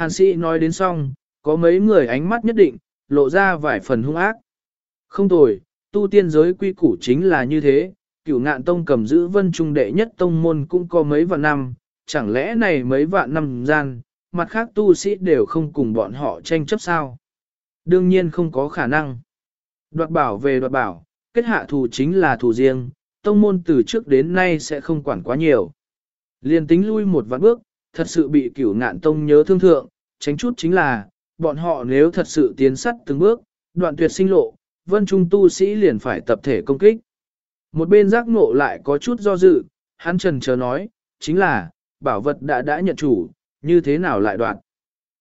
Hàn sĩ nói đến xong, có mấy người ánh mắt nhất định, lộ ra vài phần hung ác. Không tồi, tu tiên giới quy củ chính là như thế, cửu ngạn tông cầm giữ vân trung đệ nhất tông môn cũng có mấy vạn năm, chẳng lẽ này mấy vạn năm gian, mặt khác tu sĩ đều không cùng bọn họ tranh chấp sao? Đương nhiên không có khả năng. Đoạt bảo về đoạt bảo, kết hạ thù chính là thù riêng, tông môn từ trước đến nay sẽ không quản quá nhiều. Liên tính lui một vạn bước, thật sự bị cửu ngạn tông nhớ thương thượng, tránh chút chính là, bọn họ nếu thật sự tiến sắt từng bước, đoạn tuyệt sinh lộ, vân trung tu sĩ liền phải tập thể công kích. Một bên giác ngộ lại có chút do dự, hắn trần chờ nói, chính là, bảo vật đã đã nhận chủ, như thế nào lại đoạn.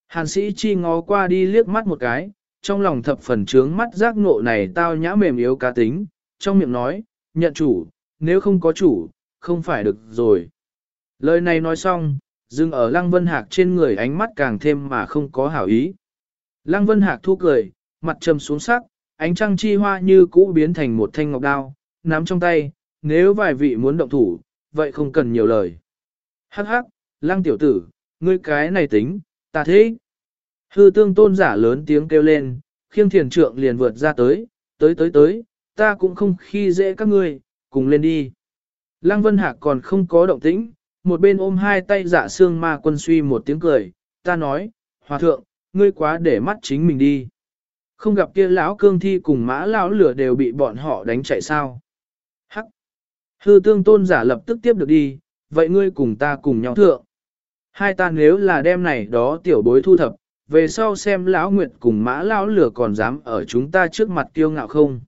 Hàn sĩ chi ngó qua đi liếc mắt một cái, trong lòng thập phần trướng mắt giác ngộ này tao nhã mềm yếu cá tính, trong miệng nói, nhận chủ, nếu không có chủ, không phải được rồi. Lời này nói xong, dừng ở Lăng Vân Hạc trên người ánh mắt càng thêm mà không có hảo ý. Lăng Vân Hạc thu cười, mặt trầm xuống sắc, ánh trăng chi hoa như cũ biến thành một thanh ngọc đao, nắm trong tay, nếu vài vị muốn động thủ, vậy không cần nhiều lời. Hắc hắc, Lăng tiểu tử, ngươi cái này tính, ta thế. Hư tương tôn giả lớn tiếng kêu lên, khiêng thiền trượng liền vượt ra tới, tới tới tới, ta cũng không khi dễ các ngươi, cùng lên đi. Lăng Vân Hạc còn không có động tĩnh, một bên ôm hai tay dạ xương ma quân suy một tiếng cười, ta nói, hòa thượng, ngươi quá để mắt chính mình đi. Không gặp kia lão cương thi cùng mã lão lửa đều bị bọn họ đánh chạy sao. Hắc! Hư tương tôn giả lập tức tiếp được đi, vậy ngươi cùng ta cùng nhau thượng. Hai ta nếu là đêm này đó tiểu bối thu thập, về sau xem lão nguyệt cùng mã lão lửa còn dám ở chúng ta trước mặt kiêu ngạo không.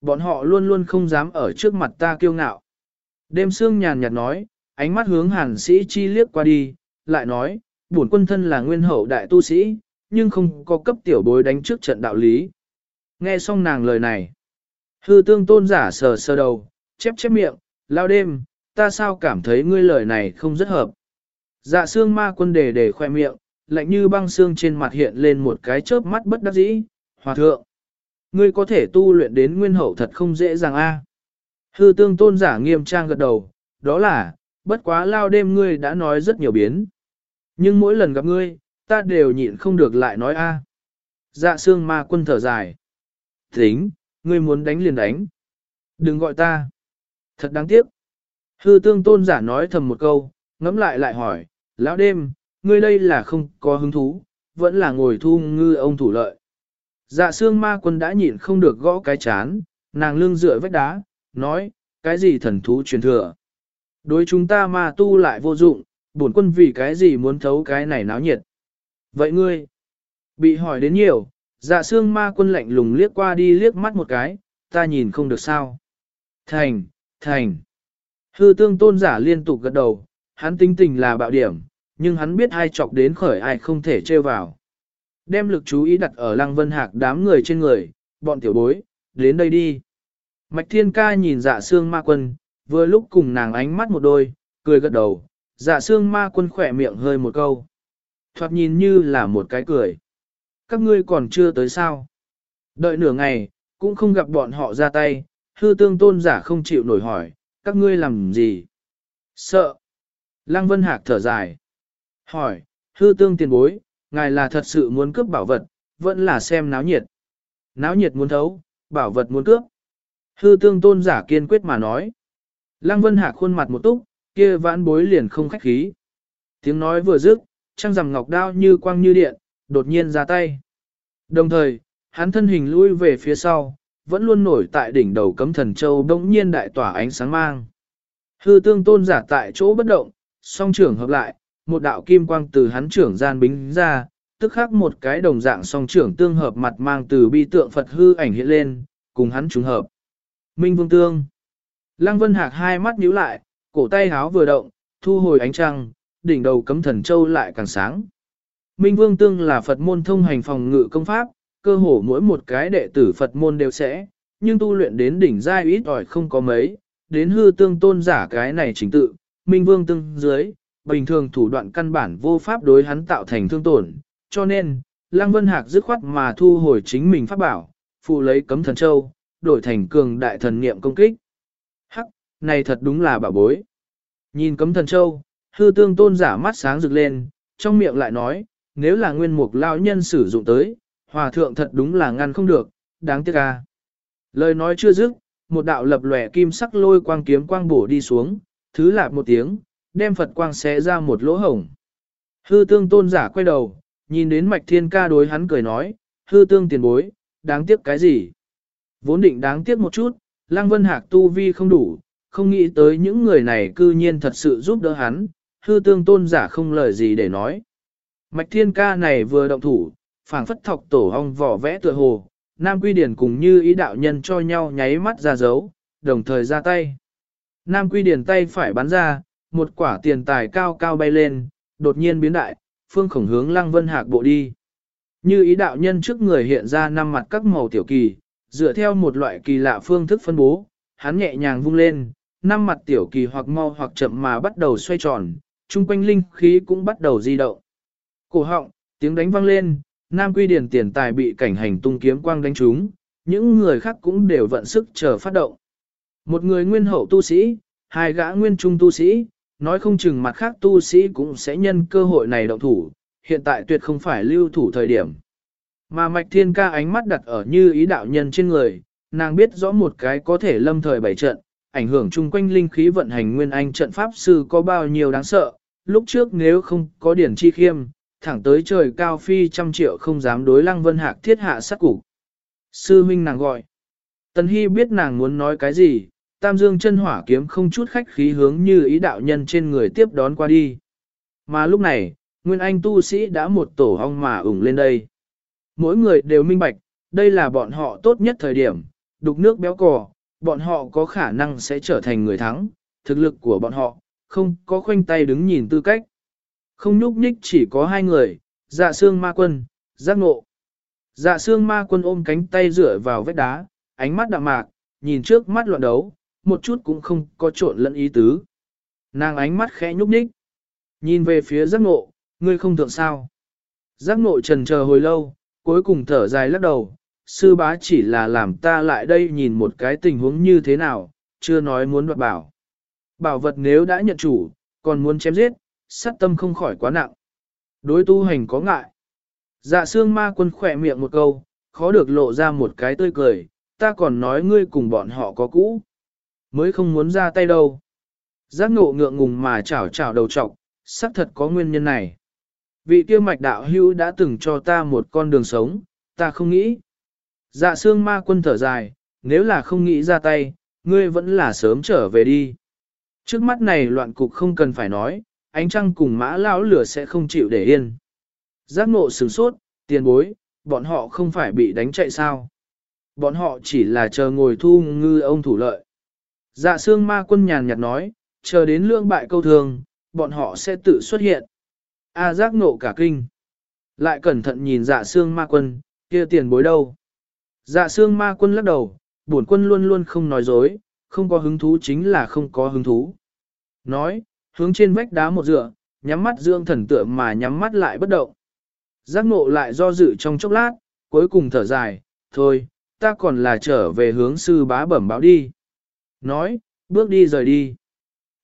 Bọn họ luôn luôn không dám ở trước mặt ta kiêu ngạo. Đêm sương nhàn nhạt nói, ánh mắt hướng hàn sĩ chi liếc qua đi, lại nói, bổn quân thân là nguyên hậu đại tu sĩ, nhưng không có cấp tiểu bối đánh trước trận đạo lý. Nghe xong nàng lời này, hư tương tôn giả sờ sờ đầu, chép chép miệng, lao đêm, ta sao cảm thấy ngươi lời này không rất hợp. Dạ xương ma quân đề để khoe miệng, lạnh như băng xương trên mặt hiện lên một cái chớp mắt bất đắc dĩ, hòa thượng. Ngươi có thể tu luyện đến nguyên hậu thật không dễ dàng a. Hư tương tôn giả nghiêm trang gật đầu, đó là, bất quá lao đêm ngươi đã nói rất nhiều biến. Nhưng mỗi lần gặp ngươi, ta đều nhịn không được lại nói a. Dạ xương ma quân thở dài. Tính, ngươi muốn đánh liền đánh. Đừng gọi ta. Thật đáng tiếc. Hư tương tôn giả nói thầm một câu, ngẫm lại lại hỏi, lão đêm, ngươi đây là không có hứng thú, vẫn là ngồi thu ngư ông thủ lợi. Dạ xương ma quân đã nhịn không được gõ cái chán, nàng lưng dựa vách đá, nói, cái gì thần thú truyền thừa. Đối chúng ta mà tu lại vô dụng, bổn quân vì cái gì muốn thấu cái này náo nhiệt. Vậy ngươi, bị hỏi đến nhiều, dạ xương ma quân lạnh lùng liếc qua đi liếc mắt một cái, ta nhìn không được sao. Thành, thành. Hư tương tôn giả liên tục gật đầu, hắn tính tình là bạo điểm, nhưng hắn biết ai chọc đến khởi ai không thể trêu vào. Đem lực chú ý đặt ở lăng vân hạc đám người trên người, bọn tiểu bối, đến đây đi. Mạch thiên ca nhìn dạ xương ma quân, vừa lúc cùng nàng ánh mắt một đôi, cười gật đầu, dạ xương ma quân khỏe miệng hơi một câu. Thoạt nhìn như là một cái cười. Các ngươi còn chưa tới sao. Đợi nửa ngày, cũng không gặp bọn họ ra tay, hư tương tôn giả không chịu nổi hỏi, các ngươi làm gì? Sợ. Lăng Vân Hạc thở dài. Hỏi, hư tương tiền bối, ngài là thật sự muốn cướp bảo vật, vẫn là xem náo nhiệt. Náo nhiệt muốn thấu, bảo vật muốn cướp. Hư tương tôn giả kiên quyết mà nói. Lăng Vân Hạc khuôn mặt một túc, kia vãn bối liền không khách khí. Tiếng nói vừa dứt, trăng rằm ngọc đao như quang như điện, đột nhiên ra tay. Đồng thời, hắn thân hình lui về phía sau, vẫn luôn nổi tại đỉnh đầu cấm thần châu đông nhiên đại tỏa ánh sáng mang. Hư tương tôn giả tại chỗ bất động, song trưởng hợp lại, một đạo kim quang từ hắn trưởng gian bính ra, tức khắc một cái đồng dạng song trưởng tương hợp mặt mang từ bi tượng Phật hư ảnh hiện lên, cùng hắn trùng hợp. Minh Vương Tương Lăng Vân Hạc hai mắt nhíu lại, cổ tay háo vừa động, thu hồi ánh trăng, đỉnh đầu cấm thần châu lại càng sáng. Minh Vương Tương là Phật môn thông hành phòng ngự công pháp, cơ hồ mỗi một cái đệ tử Phật môn đều sẽ, nhưng tu luyện đến đỉnh giai ít ỏi không có mấy, đến hư tương tôn giả cái này chính tự, Minh Vương Tương dưới, bình thường thủ đoạn căn bản vô pháp đối hắn tạo thành thương tổn, cho nên, Lăng Vân Hạc dứt khoát mà thu hồi chính mình pháp bảo, phụ lấy cấm thần châu, đổi thành cường đại thần niệm công kích. Hắc, này thật đúng là bảo bối. Nhìn cấm thần châu, hư tương tôn giả mắt sáng rực lên, trong miệng lại nói, nếu là nguyên mục lao nhân sử dụng tới, hòa thượng thật đúng là ngăn không được, đáng tiếc ca. Lời nói chưa dứt, một đạo lập lòe kim sắc lôi quang kiếm quang bổ đi xuống, thứ lạp một tiếng, đem Phật quang xé ra một lỗ hổng. Hư tương tôn giả quay đầu, nhìn đến mạch thiên ca đối hắn cười nói, hư tương tiền bối, đáng tiếc cái gì? Vốn định đáng tiếc một chút, Lăng Vân Hạc tu vi không đủ, không nghĩ tới những người này cư nhiên thật sự giúp đỡ hắn, hư tương tôn giả không lời gì để nói. Mạch thiên ca này vừa động thủ, phảng phất thọc tổ hong vỏ vẽ tựa hồ, Nam Quy Điển cùng như ý đạo nhân cho nhau nháy mắt ra dấu, đồng thời ra tay. Nam Quy Điển tay phải bắn ra, một quả tiền tài cao cao bay lên, đột nhiên biến đại, phương khổng hướng Lăng Vân Hạc bộ đi. Như ý đạo nhân trước người hiện ra năm mặt các màu tiểu kỳ, dựa theo một loại kỳ lạ phương thức phân bố, hắn nhẹ nhàng vung lên, năm mặt tiểu kỳ hoặc mau hoặc chậm mà bắt đầu xoay tròn, chung quanh linh khí cũng bắt đầu di động. Cổ họng, tiếng đánh vang lên, Nam Quy Điển tiền tài bị cảnh hành tung kiếm quang đánh trúng, những người khác cũng đều vận sức chờ phát động. Một người nguyên hậu tu sĩ, hai gã nguyên trung tu sĩ, nói không chừng mặt khác tu sĩ cũng sẽ nhân cơ hội này động thủ, hiện tại tuyệt không phải lưu thủ thời điểm. Mà Mạch Thiên Ca ánh mắt đặt ở như ý đạo nhân trên người, nàng biết rõ một cái có thể lâm thời bảy trận, ảnh hưởng chung quanh linh khí vận hành nguyên anh trận pháp sư có bao nhiêu đáng sợ, lúc trước nếu không có điển chi khiêm, thẳng tới trời cao phi trăm triệu không dám đối lăng vân hạc thiết hạ sát cục. Sư huynh nàng gọi. Tần Hy biết nàng muốn nói cái gì, tam dương chân hỏa kiếm không chút khách khí hướng như ý đạo nhân trên người tiếp đón qua đi. Mà lúc này, Nguyên Anh tu sĩ đã một tổ hong mà ủng lên đây. Mỗi người đều minh bạch, đây là bọn họ tốt nhất thời điểm, đục nước béo cò, bọn họ có khả năng sẽ trở thành người thắng, thực lực của bọn họ, không có khoanh tay đứng nhìn tư cách. Không nhúc nhích chỉ có hai người, dạ xương ma quân, giác ngộ. Dạ xương ma quân ôm cánh tay rửa vào vách đá, ánh mắt đạm mạc, nhìn trước mắt loạn đấu, một chút cũng không có trộn lẫn ý tứ. Nàng ánh mắt khẽ nhúc nhích, nhìn về phía giác ngộ, ngươi không thượng sao. Giác ngộ trần chờ hồi lâu, cuối cùng thở dài lắc đầu, sư bá chỉ là làm ta lại đây nhìn một cái tình huống như thế nào, chưa nói muốn đoạt bảo. Bảo vật nếu đã nhận chủ, còn muốn chém giết, sát tâm không khỏi quá nặng. Đối tu hành có ngại. Dạ xương ma quân khỏe miệng một câu, khó được lộ ra một cái tươi cười, ta còn nói ngươi cùng bọn họ có cũ. Mới không muốn ra tay đâu. Giác ngộ ngượng ngùng mà chảo chảo đầu trọc, xác thật có nguyên nhân này. Vị kia mạch đạo hưu đã từng cho ta một con đường sống, ta không nghĩ. Dạ xương ma quân thở dài, nếu là không nghĩ ra tay, ngươi vẫn là sớm trở về đi. Trước mắt này loạn cục không cần phải nói, ánh trăng cùng mã lão lửa sẽ không chịu để yên. Giác ngộ sửng sốt, tiền bối, bọn họ không phải bị đánh chạy sao. Bọn họ chỉ là chờ ngồi thu ngư ông thủ lợi. Dạ xương ma quân nhàn nhạt nói, chờ đến lương bại câu thường, bọn họ sẽ tự xuất hiện. A giác nộ cả kinh. Lại cẩn thận nhìn dạ xương ma quân, kia tiền bối đâu. Dạ xương ma quân lắc đầu, bổn quân luôn luôn không nói dối, không có hứng thú chính là không có hứng thú. Nói, hướng trên vách đá một dựa, nhắm mắt dương thần tựa mà nhắm mắt lại bất động. Giác ngộ lại do dự trong chốc lát, cuối cùng thở dài, thôi, ta còn là trở về hướng sư bá bẩm báo đi. Nói, bước đi rời đi.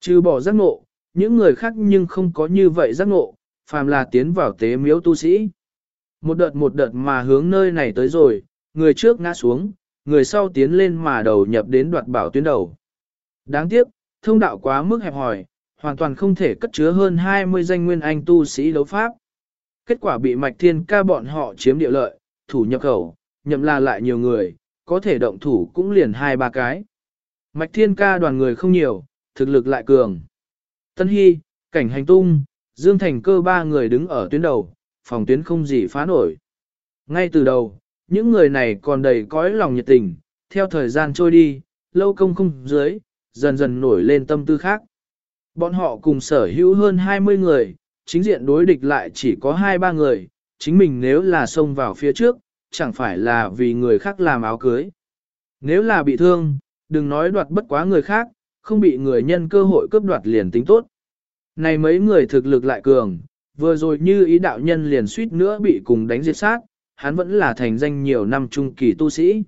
Trừ bỏ giác ngộ, những người khác nhưng không có như vậy giác ngộ, phàm là tiến vào tế miếu tu sĩ. Một đợt một đợt mà hướng nơi này tới rồi, người trước ngã xuống, người sau tiến lên mà đầu nhập đến đoạt bảo tuyến đầu. Đáng tiếc, thông đạo quá mức hẹp hòi, hoàn toàn không thể cất chứa hơn 20 danh nguyên anh tu sĩ đấu pháp. Kết quả bị mạch thiên ca bọn họ chiếm địa lợi, thủ nhập khẩu, nhậm là lại nhiều người, có thể động thủ cũng liền hai ba cái. Mạch thiên ca đoàn người không nhiều, thực lực lại cường. Tân Hy, cảnh hành tung, Dương Thành cơ ba người đứng ở tuyến đầu, phòng tuyến không gì phá nổi. Ngay từ đầu, những người này còn đầy cõi lòng nhiệt tình, theo thời gian trôi đi, lâu công không dưới, dần dần nổi lên tâm tư khác. Bọn họ cùng sở hữu hơn 20 người, chính diện đối địch lại chỉ có 2-3 người, chính mình nếu là xông vào phía trước, chẳng phải là vì người khác làm áo cưới. Nếu là bị thương, đừng nói đoạt bất quá người khác, không bị người nhân cơ hội cướp đoạt liền tính tốt. Này mấy người thực lực lại cường, vừa rồi như ý đạo nhân liền suýt nữa bị cùng đánh diệt sát, hắn vẫn là thành danh nhiều năm trung kỳ tu sĩ.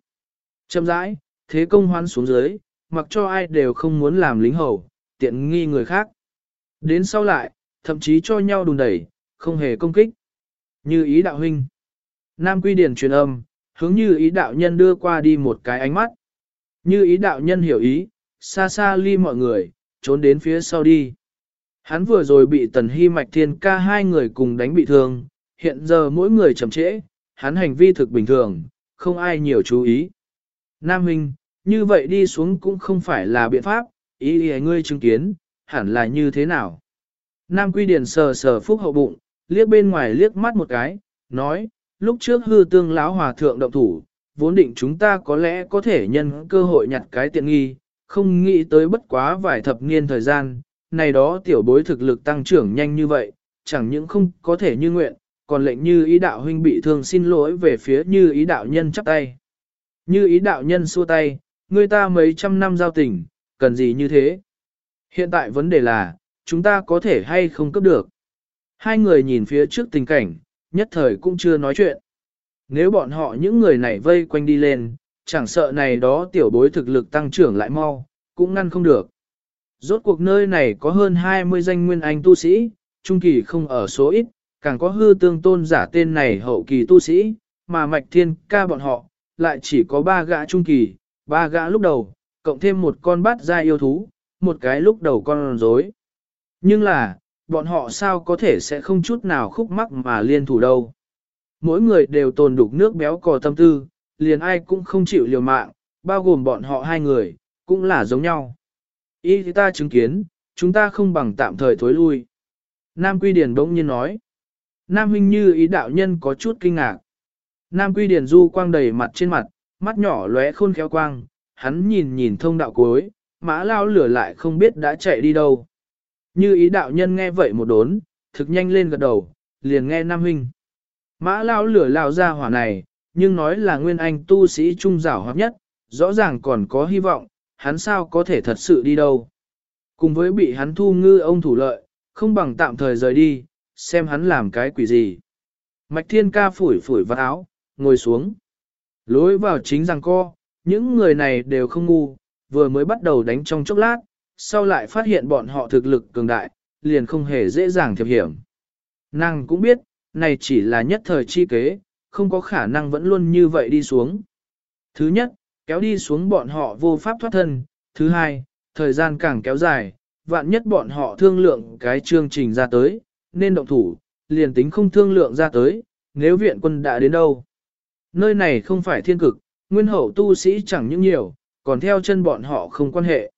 Châm rãi, thế công hoan xuống dưới, mặc cho ai đều không muốn làm lính hầu, tiện nghi người khác. Đến sau lại, thậm chí cho nhau đùn đẩy, không hề công kích. Như ý đạo huynh. Nam Quy điển truyền âm, hướng như ý đạo nhân đưa qua đi một cái ánh mắt. Như ý đạo nhân hiểu ý, xa xa ly mọi người, trốn đến phía sau đi. Hắn vừa rồi bị tần hy mạch thiên ca hai người cùng đánh bị thương, hiện giờ mỗi người chậm trễ, hắn hành vi thực bình thường, không ai nhiều chú ý. Nam huynh, như vậy đi xuống cũng không phải là biện pháp, ý ý ngươi chứng kiến, hẳn là như thế nào. Nam Quy Điền sờ sờ phúc hậu bụng, liếc bên ngoài liếc mắt một cái, nói, lúc trước hư tương lão hòa thượng động thủ, vốn định chúng ta có lẽ có thể nhân cơ hội nhặt cái tiện nghi, không nghĩ tới bất quá vài thập niên thời gian, này đó tiểu bối thực lực tăng trưởng nhanh như vậy, chẳng những không có thể như nguyện, còn lệnh như ý đạo huynh bị thương xin lỗi về phía như ý đạo nhân chắp tay. Như ý đạo nhân xua tay, người ta mấy trăm năm giao tình, cần gì như thế? Hiện tại vấn đề là, chúng ta có thể hay không cấp được? Hai người nhìn phía trước tình cảnh, nhất thời cũng chưa nói chuyện. Nếu bọn họ những người này vây quanh đi lên, chẳng sợ này đó tiểu bối thực lực tăng trưởng lại mau, cũng ngăn không được. Rốt cuộc nơi này có hơn 20 danh nguyên anh tu sĩ, trung kỳ không ở số ít, càng có hư tương tôn giả tên này hậu kỳ tu sĩ, mà mạch thiên ca bọn họ, lại chỉ có ba gã trung kỳ, ba gã lúc đầu, cộng thêm một con bát gia yêu thú, một cái lúc đầu con rối. Nhưng là, bọn họ sao có thể sẽ không chút nào khúc mắc mà liên thủ đâu. Mỗi người đều tồn đục nước béo cò tâm tư, liền ai cũng không chịu liều mạng, bao gồm bọn họ hai người, cũng là giống nhau. Ý thì ta chứng kiến, chúng ta không bằng tạm thời thối lui. Nam Quy Điển bỗng nhiên nói. Nam Huynh như ý đạo nhân có chút kinh ngạc. Nam Quy Điển du quang đầy mặt trên mặt, mắt nhỏ lóe khôn khéo quang, hắn nhìn nhìn thông đạo cuối, mã lao lửa lại không biết đã chạy đi đâu. Như ý đạo nhân nghe vậy một đốn, thực nhanh lên gật đầu, liền nghe Nam Huynh. Mã lao lửa lao ra hỏa này, nhưng nói là nguyên anh tu sĩ trung giảo hợp nhất, rõ ràng còn có hy vọng, hắn sao có thể thật sự đi đâu. Cùng với bị hắn thu ngư ông thủ lợi, không bằng tạm thời rời đi, xem hắn làm cái quỷ gì. Mạch thiên ca phủi phủi vào áo, ngồi xuống. Lối vào chính rằng co, những người này đều không ngu, vừa mới bắt đầu đánh trong chốc lát, sau lại phát hiện bọn họ thực lực cường đại, liền không hề dễ dàng thiệp hiểm. Nàng cũng biết, này chỉ là nhất thời chi kế, không có khả năng vẫn luôn như vậy đi xuống. Thứ nhất, kéo đi xuống bọn họ vô pháp thoát thân. Thứ hai, thời gian càng kéo dài, vạn nhất bọn họ thương lượng cái chương trình ra tới, nên động thủ, liền tính không thương lượng ra tới, nếu viện quân đã đến đâu. Nơi này không phải thiên cực, nguyên hậu tu sĩ chẳng những nhiều, còn theo chân bọn họ không quan hệ.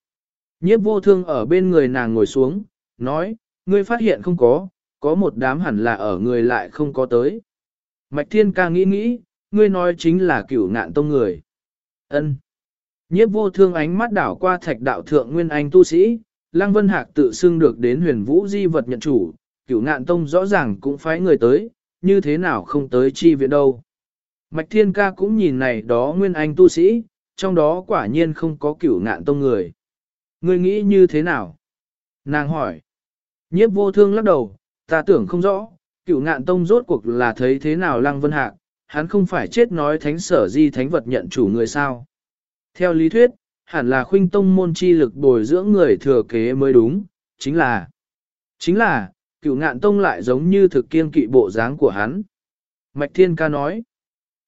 Nhiếp vô thương ở bên người nàng ngồi xuống, nói, ngươi phát hiện không có, có một đám hẳn là ở người lại không có tới. Mạch thiên ca nghĩ nghĩ, ngươi nói chính là cửu ngạn tông người ân Nhiếp vô thương ánh mắt đảo qua thạch đạo thượng nguyên anh tu sĩ, Lăng Vân Hạc tự xưng được đến huyền vũ di vật nhận chủ, cửu ngạn tông rõ ràng cũng phái người tới, như thế nào không tới chi viện đâu. Mạch Thiên Ca cũng nhìn này đó nguyên anh tu sĩ, trong đó quả nhiên không có cửu ngạn tông người. Ngươi nghĩ như thế nào? Nàng hỏi. Nhiếp vô thương lắc đầu, ta tưởng không rõ, cửu ngạn tông rốt cuộc là thấy thế nào Lăng Vân Hạc, hắn không phải chết nói thánh sở di thánh vật nhận chủ người sao. Theo lý thuyết, hẳn là khuynh tông môn chi lực bồi dưỡng người thừa kế mới đúng, chính là, chính là, cựu ngạn tông lại giống như thực kiên kỵ bộ dáng của hắn. Mạch Thiên Ca nói,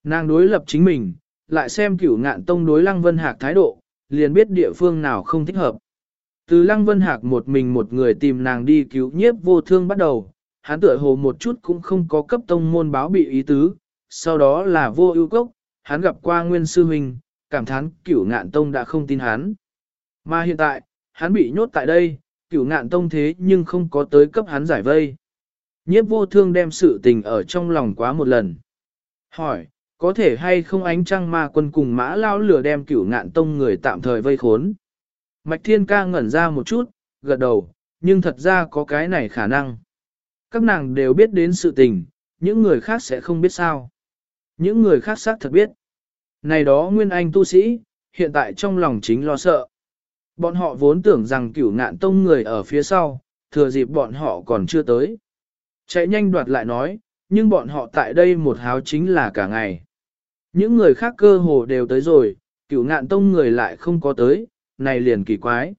nàng đối lập chính mình, lại xem cửu ngạn tông đối Lăng Vân Hạc thái độ, liền biết địa phương nào không thích hợp. Từ Lăng Vân Hạc một mình một người tìm nàng đi cứu nhiếp vô thương bắt đầu, hắn tựa hồ một chút cũng không có cấp tông môn báo bị ý tứ, sau đó là vô ưu cốc, hắn gặp qua nguyên sư huynh, cảm thán cửu ngạn tông đã không tin hắn. Mà hiện tại, hắn bị nhốt tại đây, cửu ngạn tông thế nhưng không có tới cấp hắn giải vây. Nhiếp vô thương đem sự tình ở trong lòng quá một lần. Hỏi, có thể hay không ánh trăng ma quân cùng mã lao lửa đem cửu ngạn tông người tạm thời vây khốn. Mạch thiên ca ngẩn ra một chút, gật đầu, nhưng thật ra có cái này khả năng. Các nàng đều biết đến sự tình, những người khác sẽ không biết sao. Những người khác xác thật biết. Này đó nguyên anh tu sĩ, hiện tại trong lòng chính lo sợ. Bọn họ vốn tưởng rằng cửu ngạn tông người ở phía sau, thừa dịp bọn họ còn chưa tới. Chạy nhanh đoạt lại nói, nhưng bọn họ tại đây một háo chính là cả ngày. Những người khác cơ hồ đều tới rồi, cửu ngạn tông người lại không có tới, này liền kỳ quái.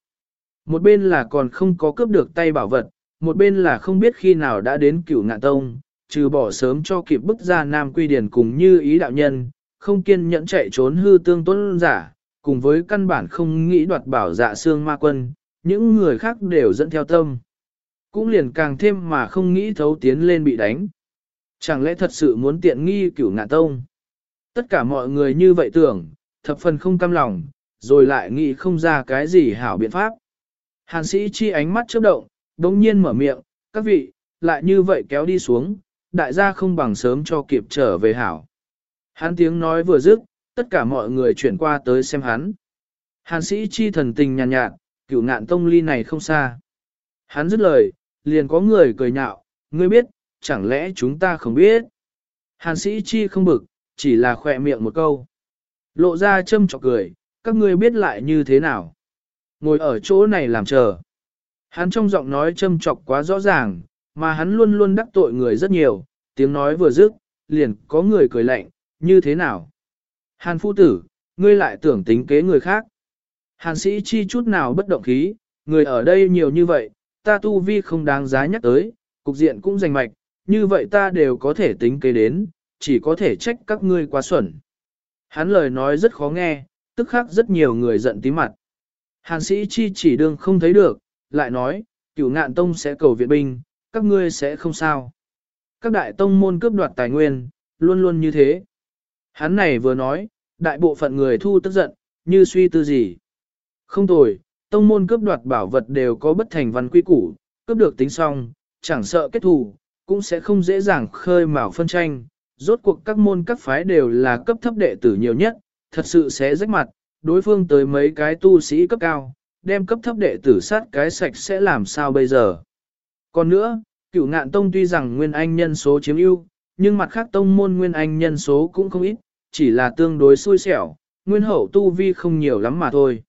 Một bên là còn không có cướp được tay bảo vật, một bên là không biết khi nào đã đến cửu ngạn tông, trừ bỏ sớm cho kịp bức ra nam quy điển cùng như ý đạo nhân, không kiên nhẫn chạy trốn hư tương tuấn giả, cùng với căn bản không nghĩ đoạt bảo dạ xương ma quân, những người khác đều dẫn theo tâm. Cũng liền càng thêm mà không nghĩ thấu tiến lên bị đánh. Chẳng lẽ thật sự muốn tiện nghi cửu ngạn tông? Tất cả mọi người như vậy tưởng, thập phần không cam lòng, rồi lại nghĩ không ra cái gì hảo biện pháp. Hàn sĩ chi ánh mắt chớp động, đống nhiên mở miệng, các vị, lại như vậy kéo đi xuống, đại gia không bằng sớm cho kịp trở về hảo. Hắn tiếng nói vừa dứt, tất cả mọi người chuyển qua tới xem hắn. Hàn sĩ chi thần tình nhàn nhạt, nhạt, cửu ngạn tông ly này không xa. Hắn dứt lời, liền có người cười nhạo, ngươi biết, chẳng lẽ chúng ta không biết. Hàn sĩ chi không bực, chỉ là khỏe miệng một câu. Lộ ra châm chọc cười, các ngươi biết lại như thế nào. Ngồi ở chỗ này làm chờ. Hắn trong giọng nói châm chọc quá rõ ràng, mà hắn luôn luôn đắc tội người rất nhiều, tiếng nói vừa dứt, liền có người cười lạnh, như thế nào? Hàn phu tử, ngươi lại tưởng tính kế người khác. Hàn sĩ chi chút nào bất động khí, người ở đây nhiều như vậy, ta tu vi không đáng giá nhắc tới, cục diện cũng rành mạch, như vậy ta đều có thể tính kế đến, chỉ có thể trách các ngươi quá xuẩn. Hắn lời nói rất khó nghe, tức khắc rất nhiều người giận tí mặt. Hàn sĩ chi chỉ đương không thấy được, lại nói, cửu ngạn tông sẽ cầu viện binh, các ngươi sẽ không sao. Các đại tông môn cướp đoạt tài nguyên, luôn luôn như thế. Hắn này vừa nói, đại bộ phận người thu tức giận, như suy tư gì. Không tồi, tông môn cướp đoạt bảo vật đều có bất thành văn quy củ, cướp được tính xong, chẳng sợ kết thù, cũng sẽ không dễ dàng khơi mào phân tranh. Rốt cuộc các môn các phái đều là cấp thấp đệ tử nhiều nhất, thật sự sẽ rách mặt, đối phương tới mấy cái tu sĩ cấp cao, đem cấp thấp đệ tử sát cái sạch sẽ làm sao bây giờ. Còn nữa, cửu ngạn tông tuy rằng nguyên anh nhân số chiếm ưu, nhưng mặt khác tông môn nguyên anh nhân số cũng không ít, chỉ là tương đối xui xẻo, nguyên hậu tu vi không nhiều lắm mà thôi.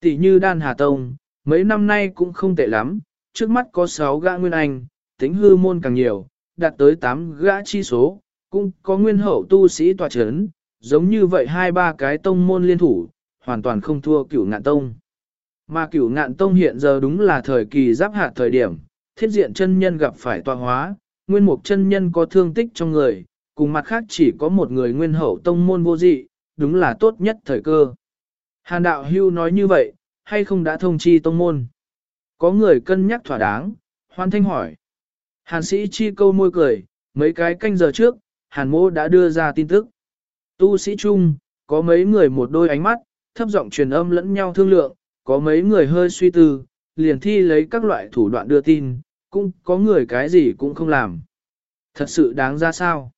Tỷ như đan hà tông, mấy năm nay cũng không tệ lắm, trước mắt có 6 gã nguyên anh, tính hư môn càng nhiều, đạt tới 8 gã chi số, cũng có nguyên hậu tu sĩ tòa chấn, giống như vậy hai ba cái tông môn liên thủ, hoàn toàn không thua cửu ngạn tông. Mà cửu ngạn tông hiện giờ đúng là thời kỳ giáp hạt thời điểm, thiết diện chân nhân gặp phải tọa hóa, nguyên mục chân nhân có thương tích trong người, cùng mặt khác chỉ có một người nguyên hậu tông môn vô dị, đúng là tốt nhất thời cơ. Hàn đạo hưu nói như vậy, hay không đã thông chi tông môn? Có người cân nhắc thỏa đáng, hoan thanh hỏi. Hàn sĩ chi câu môi cười, mấy cái canh giờ trước, hàn mô đã đưa ra tin tức. Tu sĩ chung, có mấy người một đôi ánh mắt, thấp giọng truyền âm lẫn nhau thương lượng, có mấy người hơi suy tư, liền thi lấy các loại thủ đoạn đưa tin, cũng có người cái gì cũng không làm. Thật sự đáng ra sao?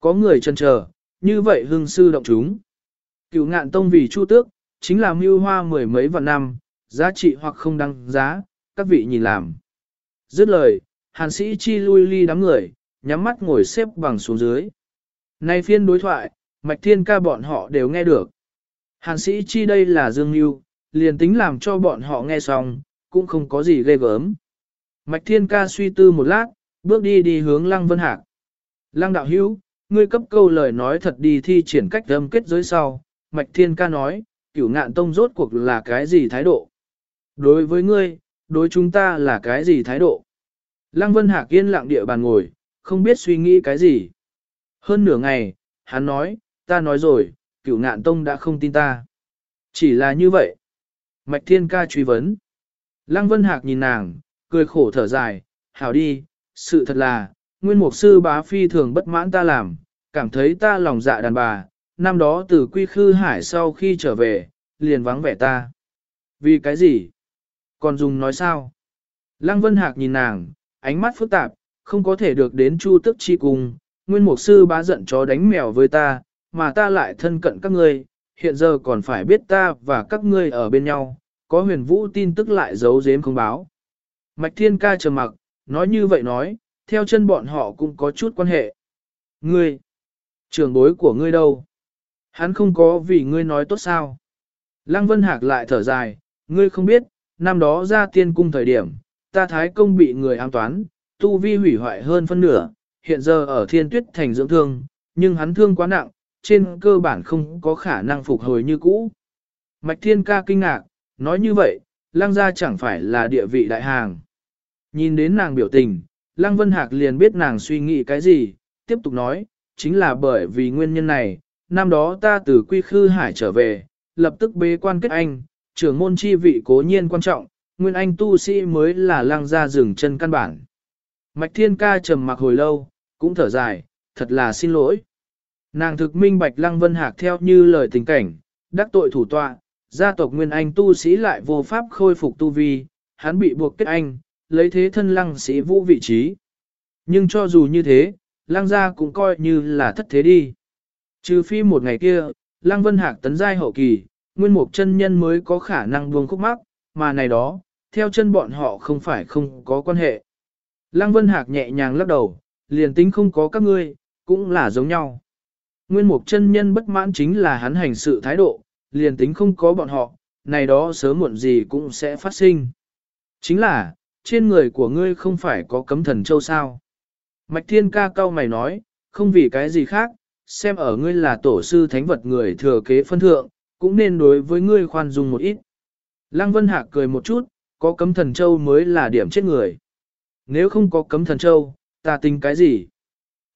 Có người chân chờ, như vậy hương sư động chúng. Cựu ngạn tông vì chu tước, chính là mưu hoa mười mấy vạn năm, giá trị hoặc không đăng giá, các vị nhìn làm. Dứt lời, hàn sĩ chi lui ly đám người, nhắm mắt ngồi xếp bằng xuống dưới. Nay phiên đối thoại, mạch thiên ca bọn họ đều nghe được. Hàn sĩ chi đây là dương mưu, liền tính làm cho bọn họ nghe xong, cũng không có gì ghê gớm. Mạch thiên ca suy tư một lát, bước đi đi hướng lăng vân hạc. Lăng đạo hữu, ngươi cấp câu lời nói thật đi thi triển cách âm kết giới sau. Mạch thiên ca nói, cửu ngạn tông rốt cuộc là cái gì thái độ? Đối với ngươi, đối chúng ta là cái gì thái độ? Lăng vân hạc yên lặng địa bàn ngồi, không biết suy nghĩ cái gì. Hơn nửa ngày, hắn nói, ta nói rồi, cửu ngạn tông đã không tin ta. Chỉ là như vậy. Mạch thiên ca truy vấn. Lăng vân hạc nhìn nàng, cười khổ thở dài, hảo đi, sự thật là, nguyên mục sư bá phi thường bất mãn ta làm, cảm thấy ta lòng dạ đàn bà, năm đó từ quy khư hải sau khi trở về, liền vắng vẻ ta. Vì cái gì? Còn dùng nói sao? Lăng Vân Hạc nhìn nàng, ánh mắt phức tạp, không có thể được đến chu tức chi cùng, nguyên mục sư bá giận chó đánh mèo với ta, mà ta lại thân cận các ngươi, hiện giờ còn phải biết ta và các ngươi ở bên nhau, có huyền vũ tin tức lại giấu giếm không báo. Mạch Thiên ca trầm mặc, nói như vậy nói, theo chân bọn họ cũng có chút quan hệ. Ngươi, trưởng bối của ngươi đâu? Hắn không có vì ngươi nói tốt sao? Lăng Vân Hạc lại thở dài, ngươi không biết, năm đó ra tiên cung thời điểm, ta thái công bị người ám toán, tu vi hủy hoại hơn phân nửa, hiện giờ ở thiên tuyết thành dưỡng thương, nhưng hắn thương quá nặng, trên cơ bản không có khả năng phục hồi như cũ. Mạch Thiên ca kinh ngạc, nói như vậy, lăng gia chẳng phải là địa vị đại hàng. Nhìn đến nàng biểu tình, Lăng Vân Hạc liền biết nàng suy nghĩ cái gì, tiếp tục nói, chính là bởi vì nguyên nhân này, năm đó ta từ quy khư hải trở về, lập tức bế quan kết anh, trưởng môn chi vị cố nhiên quan trọng, nguyên anh tu sĩ mới là lăng ra rừng chân căn bản. Mạch Thiên Ca trầm mặc hồi lâu, cũng thở dài, thật là xin lỗi. Nàng thực minh bạch Lăng Vân Hạc theo như lời tình cảnh, đắc tội thủ tọa, gia tộc Nguyên Anh tu sĩ lại vô pháp khôi phục tu vi, hắn bị buộc kết anh, lấy thế thân Lăng sĩ vũ vị trí. Nhưng cho dù như thế, Lăng gia cũng coi như là thất thế đi. Trừ phi một ngày kia, Lăng Vân Hạc tấn giai hậu kỳ, nguyên mục chân nhân mới có khả năng buông khúc mắc, mà này đó, theo chân bọn họ không phải không có quan hệ. Lăng Vân Hạc nhẹ nhàng lắc đầu, liền tính không có các ngươi, cũng là giống nhau. Nguyên mục chân nhân bất mãn chính là hắn hành sự thái độ, liền tính không có bọn họ, này đó sớm muộn gì cũng sẽ phát sinh. Chính là, trên người của ngươi không phải có cấm thần châu sao. Mạch Thiên ca cao mày nói, không vì cái gì khác, xem ở ngươi là tổ sư thánh vật người thừa kế phân thượng, cũng nên đối với ngươi khoan dung một ít. Lăng Vân Hạc cười một chút, có cấm thần châu mới là điểm chết người. Nếu không có cấm thần châu, ta tính cái gì?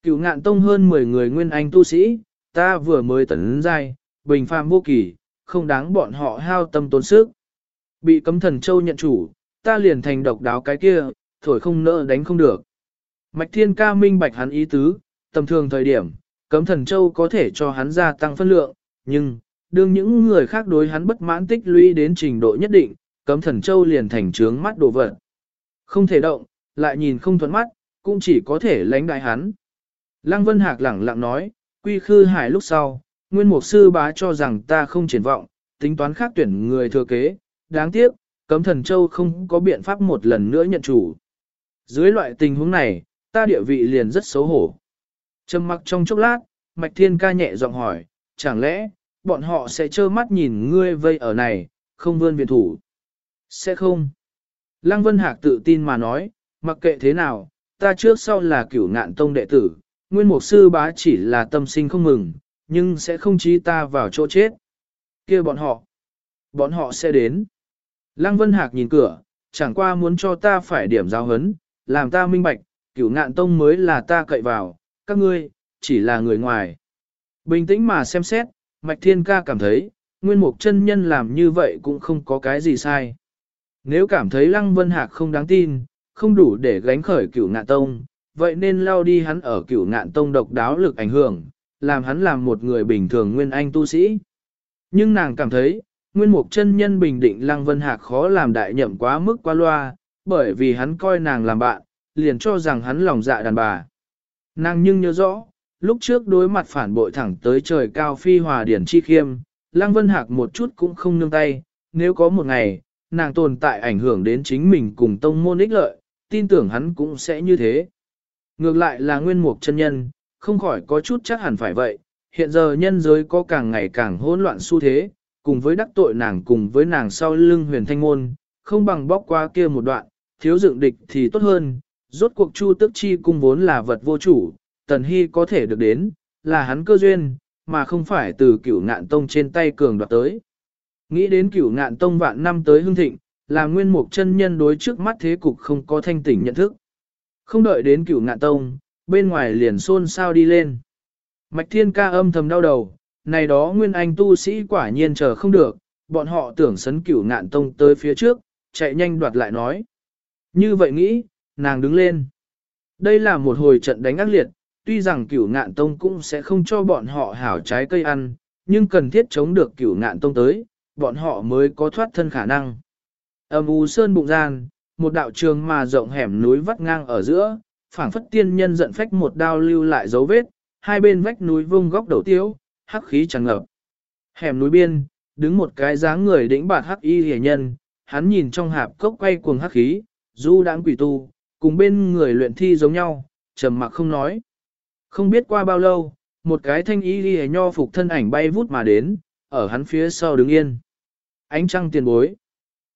Cựu ngạn tông hơn 10 người nguyên anh tu sĩ, ta vừa mới tấn giai, bình phàm vô kỳ, không đáng bọn họ hao tâm tốn sức. Bị cấm thần châu nhận chủ, ta liền thành độc đáo cái kia, thổi không nỡ đánh không được. Mạch thiên ca minh bạch hắn ý tứ, tầm thường thời điểm, cấm thần châu có thể cho hắn gia tăng phân lượng, nhưng, đương những người khác đối hắn bất mãn tích lũy đến trình độ nhất định, cấm thần châu liền thành trướng mắt đồ vật. Không thể động, lại nhìn không thuận mắt, cũng chỉ có thể lánh đại hắn. Lăng Vân Hạc lẳng lặng nói, quy khư hải lúc sau, nguyên mục sư bá cho rằng ta không triển vọng, tính toán khác tuyển người thừa kế, đáng tiếc, cấm thần châu không có biện pháp một lần nữa nhận chủ. Dưới loại tình huống này, ta địa vị liền rất xấu hổ. Trầm mặc trong chốc lát, Mạch Thiên ca nhẹ giọng hỏi, chẳng lẽ, bọn họ sẽ trơ mắt nhìn ngươi vây ở này, không vươn viện thủ? Sẽ không. Lăng Vân Hạc tự tin mà nói, mặc kệ thế nào, ta trước sau là cửu ngạn tông đệ tử, nguyên mục sư bá chỉ là tâm sinh không mừng, nhưng sẽ không trí ta vào chỗ chết. kia bọn họ, bọn họ sẽ đến. Lăng Vân Hạc nhìn cửa, chẳng qua muốn cho ta phải điểm giáo hấn, làm ta minh bạch, cửu ngạn tông mới là ta cậy vào, các ngươi, chỉ là người ngoài. Bình tĩnh mà xem xét, Mạch Thiên Ca cảm thấy, Nguyên Mục chân Nhân làm như vậy cũng không có cái gì sai. Nếu cảm thấy Lăng Vân Hạc không đáng tin, không đủ để gánh khởi cửu ngạn tông, vậy nên lao đi hắn ở cửu ngạn tông độc đáo lực ảnh hưởng, làm hắn làm một người bình thường nguyên anh tu sĩ. Nhưng nàng cảm thấy, nguyên mục chân nhân bình định Lăng Vân Hạc khó làm đại nhậm quá mức qua loa, bởi vì hắn coi nàng làm bạn, liền cho rằng hắn lòng dạ đàn bà. Nàng nhưng nhớ rõ, lúc trước đối mặt phản bội thẳng tới trời cao phi hòa điển chi khiêm, Lăng Vân Hạc một chút cũng không nương tay, nếu có một ngày, nàng tồn tại ảnh hưởng đến chính mình cùng tông môn ích lợi, tin tưởng hắn cũng sẽ như thế. Ngược lại là nguyên mục chân nhân, không khỏi có chút chắc hẳn phải vậy, hiện giờ nhân giới có càng ngày càng hỗn loạn xu thế, cùng với đắc tội nàng cùng với nàng sau lưng huyền thanh môn, không bằng bóc qua kia một đoạn, thiếu dựng địch thì tốt hơn, rốt cuộc chu tức chi cung vốn là vật vô chủ, tần hy có thể được đến, là hắn cơ duyên, mà không phải từ cửu ngạn tông trên tay cường đoạt tới. Nghĩ đến cửu ngạn tông vạn năm tới hưng thịnh, là nguyên mục chân nhân đối trước mắt thế cục không có thanh tỉnh nhận thức. Không đợi đến cửu ngạn tông, bên ngoài liền xôn xao đi lên. Mạch thiên ca âm thầm đau đầu, này đó nguyên anh tu sĩ quả nhiên chờ không được, bọn họ tưởng sấn cửu ngạn tông tới phía trước, chạy nhanh đoạt lại nói. Như vậy nghĩ, nàng đứng lên. Đây là một hồi trận đánh ác liệt, tuy rằng cửu ngạn tông cũng sẽ không cho bọn họ hảo trái cây ăn, nhưng cần thiết chống được cửu ngạn tông tới, bọn họ mới có thoát thân khả năng. Âm u sơn bụng gian, một đạo trường mà rộng hẻm núi vắt ngang ở giữa, phảng phất tiên nhân giận phách một đao lưu lại dấu vết, hai bên vách núi vung góc đầu tiêu, hắc khí tràn ngập. Hẻm núi biên, đứng một cái dáng người đĩnh bạt hắc y hề nhân, hắn nhìn trong hạp cốc quay cuồng hắc khí, du đãng quỷ tu, cùng bên người luyện thi giống nhau, trầm mặc không nói. Không biết qua bao lâu, một cái thanh y hề nho phục thân ảnh bay vút mà đến, ở hắn phía sau đứng yên. Ánh trăng tiền bối.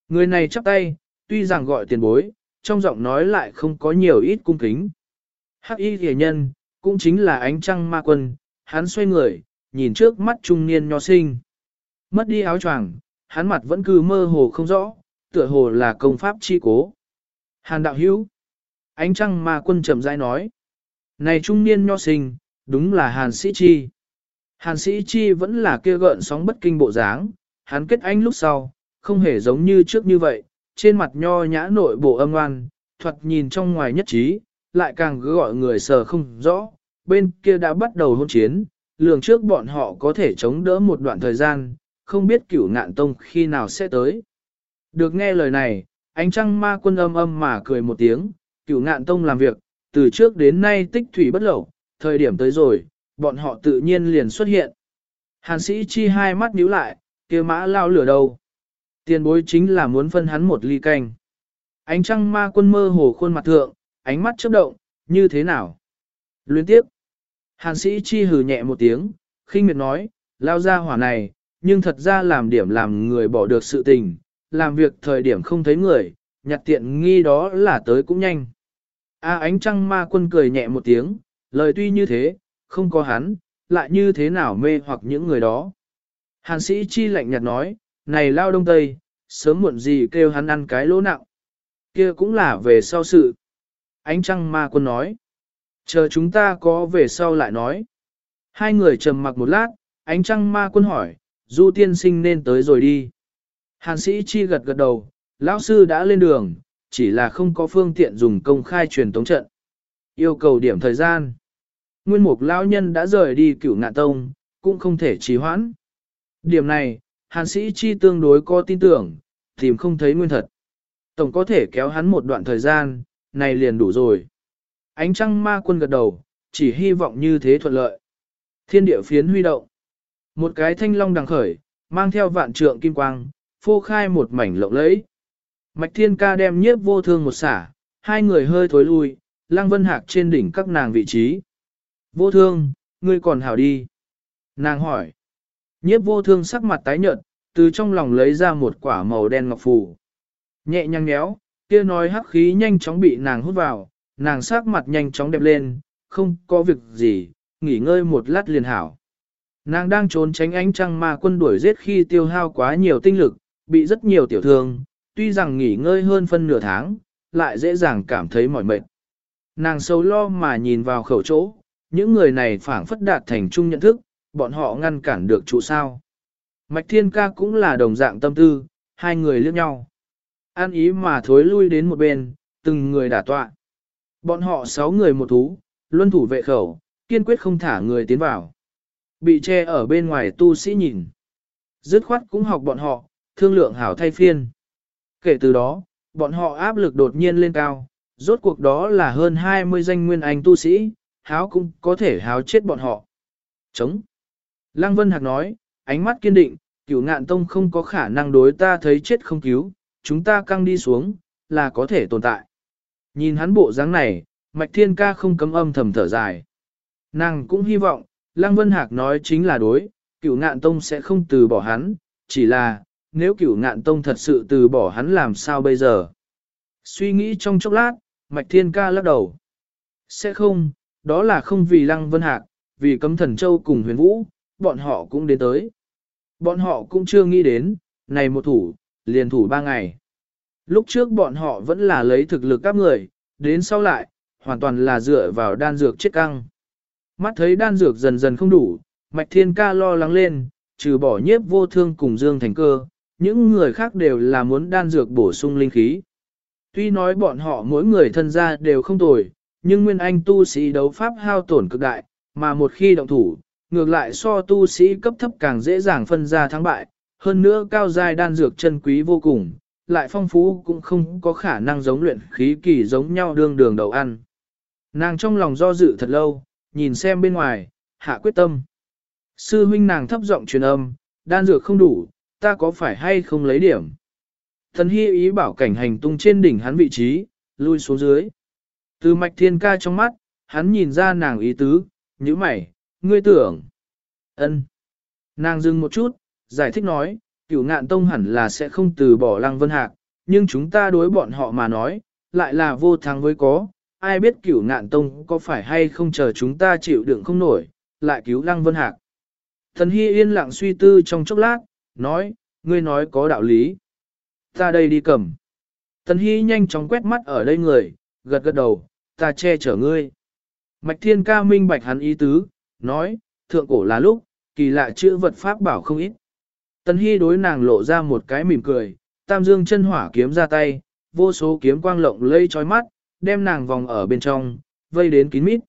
Người này chắp tay, tuy rằng gọi tiền bối, trong giọng nói lại không có nhiều ít cung kính. Hắc y hề nhân, cũng chính là ánh trăng ma quân, hắn xoay người, nhìn trước mắt trung niên nho sinh. Mất đi áo choàng, hắn mặt vẫn cứ mơ hồ không rõ, tựa hồ là công pháp chi cố. Hàn đạo hữu. Ánh trăng ma quân chậm rãi nói. Này trung niên nho sinh, đúng là Hàn Sĩ Chi. Hàn Sĩ Chi vẫn là kia gợn sóng bất kinh bộ dáng, hắn kết anh lúc sau, không hề giống như trước như vậy, trên mặt nho nhã nội bộ âm ngoan, thuật nhìn trong ngoài nhất trí, lại càng cứ gọi người sờ không rõ, bên kia đã bắt đầu hôn chiến, lường trước bọn họ có thể chống đỡ một đoạn thời gian, không biết cửu ngạn tông khi nào sẽ tới. Được nghe lời này, ánh trăng ma quân âm âm mà cười một tiếng, cửu ngạn tông làm việc, từ trước đến nay tích thủy bất lậu, thời điểm tới rồi, bọn họ tự nhiên liền xuất hiện. Hàn sĩ chi hai mắt nhíu lại, kia mã lao lửa đầu. Tiền bối chính là muốn phân hắn một ly canh. Ánh trăng ma quân mơ hồ khuôn mặt thượng, ánh mắt chớp động, như thế nào? Luyến tiếp. Hàn sĩ chi hừ nhẹ một tiếng, khinh miệt nói, lao ra hỏa này, nhưng thật ra làm điểm làm người bỏ được sự tình, làm việc thời điểm không thấy người, nhặt tiện nghi đó là tới cũng nhanh. A ánh trăng ma quân cười nhẹ một tiếng, lời tuy như thế, không có hắn, lại như thế nào mê hoặc những người đó. Hàn sĩ chi lạnh nhạt nói, này lao đông tây, sớm muộn gì kêu hắn ăn cái lỗ nặng. kia cũng là về sau sự. Ánh trăng ma quân nói, chờ chúng ta có về sau lại nói. Hai người trầm mặc một lát, ánh trăng ma quân hỏi, du tiên sinh nên tới rồi đi. Hàn sĩ chi gật gật đầu, lão sư đã lên đường, chỉ là không có phương tiện dùng công khai truyền tống trận. Yêu cầu điểm thời gian. Nguyên mục lão nhân đã rời đi cửu ngạ tông, cũng không thể trì hoãn. Điểm này, hàn sĩ chi tương đối có tin tưởng, tìm không thấy nguyên thật. Tổng có thể kéo hắn một đoạn thời gian, này liền đủ rồi. Ánh trăng ma quân gật đầu, chỉ hy vọng như thế thuận lợi. Thiên địa phiến huy động. Một cái thanh long đằng khởi, mang theo vạn trượng kim quang, phô khai một mảnh lộng lẫy. Mạch thiên ca đem nhiếp vô thương một xả, hai người hơi thối lui, lang vân hạc trên đỉnh các nàng vị trí. Vô thương, ngươi còn hảo đi. Nàng hỏi. Nhiếp vô thương sắc mặt tái nhợt, từ trong lòng lấy ra một quả màu đen ngọc phù. Nhẹ nhàng nhéo, kia nói hắc khí nhanh chóng bị nàng hút vào, nàng sắc mặt nhanh chóng đẹp lên, không có việc gì, nghỉ ngơi một lát liền hảo. Nàng đang trốn tránh ánh trăng ma quân đuổi giết khi tiêu hao quá nhiều tinh lực, bị rất nhiều tiểu thương, tuy rằng nghỉ ngơi hơn phân nửa tháng, lại dễ dàng cảm thấy mỏi mệt. Nàng sâu lo mà nhìn vào khẩu chỗ, những người này phảng phất đạt thành chung nhận thức, bọn họ ngăn cản được trụ sao. Mạch Thiên Ca cũng là đồng dạng tâm tư, hai người liếc nhau. An ý mà thối lui đến một bên, từng người đả tọa. Bọn họ sáu người một thú, luân thủ vệ khẩu, kiên quyết không thả người tiến vào. Bị che ở bên ngoài tu sĩ nhìn. Dứt khoát cũng học bọn họ, thương lượng hảo thay phiên. Kể từ đó, bọn họ áp lực đột nhiên lên cao, rốt cuộc đó là hơn 20 danh nguyên anh tu sĩ, háo cũng có thể háo chết bọn họ. Chống. Lăng Vân Hạc nói, ánh mắt kiên định, cửu ngạn tông không có khả năng đối ta thấy chết không cứu, chúng ta căng đi xuống, là có thể tồn tại. Nhìn hắn bộ dáng này, Mạch Thiên Ca không cấm âm thầm thở dài. Nàng cũng hy vọng, Lăng Vân Hạc nói chính là đối, cửu ngạn tông sẽ không từ bỏ hắn, chỉ là, nếu cửu ngạn tông thật sự từ bỏ hắn làm sao bây giờ? Suy nghĩ trong chốc lát, Mạch Thiên Ca lắc đầu. Sẽ không, đó là không vì Lăng Vân Hạc, vì cấm thần châu cùng huyền vũ, bọn họ cũng đến tới. Bọn họ cũng chưa nghĩ đến, này một thủ, liền thủ ba ngày. Lúc trước bọn họ vẫn là lấy thực lực các người, đến sau lại, hoàn toàn là dựa vào đan dược chết căng. Mắt thấy đan dược dần dần không đủ, Mạch Thiên Ca lo lắng lên, trừ bỏ nhiếp vô thương cùng Dương Thành Cơ, những người khác đều là muốn đan dược bổ sung linh khí. Tuy nói bọn họ mỗi người thân gia đều không tồi, nhưng Nguyên Anh tu sĩ đấu pháp hao tổn cực đại, mà một khi động thủ, ngược lại so tu sĩ cấp thấp càng dễ dàng phân ra thắng bại, hơn nữa cao giai đan dược chân quý vô cùng, lại phong phú cũng không có khả năng giống luyện khí kỳ giống nhau đương đường đầu ăn. Nàng trong lòng do dự thật lâu, nhìn xem bên ngoài, hạ quyết tâm. Sư huynh nàng thấp giọng truyền âm, đan dược không đủ, ta có phải hay không lấy điểm. Thần hy ý bảo cảnh hành tung trên đỉnh hắn vị trí, lui xuống dưới. Từ mạch thiên ca trong mắt, hắn nhìn ra nàng ý tứ, như mày, ngươi tưởng. ân. Nàng dừng một chút, giải thích nói, cửu ngạn tông hẳn là sẽ không từ bỏ lăng vân hạc, nhưng chúng ta đối bọn họ mà nói, lại là vô thắng với có, ai biết cửu ngạn tông có phải hay không chờ chúng ta chịu đựng không nổi, lại cứu lăng vân hạc. Thần Hy yên lặng suy tư trong chốc lát, nói, ngươi nói có đạo lý. Ta đây đi cầm. Thần Hy nhanh chóng quét mắt ở đây người, gật gật đầu, ta che chở ngươi. Mạch thiên ca minh bạch hắn ý tứ, nói, thượng cổ là lúc, kỳ lạ chữ vật pháp bảo không ít. Tần Hy đối nàng lộ ra một cái mỉm cười, tam dương chân hỏa kiếm ra tay, vô số kiếm quang lộng lây trói mắt, đem nàng vòng ở bên trong, vây đến kín mít.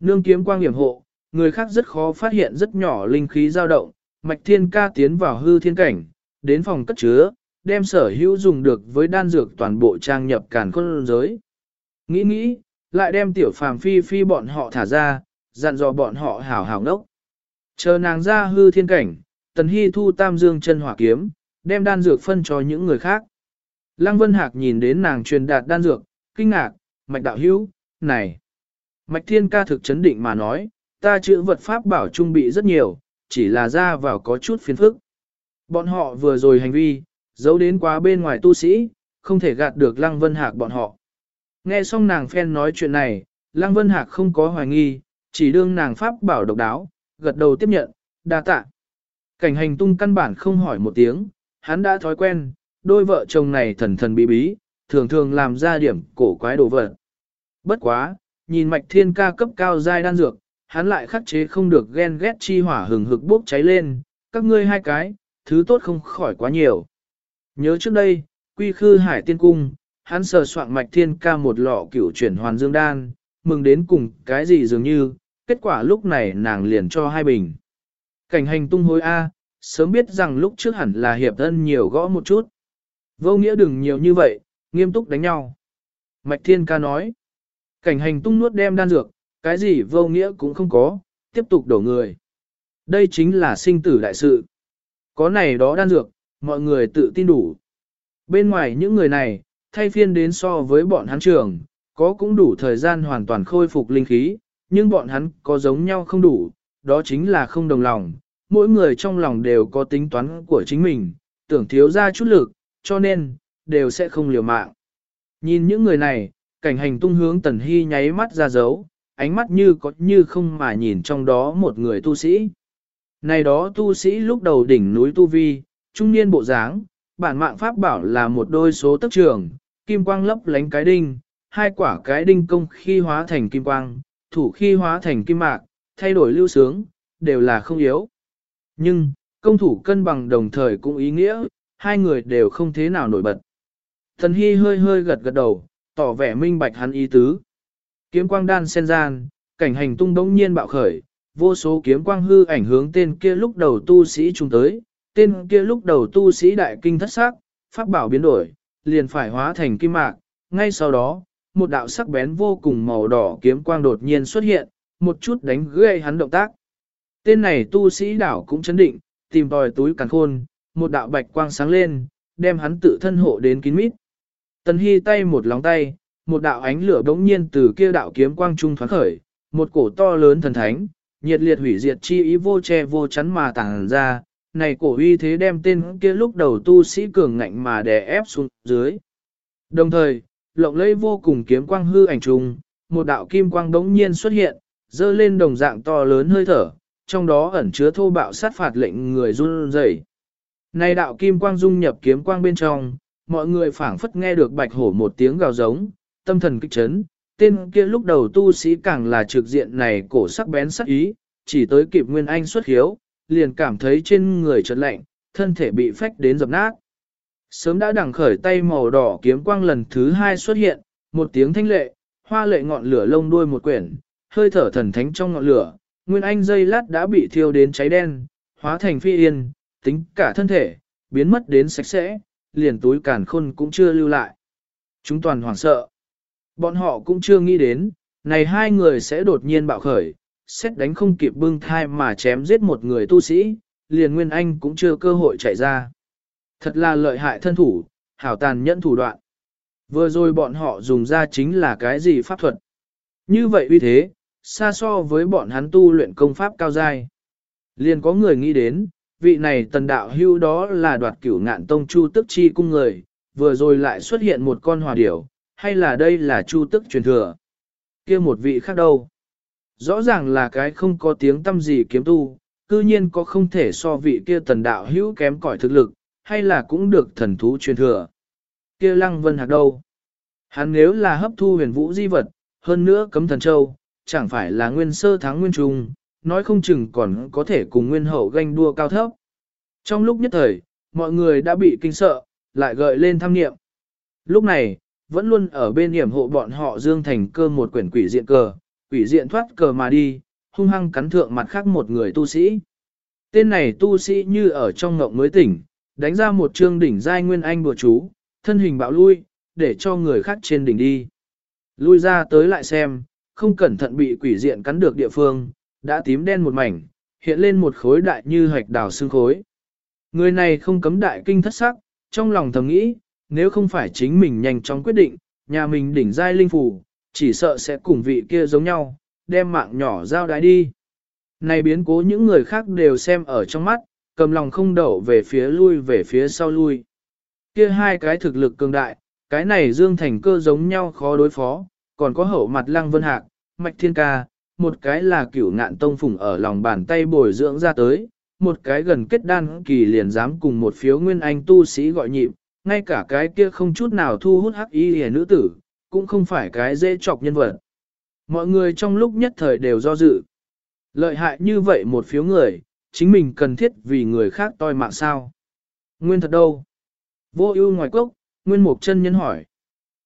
Nương kiếm quang hiểm hộ, người khác rất khó phát hiện rất nhỏ linh khí dao động, mạch thiên ca tiến vào hư thiên cảnh, đến phòng cất chứa, đem sở hữu dùng được với đan dược toàn bộ trang nhập càn khôn giới. Nghĩ nghĩ, lại đem tiểu phàm phi phi bọn họ thả ra, dặn dò bọn họ hảo hảo ngốc. Chờ nàng ra hư thiên cảnh, tần hy thu tam dương chân hỏa kiếm, đem đan dược phân cho những người khác. Lăng Vân Hạc nhìn đến nàng truyền đạt đan dược, kinh ngạc, mạch đạo hữu, này. Mạch thiên ca thực chấn định mà nói, ta chữ vật pháp bảo trung bị rất nhiều, chỉ là ra vào có chút phiền phức. Bọn họ vừa rồi hành vi, giấu đến quá bên ngoài tu sĩ, không thể gạt được Lăng Vân Hạc bọn họ. Nghe xong nàng phen nói chuyện này, Lăng Vân Hạc không có hoài nghi, chỉ đương nàng pháp bảo độc đáo, gật đầu tiếp nhận, đa tạ. Cảnh hành tung căn bản không hỏi một tiếng, hắn đã thói quen, đôi vợ chồng này thần thần bí bí, thường thường làm ra điểm cổ quái đồ vật. Bất quá, nhìn mạch thiên ca cấp cao giai đan dược, hắn lại khắc chế không được ghen ghét chi hỏa hừng hực bốc cháy lên, các ngươi hai cái, thứ tốt không khỏi quá nhiều. Nhớ trước đây, quy khư hải tiên cung, hắn sờ soạn mạch thiên ca một lọ cửu chuyển hoàn dương đan, mừng đến cùng cái gì dường như, kết quả lúc này nàng liền cho hai bình. Cảnh hành tung hối A, sớm biết rằng lúc trước hẳn là hiệp thân nhiều gõ một chút. Vô nghĩa đừng nhiều như vậy, nghiêm túc đánh nhau. Mạch thiên ca nói, cảnh hành tung nuốt đem đan dược, cái gì vô nghĩa cũng không có, tiếp tục đổ người. Đây chính là sinh tử đại sự. Có này đó đan dược, mọi người tự tin đủ. Bên ngoài những người này, thay phiên đến so với bọn hắn trường, có cũng đủ thời gian hoàn toàn khôi phục linh khí, nhưng bọn hắn có giống nhau không đủ, đó chính là không đồng lòng. Mỗi người trong lòng đều có tính toán của chính mình, tưởng thiếu ra chút lực, cho nên, đều sẽ không liều mạng. Nhìn những người này, cảnh hành tung hướng tần hy nháy mắt ra dấu, ánh mắt như có như không mà nhìn trong đó một người tu sĩ. Này đó tu sĩ lúc đầu đỉnh núi Tu Vi, trung niên bộ dáng, bản mạng pháp bảo là một đôi số tức trường, kim quang lấp lánh cái đinh, hai quả cái đinh công khi hóa thành kim quang, thủ khi hóa thành kim mạc, thay đổi lưu sướng, đều là không yếu. Nhưng, công thủ cân bằng đồng thời cũng ý nghĩa, hai người đều không thế nào nổi bật. Thần Hy hơi hơi gật gật đầu, tỏ vẻ minh bạch hắn ý tứ. Kiếm quang đan sen gian, cảnh hành tung đống nhiên bạo khởi, vô số kiếm quang hư ảnh hướng tên kia lúc đầu tu sĩ trùng tới, tên kia lúc đầu tu sĩ đại kinh thất sắc, pháp bảo biến đổi, liền phải hóa thành kim mạc, ngay sau đó, một đạo sắc bén vô cùng màu đỏ kiếm quang đột nhiên xuất hiện, một chút đánh gây hắn động tác. Tên này tu sĩ đảo cũng chấn định, tìm tòi túi càn khôn, một đạo bạch quang sáng lên, đem hắn tự thân hộ đến kín mít. Tần Hy tay một lóng tay, một đạo ánh lửa bỗng nhiên từ kia đạo kiếm quang trung thoáng khởi, một cổ to lớn thần thánh, nhiệt liệt hủy diệt chi ý vô che vô chắn mà tàng ra, này cổ uy thế đem tên kia lúc đầu tu sĩ cường ngạnh mà đè ép xuống dưới. Đồng thời, lộng lẫy vô cùng kiếm quang hư ảnh trùng, một đạo kim quang đống nhiên xuất hiện, dơ lên đồng dạng to lớn hơi thở, trong đó ẩn chứa thô bạo sát phạt lệnh người run rẩy. Này đạo kim quang dung nhập kiếm quang bên trong, mọi người phảng phất nghe được bạch hổ một tiếng gào giống, tâm thần kích chấn, tên kia lúc đầu tu sĩ càng là trực diện này cổ sắc bén sắc ý, chỉ tới kịp Nguyên Anh xuất hiếu, liền cảm thấy trên người chợt lạnh, thân thể bị phách đến dập nát. Sớm đã đằng khởi tay màu đỏ kiếm quang lần thứ hai xuất hiện, một tiếng thanh lệ, hoa lệ ngọn lửa lông đuôi một quyển, hơi thở thần thánh trong ngọn lửa, Nguyên Anh dây lát đã bị thiêu đến cháy đen, hóa thành phi yên, tính cả thân thể, biến mất đến sạch sẽ, liền túi cản khôn cũng chưa lưu lại. Chúng toàn hoảng sợ. Bọn họ cũng chưa nghĩ đến, này hai người sẽ đột nhiên bạo khởi, xét đánh không kịp bưng thai mà chém giết một người tu sĩ, liền Nguyên Anh cũng chưa cơ hội chạy ra. Thật là lợi hại thân thủ, hảo tàn nhẫn thủ đoạn. Vừa rồi bọn họ dùng ra chính là cái gì pháp thuật. Như vậy uy thế, xa so với bọn hắn tu luyện công pháp cao dai. Liền có người nghĩ đến, vị này tần đạo hưu đó là đoạt cửu ngạn tông chu tức chi cung người, vừa rồi lại xuất hiện một con hòa điểu, hay là đây là chu tức truyền thừa. kia một vị khác đâu. Rõ ràng là cái không có tiếng tâm gì kiếm tu, cư nhiên có không thể so vị kia tần đạo hữu kém cỏi thực lực, hay là cũng được thần thú truyền thừa. Kia lăng vân hạc đâu? Hắn nếu là hấp thu huyền vũ di vật, hơn nữa cấm thần châu, chẳng phải là nguyên sơ thắng nguyên trung, nói không chừng còn có thể cùng nguyên hậu ganh đua cao thấp. Trong lúc nhất thời, mọi người đã bị kinh sợ, lại gợi lên tham nghiệm. Lúc này, vẫn luôn ở bên hiểm hộ bọn họ dương thành cơ một quyển quỷ diện cờ, quỷ diện thoát cờ mà đi, hung hăng cắn thượng mặt khác một người tu sĩ. Tên này tu sĩ như ở trong ngộng mới tỉnh, đánh ra một chương đỉnh giai nguyên anh bùa chú, thân hình bạo lui, để cho người khác trên đỉnh đi. Lui ra tới lại xem, không cẩn thận bị quỷ diện cắn được địa phương, đã tím đen một mảnh, hiện lên một khối đại như hạch đào xương khối. Người này không cấm đại kinh thất sắc, trong lòng thầm nghĩ, nếu không phải chính mình nhanh chóng quyết định, nhà mình đỉnh giai linh phủ, chỉ sợ sẽ cùng vị kia giống nhau, đem mạng nhỏ giao đái đi. Này biến cố những người khác đều xem ở trong mắt, cầm lòng không đậu về phía lui về phía sau lui. Kia hai cái thực lực cường đại, cái này dương thành cơ giống nhau khó đối phó, còn có hậu mặt lăng vân hạc, mạch thiên ca, một cái là cửu ngạn tông phùng ở lòng bàn tay bồi dưỡng ra tới, một cái gần kết đan kỳ liền dám cùng một phiếu nguyên anh tu sĩ gọi nhịp, ngay cả cái kia không chút nào thu hút hắc y hề nữ tử, cũng không phải cái dễ chọc nhân vật. Mọi người trong lúc nhất thời đều do dự. Lợi hại như vậy một phiếu người, chính mình cần thiết vì người khác toi mạng sao. Nguyên thật đâu? Vô ưu ngoài cốc, Nguyên Mục chân nhân hỏi.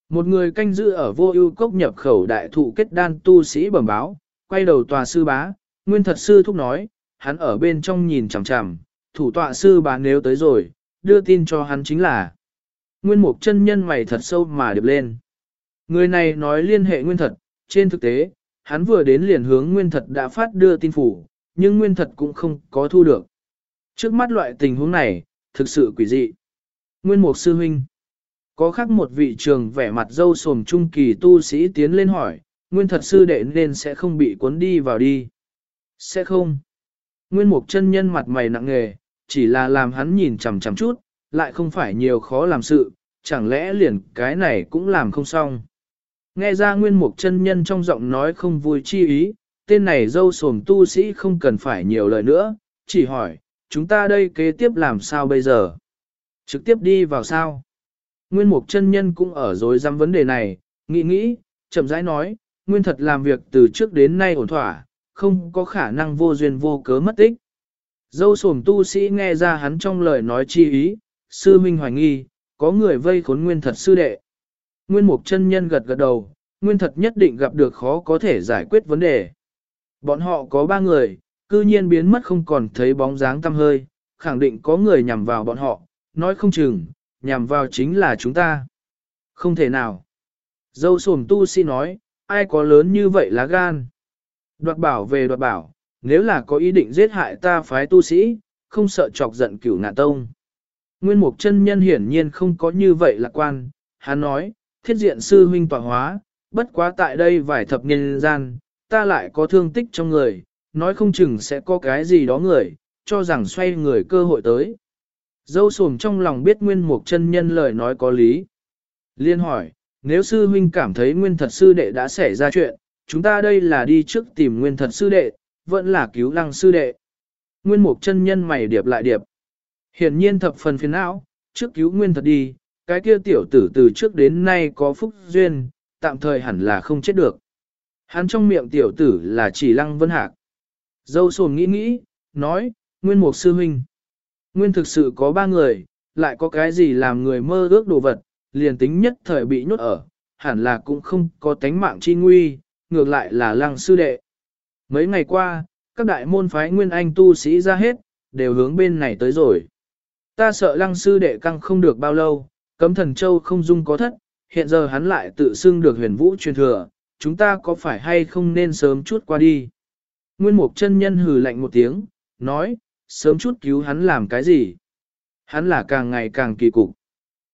Một người canh giữ ở vô ưu cốc nhập khẩu đại thụ kết đan tu sĩ bẩm báo, quay đầu tòa sư bá, Nguyên thật sư thúc nói, hắn ở bên trong nhìn chằm chằm, thủ tọa sư bá nếu tới rồi, đưa tin cho hắn chính là. Nguyên Mục chân nhân mày thật sâu mà điệp lên. Người này nói liên hệ Nguyên thật, trên thực tế, hắn vừa đến liền hướng Nguyên thật đã phát đưa tin phủ, nhưng Nguyên thật cũng không có thu được. Trước mắt loại tình huống này, thực sự quỷ dị. Nguyên Mục sư huynh. Có khác một vị trường vẻ mặt dâu sồm trung kỳ tu sĩ tiến lên hỏi, Nguyên thật sư đệ nên sẽ không bị cuốn đi vào đi. Sẽ không. Nguyên Mục chân nhân mặt mày nặng nghề, chỉ là làm hắn nhìn chằm chằm chút, lại không phải nhiều khó làm sự, chẳng lẽ liền cái này cũng làm không xong. Nghe ra nguyên mục chân nhân trong giọng nói không vui chi ý, tên này dâu sồm tu sĩ không cần phải nhiều lời nữa, chỉ hỏi, chúng ta đây kế tiếp làm sao bây giờ? Trực tiếp đi vào sao? Nguyên mục chân nhân cũng ở dối dám vấn đề này, nghĩ nghĩ, chậm rãi nói, nguyên thật làm việc từ trước đến nay ổn thỏa, không có khả năng vô duyên vô cớ mất tích. Dâu sổm tu sĩ nghe ra hắn trong lời nói chi ý, sư minh hoài nghi, có người vây khốn nguyên thật sư đệ. Nguyên mục chân nhân gật gật đầu, nguyên thật nhất định gặp được khó có thể giải quyết vấn đề. Bọn họ có ba người, cư nhiên biến mất không còn thấy bóng dáng tăm hơi, khẳng định có người nhằm vào bọn họ, nói không chừng, nhằm vào chính là chúng ta. Không thể nào. Dâu sồm tu sĩ nói, ai có lớn như vậy lá gan. Đoạt bảo về đoạt bảo, nếu là có ý định giết hại ta phái tu sĩ, không sợ chọc giận cửu ngạ tông. Nguyên mục chân nhân hiển nhiên không có như vậy lạc quan, hắn nói, thiết diện sư huynh tọa hóa, bất quá tại đây vài thập niên gian, ta lại có thương tích trong người, nói không chừng sẽ có cái gì đó người, cho rằng xoay người cơ hội tới. Dâu sồm trong lòng biết nguyên mục chân nhân lời nói có lý. Liên hỏi, nếu sư huynh cảm thấy nguyên thật sư đệ đã xảy ra chuyện, chúng ta đây là đi trước tìm nguyên thật sư đệ, vẫn là cứu lăng sư đệ. Nguyên mục chân nhân mày điệp lại điệp. Hiển nhiên thập phần phiền não, trước cứu nguyên thật đi, cái kia tiểu tử từ trước đến nay có phúc duyên, tạm thời hẳn là không chết được. Hắn trong miệng tiểu tử là chỉ lăng vân hạc. Dâu sồn nghĩ nghĩ, nói, nguyên mục sư huynh. Nguyên thực sự có ba người, lại có cái gì làm người mơ ước đồ vật, liền tính nhất thời bị nhốt ở, hẳn là cũng không có tánh mạng chi nguy, ngược lại là lăng sư đệ. Mấy ngày qua, các đại môn phái nguyên anh tu sĩ ra hết, đều hướng bên này tới rồi. Ta sợ lăng sư đệ căng không được bao lâu, cấm thần châu không dung có thất, hiện giờ hắn lại tự xưng được huyền vũ truyền thừa, chúng ta có phải hay không nên sớm chút qua đi. Nguyên mục chân nhân hừ lạnh một tiếng, nói, sớm chút cứu hắn làm cái gì. Hắn là càng ngày càng kỳ cục.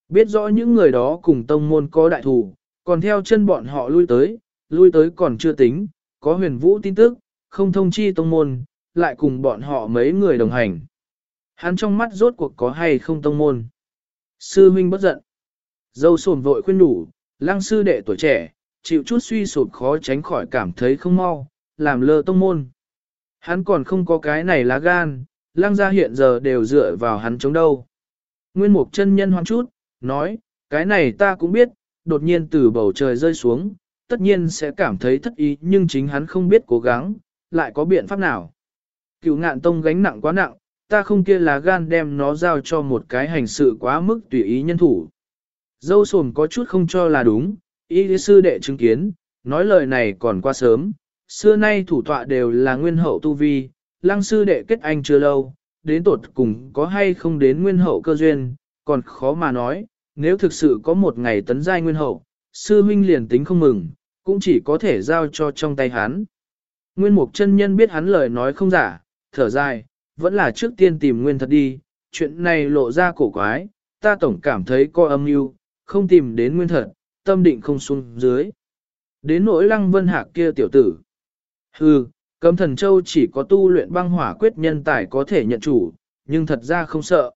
Biết rõ những người đó cùng tông môn có đại thù, còn theo chân bọn họ lui tới, lui tới còn chưa tính, có huyền vũ tin tức, không thông chi tông môn, lại cùng bọn họ mấy người đồng hành. Hắn trong mắt rốt cuộc có hay không tông môn. Sư huynh bất giận. Dâu sồn vội khuyên đủ, lăng sư đệ tuổi trẻ, chịu chút suy sụp khó tránh khỏi cảm thấy không mau, làm lơ tông môn. Hắn còn không có cái này lá gan, Lang gia hiện giờ đều dựa vào hắn chống đâu. Nguyên mục chân nhân hoang chút, nói, cái này ta cũng biết, đột nhiên từ bầu trời rơi xuống, tất nhiên sẽ cảm thấy thất ý nhưng chính hắn không biết cố gắng, lại có biện pháp nào. Cựu ngạn tông gánh nặng quá nặng, ta không kia là gan đem nó giao cho một cái hành sự quá mức tùy ý nhân thủ. Dâu sồm có chút không cho là đúng, y sư đệ chứng kiến, nói lời này còn quá sớm, xưa nay thủ tọa đều là nguyên hậu tu vi, lăng sư đệ kết anh chưa lâu, đến tột cùng có hay không đến nguyên hậu cơ duyên, còn khó mà nói, nếu thực sự có một ngày tấn giai nguyên hậu, sư huynh liền tính không mừng, cũng chỉ có thể giao cho trong tay hắn. Nguyên mục chân nhân biết hắn lời nói không giả, thở dài, vẫn là trước tiên tìm nguyên thật đi, chuyện này lộ ra cổ quái, ta tổng cảm thấy có âm mưu, không tìm đến nguyên thật, tâm định không xuống dưới. Đến nỗi lăng vân hạc kia tiểu tử. Hừ, cấm thần châu chỉ có tu luyện băng hỏa quyết nhân tài có thể nhận chủ, nhưng thật ra không sợ.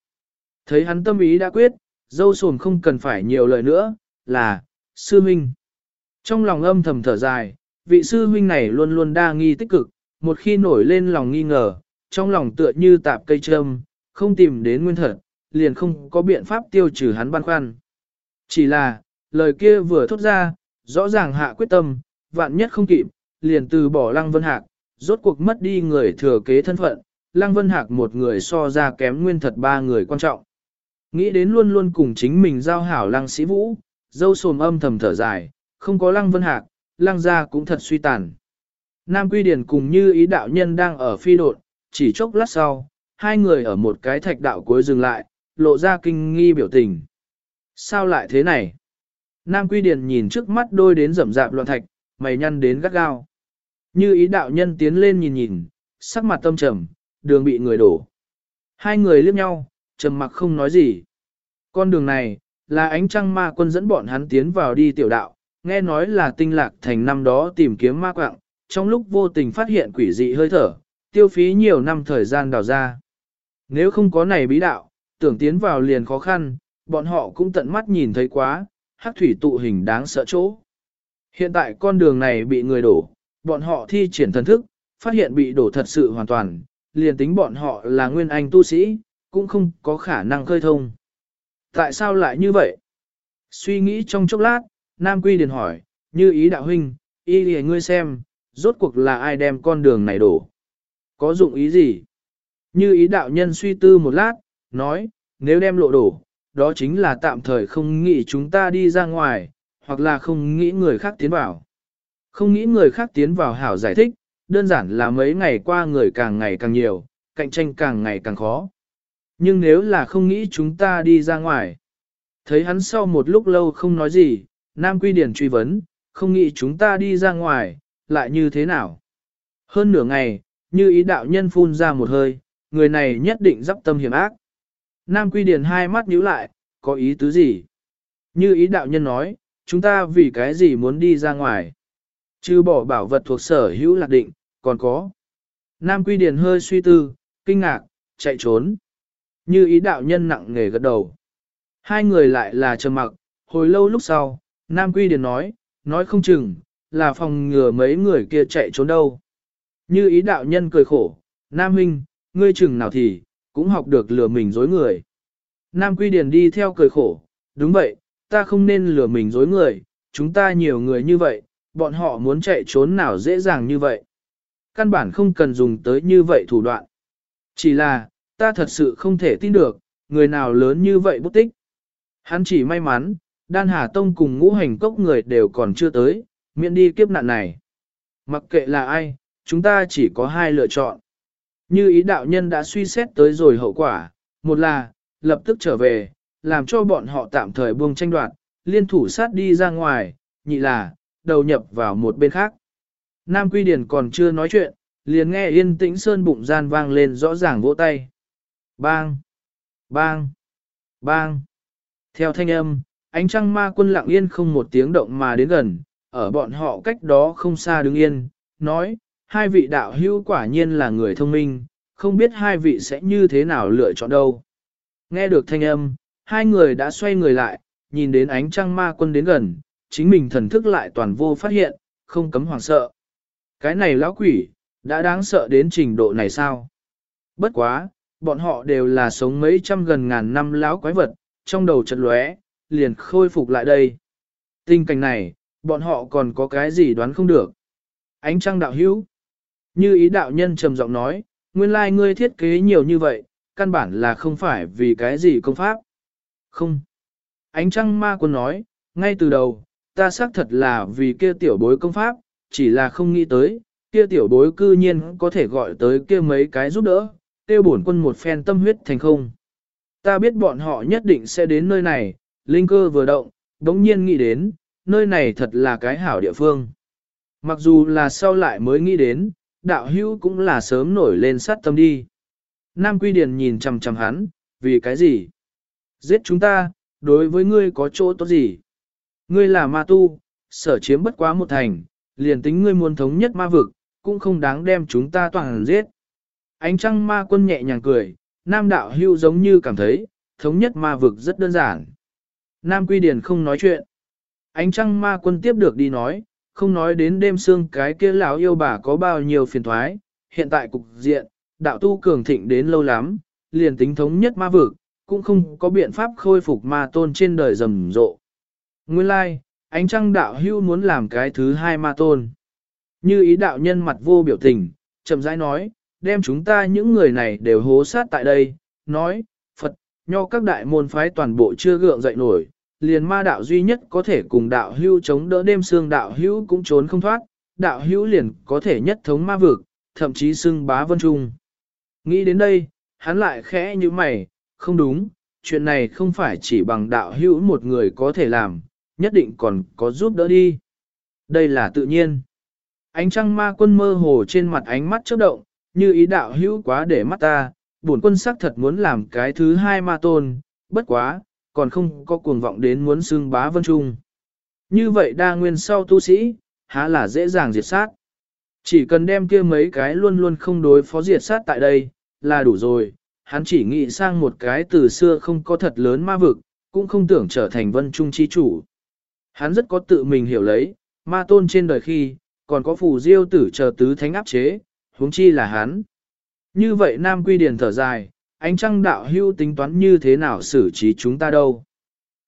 Thấy hắn tâm ý đã quyết, dâu sồn không cần phải nhiều lời nữa, là, sư huynh. Trong lòng âm thầm thở dài, vị sư huynh này luôn luôn đa nghi tích cực, một khi nổi lên lòng nghi ngờ, trong lòng tựa như tạp cây trâm, không tìm đến nguyên thật, liền không có biện pháp tiêu trừ hắn băn khoăn. Chỉ là, lời kia vừa thốt ra, rõ ràng hạ quyết tâm, vạn nhất không kịp, liền từ bỏ Lăng Vân Hạc, rốt cuộc mất đi người thừa kế thân phận, Lăng Vân Hạc một người so ra kém nguyên thật ba người quan trọng. Nghĩ đến luôn luôn cùng chính mình giao hảo Lăng Sĩ Vũ, dâu sồm âm thầm thở dài, không có Lăng Vân Hạc, Lăng gia cũng thật suy tàn. Nam Quy Điển cùng như ý đạo nhân đang ở phi đột, chỉ chốc lát sau, hai người ở một cái thạch đạo cuối dừng lại, lộ ra kinh nghi biểu tình. Sao lại thế này? Nam Quy Điền nhìn trước mắt đôi đến rậm rạp loạn thạch, mày nhăn đến gắt gao. Như ý đạo nhân tiến lên nhìn nhìn, sắc mặt tâm trầm, đường bị người đổ. Hai người liếc nhau, trầm mặc không nói gì. Con đường này, là ánh trăng ma quân dẫn bọn hắn tiến vào đi tiểu đạo, nghe nói là tinh lạc thành năm đó tìm kiếm ma quạng, trong lúc vô tình phát hiện quỷ dị hơi thở, tiêu phí nhiều năm thời gian đào ra. Nếu không có này bí đạo, tưởng tiến vào liền khó khăn, bọn họ cũng tận mắt nhìn thấy quá, hắc thủy tụ hình đáng sợ chỗ. Hiện tại con đường này bị người đổ, bọn họ thi triển thần thức, phát hiện bị đổ thật sự hoàn toàn, liền tính bọn họ là nguyên anh tu sĩ, cũng không có khả năng khơi thông. Tại sao lại như vậy? Suy nghĩ trong chốc lát, Nam Quy Điền hỏi, như ý đạo huynh, ý thì ngươi xem, rốt cuộc là ai đem con đường này đổ? Có dụng ý gì? Như ý đạo nhân suy tư một lát, nói, nếu đem lộ đổ, đó chính là tạm thời không nghĩ chúng ta đi ra ngoài, hoặc là không nghĩ người khác tiến vào. Không nghĩ người khác tiến vào hảo giải thích, đơn giản là mấy ngày qua người càng ngày càng nhiều, cạnh tranh càng ngày càng khó. Nhưng nếu là không nghĩ chúng ta đi ra ngoài, thấy hắn sau một lúc lâu không nói gì, Nam Quy Điển truy vấn, không nghĩ chúng ta đi ra ngoài, lại như thế nào? Hơn nửa ngày, như ý đạo nhân phun ra một hơi, người này nhất định dắp tâm hiểm ác. Nam Quy Điền hai mắt nhíu lại, có ý tứ gì? Như ý đạo nhân nói, chúng ta vì cái gì muốn đi ra ngoài? Chứ bỏ bảo vật thuộc sở hữu lạc định, còn có. Nam Quy Điền hơi suy tư, kinh ngạc, chạy trốn. Như ý đạo nhân nặng nghề gật đầu. Hai người lại là trầm mặc, hồi lâu lúc sau, Nam Quy Điền nói, nói không chừng, là phòng ngừa mấy người kia chạy trốn đâu. Như ý đạo nhân cười khổ, Nam Huynh, ngươi chừng nào thì, cũng học được lừa mình dối người. Nam Quy Điền đi theo cười khổ, đúng vậy, ta không nên lừa mình dối người, chúng ta nhiều người như vậy, bọn họ muốn chạy trốn nào dễ dàng như vậy. Căn bản không cần dùng tới như vậy thủ đoạn. Chỉ là, ta thật sự không thể tin được, người nào lớn như vậy bút tích. Hắn chỉ may mắn, Đan Hà Tông cùng ngũ hành cốc người đều còn chưa tới, miễn đi kiếp nạn này. Mặc kệ là ai, chúng ta chỉ có hai lựa chọn. Như ý đạo nhân đã suy xét tới rồi hậu quả, một là, lập tức trở về, làm cho bọn họ tạm thời buông tranh đoạt, liên thủ sát đi ra ngoài, nhị là, đầu nhập vào một bên khác. Nam Quy Điền còn chưa nói chuyện, liền nghe yên tĩnh sơn bụng gian vang lên rõ ràng vỗ tay. Bang! Bang! Bang! Theo thanh âm, ánh trăng ma quân lặng yên không một tiếng động mà đến gần, ở bọn họ cách đó không xa đứng yên, nói, hai vị đạo hữu quả nhiên là người thông minh, không biết hai vị sẽ như thế nào lựa chọn đâu. Nghe được thanh âm, hai người đã xoay người lại, nhìn đến ánh trăng ma quân đến gần, chính mình thần thức lại toàn vô phát hiện, không cấm hoảng sợ. Cái này lão quỷ, đã đáng sợ đến trình độ này sao? Bất quá, bọn họ đều là sống mấy trăm gần ngàn năm lão quái vật, trong đầu chật lóe, liền khôi phục lại đây. Tình cảnh này, bọn họ còn có cái gì đoán không được. Ánh trăng đạo hữu. Như ý đạo nhân trầm giọng nói, nguyên lai ngươi thiết kế nhiều như vậy, căn bản là không phải vì cái gì công pháp. Không. Ánh trăng ma quân nói, ngay từ đầu, ta xác thật là vì kia tiểu bối công pháp, chỉ là không nghĩ tới, kia tiểu bối cư nhiên có thể gọi tới kia mấy cái giúp đỡ, tiêu bổn quân một phen tâm huyết thành không. Ta biết bọn họ nhất định sẽ đến nơi này, linh cơ vừa động, đống nhiên nghĩ đến, nơi này thật là cái hảo địa phương. Mặc dù là sau lại mới nghĩ đến, đạo hữu cũng là sớm nổi lên sát tâm đi. Nam Quy Điền nhìn chằm chằm hắn, vì cái gì? Giết chúng ta, đối với ngươi có chỗ tốt gì? Ngươi là ma tu, sở chiếm bất quá một thành, liền tính ngươi muốn thống nhất ma vực, cũng không đáng đem chúng ta toàn giết. Ánh trăng ma quân nhẹ nhàng cười, nam đạo hưu giống như cảm thấy, thống nhất ma vực rất đơn giản. Nam Quy Điền không nói chuyện. Ánh trăng ma quân tiếp được đi nói, không nói đến đêm xương cái kia lão yêu bà có bao nhiêu phiền thoái, hiện tại cục diện, đạo tu cường thịnh đến lâu lắm, liền tính thống nhất ma vực, cũng không có biện pháp khôi phục ma tôn trên đời rầm rộ. Nguyên lai, like, ánh trăng đạo hưu muốn làm cái thứ hai ma tôn. Như ý đạo nhân mặt vô biểu tình, chậm rãi nói, đem chúng ta những người này đều hố sát tại đây, nói, Phật, nho các đại môn phái toàn bộ chưa gượng dậy nổi, liền ma đạo duy nhất có thể cùng đạo hưu chống đỡ đêm xương đạo hưu cũng trốn không thoát, đạo hưu liền có thể nhất thống ma vực, thậm chí xưng bá vân trung. Nghĩ đến đây, hắn lại khẽ như mày, không đúng, chuyện này không phải chỉ bằng đạo hữu một người có thể làm, nhất định còn có giúp đỡ đi. Đây là tự nhiên. Ánh trăng ma quân mơ hồ trên mặt ánh mắt chớp động, như ý đạo hữu quá để mắt ta, bổn quân sắc thật muốn làm cái thứ hai ma tôn, bất quá, còn không có cuồng vọng đến muốn xưng bá vân trung. Như vậy đa nguyên sau tu sĩ, há là dễ dàng diệt sát. Chỉ cần đem kia mấy cái luôn luôn không đối phó diệt sát tại đây, là đủ rồi, hắn chỉ nghĩ sang một cái từ xưa không có thật lớn ma vực, cũng không tưởng trở thành vân trung chi chủ. Hắn rất có tự mình hiểu lấy, ma tôn trên đời khi, còn có phù diêu tử chờ tứ thánh áp chế, huống chi là hắn. Như vậy Nam Quy Điền thở dài, ánh trăng đạo hưu tính toán như thế nào xử trí chúng ta đâu.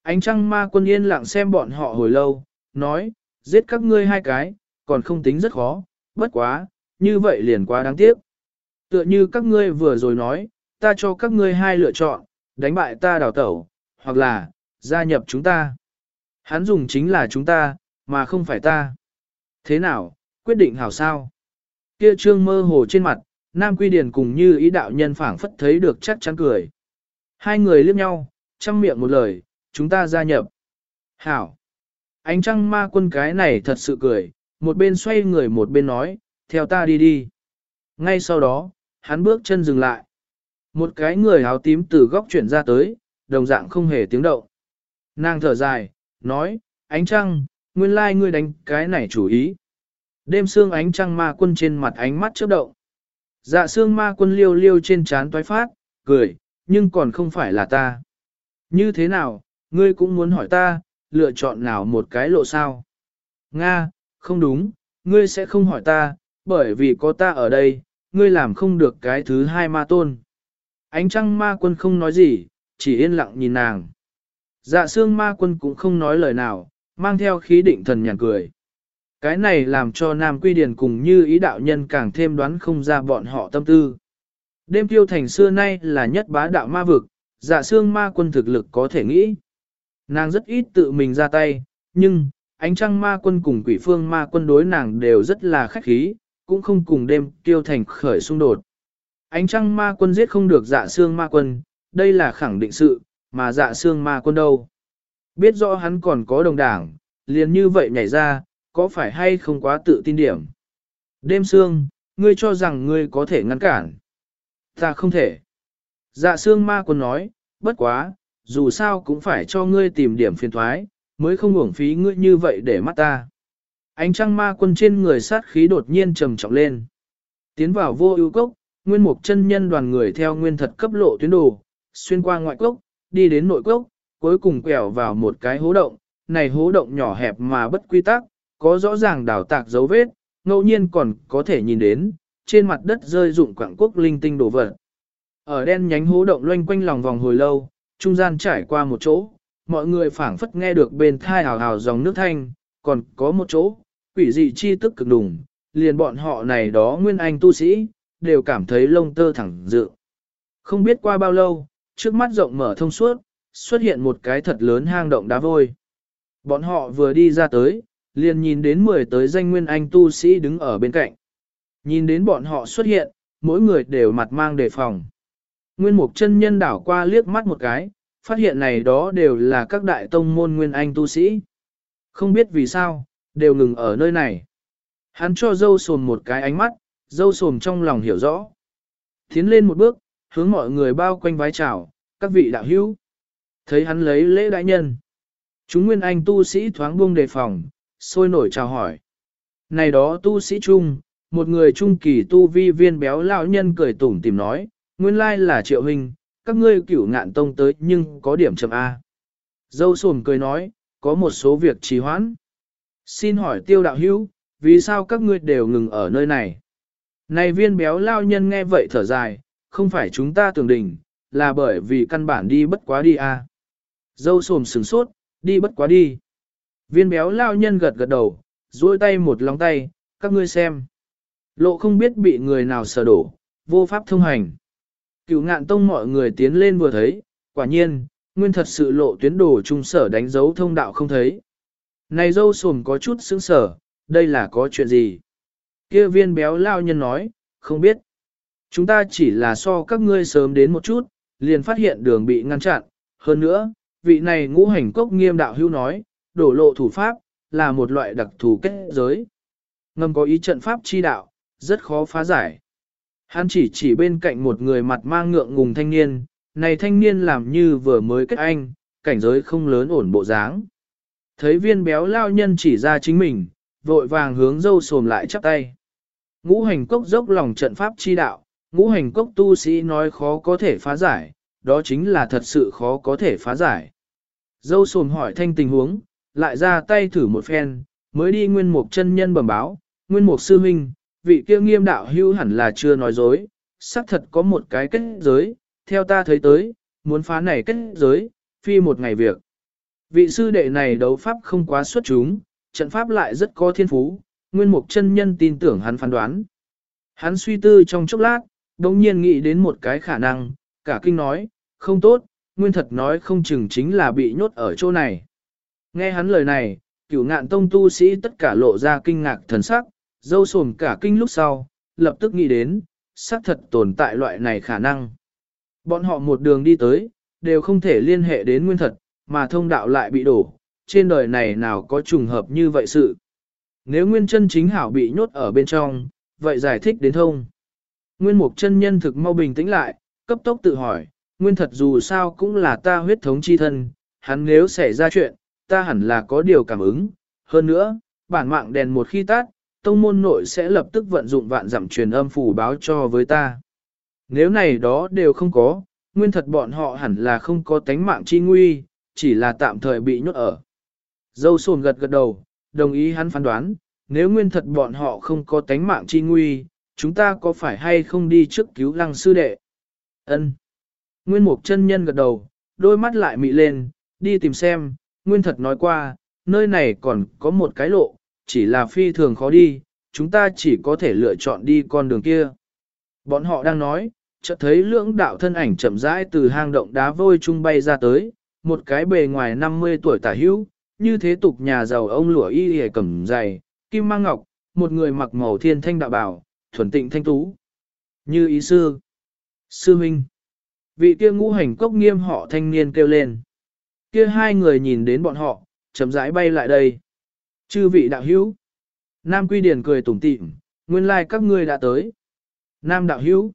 Ánh trăng ma quân yên lặng xem bọn họ hồi lâu, nói, giết các ngươi hai cái, còn không tính rất khó, bất quá, như vậy liền quá đáng tiếc. Tựa như các ngươi vừa rồi nói, ta cho các ngươi hai lựa chọn, đánh bại ta đào tẩu, hoặc là, gia nhập chúng ta. Hắn dùng chính là chúng ta, mà không phải ta. Thế nào, quyết định hảo sao? Kia trương mơ hồ trên mặt, Nam Quy Điền cùng như ý đạo nhân phảng phất thấy được chắc chắn cười. Hai người liếc nhau, chăm miệng một lời, chúng ta gia nhập. Hảo! Ánh trăng ma quân cái này thật sự cười, một bên xoay người một bên nói, theo ta đi đi. Ngay sau đó, hắn bước chân dừng lại. Một cái người áo tím từ góc chuyển ra tới, đồng dạng không hề tiếng động. Nàng thở dài, nói, ánh trăng, nguyên lai ngươi đánh cái này chủ ý. Đêm sương ánh trăng ma quân trên mặt ánh mắt chớp động. Dạ sương ma quân liêu liêu trên trán toái phát, cười, nhưng còn không phải là ta. Như thế nào, ngươi cũng muốn hỏi ta, lựa chọn nào một cái lộ sao? Nga, không đúng, ngươi sẽ không hỏi ta, bởi vì có ta ở đây, ngươi làm không được cái thứ hai ma tôn. Ánh trăng ma quân không nói gì, chỉ yên lặng nhìn nàng. Dạ xương ma quân cũng không nói lời nào, mang theo khí định thần nhàn cười. Cái này làm cho Nam Quy Điền cùng như ý đạo nhân càng thêm đoán không ra bọn họ tâm tư. Đêm tiêu thành xưa nay là nhất bá đạo ma vực, dạ xương ma quân thực lực có thể nghĩ. Nàng rất ít tự mình ra tay, nhưng, ánh trăng ma quân cùng quỷ phương ma quân đối nàng đều rất là khách khí, cũng không cùng đêm tiêu thành khởi xung đột. Ánh trăng ma quân giết không được dạ xương ma quân, đây là khẳng định sự, mà dạ xương ma quân đâu. Biết rõ hắn còn có đồng đảng, liền như vậy nhảy ra, có phải hay không quá tự tin điểm. Đêm xương, ngươi cho rằng ngươi có thể ngăn cản. Ta không thể. Dạ xương ma quân nói, bất quá, dù sao cũng phải cho ngươi tìm điểm phiền thoái, mới không uổng phí ngươi như vậy để mắt ta. Ánh trăng ma quân trên người sát khí đột nhiên trầm trọng lên. Tiến vào vô ưu cốc, nguyên mục chân nhân đoàn người theo nguyên thật cấp lộ tuyến đồ, xuyên qua ngoại cốc, đi đến nội cốc, cuối cùng quẹo vào một cái hố động, này hố động nhỏ hẹp mà bất quy tắc, có rõ ràng đào tạc dấu vết, ngẫu nhiên còn có thể nhìn đến, trên mặt đất rơi dụng quảng quốc linh tinh đổ vật. Ở đen nhánh hố động loanh quanh lòng vòng hồi lâu, trung gian trải qua một chỗ, mọi người phảng phất nghe được bên thai hào hào dòng nước thanh, còn có một chỗ, quỷ dị chi tức cực đùng, liền bọn họ này đó nguyên anh tu sĩ, đều cảm thấy lông tơ thẳng dự. Không biết qua bao lâu, trước mắt rộng mở thông suốt, xuất hiện một cái thật lớn hang động đá vôi. Bọn họ vừa đi ra tới, liền nhìn đến 10 tới danh nguyên anh tu sĩ đứng ở bên cạnh. Nhìn đến bọn họ xuất hiện, mỗi người đều mặt mang đề phòng. Nguyên mục chân nhân đảo qua liếc mắt một cái, phát hiện này đó đều là các đại tông môn nguyên anh tu sĩ. Không biết vì sao, đều ngừng ở nơi này. Hắn cho dâu sồm một cái ánh mắt, dâu sồm trong lòng hiểu rõ. Tiến lên một bước, hướng mọi người bao quanh vái chào, các vị đạo hữu. Thấy hắn lấy lễ đại nhân. Chúng nguyên anh tu sĩ thoáng buông đề phòng, sôi nổi chào hỏi. Này đó tu sĩ chung, một người trung kỳ tu vi viên béo lão nhân cười tủm tìm nói, nguyên lai là triệu hình, các ngươi cửu ngạn tông tới nhưng có điểm chậm A. Dâu sồm cười nói, có một số việc trì hoãn. Xin hỏi tiêu đạo hữu, vì sao các ngươi đều ngừng ở nơi này? Này viên béo lao nhân nghe vậy thở dài, không phải chúng ta tưởng đỉnh, là bởi vì căn bản đi bất quá đi a. À. Dâu sồm sừng sốt, đi bất quá đi. Viên béo lao nhân gật gật đầu, duỗi tay một lòng tay, các ngươi xem. Lộ không biết bị người nào sờ đổ, vô pháp thông hành. Cựu ngạn tông mọi người tiến lên vừa thấy, quả nhiên, nguyên thật sự lộ tuyến đồ trung sở đánh dấu thông đạo không thấy. Này dâu sồm có chút sững sở, đây là có chuyện gì? Kia viên béo lao nhân nói, không biết. Chúng ta chỉ là so các ngươi sớm đến một chút, liền phát hiện đường bị ngăn chặn. Hơn nữa, vị này ngũ hành cốc nghiêm đạo hưu nói, đổ lộ thủ pháp, là một loại đặc thù kết giới. Ngầm có ý trận pháp chi đạo, rất khó phá giải. Hắn chỉ chỉ bên cạnh một người mặt mang ngượng ngùng thanh niên, này thanh niên làm như vừa mới kết anh, cảnh giới không lớn ổn bộ dáng. Thấy viên béo lao nhân chỉ ra chính mình, vội vàng hướng dâu sồm lại chắp tay. Ngũ hành cốc dốc lòng trận pháp chi đạo, ngũ hành cốc tu sĩ nói khó có thể phá giải, đó chính là thật sự khó có thể phá giải. Dâu sồm hỏi thanh tình huống, lại ra tay thử một phen, mới đi nguyên mục chân nhân bẩm báo, nguyên mục sư huynh, vị kia nghiêm đạo hưu hẳn là chưa nói dối, xác thật có một cái kết giới, theo ta thấy tới, muốn phá này kết giới, phi một ngày việc. Vị sư đệ này đấu pháp không quá xuất chúng, trận pháp lại rất có thiên phú, nguyên mục chân nhân tin tưởng hắn phán đoán. Hắn suy tư trong chốc lát, đồng nhiên nghĩ đến một cái khả năng, cả kinh nói, không tốt, nguyên thật nói không chừng chính là bị nhốt ở chỗ này. Nghe hắn lời này, cửu ngạn tông tu sĩ tất cả lộ ra kinh ngạc thần sắc, dâu sồm cả kinh lúc sau, lập tức nghĩ đến, xác thật tồn tại loại này khả năng. Bọn họ một đường đi tới, đều không thể liên hệ đến nguyên thật, mà thông đạo lại bị đổ, trên đời này nào có trùng hợp như vậy sự. Nếu nguyên chân chính hảo bị nhốt ở bên trong, vậy giải thích đến thông. Nguyên mục chân nhân thực mau bình tĩnh lại, cấp tốc tự hỏi, nguyên thật dù sao cũng là ta huyết thống chi thân, hắn nếu xảy ra chuyện, ta hẳn là có điều cảm ứng. Hơn nữa, bản mạng đèn một khi tắt, tông môn nội sẽ lập tức vận dụng vạn dặm truyền âm phủ báo cho với ta. Nếu này đó đều không có, nguyên thật bọn họ hẳn là không có tánh mạng chi nguy, chỉ là tạm thời bị nhốt ở. Dâu sồn gật gật đầu, đồng ý hắn phán đoán, nếu nguyên thật bọn họ không có tánh mạng chi nguy, chúng ta có phải hay không đi trước cứu lăng sư đệ? Ân. Nguyên mục chân nhân gật đầu, đôi mắt lại mị lên, đi tìm xem, nguyên thật nói qua, nơi này còn có một cái lộ, chỉ là phi thường khó đi, chúng ta chỉ có thể lựa chọn đi con đường kia. Bọn họ đang nói, chợt thấy lưỡng đạo thân ảnh chậm rãi từ hang động đá vôi trung bay ra tới, một cái bề ngoài 50 tuổi tả hữu, như thế tục nhà giàu ông lụa y hề cầm dày, kim mang ngọc, một người mặc màu thiên thanh đạo bảo, thuần tịnh thanh tú. Như ý sư, sư huynh vị kia ngũ hành cốc nghiêm họ thanh niên kêu lên. Kia hai người nhìn đến bọn họ, chậm rãi bay lại đây. Chư vị đạo hữu. Nam Quy Điển cười tủm tỉm, nguyên lai like các ngươi đã tới. Nam đạo hữu.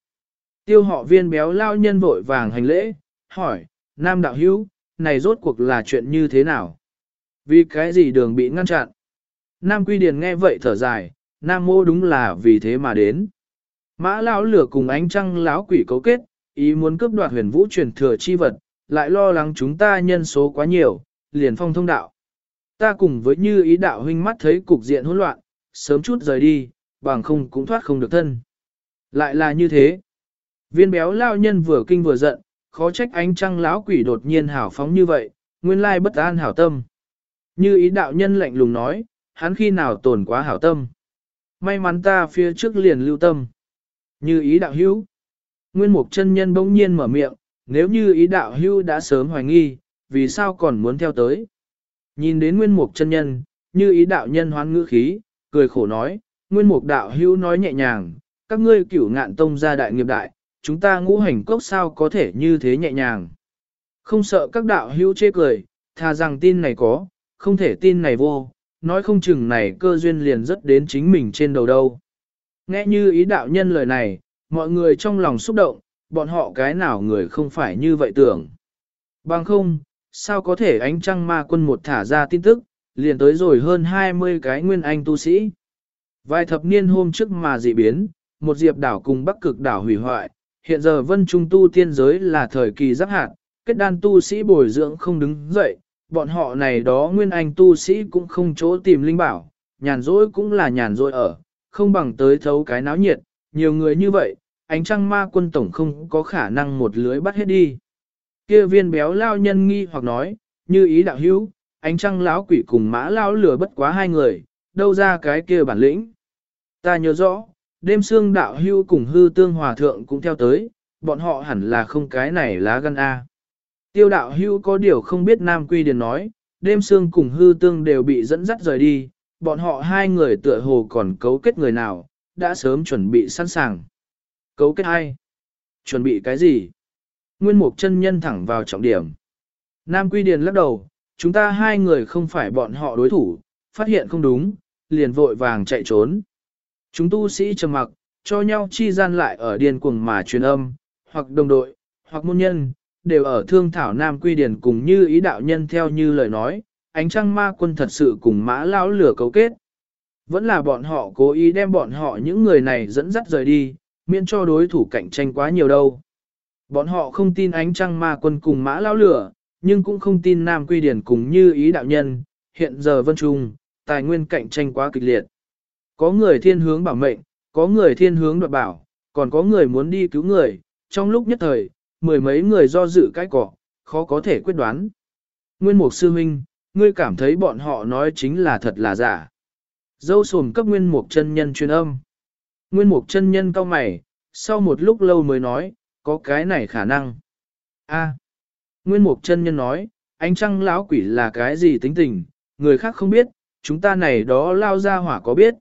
Tiêu họ viên béo lao nhân vội vàng hành lễ, hỏi, Nam đạo hữu, này rốt cuộc là chuyện như thế nào? Vì cái gì đường bị ngăn chặn? Nam Quy Điền nghe vậy thở dài, Nam mô đúng là vì thế mà đến. Mã lão lửa cùng ánh trăng lão quỷ cấu kết, ý muốn cướp đoạt huyền vũ truyền thừa chi vật, lại lo lắng chúng ta nhân số quá nhiều, liền phong thông đạo. Ta cùng với như ý đạo huynh mắt thấy cục diện hỗn loạn, sớm chút rời đi, bằng không cũng thoát không được thân. Lại là như thế. Viên béo lao nhân vừa kinh vừa giận, khó trách ánh trăng lão quỷ đột nhiên hảo phóng như vậy, nguyên lai bất an hảo tâm. Như ý đạo nhân lạnh lùng nói, hắn khi nào tổn quá hảo tâm. May mắn ta phía trước liền lưu tâm. Như ý đạo hữu. Nguyên mục chân nhân bỗng nhiên mở miệng, nếu như ý đạo hữu đã sớm hoài nghi, vì sao còn muốn theo tới. Nhìn đến nguyên mục chân nhân, như ý đạo nhân hoán ngữ khí, cười khổ nói, nguyên mục đạo hữu nói nhẹ nhàng, các ngươi cửu ngạn tông gia đại nghiệp đại, chúng ta ngũ hành cốc sao có thể như thế nhẹ nhàng. Không sợ các đạo hữu chê cười, thà rằng tin này có, không thể tin này vô, nói không chừng này cơ duyên liền rất đến chính mình trên đầu đâu. Nghe như ý đạo nhân lời này, mọi người trong lòng xúc động, bọn họ cái nào người không phải như vậy tưởng. Bằng không, sao có thể ánh trăng ma quân một thả ra tin tức, liền tới rồi hơn 20 cái nguyên anh tu sĩ. Vài thập niên hôm trước mà dị biến, một diệp đảo cùng bắc cực đảo hủy hoại, hiện giờ vân trung tu tiên giới là thời kỳ giáp hạt, kết đan tu sĩ bồi dưỡng không đứng dậy, bọn họ này đó nguyên anh tu sĩ cũng không chỗ tìm linh bảo, nhàn rỗi cũng là nhàn rỗi ở, không bằng tới thấu cái náo nhiệt, nhiều người như vậy, ánh trăng ma quân tổng không có khả năng một lưới bắt hết đi. Kia viên béo lao nhân nghi hoặc nói, như ý đạo hữu, ánh trăng lão quỷ cùng mã lao lửa bất quá hai người, đâu ra cái kia bản lĩnh. Ta nhớ rõ, đêm xương đạo hưu cùng hư tương hòa thượng cũng theo tới, bọn họ hẳn là không cái này lá gan A. Tiêu đạo hưu có điều không biết Nam Quy Điền nói, đêm sương cùng hư tương đều bị dẫn dắt rời đi, bọn họ hai người tựa hồ còn cấu kết người nào, đã sớm chuẩn bị sẵn sàng. Cấu kết ai? Chuẩn bị cái gì? Nguyên mục chân nhân thẳng vào trọng điểm. Nam Quy Điền lắc đầu, chúng ta hai người không phải bọn họ đối thủ, phát hiện không đúng, liền vội vàng chạy trốn. Chúng tu sĩ trầm mặc, cho nhau chi gian lại ở điên cuồng mà truyền âm, hoặc đồng đội, hoặc môn nhân, đều ở thương thảo Nam Quy Điển cùng như ý đạo nhân theo như lời nói, ánh trăng ma quân thật sự cùng mã lão lửa cấu kết. Vẫn là bọn họ cố ý đem bọn họ những người này dẫn dắt rời đi, miễn cho đối thủ cạnh tranh quá nhiều đâu. Bọn họ không tin ánh trăng ma quân cùng mã lão lửa, nhưng cũng không tin Nam Quy Điển cùng như ý đạo nhân, hiện giờ vân trung, tài nguyên cạnh tranh quá kịch liệt. Có người thiên hướng bảo mệnh, có người thiên hướng đoạt bảo, còn có người muốn đi cứu người, trong lúc nhất thời, mười mấy người do dự cái cỏ, khó có thể quyết đoán. Nguyên Mục Sư Minh, ngươi cảm thấy bọn họ nói chính là thật là giả. Dâu sồm cấp Nguyên Mục chân nhân truyền âm. Nguyên Mục chân nhân cao mày, sau một lúc lâu mới nói, có cái này khả năng. A. Nguyên Mục chân nhân nói, ánh trăng lão quỷ là cái gì tính tình, người khác không biết, chúng ta này đó lao ra hỏa có biết.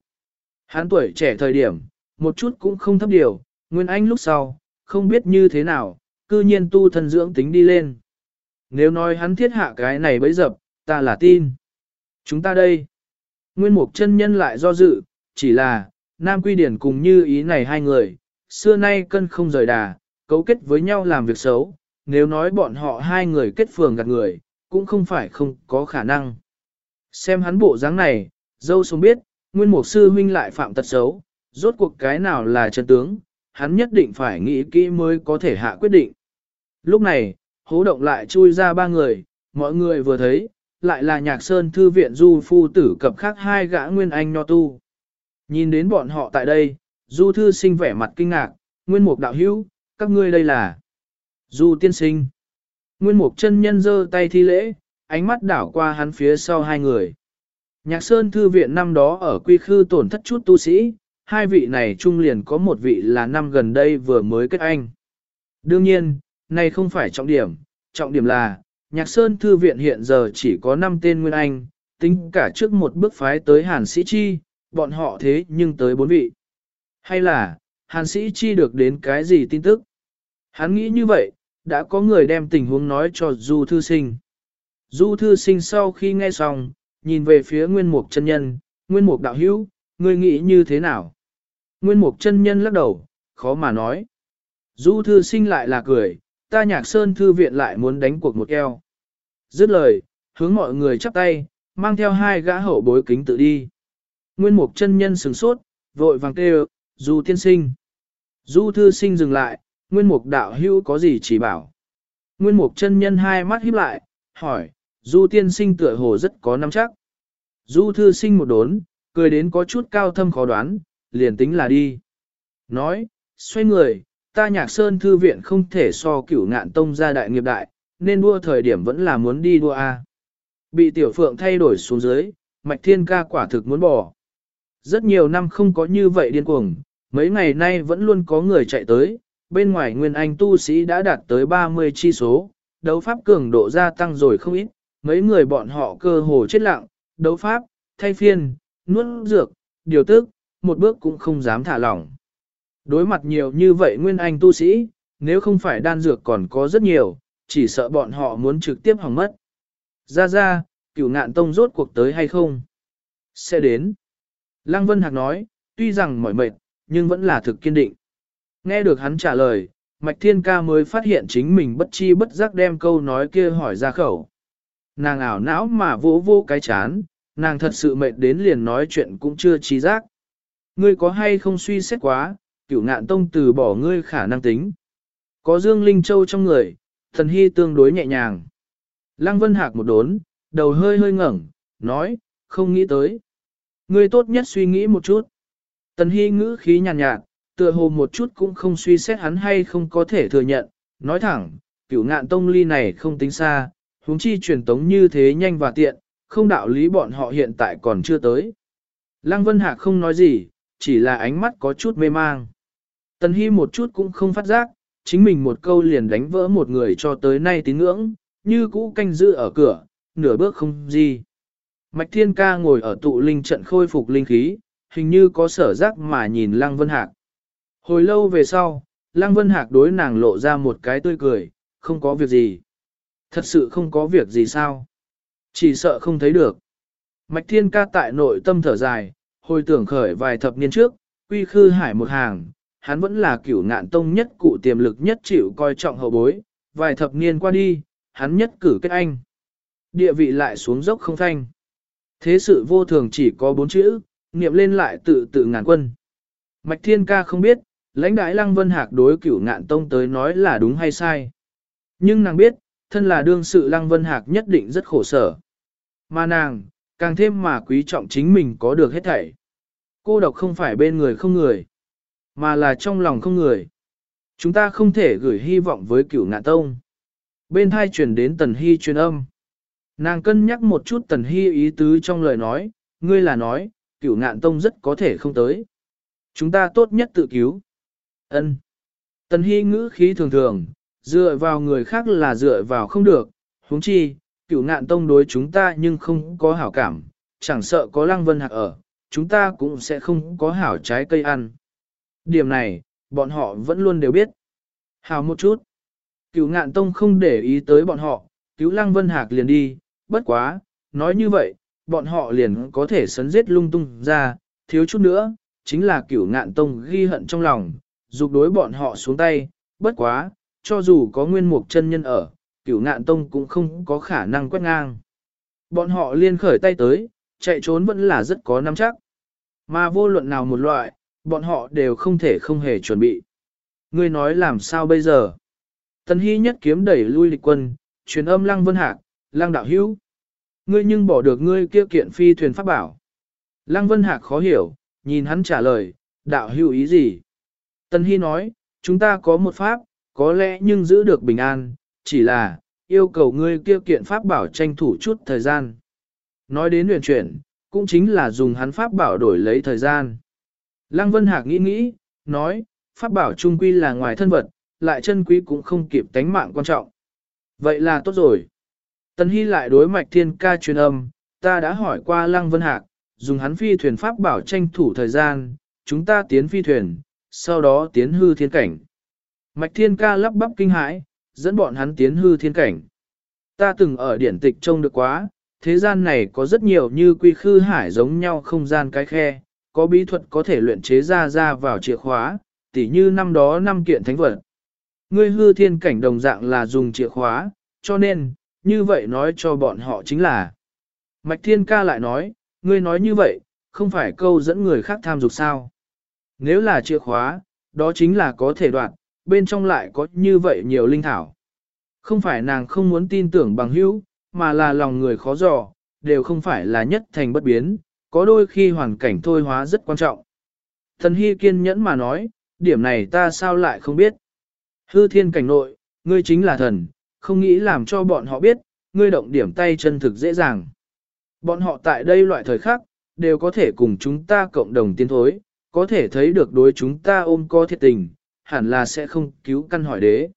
Hán tuổi trẻ thời điểm, một chút cũng không thấp điều, Nguyên Anh lúc sau, không biết như thế nào, cư nhiên tu thân dưỡng tính đi lên. Nếu nói hắn thiết hạ cái này bấy dập, ta là tin. Chúng ta đây. Nguyên mục chân nhân lại do dự, chỉ là, Nam Quy Điển cùng như ý này hai người, xưa nay cân không rời đà, cấu kết với nhau làm việc xấu, nếu nói bọn họ hai người kết phường gạt người, cũng không phải không có khả năng. Xem hắn bộ dáng này, dâu sống biết, nguyên mục sư huynh lại phạm tật xấu, rốt cuộc cái nào là chân tướng, hắn nhất định phải nghĩ kỹ mới có thể hạ quyết định. Lúc này, hố động lại chui ra ba người, mọi người vừa thấy, lại là nhạc sơn thư viện du phu tử cập khác hai gã nguyên anh nho tu. Nhìn đến bọn họ tại đây, du thư sinh vẻ mặt kinh ngạc, nguyên mục đạo hữu, các ngươi đây là du tiên sinh. Nguyên mục chân nhân giơ tay thi lễ, ánh mắt đảo qua hắn phía sau hai người. Nhạc sơn thư viện năm đó ở quy khư tổn thất chút tu sĩ, hai vị này chung liền có một vị là năm gần đây vừa mới kết anh. Đương nhiên, này không phải trọng điểm, trọng điểm là, Nhạc Sơn Thư Viện hiện giờ chỉ có 5 tên Nguyên Anh, tính cả trước một bước phái tới Hàn Sĩ Chi, bọn họ thế nhưng tới 4 vị. Hay là, Hàn Sĩ Chi được đến cái gì tin tức? Hắn nghĩ như vậy, đã có người đem tình huống nói cho Du Thư Sinh. Du Thư Sinh sau khi nghe xong, nhìn về phía Nguyên Mục chân nhân, Nguyên Mục đạo hữu, ngươi nghĩ như thế nào? Nguyên Mục chân nhân lắc đầu, khó mà nói. Du Thư Sinh lại là cười, ta nhạc sơn thư viện lại muốn đánh cuộc một eo. Dứt lời, hướng mọi người chắp tay, mang theo hai gã hậu bối kính tự đi. Nguyên mục chân nhân sừng sốt, vội vàng kêu, du tiên sinh. Du thư sinh dừng lại, nguyên mục đạo hữu có gì chỉ bảo. Nguyên mục chân nhân hai mắt híp lại, hỏi, du tiên sinh tựa hồ rất có nắm chắc. Du thư sinh một đốn, cười đến có chút cao thâm khó đoán, liền tính là đi. Nói, xoay người, ta nhạc sơn thư viện không thể so cửu ngạn tông gia đại nghiệp đại, nên đua thời điểm vẫn là muốn đi đua A. Bị tiểu phượng thay đổi xuống dưới, mạch thiên ca quả thực muốn bỏ. Rất nhiều năm không có như vậy điên cuồng, mấy ngày nay vẫn luôn có người chạy tới, bên ngoài nguyên anh tu sĩ đã đạt tới 30 chi số, đấu pháp cường độ gia tăng rồi không ít, mấy người bọn họ cơ hồ chết lặng, đấu pháp, thay phiên, nuốt dược, điều tức, một bước cũng không dám thả lỏng. Đối mặt nhiều như vậy nguyên anh tu sĩ, nếu không phải đan dược còn có rất nhiều, chỉ sợ bọn họ muốn trực tiếp hỏng mất. Ra ra, cửu ngạn tông rốt cuộc tới hay không? Sẽ đến. Lăng Vân Hạc nói, tuy rằng mỏi mệt, nhưng vẫn là thực kiên định. Nghe được hắn trả lời, Mạch Thiên Ca mới phát hiện chính mình bất chi bất giác đem câu nói kia hỏi ra khẩu. Nàng ảo não mà vỗ vô cái chán, nàng thật sự mệt đến liền nói chuyện cũng chưa trí giác. Ngươi có hay không suy xét quá, cửu ngạn tông từ bỏ ngươi khả năng tính. Có Dương Linh Châu trong người, thần hy tương đối nhẹ nhàng. Lăng Vân Hạc một đốn, đầu hơi hơi ngẩng, nói, không nghĩ tới. Ngươi tốt nhất suy nghĩ một chút. Tần hy ngữ khí nhàn nhạt, nhạt, tựa hồ một chút cũng không suy xét hắn hay không có thể thừa nhận, nói thẳng, cửu ngạn tông ly này không tính xa, huống chi truyền tống như thế nhanh và tiện, không đạo lý bọn họ hiện tại còn chưa tới. Lăng Vân Hạc không nói gì, chỉ là ánh mắt có chút mê mang. Tần Hy một chút cũng không phát giác, chính mình một câu liền đánh vỡ một người cho tới nay tín ngưỡng, như cũ canh giữ ở cửa, nửa bước không gì. Mạch Thiên Ca ngồi ở tụ linh trận khôi phục linh khí, hình như có sở giác mà nhìn Lăng Vân Hạc. Hồi lâu về sau, Lăng Vân Hạc đối nàng lộ ra một cái tươi cười, không có việc gì. Thật sự không có việc gì sao? Chỉ sợ không thấy được. Mạch Thiên Ca tại nội tâm thở dài, hồi tưởng khởi vài thập niên trước, quy khư hải một hàng, hắn vẫn là cửu ngạn tông nhất cụ tiềm lực nhất chịu coi trọng hậu bối, vài thập niên qua đi, hắn nhất cử kết anh. Địa vị lại xuống dốc không thanh. Thế sự vô thường chỉ có bốn chữ, niệm lên lại tự tự ngàn quân. Mạch Thiên Ca không biết, lãnh đại Lăng Vân Hạc đối cửu ngạn tông tới nói là đúng hay sai. Nhưng nàng biết, thân là đương sự Lăng Vân Hạc nhất định rất khổ sở. Mà nàng, càng thêm mà quý trọng chính mình có được hết thảy. Cô độc không phải bên người không người, mà là trong lòng không người. Chúng ta không thể gửi hy vọng với cửu ngạn tông. Bên hai truyền đến tần hy truyền âm. Nàng cân nhắc một chút tần hy ý tứ trong lời nói, ngươi là nói, cửu ngạn tông rất có thể không tới. Chúng ta tốt nhất tự cứu. Ân. Tần hy ngữ khí thường thường, dựa vào người khác là dựa vào không được, huống chi, cửu ngạn tông đối chúng ta nhưng không có hảo cảm, chẳng sợ có lăng vân hạc ở, chúng ta cũng sẽ không có hảo trái cây ăn. Điểm này, bọn họ vẫn luôn đều biết. Hảo một chút. Cửu ngạn tông không để ý tới bọn họ, cứu lăng vân hạc liền đi, bất quá, nói như vậy, bọn họ liền có thể sấn giết lung tung ra, thiếu chút nữa, chính là cửu ngạn tông ghi hận trong lòng, dục đối bọn họ xuống tay, bất quá, cho dù có nguyên mục chân nhân ở, cửu ngạn tông cũng không có khả năng quét ngang. Bọn họ liên khởi tay tới, chạy trốn vẫn là rất có nắm chắc. Mà vô luận nào một loại, bọn họ đều không thể không hề chuẩn bị. Ngươi nói làm sao bây giờ? Tần Hy nhất kiếm đẩy lui địch quân, truyền âm lăng vân hạc, lăng đạo hữu. Ngươi nhưng bỏ được ngươi kia kiện phi thuyền pháp bảo. Lăng vân hạc khó hiểu, nhìn hắn trả lời, đạo hữu ý gì? Tần Hy nói, chúng ta có một pháp, có lẽ nhưng giữ được bình an, chỉ là, yêu cầu ngươi kia kiện pháp bảo tranh thủ chút thời gian. Nói đến huyền chuyển, cũng chính là dùng hắn pháp bảo đổi lấy thời gian. Lăng Vân Hạc nghĩ nghĩ, nói, pháp bảo trung quy là ngoài thân vật, lại chân quý cũng không kịp tánh mạng quan trọng. Vậy là tốt rồi. Tần Hy lại đối mạch thiên ca truyền âm, ta đã hỏi qua Lăng Vân Hạc, dùng hắn phi thuyền pháp bảo tranh thủ thời gian, chúng ta tiến phi thuyền, sau đó tiến hư thiên cảnh. Mạch thiên ca lắp bắp kinh hãi, dẫn bọn hắn tiến hư thiên cảnh. Ta từng ở điển tịch trông được quá, thế gian này có rất nhiều như quy khư hải giống nhau không gian cái khe, có bí thuật có thể luyện chế ra ra vào chìa khóa, tỉ như năm đó năm kiện thánh vật. Ngươi hư thiên cảnh đồng dạng là dùng chìa khóa, cho nên, như vậy nói cho bọn họ chính là. Mạch thiên ca lại nói, ngươi nói như vậy, không phải câu dẫn người khác tham dục sao. Nếu là chìa khóa, đó chính là có thể đoạt, bên trong lại có như vậy nhiều linh thảo. Không phải nàng không muốn tin tưởng bằng hữu, mà là lòng người khó dò, đều không phải là nhất thành bất biến, có đôi khi hoàn cảnh thôi hóa rất quan trọng. Thần Hy kiên nhẫn mà nói, điểm này ta sao lại không biết. Hư thiên cảnh nội, ngươi chính là thần, không nghĩ làm cho bọn họ biết, ngươi động điểm tay chân thực dễ dàng. Bọn họ tại đây loại thời khắc, đều có thể cùng chúng ta cộng đồng tiến thối, có thể thấy được đối chúng ta ôm co thiệt tình, hẳn là sẽ không cứu căn hỏi đế.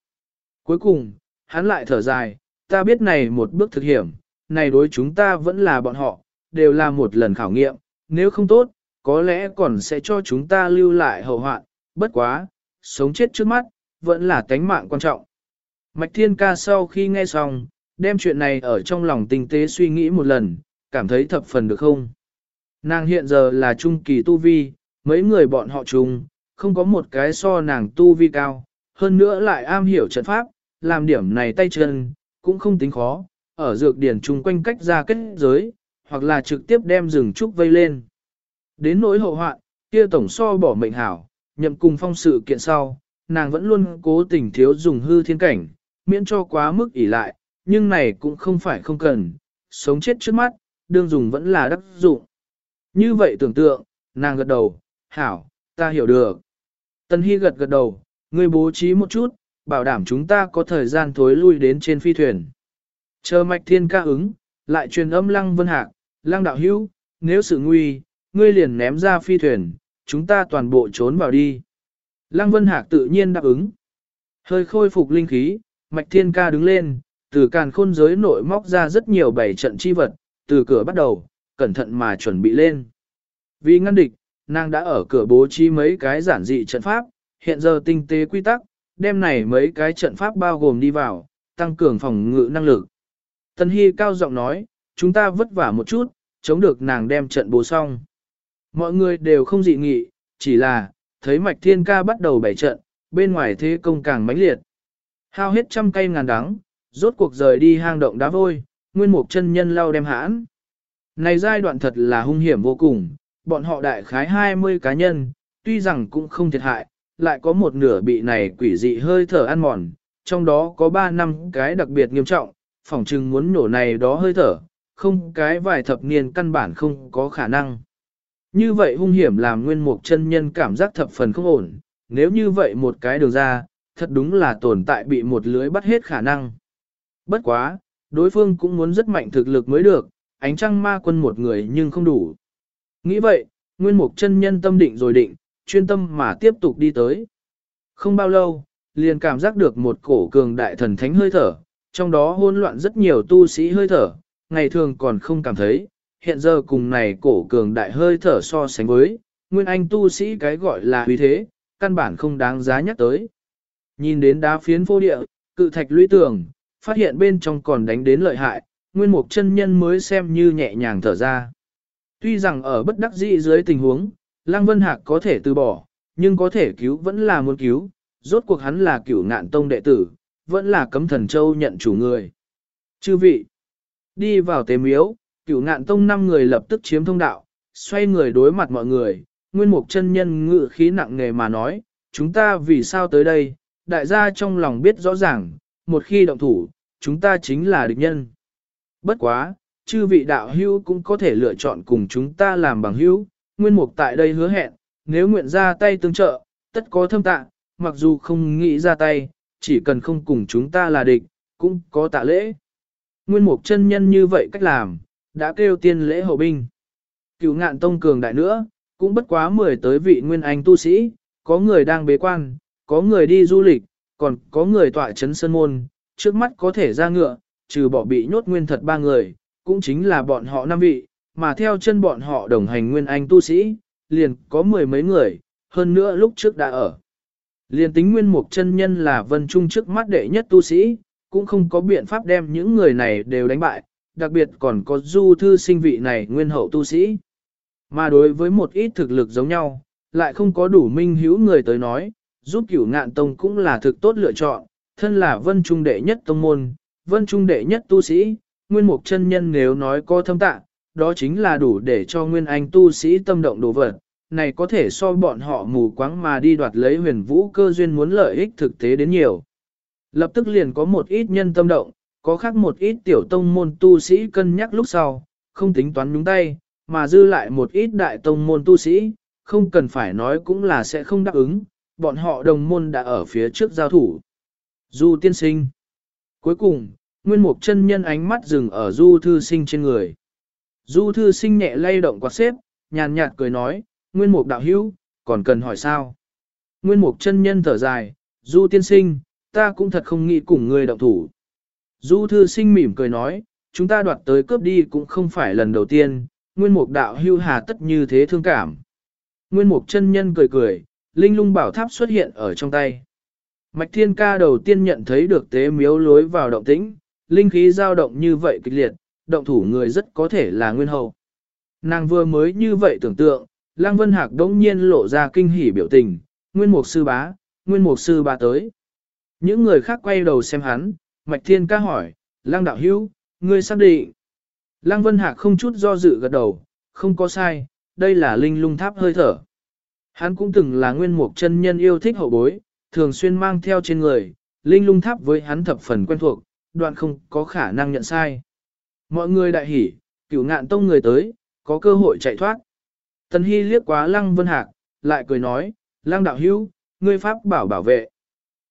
Cuối cùng, hắn lại thở dài, ta biết này một bước thực hiểm, này đối chúng ta vẫn là bọn họ, đều là một lần khảo nghiệm, nếu không tốt, có lẽ còn sẽ cho chúng ta lưu lại hậu hoạn, bất quá, sống chết trước mắt, vẫn là tánh mạng quan trọng. Mạch Thiên Ca sau khi nghe xong, đem chuyện này ở trong lòng tinh tế suy nghĩ một lần, cảm thấy thập phần được không? Nàng hiện giờ là trung kỳ tu vi, mấy người bọn họ chung, không có một cái so nàng tu vi cao, hơn nữa lại am hiểu trận pháp, làm điểm này tay chân, cũng không tính khó, ở dược điển chung quanh cách ra kết giới, hoặc là trực tiếp đem rừng trúc vây lên. Đến nỗi hậu hoạn, kia tổng so bỏ mệnh hảo, nhậm cùng phong sự kiện sau, nàng vẫn luôn cố tình thiếu dùng hư thiên cảnh, miễn cho quá mức ỷ lại, nhưng này cũng không phải không cần, sống chết trước mắt, đương dùng vẫn là đắc dụng. Như vậy tưởng tượng, nàng gật đầu, hảo, ta hiểu được. Tân Hy gật gật đầu, ngươi bố trí một chút, bảo đảm chúng ta có thời gian thối lui đến trên phi thuyền. Chờ mạch thiên ca ứng, lại truyền âm lăng vân hạc, lăng đạo hữu, nếu sự nguy, ngươi liền ném ra phi thuyền, chúng ta toàn bộ trốn vào đi. Lăng vân hạc tự nhiên đáp ứng. Hơi khôi phục linh khí, mạch thiên ca đứng lên, từ càn khôn giới nội móc ra rất nhiều bảy trận chi vật, từ cửa bắt đầu, cẩn thận mà chuẩn bị lên. Vì ngăn địch, nàng đã ở cửa bố trí mấy cái giản dị trận pháp, hiện giờ tinh tế quy tắc, đem này mấy cái trận pháp bao gồm đi vào, tăng cường phòng ngự năng lực. Tân Hy cao giọng nói, chúng ta vất vả một chút, chống được nàng đem trận bố xong. Mọi người đều không dị nghị, chỉ là, thấy mạch thiên ca bắt đầu bày trận, bên ngoài thế công càng mãnh liệt. Hao hết trăm cây ngàn đắng, rốt cuộc rời đi hang động đá vôi, nguyên mục chân nhân lau đem hãn. Này giai đoạn thật là hung hiểm vô cùng, bọn họ đại khái 20 cá nhân, tuy rằng cũng không thiệt hại, lại có một nửa bị này quỷ dị hơi thở ăn mòn, trong đó có 3 năm cái đặc biệt nghiêm trọng, phỏng chừng muốn nổ này đó hơi thở, không cái vài thập niên căn bản không có khả năng. Như vậy hung hiểm làm nguyên mục chân nhân cảm giác thập phần không ổn, nếu như vậy một cái đường ra, thật đúng là tồn tại bị một lưới bắt hết khả năng. Bất quá, đối phương cũng muốn rất mạnh thực lực mới được, ánh trăng ma quân một người nhưng không đủ. Nghĩ vậy, nguyên mục chân nhân tâm định rồi định, chuyên tâm mà tiếp tục đi tới. Không bao lâu, liền cảm giác được một cổ cường đại thần thánh hơi thở, trong đó hỗn loạn rất nhiều tu sĩ hơi thở, ngày thường còn không cảm thấy, hiện giờ cùng này cổ cường đại hơi thở so sánh với, nguyên anh tu sĩ cái gọi là uy thế, căn bản không đáng giá nhắc tới. Nhìn đến đá phiến vô địa, cự thạch lũy tường, phát hiện bên trong còn đánh đến lợi hại, nguyên mục chân nhân mới xem như nhẹ nhàng thở ra. Tuy rằng ở bất đắc dĩ dưới tình huống, Lăng Vân Hạc có thể từ bỏ, nhưng có thể cứu vẫn là muốn cứu, rốt cuộc hắn là cửu ngạn tông đệ tử, vẫn là cấm thần châu nhận chủ người. Chư vị, đi vào tế miếu, cửu ngạn tông năm người lập tức chiếm thông đạo, xoay người đối mặt mọi người, nguyên mục chân nhân ngự khí nặng nề mà nói, chúng ta vì sao tới đây, đại gia trong lòng biết rõ ràng, một khi động thủ, chúng ta chính là địch nhân. Bất quá, chư vị đạo hữu cũng có thể lựa chọn cùng chúng ta làm bằng hữu, nguyên mục tại đây hứa hẹn, nếu nguyện ra tay tương trợ, tất có thâm tạ, mặc dù không nghĩ ra tay, chỉ cần không cùng chúng ta là địch, cũng có tạ lễ. Nguyên mục chân nhân như vậy cách làm, đã kêu tiên lễ hậu binh. Cựu ngạn tông cường đại nữa, cũng bất quá mười tới vị nguyên anh tu sĩ, có người đang bế quan, có người đi du lịch, còn có người tọa chấn sân môn, trước mắt có thể ra ngựa, trừ bỏ bị nhốt nguyên thật ba người, cũng chính là bọn họ năm vị, mà theo chân bọn họ đồng hành nguyên anh tu sĩ, liền có mười mấy người, hơn nữa lúc trước đã ở. Liền tính nguyên mục chân nhân là vân trung trước mắt đệ nhất tu sĩ, cũng không có biện pháp đem những người này đều đánh bại, đặc biệt còn có du thư sinh vị này nguyên hậu tu sĩ. Mà đối với một ít thực lực giống nhau, lại không có đủ minh hữu người tới nói, giúp cửu ngạn tông cũng là thực tốt lựa chọn, thân là vân trung đệ nhất tông môn, vân trung đệ nhất tu sĩ, nguyên mục chân nhân nếu nói có thâm tạ, đó chính là đủ để cho nguyên anh tu sĩ tâm động đồ vật, này có thể so bọn họ mù quáng mà đi đoạt lấy huyền vũ cơ duyên muốn lợi ích thực tế đến nhiều. Lập tức liền có một ít nhân tâm động, có khác một ít tiểu tông môn tu sĩ cân nhắc lúc sau, không tính toán nhúng tay, mà dư lại một ít đại tông môn tu sĩ, không cần phải nói cũng là sẽ không đáp ứng, bọn họ đồng môn đã ở phía trước giao thủ. Du tiên sinh Cuối cùng, nguyên mục chân nhân ánh mắt dừng ở du thư sinh trên người. Du thư sinh nhẹ lay động quạt xếp, nhàn nhạt cười nói, nguyên mục đạo hữu, còn cần hỏi sao? Nguyên mục chân nhân thở dài, du tiên sinh, ta cũng thật không nghĩ cùng người động thủ. Du thư sinh mỉm cười nói, chúng ta đoạt tới cướp đi cũng không phải lần đầu tiên, nguyên mục đạo hưu hà tất như thế thương cảm. Nguyên mục chân nhân cười cười, linh lung bảo tháp xuất hiện ở trong tay. Mạch thiên ca đầu tiên nhận thấy được tế miếu lối vào động tĩnh, linh khí dao động như vậy kịch liệt, động thủ người rất có thể là nguyên hậu. Nàng vừa mới như vậy tưởng tượng, Lăng Vân Hạc đống nhiên lộ ra kinh hỉ biểu tình, nguyên mục sư bá, nguyên mục sư bá tới. Những người khác quay đầu xem hắn, Mạch Thiên ca hỏi, Lăng đạo hữu, ngươi xác định. Lăng Vân Hạc không chút do dự gật đầu, không có sai, đây là linh lung tháp hơi thở. Hắn cũng từng là nguyên mục chân nhân yêu thích hậu bối, thường xuyên mang theo trên người, linh lung tháp với hắn thập phần quen thuộc, đoạn không có khả năng nhận sai. Mọi người đại hỉ, cửu ngạn tông người tới, có cơ hội chạy thoát. Tần Hy liếc quá Lăng Vân Hạc, lại cười nói, Lăng đạo hữu, ngươi pháp bảo bảo vệ.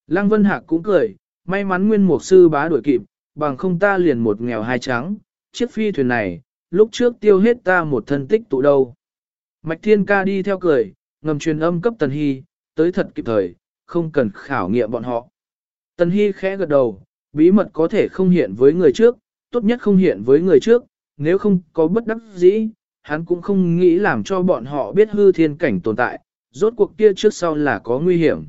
Lăng Vân Hạc cũng cười, may mắn nguyên mục sư bá đuổi kịp, bằng không ta liền một nghèo hai trắng, chiếc phi thuyền này, lúc trước tiêu hết ta một thân tích tụ đâu. Mạch Thiên Ca đi theo cười, ngầm truyền âm cấp Tần Hy, tới thật kịp thời, không cần khảo nghiệm bọn họ. Tần Hy khẽ gật đầu, bí mật có thể không hiện với người trước, tốt nhất không hiện với người trước, nếu không có bất đắc dĩ, hắn cũng không nghĩ làm cho bọn họ biết hư thiên cảnh tồn tại, rốt cuộc kia trước sau là có nguy hiểm.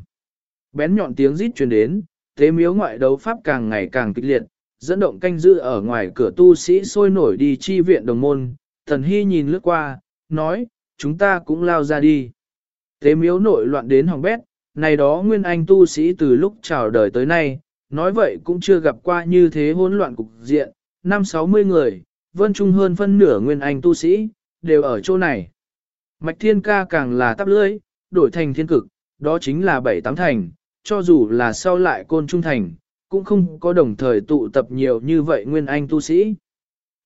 Bén nhọn tiếng rít truyền đến, thế miếu ngoại đấu pháp càng ngày càng kịch liệt, dẫn động canh giữ ở ngoài cửa tu sĩ sôi nổi đi chi viện đồng môn, thần hy nhìn lướt qua, nói, chúng ta cũng lao ra đi. Tế miếu nội loạn đến hỏng bét, này đó nguyên anh tu sĩ từ lúc chào đời tới nay, nói vậy cũng chưa gặp qua như thế hỗn loạn cục diện, năm sáu mươi người, vân trung hơn phân nửa nguyên anh tu sĩ, đều ở chỗ này. Mạch thiên ca càng là tắp lưỡi, đổi thành thiên cực, đó chính là bảy tám thành, cho dù là sau lại côn trung thành, cũng không có đồng thời tụ tập nhiều như vậy nguyên anh tu sĩ.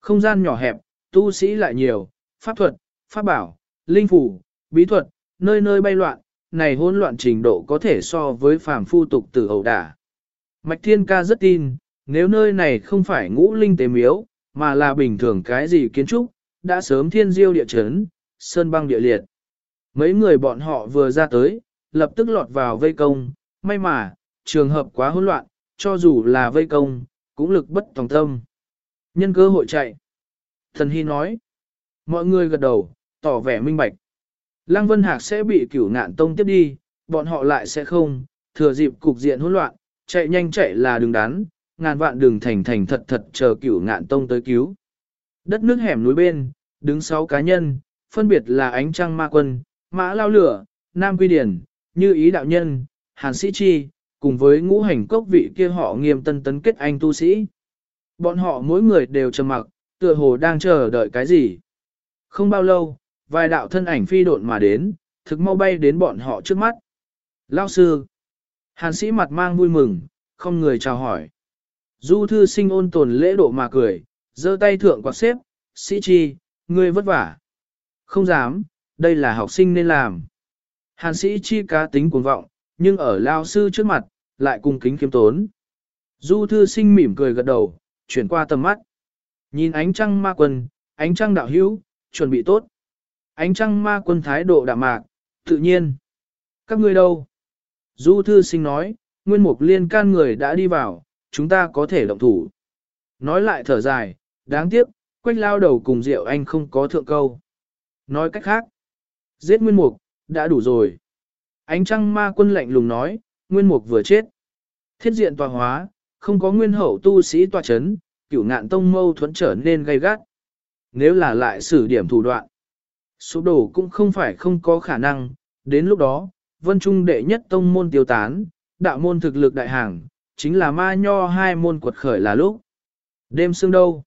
Không gian nhỏ hẹp, tu sĩ lại nhiều, pháp thuật, pháp bảo, linh phủ, bí thuật, nơi nơi bay loạn, này hỗn loạn trình độ có thể so với phàm phu tục tử hậu đả. Mạch Thiên Ca rất tin, nếu nơi này không phải ngũ linh tế miếu, mà là bình thường cái gì kiến trúc, đã sớm thiên diêu địa chấn, sơn băng địa liệt. Mấy người bọn họ vừa ra tới, lập tức lọt vào vây công, may mà, trường hợp quá hỗn loạn, cho dù là vây công, cũng lực bất tòng tâm. Nhân cơ hội chạy. Thần Hy nói, mọi người gật đầu, tỏ vẻ minh bạch. Lăng Vân Hạc sẽ bị cửu ngạn tông tiếp đi, bọn họ lại sẽ không, thừa dịp cục diện hỗn loạn, chạy nhanh chạy là đường đắn, ngàn vạn đường thành thành thật thật chờ cửu ngạn tông tới cứu. Đất nước hẻm núi bên, đứng sáu cá nhân, phân biệt là ánh trăng ma quân, mã lao lửa, nam quy điển, như ý đạo nhân, hàn sĩ chi, cùng với ngũ hành cốc vị kia họ nghiêm tân tấn kết anh tu sĩ. Bọn họ mỗi người đều trầm mặc, tựa hồ đang chờ đợi cái gì. Không bao lâu, vài đạo thân ảnh phi độn mà đến, thực mau bay đến bọn họ trước mắt. Lao sư, hàn sĩ mặt mang vui mừng, không người chào hỏi. Du thư sinh ôn tồn lễ độ mà cười, giơ tay thượng quạt xếp, sĩ chi, ngươi vất vả. Không dám, đây là học sinh nên làm. Hàn sĩ chi cá tính cuồng vọng, nhưng ở lao sư trước mặt, lại cung kính kiếm tốn. Du thư sinh mỉm cười gật đầu, chuyển qua tầm mắt. Nhìn ánh trăng ma quân, ánh trăng đạo hữu, chuẩn bị tốt. Ánh trăng ma quân thái độ đạm mạc, tự nhiên. Các ngươi đâu? Du thư sinh nói, nguyên mục liên can người đã đi vào, chúng ta có thể động thủ. Nói lại thở dài, đáng tiếc, quách lao đầu cùng rượu anh không có thượng câu. Nói cách khác, giết nguyên mục, đã đủ rồi. Ánh trăng ma quân lạnh lùng nói, nguyên mục vừa chết. Thiết diện tòa hóa, không có nguyên hậu tu sĩ tòa chấn, cửu ngạn tông mâu thuẫn trở nên gay gắt. Nếu là lại xử điểm thủ đoạn, sụp đổ cũng không phải không có khả năng, đến lúc đó, vân trung đệ nhất tông môn tiêu tán, đạo môn thực lực đại hàng, chính là ma nho hai môn quật khởi là lúc. Đêm sương đâu?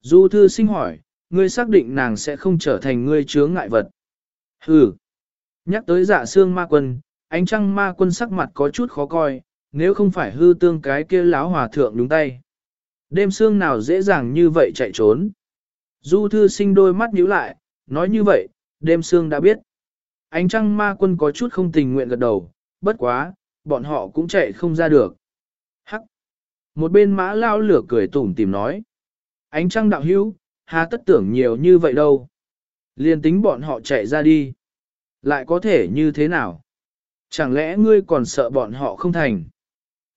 Du thư sinh hỏi, ngươi xác định nàng sẽ không trở thành ngươi chướng ngại vật. Hừ. Nhắc tới dạ xương ma quân, ánh trăng ma quân sắc mặt có chút khó coi, nếu không phải hư tương cái kia láo hòa thượng đúng tay. Đêm sương nào dễ dàng như vậy chạy trốn. Du thư sinh đôi mắt nhíu lại, nói như vậy, đêm sương đã biết. Ánh trăng ma quân có chút không tình nguyện gật đầu, bất quá, bọn họ cũng chạy không ra được. Hắc! Một bên mã lao lửa cười tủm tìm nói. Ánh trăng đạo hữu, hà tất tưởng nhiều như vậy đâu. Liên tính bọn họ chạy ra đi. Lại có thể như thế nào? Chẳng lẽ ngươi còn sợ bọn họ không thành?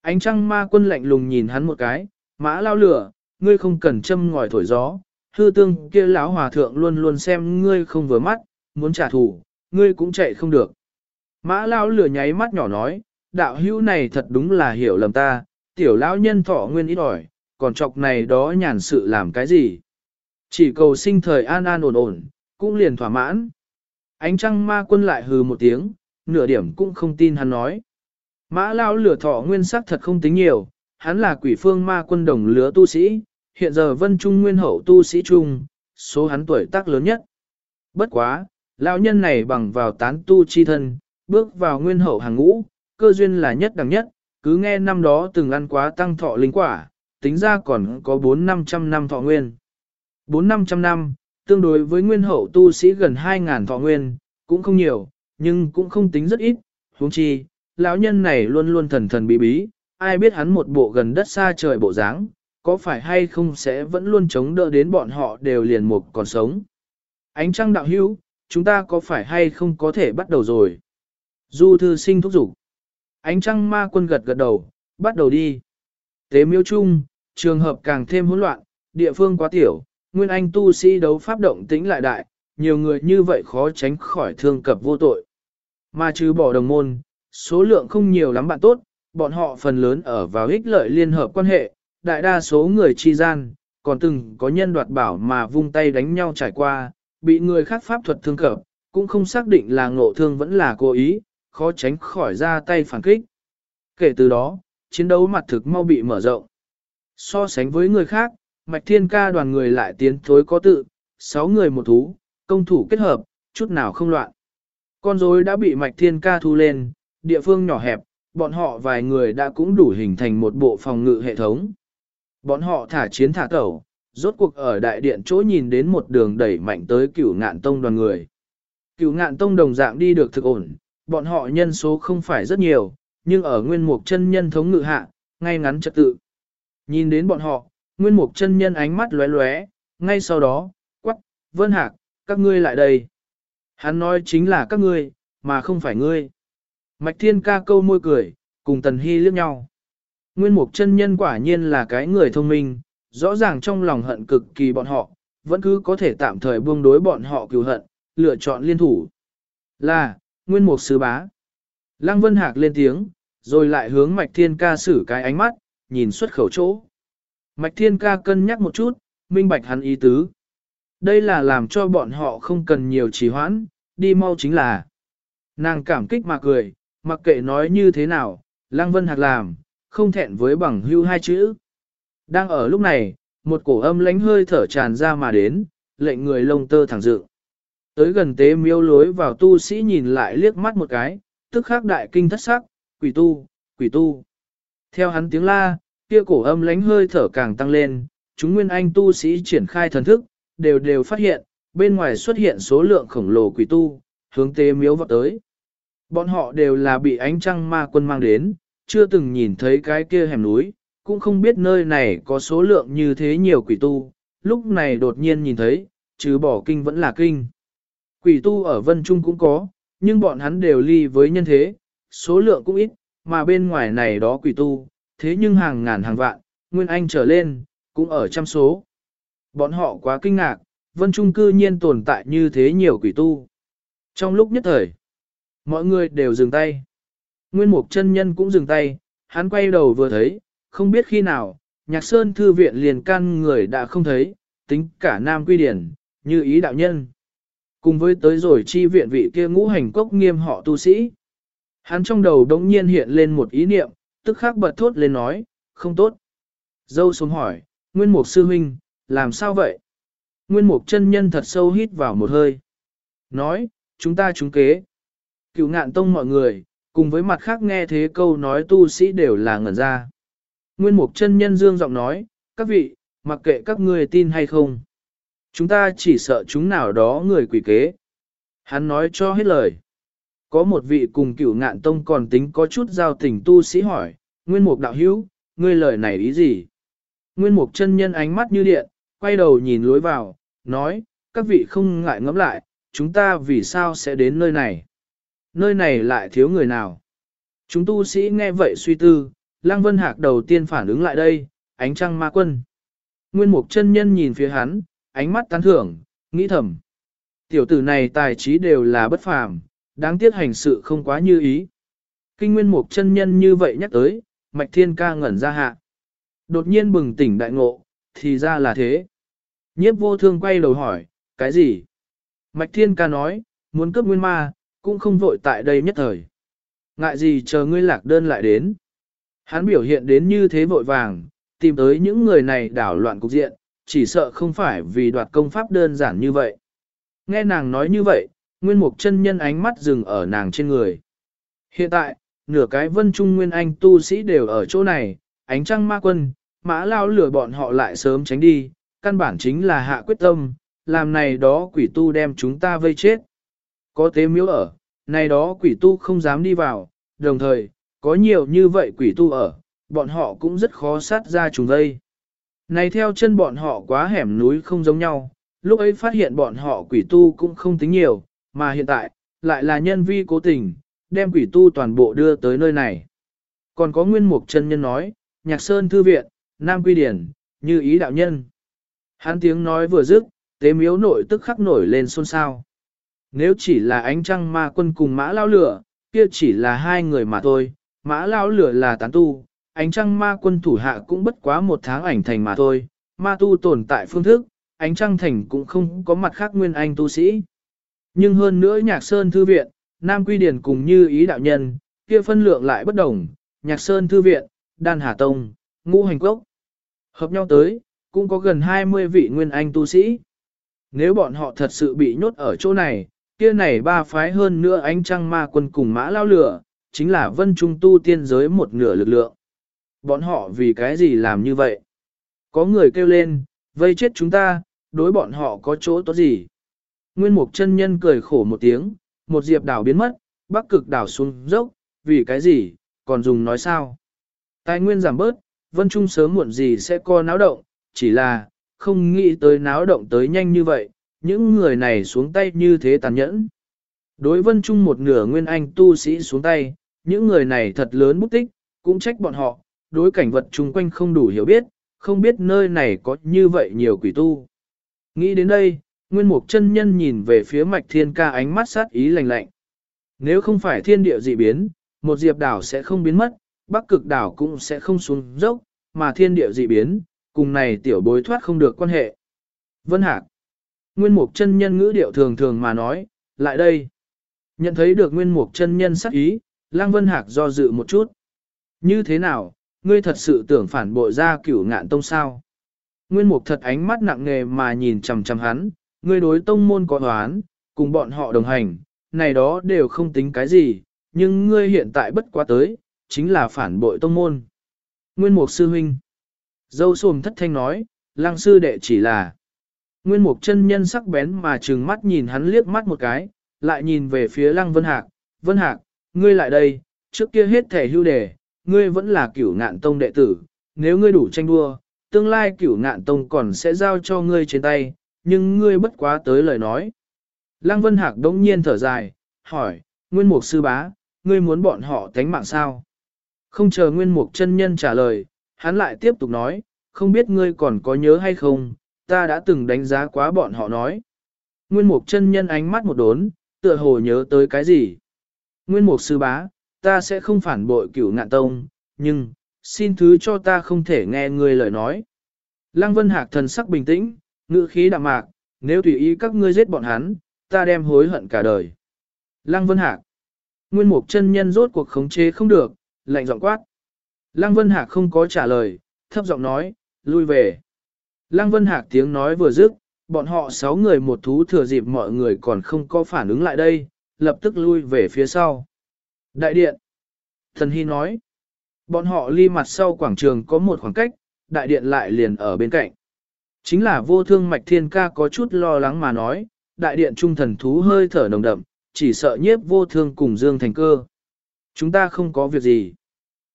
Ánh trăng ma quân lạnh lùng nhìn hắn một cái, mã lao lửa, ngươi không cần châm ngòi thổi gió, hư tương kia lão hòa thượng luôn luôn xem ngươi không vừa mắt, muốn trả thù, ngươi cũng chạy không được. Mã lao lửa nháy mắt nhỏ nói, đạo hữu này thật đúng là hiểu lầm ta, tiểu lão nhân thọ nguyên ít ỏi, còn chọc này đó nhàn sự làm cái gì. Chỉ cầu sinh thời an an ổn ổn, cũng liền thỏa mãn. Ánh trăng ma quân lại hừ một tiếng, nửa điểm cũng không tin hắn nói. Mã lao lửa thọ nguyên sắc thật không tính nhiều, hắn là quỷ phương ma quân đồng lứa tu sĩ, hiện giờ vân trung nguyên hậu tu sĩ trung, số hắn tuổi tác lớn nhất. Bất quá, lão nhân này bằng vào tán tu chi thân, bước vào nguyên hậu hàng ngũ, cơ duyên là nhất đẳng nhất, cứ nghe năm đó từng ăn quá tăng thọ linh quả, tính ra còn có 4-500 năm thọ nguyên. 4-500 năm, tương đối với nguyên hậu tu sĩ gần 2.000 thọ nguyên, cũng không nhiều, nhưng cũng không tính rất ít, huống chi, lão nhân này luôn luôn thần thần bí bí, ai biết hắn một bộ gần đất xa trời bộ dáng, có phải hay không sẽ vẫn luôn chống đỡ đến bọn họ đều liền một còn sống. Ánh trăng đạo hữu, chúng ta có phải hay không có thể bắt đầu rồi? Du thư sinh thúc giục. Ánh trăng ma quân gật gật đầu, bắt đầu đi. Tế miêu chung, trường hợp càng thêm hỗn loạn, địa phương quá tiểu, nguyên anh tu sĩ đấu pháp động tĩnh lại đại, nhiều người như vậy khó tránh khỏi thương cập vô tội. Mà trừ bỏ đồng môn, số lượng không nhiều lắm bạn tốt, bọn họ phần lớn ở vào ích lợi liên hợp quan hệ, đại đa số người chi gian, còn từng có nhân đoạt bảo mà vung tay đánh nhau trải qua, bị người khác pháp thuật thương cập, cũng không xác định là ngộ thương vẫn là cố ý, khó tránh khỏi ra tay phản kích. Kể từ đó, chiến đấu mặt thực mau bị mở rộng. So sánh với người khác, Mạch Thiên Ca đoàn người lại tiến thối có tự, 6 người một thú, công thủ kết hợp, chút nào không loạn. Con rối đã bị Mạch Thiên Ca thu lên, địa phương nhỏ hẹp, bọn họ vài người đã cũng đủ hình thành một bộ phòng ngự hệ thống. Bọn họ thả chiến thả tẩu, rốt cuộc ở đại điện chỗ nhìn đến một đường đẩy mạnh tới cửu ngạn tông đoàn người. Cửu ngạn tông đồng dạng đi được thực ổn, bọn họ nhân số không phải rất nhiều, nhưng ở nguyên mục chân nhân thống ngự hạ, ngay ngắn trật tự. Nhìn đến bọn họ, nguyên mục chân nhân ánh mắt lóe lóe, ngay sau đó, quắc, vân hạc, các ngươi lại đây. Hắn nói chính là các ngươi, mà không phải ngươi. Mạch thiên ca câu môi cười, cùng tần hy liếc nhau. Nguyên mục chân nhân quả nhiên là cái người thông minh, rõ ràng trong lòng hận cực kỳ bọn họ, vẫn cứ có thể tạm thời buông đối bọn họ cứu hận, lựa chọn liên thủ. Là, nguyên mục sứ bá. Lăng Vân Hạc lên tiếng, rồi lại hướng Mạch Thiên Ca xử cái ánh mắt, nhìn xuất khẩu chỗ. Mạch Thiên Ca cân nhắc một chút, minh bạch hắn ý tứ. Đây là làm cho bọn họ không cần nhiều trì hoãn, đi mau chính là. Nàng cảm kích mà cười, mặc kệ nói như thế nào, Lăng Vân Hạc làm, không thẹn với bằng hưu hai chữ. Đang ở lúc này, một cổ âm lánh hơi thở tràn ra mà đến, lệnh người lông tơ thẳng dự. Tới gần tế miêu lối vào tu sĩ nhìn lại liếc mắt một cái, tức khắc đại kinh thất sắc, quỷ tu, quỷ tu. Theo hắn tiếng la, kia cổ âm lánh hơi thở càng tăng lên, chúng nguyên anh tu sĩ triển khai thần thức, đều đều phát hiện, bên ngoài xuất hiện số lượng khổng lồ quỷ tu, hướng tế miếu vọt tới. Bọn họ đều là bị ánh trăng ma quân mang đến, chưa từng nhìn thấy cái kia hẻm núi, cũng không biết nơi này có số lượng như thế nhiều quỷ tu, lúc này đột nhiên nhìn thấy, chứ bỏ kinh vẫn là kinh. Quỷ tu ở Vân Trung cũng có, nhưng bọn hắn đều ly với nhân thế, số lượng cũng ít, mà bên ngoài này đó quỷ tu, thế nhưng hàng ngàn hàng vạn, Nguyên Anh trở lên, cũng ở trăm số. Bọn họ quá kinh ngạc, Vân Trung cư nhiên tồn tại như thế nhiều quỷ tu. Trong lúc nhất thời, mọi người đều dừng tay. Nguyên Mục chân nhân cũng dừng tay, hắn quay đầu vừa thấy, không biết khi nào, nhạc sơn thư viện liền can người đã không thấy, tính cả nam quy điển, như ý đạo nhân. Cùng với tới rồi chi viện vị kia ngũ hành cốc nghiêm họ tu sĩ. Hắn trong đầu đống nhiên hiện lên một ý niệm, tức khắc bật thốt lên nói, không tốt. Dâu xuống hỏi, Nguyên Mục sư huynh, làm sao vậy? Nguyên Mục chân nhân thật sâu hít vào một hơi. Nói, chúng ta trúng kế. Cựu ngạn tông mọi người, cùng với mặt khác nghe thế câu nói tu sĩ đều là ngẩn ra. Nguyên Mục chân nhân dương giọng nói, các vị, mặc kệ các ngươi tin hay không. Chúng ta chỉ sợ chúng nào đó người quỷ kế. Hắn nói cho hết lời. Có một vị cùng cửu ngạn tông còn tính có chút giao tình tu sĩ hỏi, nguyên mục đạo hữu, ngươi lời này ý gì? Nguyên mục chân nhân ánh mắt như điện, quay đầu nhìn lối vào, nói, các vị không ngại ngẫm lại, chúng ta vì sao sẽ đến nơi này? Nơi này lại thiếu người nào? Chúng tu sĩ nghe vậy suy tư, Lăng Vân Hạc đầu tiên phản ứng lại đây, ánh trăng ma quân. Nguyên mục chân nhân nhìn phía hắn, ánh mắt tán thưởng, nghĩ thầm. Tiểu tử này tài trí đều là bất phàm, đáng tiếc hành sự không quá như ý. Kinh nguyên mục chân nhân như vậy nhắc tới, mạch thiên ca ngẩn ra hạ. Đột nhiên bừng tỉnh đại ngộ, thì ra là thế. Nhiếp vô thương quay đầu hỏi, cái gì? Mạch thiên ca nói, muốn cướp nguyên ma, cũng không vội tại đây nhất thời. Ngại gì chờ ngươi lạc đơn lại đến. Hắn biểu hiện đến như thế vội vàng, tìm tới những người này đảo loạn cục diện, chỉ sợ không phải vì đoạt công pháp đơn giản như vậy. Nghe nàng nói như vậy, nguyên mục chân nhân ánh mắt dừng ở nàng trên người. Hiện tại, nửa cái vân trung nguyên anh tu sĩ đều ở chỗ này, ánh trăng ma quân, mã lao lửa bọn họ lại sớm tránh đi, căn bản chính là hạ quyết tâm, làm này đó quỷ tu đem chúng ta vây chết. Có tế miếu ở, này đó quỷ tu không dám đi vào, đồng thời, có nhiều như vậy quỷ tu ở, bọn họ cũng rất khó sát ra trùng đây. Này theo chân bọn họ quá hẻm núi không giống nhau, lúc ấy phát hiện bọn họ quỷ tu cũng không tính nhiều, mà hiện tại, lại là nhân vi cố tình, đem quỷ tu toàn bộ đưa tới nơi này. Còn có nguyên mục chân nhân nói, nhạc sơn thư viện, nam quy điển, như ý đạo nhân. Hắn tiếng nói vừa dứt, tế miếu nội tức khắc nổi lên xôn xao. Nếu chỉ là ánh trăng ma quân cùng mã lao lửa, kia chỉ là hai người mà thôi, mã lao lửa là tán tu, ánh trăng ma quân thủ hạ cũng bất quá một tháng ảnh thành mà thôi, ma tu tồn tại phương thức, ánh trăng thành cũng không có mặt khác nguyên anh tu sĩ. Nhưng hơn nữa nhạc sơn thư viện, nam quy điển cùng như ý đạo nhân, kia phân lượng lại bất đồng, nhạc sơn thư viện, đan hà tông, ngũ hành cốc. Hợp nhau tới, cũng có gần 20 vị nguyên anh tu sĩ. Nếu bọn họ thật sự bị nhốt ở chỗ này, kia này ba phái hơn nữa ánh trăng ma quân cùng mã lao lửa, chính là vân trung tu tiên giới một nửa lực lượng. Bọn họ vì cái gì làm như vậy? Có người kêu lên, vây chết chúng ta, đối bọn họ có chỗ tốt gì? Nguyên mục chân nhân cười khổ một tiếng, một diệp đảo biến mất, bắc cực đảo xuống dốc, vì cái gì, còn dùng nói sao? Tài nguyên giảm bớt, vân trung sớm muộn gì sẽ co náo động, chỉ là, không nghĩ tới náo động tới nhanh như vậy, những người này xuống tay như thế tàn nhẫn. Đối vân trung một nửa nguyên anh tu sĩ xuống tay, những người này thật lớn bút tích, cũng trách bọn họ, đối cảnh vật chung quanh không đủ hiểu biết, không biết nơi này có như vậy nhiều quỷ tu. Nghĩ đến đây, Nguyên Mục chân nhân nhìn về phía mạch thiên ca ánh mắt sát ý lạnh lạnh. Nếu không phải thiên địa dị biến, một diệp đảo sẽ không biến mất, bắc cực đảo cũng sẽ không xuống dốc, mà thiên địa dị biến, cùng này tiểu bối thoát không được quan hệ. Vân Hạc. Nguyên Mục chân nhân ngữ điệu thường thường mà nói, lại đây. Nhận thấy được Nguyên Mục chân nhân sát ý, Lăng Vân Hạc do dự một chút. Như thế nào, ngươi thật sự tưởng phản bội ra cửu ngạn tông sao? Nguyên Mục thật ánh mắt nặng nề mà nhìn chằm chằm hắn, ngươi đối tông môn có hoán, cùng bọn họ đồng hành, này đó đều không tính cái gì, nhưng ngươi hiện tại bất quá tới, chính là phản bội tông môn. Nguyên Mục sư huynh. Dâu xồm thất thanh nói, lăng sư đệ chỉ là. Nguyên Mục chân nhân sắc bén mà trừng mắt nhìn hắn liếc mắt một cái, lại nhìn về phía lăng Vân Hạc. Vân Hạc, ngươi lại đây, trước kia hết thể hưu đề, ngươi vẫn là cửu ngạn tông đệ tử, nếu ngươi đủ tranh đua, tương lai cửu ngạn tông còn sẽ giao cho ngươi trên tay, nhưng ngươi bất quá tới lời nói. Lăng Vân Hạc đống nhiên thở dài, hỏi, Nguyên Mục sư bá, ngươi muốn bọn họ tánh mạng sao? Không chờ Nguyên Mục chân nhân trả lời, hắn lại tiếp tục nói, không biết ngươi còn có nhớ hay không, ta đã từng đánh giá quá bọn họ nói. Nguyên Mục chân nhân ánh mắt một đốn, tựa hồ nhớ tới cái gì? Nguyên Mục sư bá, ta sẽ không phản bội cửu ngạn tông, nhưng, xin thứ cho ta không thể nghe ngươi lời nói. Lăng Vân Hạc thần sắc bình tĩnh, ngữ khí đạm mạc, nếu tùy ý các ngươi giết bọn hắn, ta đem hối hận cả đời. Lăng Vân Hạc. Nguyên mục chân nhân rốt cuộc khống chế không được, lạnh giọng quát. Lăng Vân Hạc không có trả lời, thấp giọng nói, lui về. Lăng Vân Hạc tiếng nói vừa dứt, bọn họ sáu người một thú thừa dịp mọi người còn không có phản ứng lại đây, lập tức lui về phía sau. Đại điện. Thần Hy nói. Bọn họ ly mặt sau quảng trường có một khoảng cách, đại điện lại liền ở bên cạnh. Chính là vô thương mạch thiên ca có chút lo lắng mà nói, đại điện trung thần thú hơi thở nồng đậm, chỉ sợ nhiếp vô thương cùng dương thành cơ. Chúng ta không có việc gì.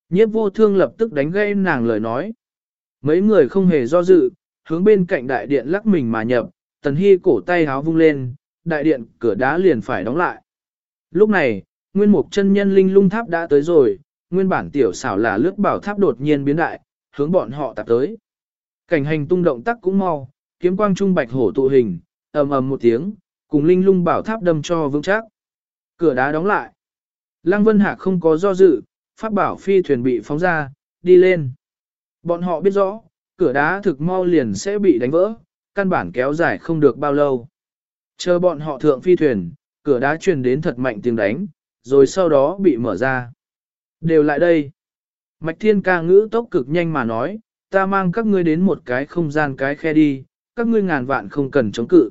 Nhiếp vô thương lập tức đánh gây nàng lời nói. Mấy người không hề do dự, hướng bên cạnh đại điện lắc mình mà nhập, tần hy cổ tay háo vung lên, đại điện cửa đá liền phải đóng lại. Lúc này, nguyên mục chân nhân linh lung tháp đã tới rồi, nguyên bản tiểu xảo là lướt bảo tháp đột nhiên biến đại, hướng bọn họ tạp tới. Cảnh hành tung động tắc cũng mau, kiếm quang trung bạch hổ tụ hình, ầm ầm một tiếng, cùng linh lung bảo tháp đâm cho vững chắc. Cửa đá đóng lại. Lăng Vân Hạc không có do dự, pháp bảo phi thuyền bị phóng ra, đi lên. Bọn họ biết rõ, cửa đá thực mau liền sẽ bị đánh vỡ, căn bản kéo dài không được bao lâu. Chờ bọn họ thượng phi thuyền, cửa đá truyền đến thật mạnh tiếng đánh, rồi sau đó bị mở ra. Đều lại đây. Mạch Thiên ca ngữ tốc cực nhanh mà nói, ta mang các ngươi đến một cái không gian cái khe đi, các ngươi ngàn vạn không cần chống cự.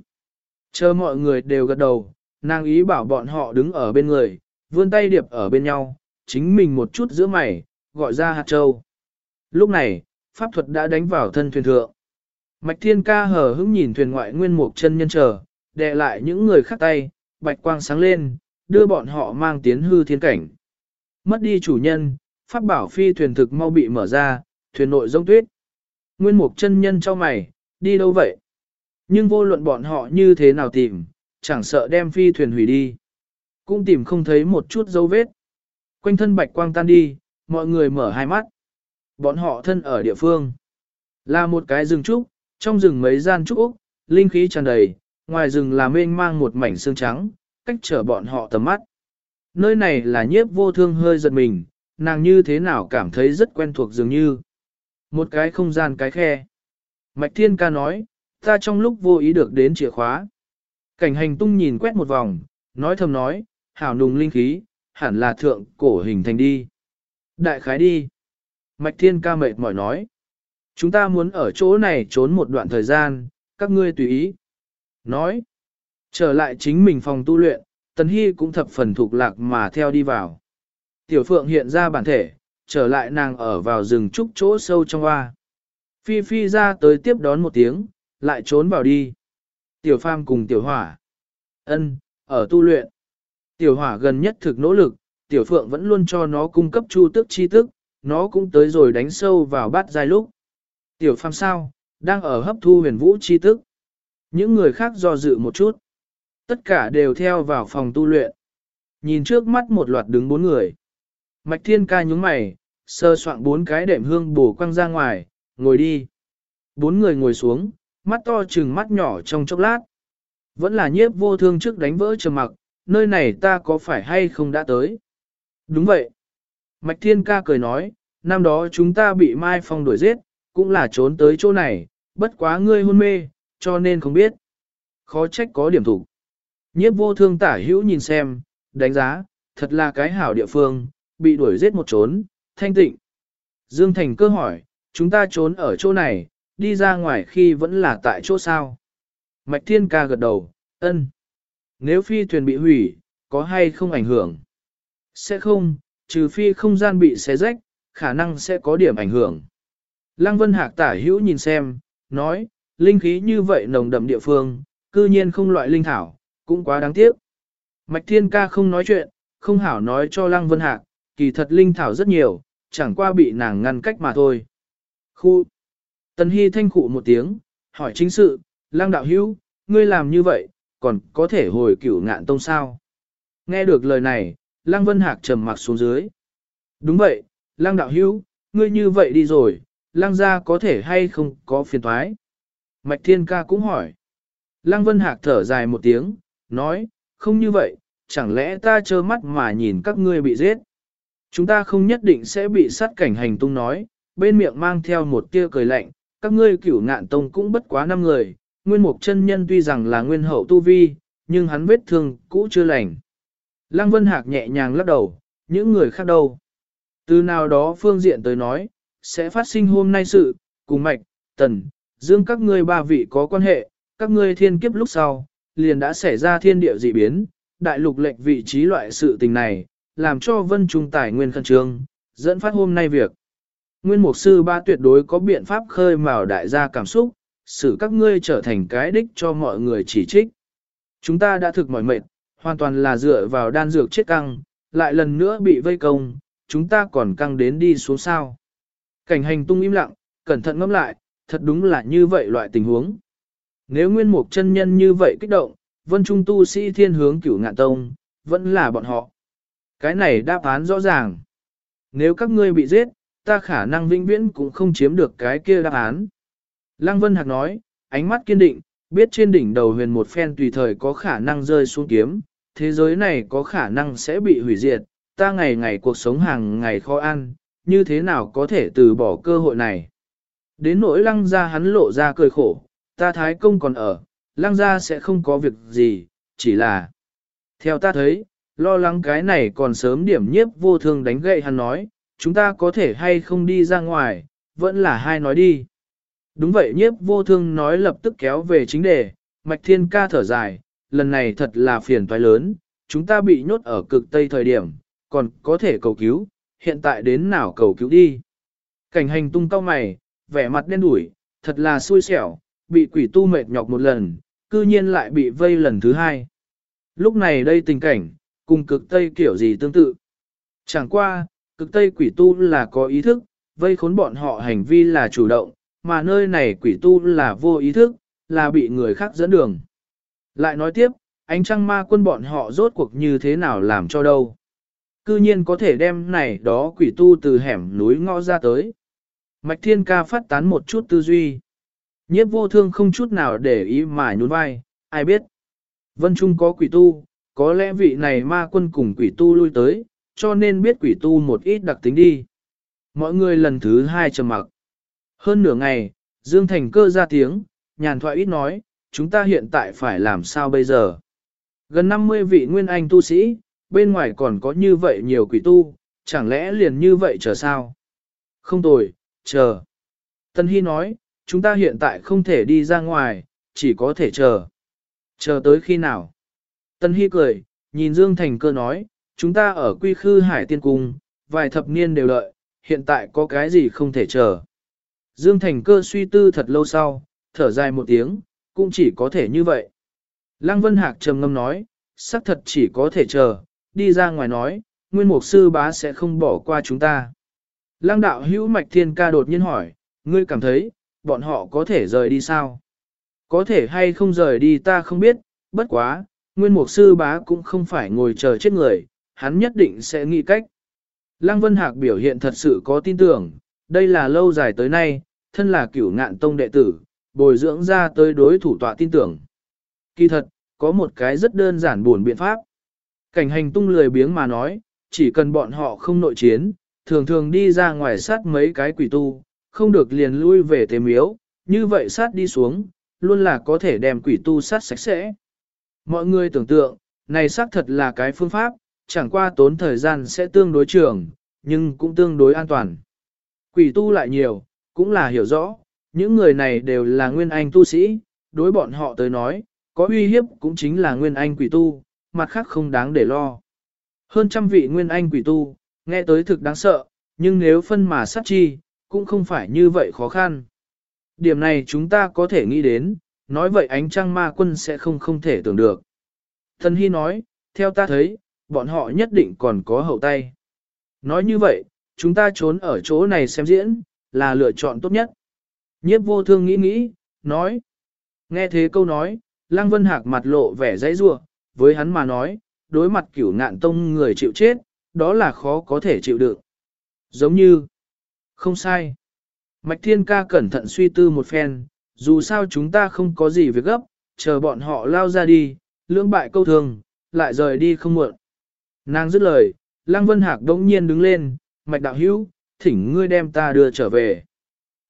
Chờ mọi người đều gật đầu, nàng ý bảo bọn họ đứng ở bên người, vươn tay điệp ở bên nhau, chính mình một chút giữa mày, gọi ra hạt châu. Lúc này, pháp thuật đã đánh vào thân thuyền thượng. Mạch Thiên ca hờ hững nhìn thuyền ngoại nguyên mục chân nhân chờ, đè lại những người khác tay, bạch quang sáng lên, đưa bọn họ mang tiến hư thiên cảnh. Mất đi chủ nhân, pháp bảo phi thuyền thực mau bị mở ra, thuyền nội rông tuyết. Nguyên mục chân nhân cho mày, đi đâu vậy? Nhưng vô luận bọn họ như thế nào tìm, chẳng sợ đem phi thuyền hủy đi. Cũng tìm không thấy một chút dấu vết. Quanh thân bạch quang tan đi, mọi người mở hai mắt. Bọn họ thân ở địa phương. Là một cái rừng trúc, trong rừng mấy gian trúc Úc, linh khí tràn đầy, ngoài rừng là mênh mang một mảnh xương trắng, cách trở bọn họ tầm mắt. Nơi này là nhiếp vô thương hơi giật mình, nàng như thế nào cảm thấy rất quen thuộc dường như. Một cái không gian cái khe. Mạch Thiên ca nói, ta trong lúc vô ý được đến chìa khóa. Cảnh hành tung nhìn quét một vòng, nói thầm nói, hảo nùng linh khí, hẳn là thượng cổ hình thành đi. Đại khái đi. Mạch Thiên ca mệt mỏi nói. Chúng ta muốn ở chỗ này trốn một đoạn thời gian, các ngươi tùy ý. Nói. Trở lại chính mình phòng tu luyện, Tần Hy cũng thập phần thuộc lạc mà theo đi vào. Tiểu Phượng hiện ra bản thể, trở lại nàng ở vào rừng trúc chỗ sâu trong hoa. Phi Phi ra tới tiếp đón một tiếng, lại trốn vào đi. Tiểu Pham cùng Tiểu Hỏa. ân ở tu luyện. Tiểu Hỏa gần nhất thực nỗ lực, Tiểu Phượng vẫn luôn cho nó cung cấp chu tức chi tức, nó cũng tới rồi đánh sâu vào bát giai lúc. Tiểu Pham sao, đang ở hấp thu huyền vũ chi tức. Những người khác do dự một chút. Tất cả đều theo vào phòng tu luyện. Nhìn trước mắt một loạt đứng bốn người. Mạch thiên ca nhúng mày, sơ soạn bốn cái đệm hương bổ quăng ra ngoài, ngồi đi. Bốn người ngồi xuống, mắt to chừng mắt nhỏ trong chốc lát. Vẫn là nhiếp vô thương trước đánh vỡ trầm mặc, nơi này ta có phải hay không đã tới? Đúng vậy. Mạch thiên ca cười nói, năm đó chúng ta bị Mai Phong đuổi giết, cũng là trốn tới chỗ này, bất quá ngươi hôn mê, cho nên không biết. Khó trách có điểm thủ. Nhiếp vô thương tả hữu nhìn xem, đánh giá, thật là cái hảo địa phương, bị đuổi giết một trốn, thanh tịnh. Dương Thành cơ hỏi, chúng ta trốn ở chỗ này, đi ra ngoài khi vẫn là tại chỗ sao. Mạch Thiên ca gật đầu, ân. Nếu phi thuyền bị hủy, có hay không ảnh hưởng? Sẽ không, trừ phi không gian bị xé rách, khả năng sẽ có điểm ảnh hưởng. Lăng Vân Hạc tả hữu nhìn xem, nói, linh khí như vậy nồng đậm địa phương, cư nhiên không loại linh thảo, cũng quá đáng tiếc. Mạch Thiên Ca không nói chuyện, không hảo nói cho Lăng Vân Hạc, kỳ thật linh thảo rất nhiều, chẳng qua bị nàng ngăn cách mà thôi. Khu. Tần Hy thanh khụ một tiếng, hỏi chính sự, Lăng Đạo Hữu, ngươi làm như vậy, còn có thể hồi cửu ngạn tông sao? Nghe được lời này, Lăng Vân Hạc trầm mặc xuống dưới. Đúng vậy, Lăng Đạo Hữu, ngươi như vậy đi rồi, Lăng gia có thể hay không có phiền thoái? Mạch Thiên Ca cũng hỏi. Lăng Vân Hạc thở dài một tiếng, nói, không như vậy, chẳng lẽ ta trơ mắt mà nhìn các ngươi bị giết? Chúng ta không nhất định sẽ bị sát cảnh hành tung nói, bên miệng mang theo một tia cười lạnh, các ngươi cửu ngạn tông cũng bất quá năm người, nguyên mục chân nhân tuy rằng là nguyên hậu tu vi, nhưng hắn vết thương cũ chưa lành. Lăng Vân Hạc nhẹ nhàng lắc đầu, những người khác đâu? Từ nào đó phương diện tới nói, sẽ phát sinh hôm nay sự, cùng mạch, tần, dương các ngươi ba vị có quan hệ, các ngươi thiên kiếp lúc sau, liền đã xảy ra thiên địa dị biến, đại lục lệnh vị trí loại sự tình này, làm cho vân trung tài nguyên khẩn trương, dẫn phát hôm nay việc. Nguyên mục sư ba tuyệt đối có biện pháp khơi mào đại gia cảm xúc, xử các ngươi trở thành cái đích cho mọi người chỉ trích. Chúng ta đã thực mỏi mệt, hoàn toàn là dựa vào đan dược chết căng, lại lần nữa bị vây công, chúng ta còn căng đến đi xuống sao. Cảnh hành tung im lặng, cẩn thận ngẫm lại, thật đúng là như vậy loại tình huống. Nếu nguyên mục chân nhân như vậy kích động, vân trung tu sĩ thiên hướng cửu ngạn tông, vẫn là bọn họ. Cái này đáp án rõ ràng. Nếu các ngươi bị giết, ta khả năng vĩnh viễn cũng không chiếm được cái kia đáp án. Lăng Vân Hạc nói, ánh mắt kiên định, biết trên đỉnh đầu huyền một phen tùy thời có khả năng rơi xuống kiếm, thế giới này có khả năng sẽ bị hủy diệt, ta ngày ngày cuộc sống hàng ngày khó ăn, như thế nào có thể từ bỏ cơ hội này. Đến nỗi lăng ra hắn lộ ra cười khổ, ta thái công còn ở, lăng ra sẽ không có việc gì, chỉ là... Theo ta thấy, lo lắng cái này còn sớm điểm nhiếp vô thương đánh gậy hắn nói, chúng ta có thể hay không đi ra ngoài, vẫn là hai nói đi. Đúng vậy nhiếp vô thương nói lập tức kéo về chính đề, mạch thiên ca thở dài, lần này thật là phiền toái lớn, chúng ta bị nhốt ở cực tây thời điểm, còn có thể cầu cứu, hiện tại đến nào cầu cứu đi. Cảnh hành tung cao mày, vẻ mặt đen đủi, thật là xui xẻo, bị quỷ tu mệt nhọc một lần, cư nhiên lại bị vây lần thứ hai. Lúc này đây tình cảnh, cùng cực tây kiểu gì tương tự. Chẳng qua, cực tây quỷ tu là có ý thức, vây khốn bọn họ hành vi là chủ động, mà nơi này quỷ tu là vô ý thức, là bị người khác dẫn đường. Lại nói tiếp, ánh trăng ma quân bọn họ rốt cuộc như thế nào làm cho đâu. Cư nhiên có thể đem này đó quỷ tu từ hẻm núi ngõ ra tới. Mạch thiên ca phát tán một chút tư duy. Nhiếp vô thương không chút nào để ý mà nhún vai, ai biết. Vân Trung có quỷ tu, có lẽ vị này ma quân cùng quỷ tu lui tới, cho nên biết quỷ tu một ít đặc tính đi. Mọi người lần thứ hai trầm mặc. Hơn nửa ngày, Dương Thành cơ ra tiếng, nhàn thoại ít nói, chúng ta hiện tại phải làm sao bây giờ? Gần 50 vị nguyên anh tu sĩ, bên ngoài còn có như vậy nhiều quỷ tu, chẳng lẽ liền như vậy chờ sao? Không tồi, chờ. Tân Hy nói, chúng ta hiện tại không thể đi ra ngoài, chỉ có thể chờ. Chờ tới khi nào? Tân Hy cười, nhìn Dương Thành cơ nói, chúng ta ở quy khư hải tiên cung, vài thập niên đều đợi, hiện tại có cái gì không thể chờ. Dương Thành cơ suy tư thật lâu sau, thở dài một tiếng, cũng chỉ có thể như vậy. Lăng Vân Hạc trầm ngâm nói, xác thật chỉ có thể chờ, đi ra ngoài nói, nguyên mục sư bá sẽ không bỏ qua chúng ta. Lăng đạo hữu mạch thiên ca đột nhiên hỏi, ngươi cảm thấy, bọn họ có thể rời đi sao? Có thể hay không rời đi ta không biết, bất quá, nguyên mục sư bá cũng không phải ngồi chờ chết người, hắn nhất định sẽ nghĩ cách. Lăng Vân Hạc biểu hiện thật sự có tin tưởng, đây là lâu dài tới nay, thân là cửu ngạn tông đệ tử, bồi dưỡng ra tới đối thủ tọa tin tưởng. Kỳ thật, có một cái rất đơn giản buồn biện pháp. Cảnh hành tung lười biếng mà nói, chỉ cần bọn họ không nội chiến, thường thường đi ra ngoài sát mấy cái quỷ tu, không được liền lui về tế miếu, như vậy sát đi xuống, luôn là có thể đem quỷ tu sát sạch sẽ. Mọi người tưởng tượng, này xác thật là cái phương pháp, chẳng qua tốn thời gian sẽ tương đối trường, nhưng cũng tương đối an toàn. Quỷ tu lại nhiều, cũng là hiểu rõ, những người này đều là nguyên anh tu sĩ, đối bọn họ tới nói, có uy hiếp cũng chính là nguyên anh quỷ tu, mặt khác không đáng để lo. Hơn trăm vị nguyên anh quỷ tu, nghe tới thực đáng sợ, nhưng nếu phân mà sát chi, cũng không phải như vậy khó khăn. Điểm này chúng ta có thể nghĩ đến, nói vậy ánh trăng ma quân sẽ không không thể tưởng được. Thần Hy nói, theo ta thấy, bọn họ nhất định còn có hậu tay. Nói như vậy, chúng ta trốn ở chỗ này xem diễn, là lựa chọn tốt nhất. Nhiếp vô thương nghĩ nghĩ, nói. Nghe thế câu nói, Lăng Vân Hạc mặt lộ vẻ dãy rua, với hắn mà nói, đối mặt cửu ngạn tông người chịu chết, đó là khó có thể chịu đựng. Giống như, không sai. Mạch Thiên Ca cẩn thận suy tư một phen, dù sao chúng ta không có gì việc gấp, chờ bọn họ lao ra đi, lưỡng bại câu thường, lại rời đi không muộn. Nàng dứt lời, Lăng Vân Hạc đống nhiên đứng lên, Mạch Đạo Hữu, thỉnh ngươi đem ta đưa trở về.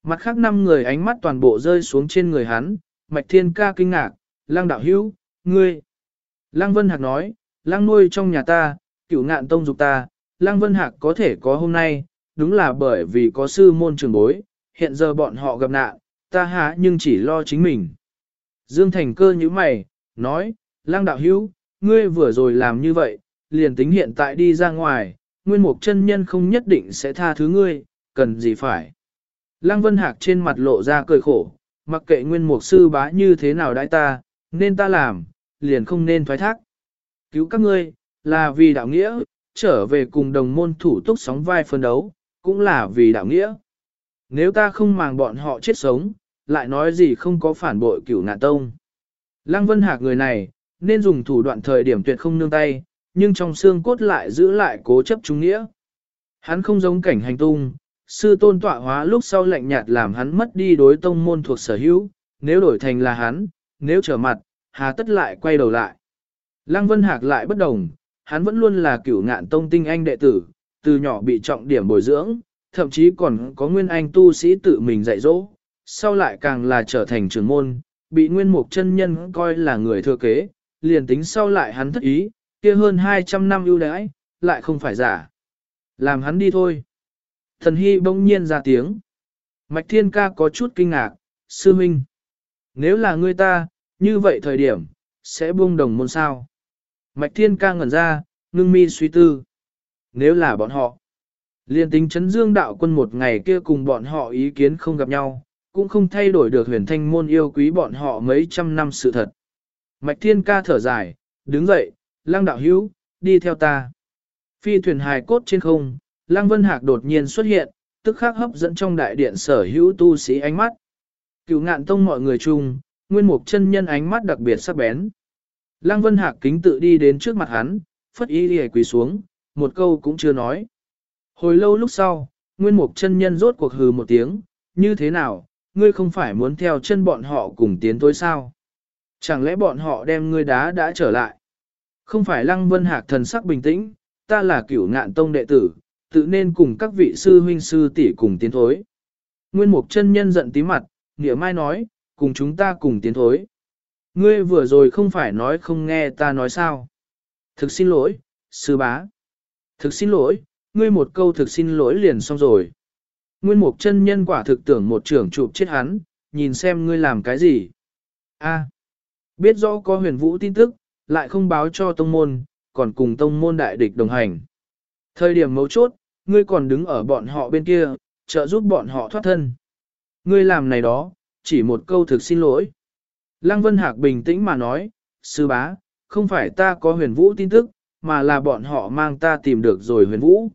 Mặt khác năm người ánh mắt toàn bộ rơi xuống trên người hắn, Mạch Thiên Ca kinh ngạc, Lăng Đạo Hữu, ngươi. Lăng Vân Hạc nói, Lăng nuôi trong nhà ta, cửu ngạn tông dục ta, Lăng Vân Hạc có thể có hôm nay, đúng là bởi vì có sư môn trường bối, hiện giờ bọn họ gặp nạn, ta há nhưng chỉ lo chính mình. Dương Thành cơ như mày, nói, Lăng Đạo Hữu, ngươi vừa rồi làm như vậy, liền tính hiện tại đi ra ngoài, nguyên mục chân nhân không nhất định sẽ tha thứ ngươi, cần gì phải. Lăng Vân Hạc trên mặt lộ ra cười khổ, mặc kệ nguyên mục sư bá như thế nào đãi ta, nên ta làm, liền không nên thoái thác. Cứu các ngươi, là vì đạo nghĩa, trở về cùng đồng môn thủ túc sóng vai phân đấu, cũng là vì đạo nghĩa. Nếu ta không màng bọn họ chết sống, lại nói gì không có phản bội cửu nạn tông. Lăng Vân Hạc người này, nên dùng thủ đoạn thời điểm tuyệt không nương tay, nhưng trong xương cốt lại giữ lại cố chấp trung nghĩa. Hắn không giống cảnh hành tung, sư tôn tọa hóa lúc sau lạnh nhạt làm hắn mất đi đối tông môn thuộc sở hữu, nếu đổi thành là hắn, nếu trở mặt, hà tất lại quay đầu lại. Lăng Vân Hạc lại bất đồng, hắn vẫn luôn là cửu ngạn tông tinh anh đệ tử, từ nhỏ bị trọng điểm bồi dưỡng, thậm chí còn có nguyên anh tu sĩ tự mình dạy dỗ, sau lại càng là trở thành trưởng môn, bị nguyên mục chân nhân coi là người thừa kế, liền tính sau lại hắn thất ý, kia hơn 200 năm ưu đãi, lại không phải giả. Làm hắn đi thôi. Thần Hy bỗng nhiên ra tiếng. Mạch Thiên Ca có chút kinh ngạc, sư minh. Nếu là ngươi ta, như vậy thời điểm, sẽ buông đồng môn sao. Mạch Thiên Ca ngẩn ra, ngưng mi suy tư. Nếu là bọn họ, liên tính chấn dương đạo quân một ngày kia cùng bọn họ ý kiến không gặp nhau, cũng không thay đổi được huyền thanh môn yêu quý bọn họ mấy trăm năm sự thật. Mạch Thiên Ca thở dài, đứng dậy, lăng đạo hữu, đi theo ta. Phi thuyền hài cốt trên không, lăng vân hạc đột nhiên xuất hiện, tức khắc hấp dẫn trong đại điện sở hữu tu sĩ ánh mắt. Cựu ngạn tông mọi người chung, nguyên mục chân nhân ánh mắt đặc biệt sắc bén. Lăng vân hạc kính tự đi đến trước mặt hắn, phất ý lìa quỳ xuống, một câu cũng chưa nói. Hồi lâu lúc sau, nguyên mục chân nhân rốt cuộc hừ một tiếng, như thế nào, ngươi không phải muốn theo chân bọn họ cùng tiến tối sao? Chẳng lẽ bọn họ đem ngươi đá đã trở lại? Không phải lăng vân hạc thần sắc bình tĩnh, ta là cửu ngạn tông đệ tử, tự nên cùng các vị sư huynh sư tỷ cùng tiến thối. Nguyên mục chân nhân giận tí mặt, nghĩa mai nói, cùng chúng ta cùng tiến thối. Ngươi vừa rồi không phải nói không nghe ta nói sao. Thực xin lỗi, sư bá. Thực xin lỗi, ngươi một câu thực xin lỗi liền xong rồi. Nguyên mục chân nhân quả thực tưởng một trưởng chụp chết hắn, nhìn xem ngươi làm cái gì. A, biết rõ có huyền vũ tin tức, lại không báo cho tông môn, còn cùng tông môn đại địch đồng hành. Thời điểm mấu chốt, ngươi còn đứng ở bọn họ bên kia, trợ giúp bọn họ thoát thân. Ngươi làm này đó, chỉ một câu thực xin lỗi. Lăng Vân Hạc bình tĩnh mà nói, sư bá, không phải ta có huyền vũ tin tức, mà là bọn họ mang ta tìm được rồi huyền vũ.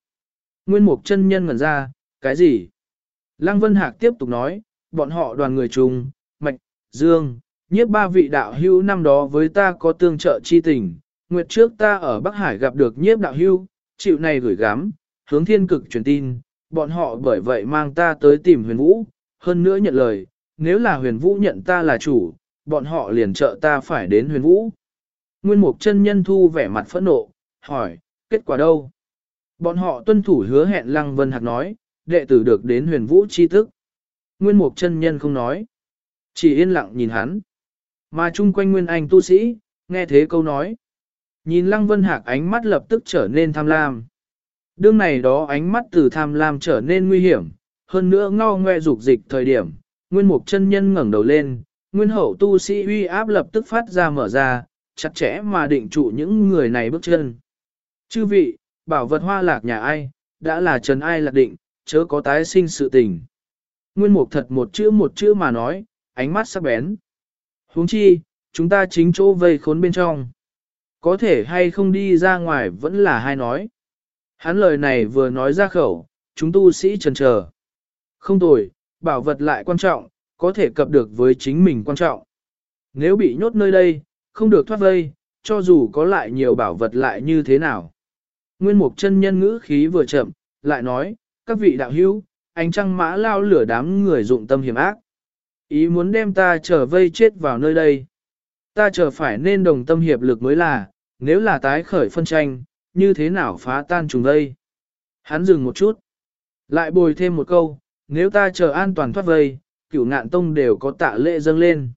Nguyên mục chân nhân ngẩn ra, cái gì? Lăng Vân Hạc tiếp tục nói, bọn họ đoàn người chung, Mạch, Dương, nhiếp ba vị đạo hưu năm đó với ta có tương trợ chi tình. Nguyệt trước ta ở Bắc Hải gặp được nhiếp đạo hưu, chịu này gửi gắm, hướng thiên cực truyền tin, bọn họ bởi vậy mang ta tới tìm huyền vũ, hơn nữa nhận lời, nếu là huyền vũ nhận ta là chủ, bọn họ liền trợ ta phải đến huyền vũ. Nguyên mục chân nhân thu vẻ mặt phẫn nộ, hỏi, kết quả đâu? Bọn họ tuân thủ hứa hẹn Lăng Vân Hạc nói, đệ tử được đến huyền vũ chi thức. Nguyên mục chân nhân không nói, chỉ yên lặng nhìn hắn. Mà chung quanh nguyên anh tu sĩ, nghe thế câu nói. Nhìn Lăng Vân Hạc ánh mắt lập tức trở nên tham lam. Đương này đó ánh mắt từ tham lam trở nên nguy hiểm, hơn nữa ngao ngoe dục dịch thời điểm, nguyên mục chân nhân ngẩng đầu lên, nguyên hậu tu sĩ uy áp lập tức phát ra mở ra, chặt chẽ mà định trụ những người này bước chân. Chư vị, bảo vật hoa lạc nhà ai, đã là trần ai lạc định, chớ có tái sinh sự tình. Nguyên mục thật một chữ một chữ mà nói, ánh mắt sắc bén. huống chi, chúng ta chính chỗ vây khốn bên trong. Có thể hay không đi ra ngoài vẫn là hai nói. Hắn lời này vừa nói ra khẩu, chúng tu sĩ trần chờ. Không tồi, bảo vật lại quan trọng, có thể cập được với chính mình quan trọng. Nếu bị nhốt nơi đây, không được thoát vây, cho dù có lại nhiều bảo vật lại như thế nào. Nguyên mục chân nhân ngữ khí vừa chậm, lại nói, các vị đạo hữu, ánh trăng mã lao lửa đám người dụng tâm hiểm ác. Ý muốn đem ta trở vây chết vào nơi đây. Ta chờ phải nên đồng tâm hiệp lực mới là, nếu là tái khởi phân tranh, như thế nào phá tan trùng vây. Hắn dừng một chút. Lại bồi thêm một câu, nếu ta chờ an toàn thoát vây, cửu ngạn tông đều có tạ lệ dâng lên.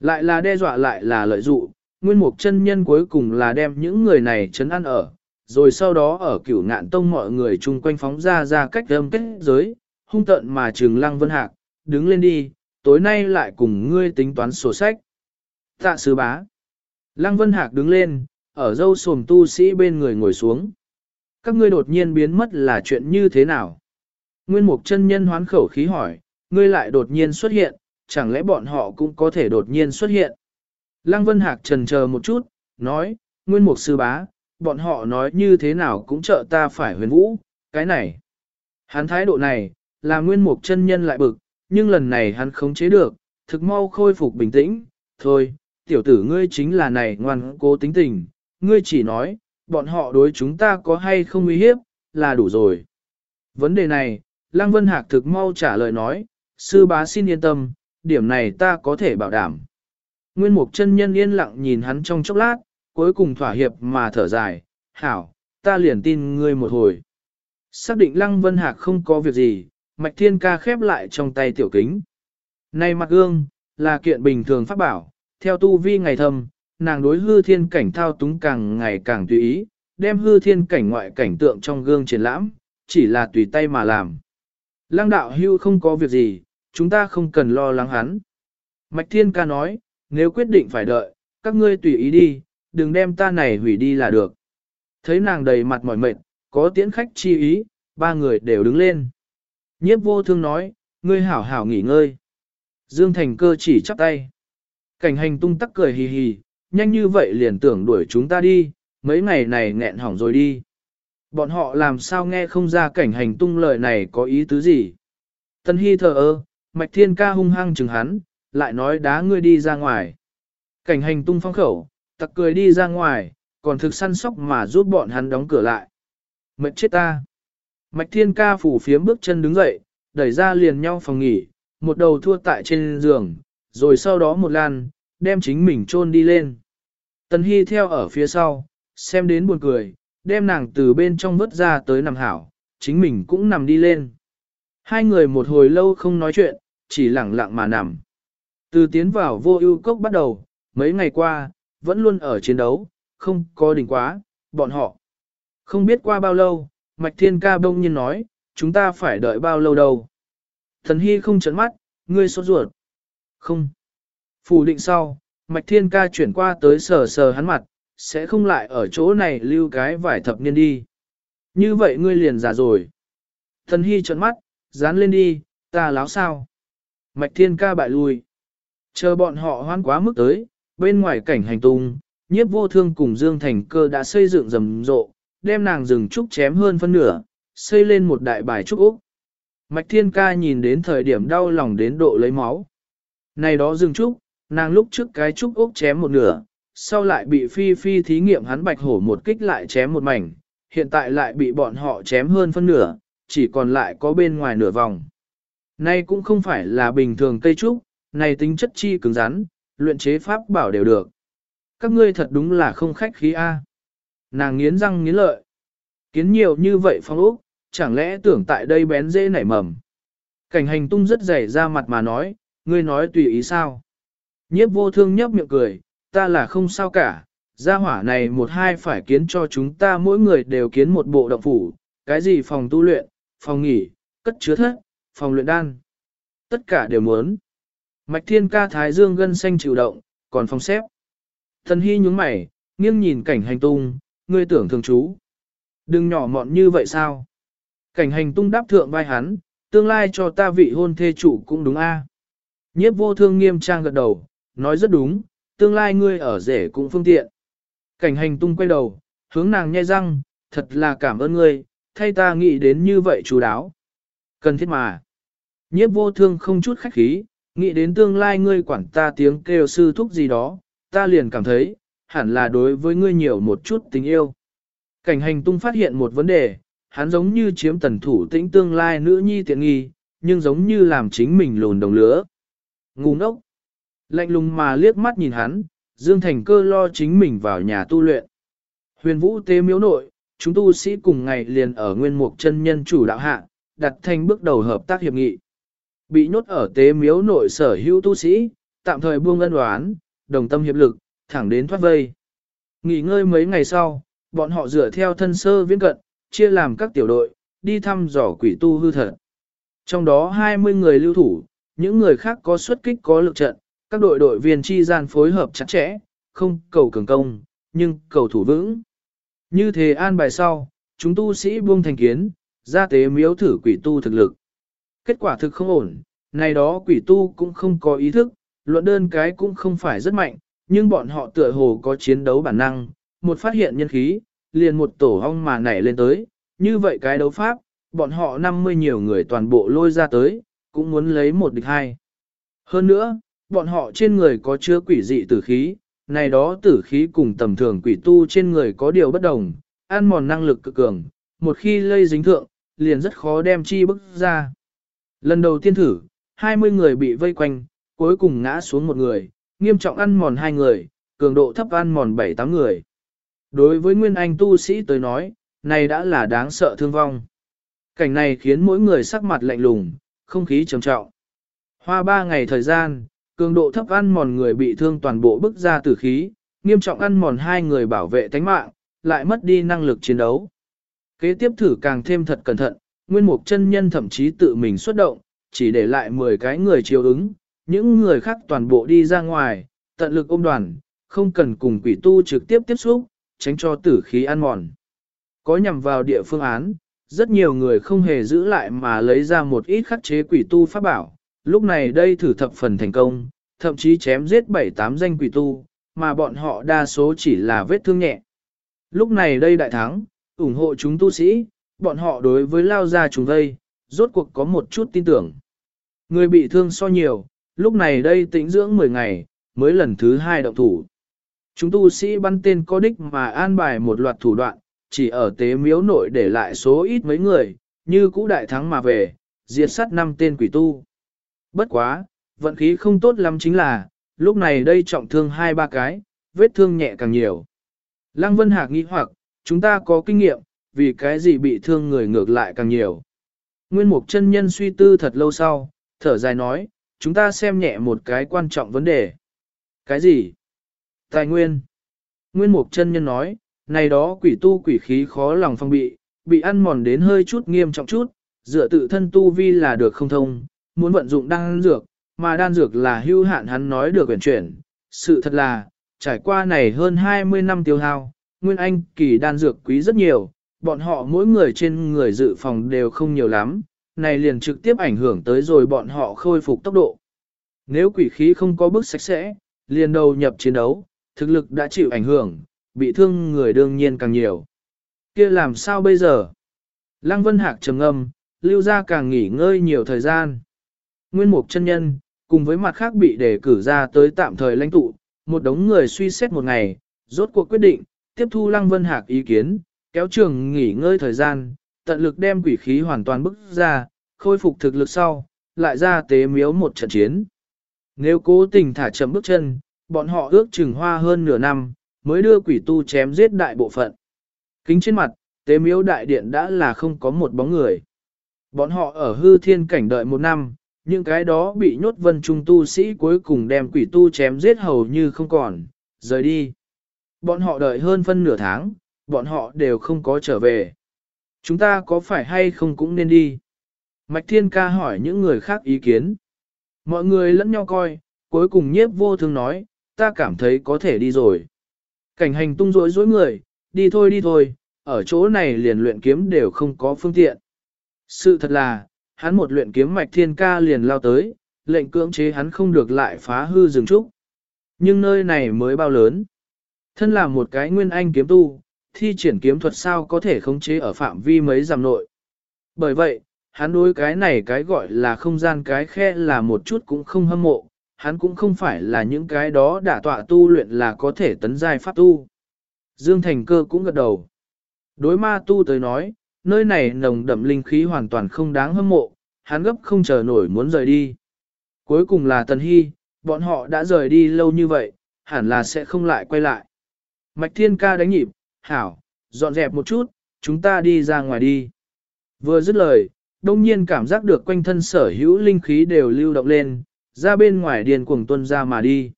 Lại là đe dọa lại là lợi dụ, nguyên mục chân nhân cuối cùng là đem những người này chấn ăn ở, rồi sau đó ở cửu ngạn tông mọi người chung quanh phóng ra ra cách âm kết giới, hung tận mà trừng lăng vân hạc, đứng lên đi, tối nay lại cùng ngươi tính toán sổ sách. Tạ sứ bá. Lăng vân hạc đứng lên, ở dâu sồm tu sĩ bên người ngồi xuống. Các ngươi đột nhiên biến mất là chuyện như thế nào? Nguyên mục chân nhân hoán khẩu khí hỏi, ngươi lại đột nhiên xuất hiện, chẳng lẽ bọn họ cũng có thể đột nhiên xuất hiện? Lăng Vân Hạc trần chờ một chút, nói, Nguyên mục sư bá, bọn họ nói như thế nào cũng trợ ta phải huyền vũ, cái này. Hắn thái độ này, là nguyên mục chân nhân lại bực, nhưng lần này hắn khống chế được, thực mau khôi phục bình tĩnh, thôi, tiểu tử ngươi chính là này ngoan cố tính tình, ngươi chỉ nói, bọn họ đối chúng ta có hay không uy hiếp, là đủ rồi. Vấn đề này, Lăng Vân Hạc thực mau trả lời nói, sư bá xin yên tâm, điểm này ta có thể bảo đảm. Nguyên mục chân nhân yên lặng nhìn hắn trong chốc lát, cuối cùng thỏa hiệp mà thở dài, hảo, ta liền tin ngươi một hồi. Xác định Lăng Vân Hạc không có việc gì, Mạch Thiên Ca khép lại trong tay tiểu kính. Này mặt gương, là kiện bình thường pháp bảo, theo tu vi ngày thâm, nàng đối hư thiên cảnh thao túng càng ngày càng tùy ý, đem hư thiên cảnh ngoại cảnh tượng trong gương triển lãm, chỉ là tùy tay mà làm. Lăng đạo hưu không có việc gì, chúng ta không cần lo lắng hắn. Mạch Thiên Ca nói, nếu quyết định phải đợi, các ngươi tùy ý đi, đừng đem ta này hủy đi là được. Thấy nàng đầy mặt mỏi mệt, có tiễn khách chi ý, ba người đều đứng lên. Nhiếp vô thương nói, ngươi hảo hảo nghỉ ngơi. Dương Thành cơ chỉ chắp tay. Cảnh hành tung tắc cười hì hì, nhanh như vậy liền tưởng đuổi chúng ta đi, mấy ngày này nghẹn hỏng rồi đi. Bọn họ làm sao nghe không ra cảnh hành tung lời này có ý tứ gì. Tân Hy thờ ơ, Mạch Thiên ca hung hăng chừng hắn, lại nói đá ngươi đi ra ngoài. Cảnh hành tung phong khẩu, tặc cười đi ra ngoài, còn thực săn sóc mà giúp bọn hắn đóng cửa lại. Mệt chết ta. Mạch Thiên ca phủ phiếm bước chân đứng dậy, đẩy ra liền nhau phòng nghỉ, một đầu thua tại trên giường, rồi sau đó một lan, đem chính mình chôn đi lên. Tần Hy theo ở phía sau, xem đến buồn cười, đem nàng từ bên trong vớt ra tới nằm hảo, chính mình cũng nằm đi lên. Hai người một hồi lâu không nói chuyện, chỉ lặng lặng mà nằm. Từ tiến vào vô ưu cốc bắt đầu, mấy ngày qua, vẫn luôn ở chiến đấu, không có đỉnh quá, bọn họ. Không biết qua bao lâu, Mạch Thiên Ca bông nhiên nói, chúng ta phải đợi bao lâu đâu. Thần Hy không chấn mắt, ngươi sốt ruột. Không. Phủ định sau, Mạch Thiên Ca chuyển qua tới sờ sờ hắn mặt, sẽ không lại ở chỗ này lưu cái vải thập niên đi. Như vậy ngươi liền già rồi. Thần Hy trợn mắt, dán lên đi, ta láo sao. Mạch Thiên Ca bại lui. Chờ bọn họ hoan quá mức tới, bên ngoài cảnh hành tung, nhiếp vô thương cùng Dương Thành Cơ đã xây dựng rầm rộ, đem nàng rừng trúc chém hơn phân nửa, xây lên một đại bài trúc Úc. Mạch Thiên Ca nhìn đến thời điểm đau lòng đến độ lấy máu. Này đó rừng trúc, nàng lúc trước cái trúc Úc chém một nửa, sau lại bị phi phi thí nghiệm hắn bạch hổ một kích lại chém một mảnh, hiện tại lại bị bọn họ chém hơn phân nửa, chỉ còn lại có bên ngoài nửa vòng. Nay cũng không phải là bình thường cây trúc, này tính chất chi cứng rắn, luyện chế pháp bảo đều được. Các ngươi thật đúng là không khách khí A. Nàng nghiến răng nghiến lợi. Kiến nhiều như vậy phong ốc, chẳng lẽ tưởng tại đây bén dễ nảy mầm. Cảnh hành tung rất dày ra mặt mà nói, ngươi nói tùy ý sao. Nhiếp vô thương nhấp miệng cười, ta là không sao cả, gia hỏa này một hai phải kiến cho chúng ta mỗi người đều kiến một bộ động phủ, cái gì phòng tu luyện, phòng nghỉ, cất chứa thất, phòng luyện đan. Tất cả đều muốn. Mạch thiên ca thái dương gân xanh chịu động, còn phòng xếp. Thần hy nhúng mày, nghiêng nhìn cảnh hành tung, ngươi tưởng thường chú. Đừng nhỏ mọn như vậy sao? Cảnh hành tung đáp thượng vai hắn, tương lai cho ta vị hôn thê chủ cũng đúng a. À? Nhiếp vô thương nghiêm trang gật đầu, nói rất đúng, tương lai ngươi ở rể cũng phương tiện. Cảnh hành tung quay đầu, hướng nàng nhai răng, thật là cảm ơn ngươi, thay ta nghĩ đến như vậy chú đáo. Cần thiết mà. Nhiếp vô thương không chút khách khí, nghĩ đến tương lai ngươi quản ta tiếng kêu sư thúc gì đó, ta liền cảm thấy, hẳn là đối với ngươi nhiều một chút tình yêu. Cảnh hành tung phát hiện một vấn đề, hắn giống như chiếm tần thủ tĩnh tương lai nữ nhi tiện nghi, nhưng giống như làm chính mình lùn đồng lứa. Ngu ngốc. Lạnh lùng mà liếc mắt nhìn hắn, Dương Thành cơ lo chính mình vào nhà tu luyện. Huyền vũ tế miếu nội, chúng tu sĩ cùng ngày liền ở nguyên mục chân nhân chủ đạo hạ, đặt thành bước đầu hợp tác hiệp nghị. Bị nhốt ở tế miếu nội sở hữu tu sĩ, tạm thời buông ân đoán, đồng tâm hiệp lực, thẳng đến thoát vây. Nghỉ ngơi mấy ngày sau, bọn họ dựa theo thân sơ viễn cận, chia làm các tiểu đội, đi thăm dò quỷ tu hư thật. Trong đó 20 người lưu thủ, những người khác có xuất kích có lực trận, các đội đội viên chi gian phối hợp chặt chẽ, không cầu cường công, nhưng cầu thủ vững. Như thế an bài sau, chúng tu sĩ buông thành kiến, ra tế miếu thử quỷ tu thực lực. Kết quả thực không ổn, này đó quỷ tu cũng không có ý thức, luận đơn cái cũng không phải rất mạnh, nhưng bọn họ tựa hồ có chiến đấu bản năng, một phát hiện nhân khí, liền một tổ hong mà nảy lên tới, như vậy cái đấu pháp, bọn họ 50 nhiều người toàn bộ lôi ra tới, cũng muốn lấy một địch hai. Hơn nữa, bọn họ trên người có chứa quỷ dị tử khí, này đó tử khí cùng tầm thường quỷ tu trên người có điều bất đồng, ăn mòn năng lực cực cường, một khi lây dính thượng, liền rất khó đem chi bức ra. Lần đầu tiên thử, 20 người bị vây quanh, cuối cùng ngã xuống một người, nghiêm trọng ăn mòn hai người, cường độ thấp ăn mòn 7-8 người. Đối với Nguyên Anh tu sĩ tới nói, này đã là đáng sợ thương vong. Cảnh này khiến mỗi người sắc mặt lạnh lùng, không khí trầm trọng. Hoa ba ngày thời gian, cường độ thấp ăn mòn người bị thương toàn bộ bức ra tử khí, nghiêm trọng ăn mòn hai người bảo vệ tánh mạng, lại mất đi năng lực chiến đấu. Kế tiếp thử càng thêm thật cẩn thận, nguyên mục chân nhân thậm chí tự mình xuất động, chỉ để lại 10 cái người chiều ứng, những người khác toàn bộ đi ra ngoài, tận lực ôm đoàn, không cần cùng quỷ tu trực tiếp tiếp xúc, tránh cho tử khí ăn mòn. Có nhằm vào địa phương án, rất nhiều người không hề giữ lại mà lấy ra một ít khắc chế quỷ tu pháp bảo, lúc này đây thử thập phần thành công, thậm chí chém giết 7-8 danh quỷ tu, mà bọn họ đa số chỉ là vết thương nhẹ. Lúc này đây đại thắng, ủng hộ chúng tu sĩ, bọn họ đối với lao ra chúng đây, rốt cuộc có một chút tin tưởng. Người bị thương so nhiều, lúc này đây tĩnh dưỡng 10 ngày, mới lần thứ hai động thủ. Chúng tu sĩ bắn tên có đích mà an bài một loạt thủ đoạn, chỉ ở tế miếu nội để lại số ít mấy người, như cũ đại thắng mà về, diệt sát năm tên quỷ tu. Bất quá, vận khí không tốt lắm chính là, lúc này đây trọng thương hai ba cái, vết thương nhẹ càng nhiều. Lăng Vân Hạc nghĩ hoặc, chúng ta có kinh nghiệm, vì cái gì bị thương người ngược lại càng nhiều. Nguyên Mục chân nhân suy tư thật lâu sau, thở dài nói, chúng ta xem nhẹ một cái quan trọng vấn đề. Cái gì? Tài nguyên. Nguyên Mục chân nhân nói, này đó quỷ tu quỷ khí khó lòng phong bị, bị ăn mòn đến hơi chút nghiêm trọng chút, dựa tự thân tu vi là được không thông, muốn vận dụng đan dược, mà đan dược là hưu hạn hắn nói được quyển chuyển. Sự thật là, trải qua này hơn 20 năm tiêu hao, Nguyên Anh kỳ đan dược quý rất nhiều, bọn họ mỗi người trên người dự phòng đều không nhiều lắm, này liền trực tiếp ảnh hưởng tới rồi bọn họ khôi phục tốc độ. Nếu quỷ khí không có bước sạch sẽ, liền đầu nhập chiến đấu, thực lực đã chịu ảnh hưởng, bị thương người đương nhiên càng nhiều. kia làm sao bây giờ? Lăng Vân Hạc trầm ngâm, lưu ra càng nghỉ ngơi nhiều thời gian. Nguyên mục chân nhân, cùng với mặt khác bị đề cử ra tới tạm thời lãnh tụ, một đống người suy xét một ngày, rốt cuộc quyết định, tiếp thu Lăng Vân Hạc ý kiến, kéo trường nghỉ ngơi thời gian, tận lực đem quỷ khí hoàn toàn bức ra, khôi phục thực lực sau, lại ra tế miếu một trận chiến. Nếu cố tình thả chậm bước chân, bọn họ ước chừng hoa hơn nửa năm, mới đưa quỷ tu chém giết đại bộ phận. Kính trên mặt, tế miếu đại điện đã là không có một bóng người. Bọn họ ở hư thiên cảnh đợi một năm, những cái đó bị nhốt vân trung tu sĩ cuối cùng đem quỷ tu chém giết hầu như không còn, rời đi. Bọn họ đợi hơn phân nửa tháng, bọn họ đều không có trở về. Chúng ta có phải hay không cũng nên đi? Mạch Thiên Ca hỏi những người khác ý kiến. Mọi người lẫn nhau coi, cuối cùng nhiếp vô thương nói, ta cảm thấy có thể đi rồi. Cảnh hành tung rối rối người, đi thôi đi thôi, ở chỗ này liền luyện kiếm đều không có phương tiện. Sự thật là, hắn một luyện kiếm mạch thiên ca liền lao tới, lệnh cưỡng chế hắn không được lại phá hư rừng trúc. Nhưng nơi này mới bao lớn. Thân là một cái nguyên anh kiếm tu, thi triển kiếm thuật sao có thể khống chế ở phạm vi mấy giảm nội. Bởi vậy, hắn đối cái này cái gọi là không gian cái khe là một chút cũng không hâm mộ, hắn cũng không phải là những cái đó đả tọa tu luyện là có thể tấn giai pháp tu. Dương Thành Cơ cũng gật đầu. Đối ma tu tới nói, nơi này nồng đậm linh khí hoàn toàn không đáng hâm mộ, hắn gấp không chờ nổi muốn rời đi. Cuối cùng là Tần Hy, bọn họ đã rời đi lâu như vậy, hẳn là sẽ không lại quay lại. Mạch Thiên Ca đánh nhịp, hảo, dọn dẹp một chút, chúng ta đi ra ngoài đi. Vừa dứt lời, đông nhiên cảm giác được quanh thân sở hữu linh khí đều lưu động lên, ra bên ngoài điền cuồng tuân ra mà đi.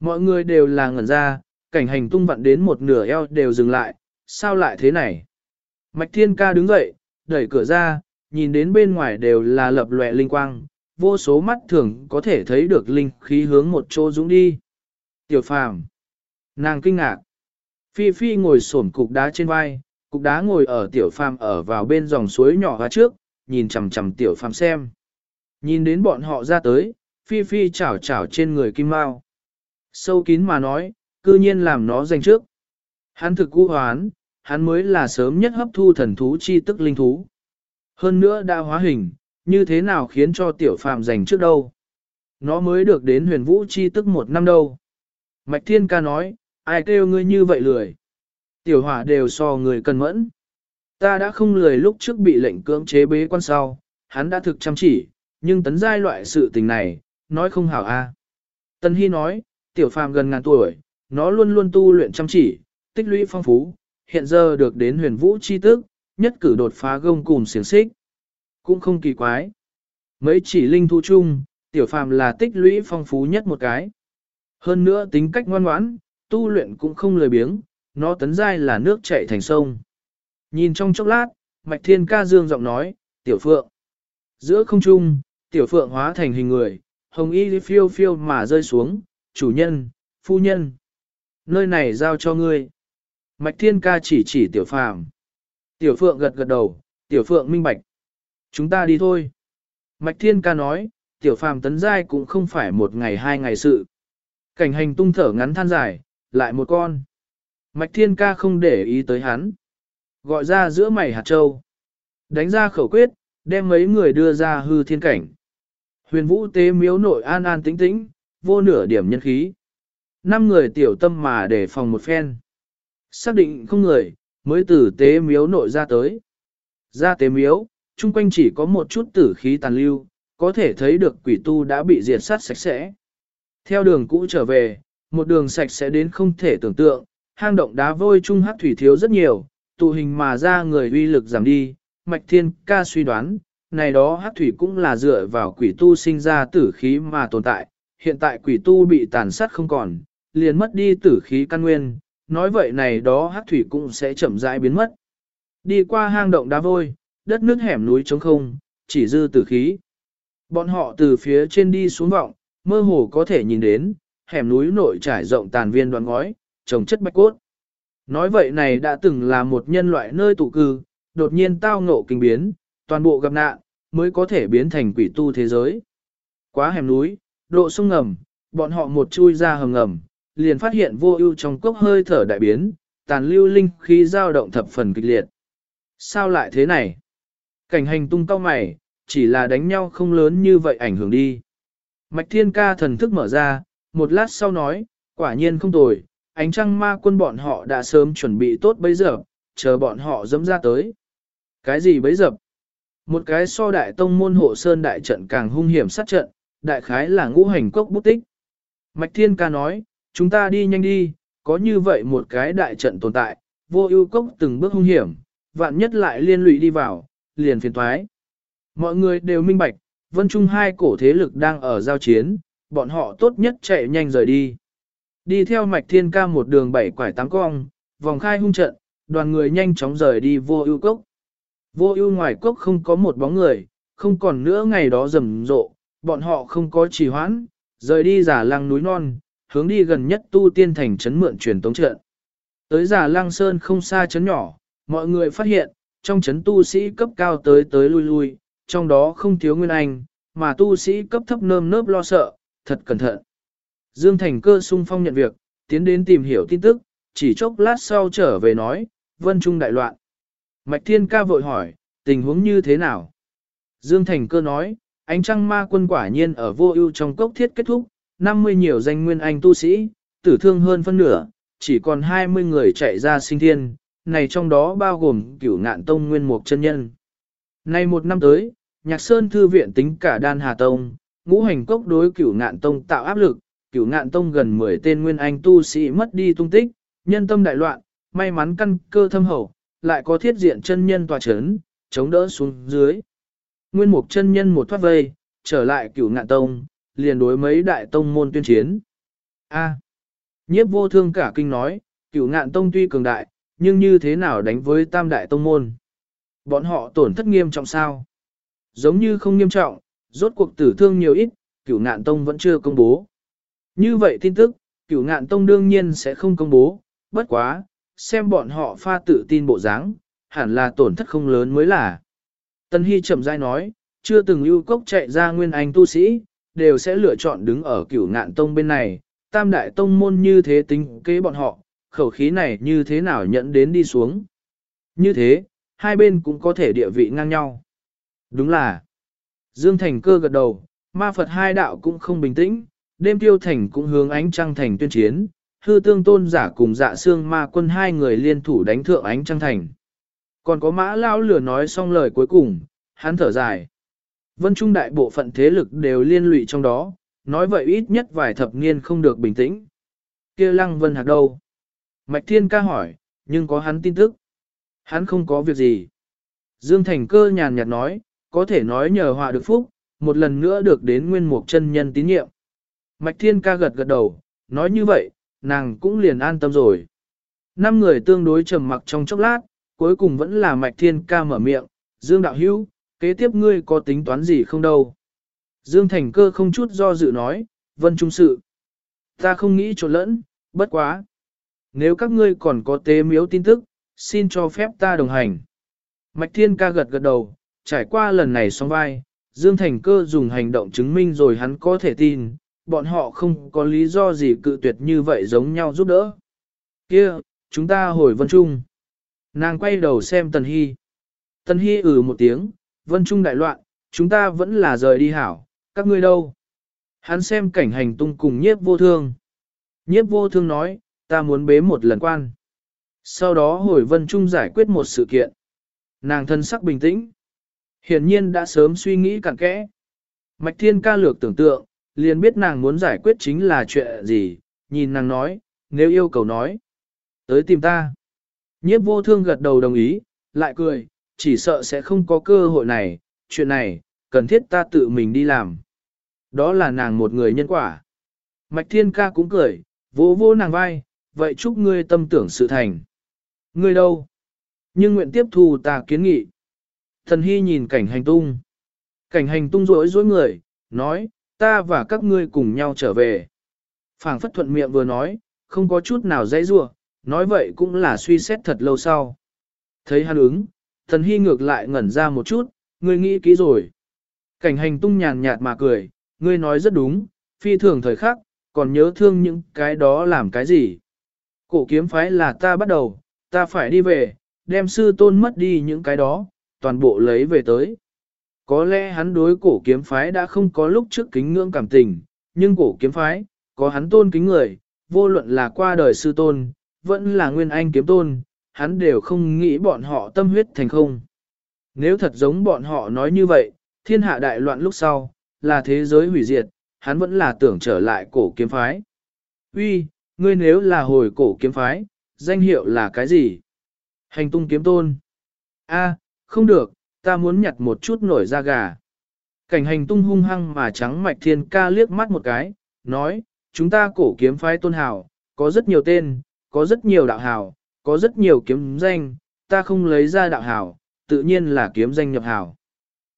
Mọi người đều là ngẩn ra, cảnh hành tung vặn đến một nửa eo đều dừng lại, sao lại thế này? Mạch Thiên Ca đứng dậy, đẩy cửa ra, nhìn đến bên ngoài đều là lập lòe linh quang, vô số mắt thường có thể thấy được linh khí hướng một chỗ dũng đi. Tiểu phàm. Nàng kinh ngạc. Phi Phi ngồi xổm cục đá trên vai, cục đá ngồi ở tiểu phàm ở vào bên dòng suối nhỏ hóa trước, nhìn chằm chằm tiểu phàm xem. Nhìn đến bọn họ ra tới, Phi Phi chảo chảo trên người Kim Mao. Sâu kín mà nói, cư nhiên làm nó giành trước. Hắn thực cú hoán, hắn mới là sớm nhất hấp thu thần thú chi tức linh thú. Hơn nữa đã hóa hình, như thế nào khiến cho tiểu phàm giành trước đâu. Nó mới được đến huyền vũ chi tức một năm đâu. Mạch Thiên ca nói, ai kêu ngươi như vậy lười. Tiểu hỏa đều so người cần mẫn. Ta đã không lười lúc trước bị lệnh cưỡng chế bế quan sau, hắn đã thực chăm chỉ, nhưng tấn giai loại sự tình này, nói không hảo a. À. Tân Hy nói, tiểu phàm gần ngàn tuổi, nó luôn luôn tu luyện chăm chỉ, tích lũy phong phú, hiện giờ được đến huyền vũ chi tức, nhất cử đột phá gông cùng xiềng xích. Cũng không kỳ quái. Mấy chỉ linh thu chung, tiểu phàm là tích lũy phong phú nhất một cái. Hơn nữa tính cách ngoan ngoãn, tu luyện cũng không lười biếng, nó tấn giai là nước chảy thành sông. Nhìn trong chốc lát, Mạch Thiên ca dương giọng nói, tiểu phượng. Giữa không trung, tiểu phượng hóa thành hình người, hồng y phiêu phiêu mà rơi xuống, chủ nhân, phu nhân. Nơi này giao cho ngươi. Mạch Thiên ca chỉ chỉ tiểu phàm. Tiểu phượng gật gật đầu, tiểu phượng minh bạch. Chúng ta đi thôi. Mạch Thiên ca nói, tiểu phàm tấn giai cũng không phải một ngày hai ngày sự. Cảnh hành tung thở ngắn than dài, lại một con. Mạch Thiên ca không để ý tới hắn. Gọi ra giữa mày hạt châu. Đánh ra khẩu quyết, đem mấy người đưa ra hư thiên cảnh. Huyền vũ tế miếu nội an an tĩnh tĩnh, vô nửa điểm nhân khí. Năm người tiểu tâm mà để phòng một phen. Xác định không người, mới từ tế miếu nội ra tới. Ra tế miếu, chung quanh chỉ có một chút tử khí tàn lưu, có thể thấy được quỷ tu đã bị diệt sát sạch sẽ. Theo đường cũ trở về, một đường sạch sẽ đến không thể tưởng tượng, hang động đá vôi trung hát thủy thiếu rất nhiều, tụ hình mà ra người uy lực giảm đi, mạch thiên ca suy đoán, này đó hát thủy cũng là dựa vào quỷ tu sinh ra tử khí mà tồn tại, hiện tại quỷ tu bị tàn sát không còn, liền mất đi tử khí căn nguyên, nói vậy này đó hát thủy cũng sẽ chậm rãi biến mất. Đi qua hang động đá vôi, đất nước hẻm núi trống không, chỉ dư tử khí. Bọn họ từ phía trên đi xuống vọng, mơ hồ có thể nhìn đến, hẻm núi nội trải rộng tàn viên đoạn ngói, trồng chất bạch cốt. Nói vậy này đã từng là một nhân loại nơi tụ cư, đột nhiên tao ngộ kinh biến, toàn bộ gặp nạn, mới có thể biến thành quỷ tu thế giới. Quá hẻm núi, độ sông ngầm, bọn họ một chui ra hầm ngầm, liền phát hiện vô ưu trong cốc hơi thở đại biến, tàn lưu linh khí dao động thập phần kịch liệt. Sao lại thế này? Cảnh hành tung cao mày, chỉ là đánh nhau không lớn như vậy ảnh hưởng đi. Mạch thiên ca thần thức mở ra, một lát sau nói, quả nhiên không tồi, ánh trăng ma quân bọn họ đã sớm chuẩn bị tốt bấy giờ, chờ bọn họ dẫm ra tới. Cái gì bấy giờ? Một cái so đại tông môn hộ sơn đại trận càng hung hiểm sát trận, đại khái là ngũ hành cốc bút tích. Mạch Thiên ca nói, chúng ta đi nhanh đi, có như vậy một cái đại trận tồn tại, vô ưu cốc từng bước hung hiểm, vạn nhất lại liên lụy đi vào, liền phiền thoái. Mọi người đều minh bạch, vân trung hai cổ thế lực đang ở giao chiến, bọn họ tốt nhất chạy nhanh rời đi. Đi theo mạch thiên ca một đường bảy quải tám cong, vòng khai hung trận, đoàn người nhanh chóng rời đi vô ưu cốc. Vô ưu ngoài cốc không có một bóng người, không còn nữa ngày đó rầm rộ, bọn họ không có trì hoãn, rời đi giả lăng núi non, hướng đi gần nhất tu tiên thành trấn mượn truyền tống trận. Tới giả lang sơn không xa trấn nhỏ, mọi người phát hiện, trong trấn tu sĩ cấp cao tới tới lui lui, trong đó không thiếu nguyên anh, mà tu sĩ cấp thấp nơm nớp lo sợ, thật cẩn thận. Dương Thành cơ sung phong nhận việc, tiến đến tìm hiểu tin tức, chỉ chốc lát sau trở về nói, vân trung đại loạn. Mạch Thiên ca vội hỏi, tình huống như thế nào? Dương Thành cơ nói, ánh trăng ma quân quả nhiên ở vô ưu trong cốc thiết kết thúc, 50 nhiều danh nguyên anh tu sĩ, tử thương hơn phân nửa, chỉ còn 20 người chạy ra sinh thiên, này trong đó bao gồm cửu ngạn tông nguyên mục chân nhân. Nay một năm tới, Nhạc Sơn Thư viện tính cả đan hà tông, ngũ hành cốc đối cửu ngạn tông tạo áp lực, cửu ngạn tông gần 10 tên nguyên anh tu sĩ mất đi tung tích, nhân tâm đại loạn, may mắn căn cơ thâm hậu, lại có thiết diện chân nhân tòa chấn, chống đỡ xuống dưới. Nguyên mục chân nhân một thoát vây, trở lại cửu ngạn tông, liền đối mấy đại tông môn tuyên chiến. A. nhiếp vô thương cả kinh nói, cửu ngạn tông tuy cường đại, nhưng như thế nào đánh với tam đại tông môn? Bọn họ tổn thất nghiêm trọng sao? Giống như không nghiêm trọng, rốt cuộc tử thương nhiều ít, cửu ngạn tông vẫn chưa công bố. Như vậy tin tức, cửu ngạn tông đương nhiên sẽ không công bố, bất quá, xem bọn họ pha tự tin bộ dáng, hẳn là tổn thất không lớn mới là. Tân Hy chậm rãi nói, chưa từng lưu cốc chạy ra nguyên anh tu sĩ, đều sẽ lựa chọn đứng ở cửu ngạn tông bên này, tam đại tông môn như thế tính kế bọn họ, khẩu khí này như thế nào nhận đến đi xuống. Như thế, hai bên cũng có thể địa vị ngang nhau. Đúng là, Dương Thành cơ gật đầu, ma Phật hai đạo cũng không bình tĩnh, đêm tiêu thành cũng hướng ánh trăng thành tuyên chiến, hư tương tôn giả cùng dạ xương ma quân hai người liên thủ đánh thượng ánh trăng thành. Còn có mã lao lửa nói xong lời cuối cùng, hắn thở dài. Vân Trung đại bộ phận thế lực đều liên lụy trong đó, nói vậy ít nhất vài thập niên không được bình tĩnh. kia lăng vân hạc đâu? Mạch Thiên ca hỏi, nhưng có hắn tin tức. Hắn không có việc gì. Dương Thành cơ nhàn nhạt nói, có thể nói nhờ họa được phúc, một lần nữa được đến nguyên mục chân nhân tín nhiệm. Mạch Thiên ca gật gật đầu, nói như vậy, nàng cũng liền an tâm rồi. Năm người tương đối trầm mặc trong chốc lát, cuối cùng vẫn là Mạch Thiên ca mở miệng, Dương Đạo Hữu kế tiếp ngươi có tính toán gì không đâu. Dương Thành cơ không chút do dự nói, vân trung sự. Ta không nghĩ trộn lẫn, bất quá. Nếu các ngươi còn có tế miếu tin tức, xin cho phép ta đồng hành. Mạch Thiên ca gật gật đầu, trải qua lần này xong vai, Dương Thành cơ dùng hành động chứng minh rồi hắn có thể tin, bọn họ không có lý do gì cự tuyệt như vậy giống nhau giúp đỡ. Kia, chúng ta hồi vân trung. Nàng quay đầu xem Tần Hy. Tần Hy ừ một tiếng, vân trung đại loạn, chúng ta vẫn là rời đi hảo, các ngươi đâu? Hắn xem cảnh hành tung cùng nhiếp vô thương. Nhiếp vô thương nói, ta muốn bế một lần quan. Sau đó hồi vân trung giải quyết một sự kiện. Nàng thân sắc bình tĩnh. Hiển nhiên đã sớm suy nghĩ cặn kẽ. Mạch thiên ca lược tưởng tượng, liền biết nàng muốn giải quyết chính là chuyện gì, nhìn nàng nói, nếu yêu cầu nói. Tới tìm ta. Nhiếp vô thương gật đầu đồng ý, lại cười, chỉ sợ sẽ không có cơ hội này, chuyện này, cần thiết ta tự mình đi làm. Đó là nàng một người nhân quả. Mạch thiên ca cũng cười, vỗ vỗ nàng vai, vậy chúc ngươi tâm tưởng sự thành. Ngươi đâu? Nhưng nguyện tiếp thu ta kiến nghị. Thần hy nhìn cảnh hành tung. Cảnh hành tung rối rối người, nói, ta và các ngươi cùng nhau trở về. phảng phất thuận miệng vừa nói, không có chút nào dãy rua, nói vậy cũng là suy xét thật lâu sau. Thấy hắn ứng, thần hy ngược lại ngẩn ra một chút, ngươi nghĩ kỹ rồi. Cảnh hành tung nhàn nhạt mà cười, ngươi nói rất đúng, phi thường thời khắc, còn nhớ thương những cái đó làm cái gì. Cổ kiếm phái là ta bắt đầu, ta phải đi về, đem sư tôn mất đi những cái đó, toàn bộ lấy về tới. Có lẽ hắn đối cổ kiếm phái đã không có lúc trước kính ngưỡng cảm tình, nhưng cổ kiếm phái, có hắn tôn kính người, vô luận là qua đời sư tôn, vẫn là nguyên anh kiếm tôn, hắn đều không nghĩ bọn họ tâm huyết thành không. Nếu thật giống bọn họ nói như vậy, thiên hạ đại loạn lúc sau, là thế giới hủy diệt, hắn vẫn là tưởng trở lại cổ kiếm phái. Uy, ngươi nếu là hồi cổ kiếm phái, danh hiệu là cái gì? Hành tung kiếm tôn. A, không được, ta muốn nhặt một chút nổi da gà. Cảnh hành tung hung hăng mà trắng mạch thiên ca liếc mắt một cái, nói, chúng ta cổ kiếm phái tôn hào, có rất nhiều tên, có rất nhiều đạo hào, có rất nhiều kiếm danh, ta không lấy ra đạo hảo tự nhiên là kiếm danh nhập hảo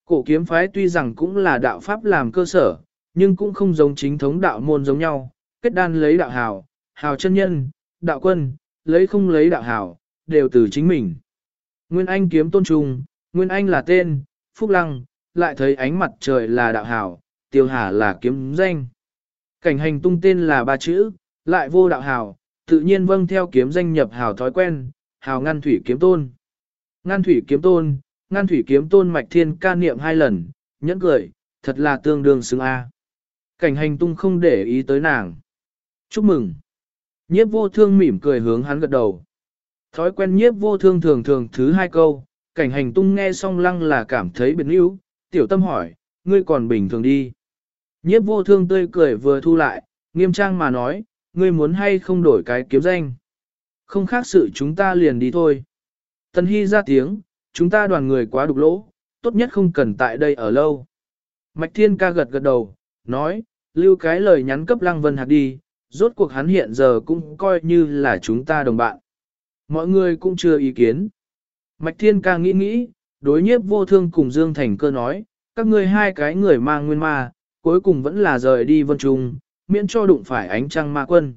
Cổ kiếm phái tuy rằng cũng là đạo pháp làm cơ sở, nhưng cũng không giống chính thống đạo môn giống nhau, kết đan lấy đạo hảo hào chân nhân, đạo quân, lấy không lấy đạo hảo đều từ chính mình. Nguyên Anh kiếm tôn trùng, Nguyên Anh là tên, Phúc Lăng, lại thấy ánh mặt trời là đạo hảo tiêu hà là kiếm danh. Cảnh hành tung tên là ba chữ, lại vô đạo hảo tự nhiên vâng theo kiếm danh nhập hào thói quen, hào ngăn thủy kiếm tôn. Ngăn thủy kiếm tôn, ngăn thủy kiếm tôn mạch thiên ca niệm hai lần, nhẫn cười, thật là tương đương xứng A. Cảnh hành tung không để ý tới nàng. Chúc mừng. Nhiếp vô thương mỉm cười hướng hắn gật đầu. Thói quen nhiếp vô thương thường thường thứ hai câu, cảnh hành tung nghe xong lăng là cảm thấy biệt níu, tiểu tâm hỏi, ngươi còn bình thường đi. Nhiếp vô thương tươi cười vừa thu lại, nghiêm trang mà nói, ngươi muốn hay không đổi cái kiếm danh. Không khác sự chúng ta liền đi thôi. Tần Hy ra tiếng, chúng ta đoàn người quá đục lỗ, tốt nhất không cần tại đây ở lâu. Mạch Thiên ca gật gật đầu, nói, lưu cái lời nhắn cấp Lăng Vân Hạc đi, rốt cuộc hắn hiện giờ cũng coi như là chúng ta đồng bạn. Mọi người cũng chưa ý kiến. Mạch Thiên ca nghĩ nghĩ, đối nhiếp vô thương cùng Dương Thành cơ nói, các ngươi hai cái người mang nguyên ma, cuối cùng vẫn là rời đi vân trung, miễn cho đụng phải ánh trăng ma quân.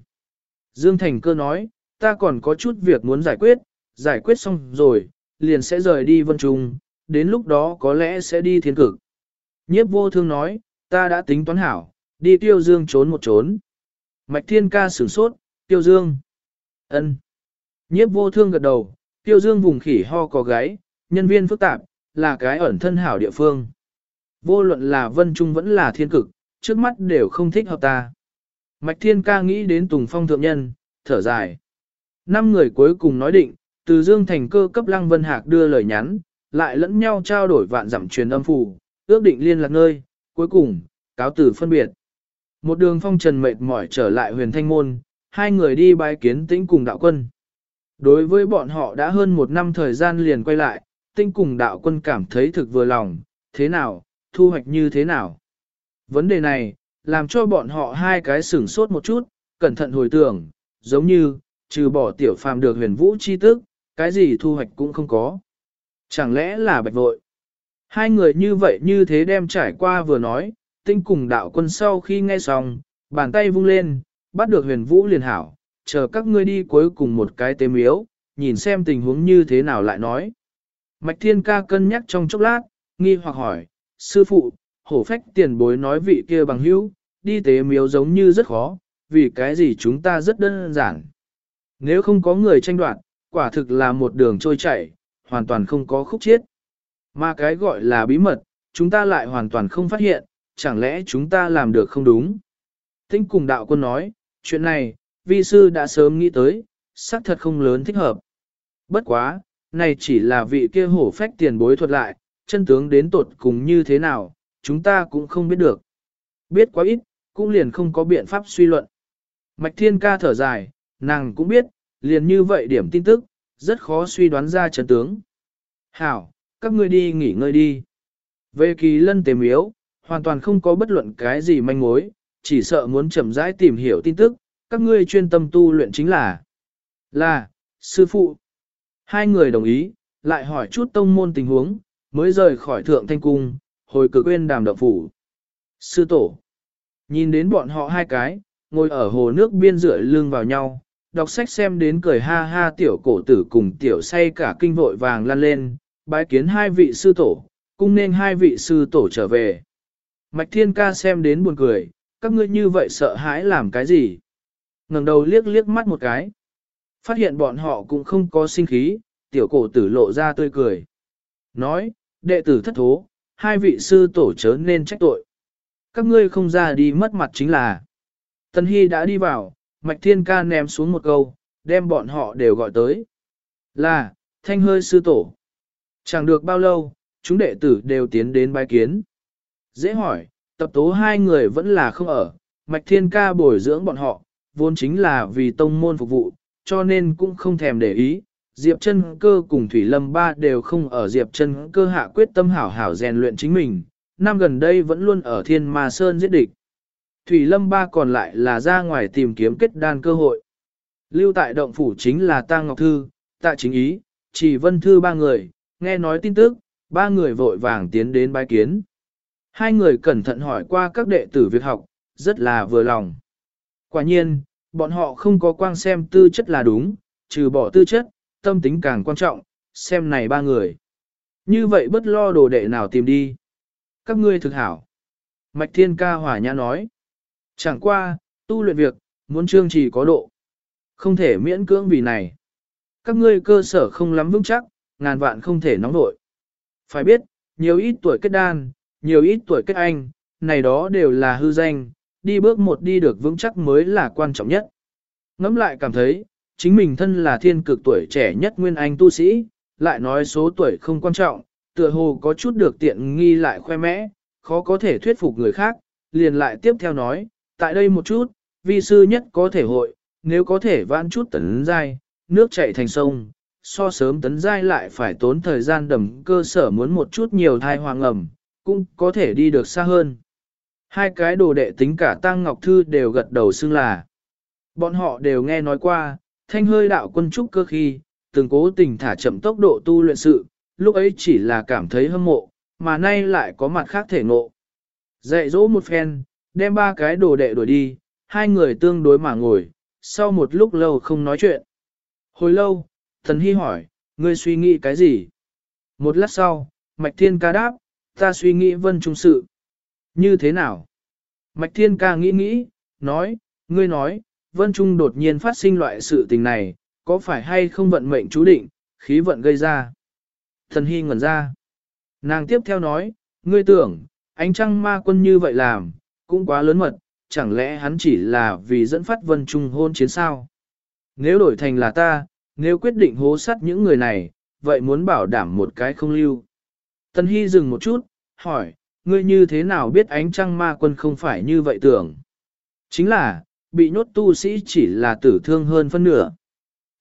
Dương Thành cơ nói, ta còn có chút việc muốn giải quyết, giải quyết xong rồi, liền sẽ rời đi vân trung, đến lúc đó có lẽ sẽ đi thiên cực. Nhiếp vô thương nói, ta đã tính toán hảo, đi tiêu dương trốn một trốn. Mạch thiên ca sửng sốt, tiêu dương. ân. Nhiếp vô thương gật đầu, Tiêu dương vùng khỉ ho có gáy, nhân viên phức tạp, là cái ẩn thân hảo địa phương. Vô luận là vân trung vẫn là thiên cực, trước mắt đều không thích hợp ta. Mạch thiên ca nghĩ đến Tùng Phong thượng nhân, thở dài. Năm người cuối cùng nói định, từ Dương thành cơ cấp Lăng Vân Hạc đưa lời nhắn, lại lẫn nhau trao đổi vạn dặm truyền âm phù, ước định liên lạc nơi, cuối cùng, cáo tử phân biệt. Một đường phong trần mệt mỏi trở lại huyền thanh môn, hai người đi bái kiến tĩnh cùng đạo quân. Đối với bọn họ đã hơn một năm thời gian liền quay lại, tinh cùng đạo quân cảm thấy thực vừa lòng, thế nào, thu hoạch như thế nào. Vấn đề này, làm cho bọn họ hai cái sửng sốt một chút, cẩn thận hồi tưởng, giống như, trừ bỏ tiểu phàm được huyền vũ chi tức, cái gì thu hoạch cũng không có. Chẳng lẽ là bạch vội? Hai người như vậy như thế đem trải qua vừa nói, tinh cùng đạo quân sau khi nghe xong, bàn tay vung lên, bắt được huyền vũ liền hảo, chờ các ngươi đi cuối cùng một cái tế miếu, nhìn xem tình huống như thế nào lại nói. Mạch thiên ca cân nhắc trong chốc lát, nghi hoặc hỏi, sư phụ, hổ phách tiền bối nói vị kia bằng hữu, đi tế miếu giống như rất khó, vì cái gì chúng ta rất đơn giản. Nếu không có người tranh đoạt, quả thực là một đường trôi chảy, hoàn toàn không có khúc chiết. Mà cái gọi là bí mật, chúng ta lại hoàn toàn không phát hiện, chẳng lẽ chúng ta làm được không đúng. Tinh cùng đạo quân nói, chuyện này, vi sư đã sớm nghĩ tới, xác thật không lớn thích hợp. Bất quá, này chỉ là vị kia hổ phách tiền bối thuật lại, chân tướng đến tột cùng như thế nào, chúng ta cũng không biết được. Biết quá ít, cũng liền không có biện pháp suy luận. Mạch thiên ca thở dài, nàng cũng biết, liền như vậy điểm tin tức, rất khó suy đoán ra chân tướng. Hảo, các ngươi đi nghỉ ngơi đi. Về kỳ lân tề miếu, hoàn toàn không có bất luận cái gì manh mối, chỉ sợ muốn chậm rãi tìm hiểu tin tức, các ngươi chuyên tâm tu luyện chính là là, sư phụ. Hai người đồng ý, lại hỏi chút tông môn tình huống, mới rời khỏi thượng thanh cung, hồi cực quên đàm động phủ. Sư tổ, nhìn đến bọn họ hai cái, ngồi ở hồ nước biên rửa lưng vào nhau, đọc sách xem đến cười ha ha tiểu cổ tử cùng tiểu say cả kinh vội vàng lăn lên, bái kiến hai vị sư tổ, cung nên hai vị sư tổ trở về. Mạch thiên ca xem đến buồn cười, các ngươi như vậy sợ hãi làm cái gì? ngẩng đầu liếc liếc mắt một cái. Phát hiện bọn họ cũng không có sinh khí, tiểu cổ tử lộ ra tươi cười. Nói, đệ tử thất thố, hai vị sư tổ chớ nên trách tội. Các ngươi không ra đi mất mặt chính là. Tân Hy đã đi vào, Mạch Thiên Ca ném xuống một câu, đem bọn họ đều gọi tới. Là, thanh hơi sư tổ. Chẳng được bao lâu, chúng đệ tử đều tiến đến bái kiến. Dễ hỏi, tập tố hai người vẫn là không ở, Mạch Thiên Ca bồi dưỡng bọn họ, vốn chính là vì tông môn phục vụ, cho nên cũng không thèm để ý. Diệp chân cơ cùng Thủy Lâm ba đều không ở Diệp chân cơ hạ quyết tâm hảo hảo rèn luyện chính mình, năm gần đây vẫn luôn ở thiên ma sơn giết địch. Thủy Lâm ba còn lại là ra ngoài tìm kiếm kết đan cơ hội. Lưu tại động phủ chính là Ta Ngọc Thư, Tạ Chính Ý, Chỉ Vân Thư ba người, nghe nói tin tức, ba người vội vàng tiến đến bái kiến. Hai người cẩn thận hỏi qua các đệ tử việc học, rất là vừa lòng. Quả nhiên, bọn họ không có quang xem tư chất là đúng, trừ bỏ tư chất, tâm tính càng quan trọng, xem này ba người. Như vậy bất lo đồ đệ nào tìm đi. Các ngươi thực hảo. Mạch Thiên Ca hỏa nhã nói. Chẳng qua, tu luyện việc, muốn trương trì có độ. Không thể miễn cưỡng vì này. Các ngươi cơ sở không lắm vững chắc, ngàn vạn không thể nóng nổi. Phải biết, nhiều ít tuổi kết đan, nhiều ít tuổi kết anh, này đó đều là hư danh, đi bước một đi được vững chắc mới là quan trọng nhất. Ngẫm lại cảm thấy, chính mình thân là thiên cực tuổi trẻ nhất nguyên anh tu sĩ, lại nói số tuổi không quan trọng, tựa hồ có chút được tiện nghi lại khoe mẽ, khó có thể thuyết phục người khác, liền lại tiếp theo nói, tại đây một chút, vi sư nhất có thể hội, nếu có thể vãn chút tấn giai, nước chảy thành sông, so sớm tấn giai lại phải tốn thời gian đầm cơ sở muốn một chút nhiều thai hoàng ẩm, cũng có thể đi được xa hơn. Hai cái đồ đệ tính cả Tăng Ngọc Thư đều gật đầu xưng là. Bọn họ đều nghe nói qua, thanh hơi đạo quân trúc cơ khi, từng cố tình thả chậm tốc độ tu luyện sự, lúc ấy chỉ là cảm thấy hâm mộ, mà nay lại có mặt khác thể ngộ. Dạy dỗ một phen, đem ba cái đồ đệ đuổi đi, hai người tương đối mà ngồi, sau một lúc lâu không nói chuyện. Hồi lâu, thần hy hỏi, ngươi suy nghĩ cái gì? Một lát sau, Mạch Thiên ca đáp, ta suy nghĩ vân trung sự. Như thế nào? Mạch Thiên ca nghĩ nghĩ, nói, ngươi nói, vân trung đột nhiên phát sinh loại sự tình này, có phải hay không vận mệnh chú định, khí vận gây ra. Thần Hy ngẩn ra. Nàng tiếp theo nói, ngươi tưởng, ánh trăng ma quân như vậy làm, cũng quá lớn mật, chẳng lẽ hắn chỉ là vì dẫn phát vân trung hôn chiến sao? Nếu đổi thành là ta, nếu quyết định hố sắt những người này, vậy muốn bảo đảm một cái không lưu. Tần Hy dừng một chút, hỏi, ngươi như thế nào biết ánh trăng ma quân không phải như vậy tưởng? Chính là, bị nhốt tu sĩ chỉ là tử thương hơn phân nửa.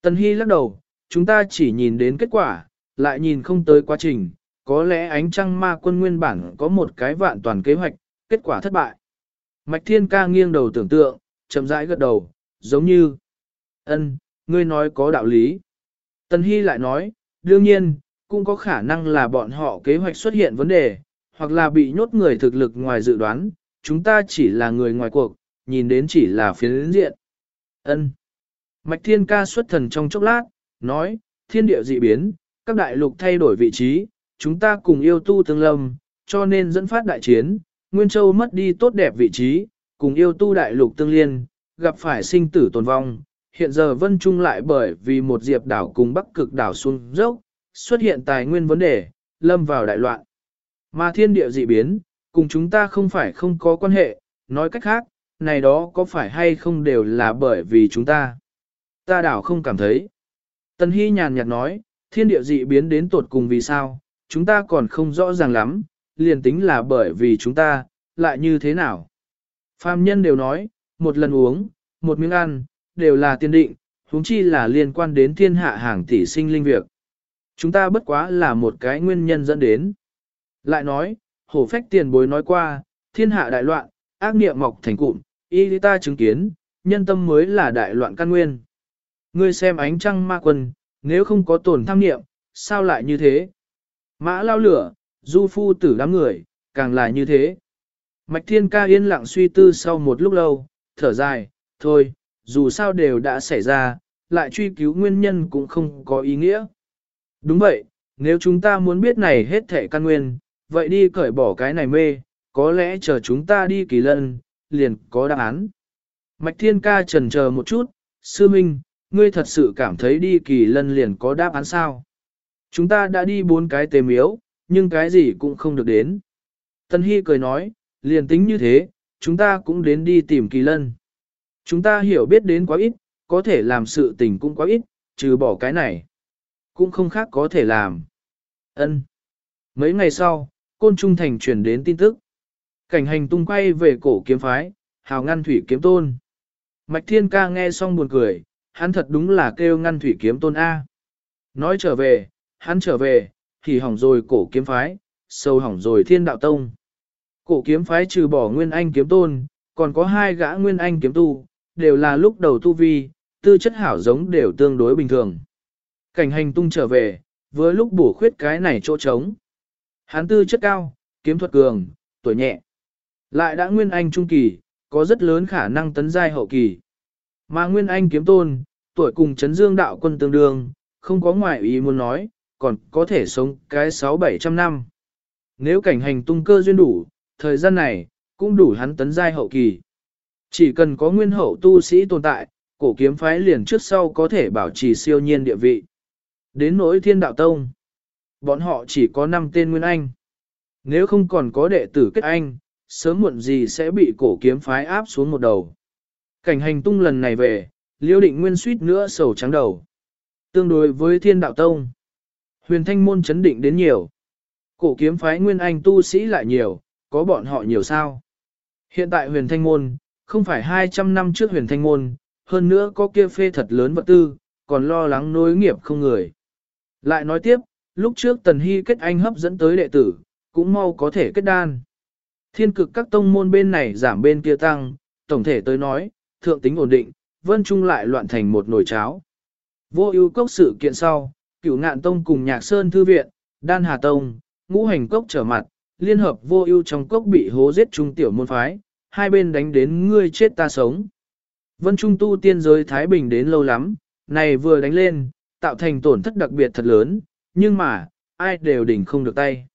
Tần Hy lắc đầu, chúng ta chỉ nhìn đến kết quả, lại nhìn không tới quá trình, có lẽ ánh trăng ma quân nguyên bản có một cái vạn toàn kế hoạch, kết quả thất bại. Mạch Thiên ca nghiêng đầu tưởng tượng, chậm rãi gật đầu, giống như, ân, ngươi nói có đạo lý. Tần Hy lại nói, đương nhiên, cũng có khả năng là bọn họ kế hoạch xuất hiện vấn đề, hoặc là bị nhốt người thực lực ngoài dự đoán, chúng ta chỉ là người ngoài cuộc, nhìn đến chỉ là phiến diện. Ân. Mạch Thiên ca xuất thần trong chốc lát, nói, thiên địa dị biến, các đại lục thay đổi vị trí, chúng ta cùng yêu tu tương lâm, cho nên dẫn phát đại chiến, Nguyên Châu mất đi tốt đẹp vị trí, cùng yêu tu đại lục tương liên, gặp phải sinh tử tồn vong. Hiện giờ Vân Trung lại bởi vì một diệp đảo cùng bắc cực đảo xuống dốc, xuất hiện tài nguyên vấn đề, lâm vào đại loạn. Mà thiên địa dị biến, cùng chúng ta không phải không có quan hệ, nói cách khác, này đó có phải hay không đều là bởi vì chúng ta. Ta đảo không cảm thấy. Tần Hy nhàn nhạt nói, thiên địa dị biến đến tột cùng vì sao, chúng ta còn không rõ ràng lắm, liền tính là bởi vì chúng ta, lại như thế nào. Phạm nhân đều nói, một lần uống, một miếng ăn, đều là tiên định, huống chi là liên quan đến thiên hạ hàng tỷ sinh linh việc. Chúng ta bất quá là một cái nguyên nhân dẫn đến. Lại nói, hổ phách tiền bối nói qua, thiên hạ đại loạn, ác niệm mọc thành cụm, y ta chứng kiến, nhân tâm mới là đại loạn căn nguyên. Ngươi xem ánh trăng ma quân, nếu không có tổn tham niệm, sao lại như thế? Mã lao lửa, du phu tử đám người, càng là như thế. Mạch thiên ca yên lặng suy tư sau một lúc lâu, thở dài, thôi, dù sao đều đã xảy ra, lại truy cứu nguyên nhân cũng không có ý nghĩa. Đúng vậy, nếu chúng ta muốn biết này hết thể căn nguyên, vậy đi cởi bỏ cái này mê, có lẽ chờ chúng ta đi kỳ lân, liền có đáp án. Mạch thiên ca trần chờ một chút, sư minh, ngươi thật sự cảm thấy đi kỳ lân liền có đáp án sao? Chúng ta đã đi bốn cái tề miếu, nhưng cái gì cũng không được đến. Tân Hy cười nói, liền tính như thế, chúng ta cũng đến đi tìm kỳ lân. Chúng ta hiểu biết đến quá ít, có thể làm sự tình cũng quá ít, trừ bỏ cái này. Cũng không khác có thể làm. ân Mấy ngày sau, Côn Trung Thành truyền đến tin tức. Cảnh hành tung quay về cổ kiếm phái, hào ngăn thủy kiếm tôn. Mạch Thiên Ca nghe xong buồn cười, hắn thật đúng là kêu ngăn thủy kiếm tôn A. Nói trở về, hắn trở về, thì hỏng rồi cổ kiếm phái, sâu hỏng rồi thiên đạo tông. Cổ kiếm phái trừ bỏ nguyên anh kiếm tôn, còn có hai gã nguyên anh kiếm tu, đều là lúc đầu tu vi, tư chất hảo giống đều tương đối bình thường. Cảnh hành tung trở về, với lúc bổ khuyết cái này chỗ trống. Hắn tư chất cao, kiếm thuật cường, tuổi nhẹ. Lại đã nguyên anh trung kỳ, có rất lớn khả năng tấn giai hậu kỳ. Mà nguyên anh kiếm tôn, tuổi cùng chấn dương đạo quân tương đương, không có ngoại ý muốn nói, còn có thể sống cái 6-700 năm. Nếu cảnh hành tung cơ duyên đủ, thời gian này, cũng đủ hắn tấn giai hậu kỳ. Chỉ cần có nguyên hậu tu sĩ tồn tại, cổ kiếm phái liền trước sau có thể bảo trì siêu nhiên địa vị. Đến nỗi thiên đạo tông, bọn họ chỉ có 5 tên nguyên anh. Nếu không còn có đệ tử kết anh, sớm muộn gì sẽ bị cổ kiếm phái áp xuống một đầu. Cảnh hành tung lần này về, liêu định nguyên suýt nữa sầu trắng đầu. Tương đối với thiên đạo tông, huyền thanh môn chấn định đến nhiều. Cổ kiếm phái nguyên anh tu sĩ lại nhiều, có bọn họ nhiều sao. Hiện tại huyền thanh môn, không phải 200 năm trước huyền thanh môn, hơn nữa có kia phê thật lớn vật tư, còn lo lắng nối nghiệp không người. Lại nói tiếp, lúc trước tần hy kết anh hấp dẫn tới đệ tử, cũng mau có thể kết đan. Thiên cực các tông môn bên này giảm bên kia tăng, tổng thể tới nói, thượng tính ổn định, vân trung lại loạn thành một nồi cháo. Vô ưu cốc sự kiện sau, cửu ngạn tông cùng nhạc sơn thư viện, đan hà tông, ngũ hành cốc trở mặt, liên hợp vô ưu trong cốc bị hố giết trung tiểu môn phái, hai bên đánh đến ngươi chết ta sống. Vân trung tu tiên giới Thái Bình đến lâu lắm, này vừa đánh lên, tạo thành tổn thất đặc biệt thật lớn, nhưng mà, ai đều đỉnh không được tay.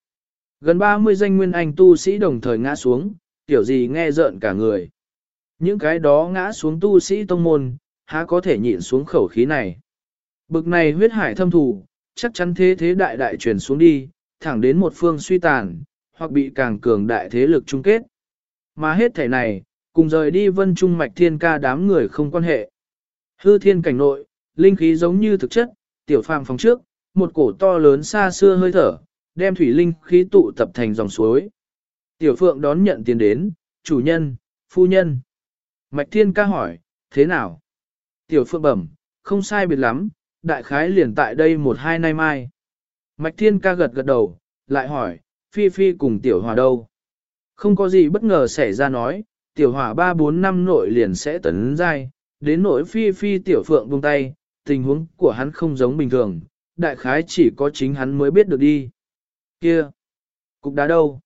Gần 30 danh nguyên anh tu sĩ đồng thời ngã xuống, tiểu gì nghe rợn cả người. Những cái đó ngã xuống tu sĩ tông môn, há có thể nhịn xuống khẩu khí này. Bực này huyết hải thâm thù, chắc chắn thế thế đại đại truyền xuống đi, thẳng đến một phương suy tàn, hoặc bị càng cường đại thế lực chung kết. Mà hết thể này, cùng rời đi vân trung mạch thiên ca đám người không quan hệ. Hư thiên cảnh nội, linh khí giống như thực chất, tiểu phàm phòng trước, một cổ to lớn xa xưa hơi thở, đem thủy linh khí tụ tập thành dòng suối. Tiểu phượng đón nhận tiền đến, chủ nhân, phu nhân. Mạch thiên ca hỏi, thế nào? Tiểu phượng bẩm, không sai biệt lắm, đại khái liền tại đây một hai nay mai. Mạch thiên ca gật gật đầu, lại hỏi, phi phi cùng tiểu hòa đâu? Không có gì bất ngờ xảy ra nói, tiểu Hòa ba bốn năm nội liền sẽ tấn giai, đến nỗi phi phi tiểu phượng buông tay, tình huống của hắn không giống bình thường, đại khái chỉ có chính hắn mới biết được đi. Kia! Cục đá đâu?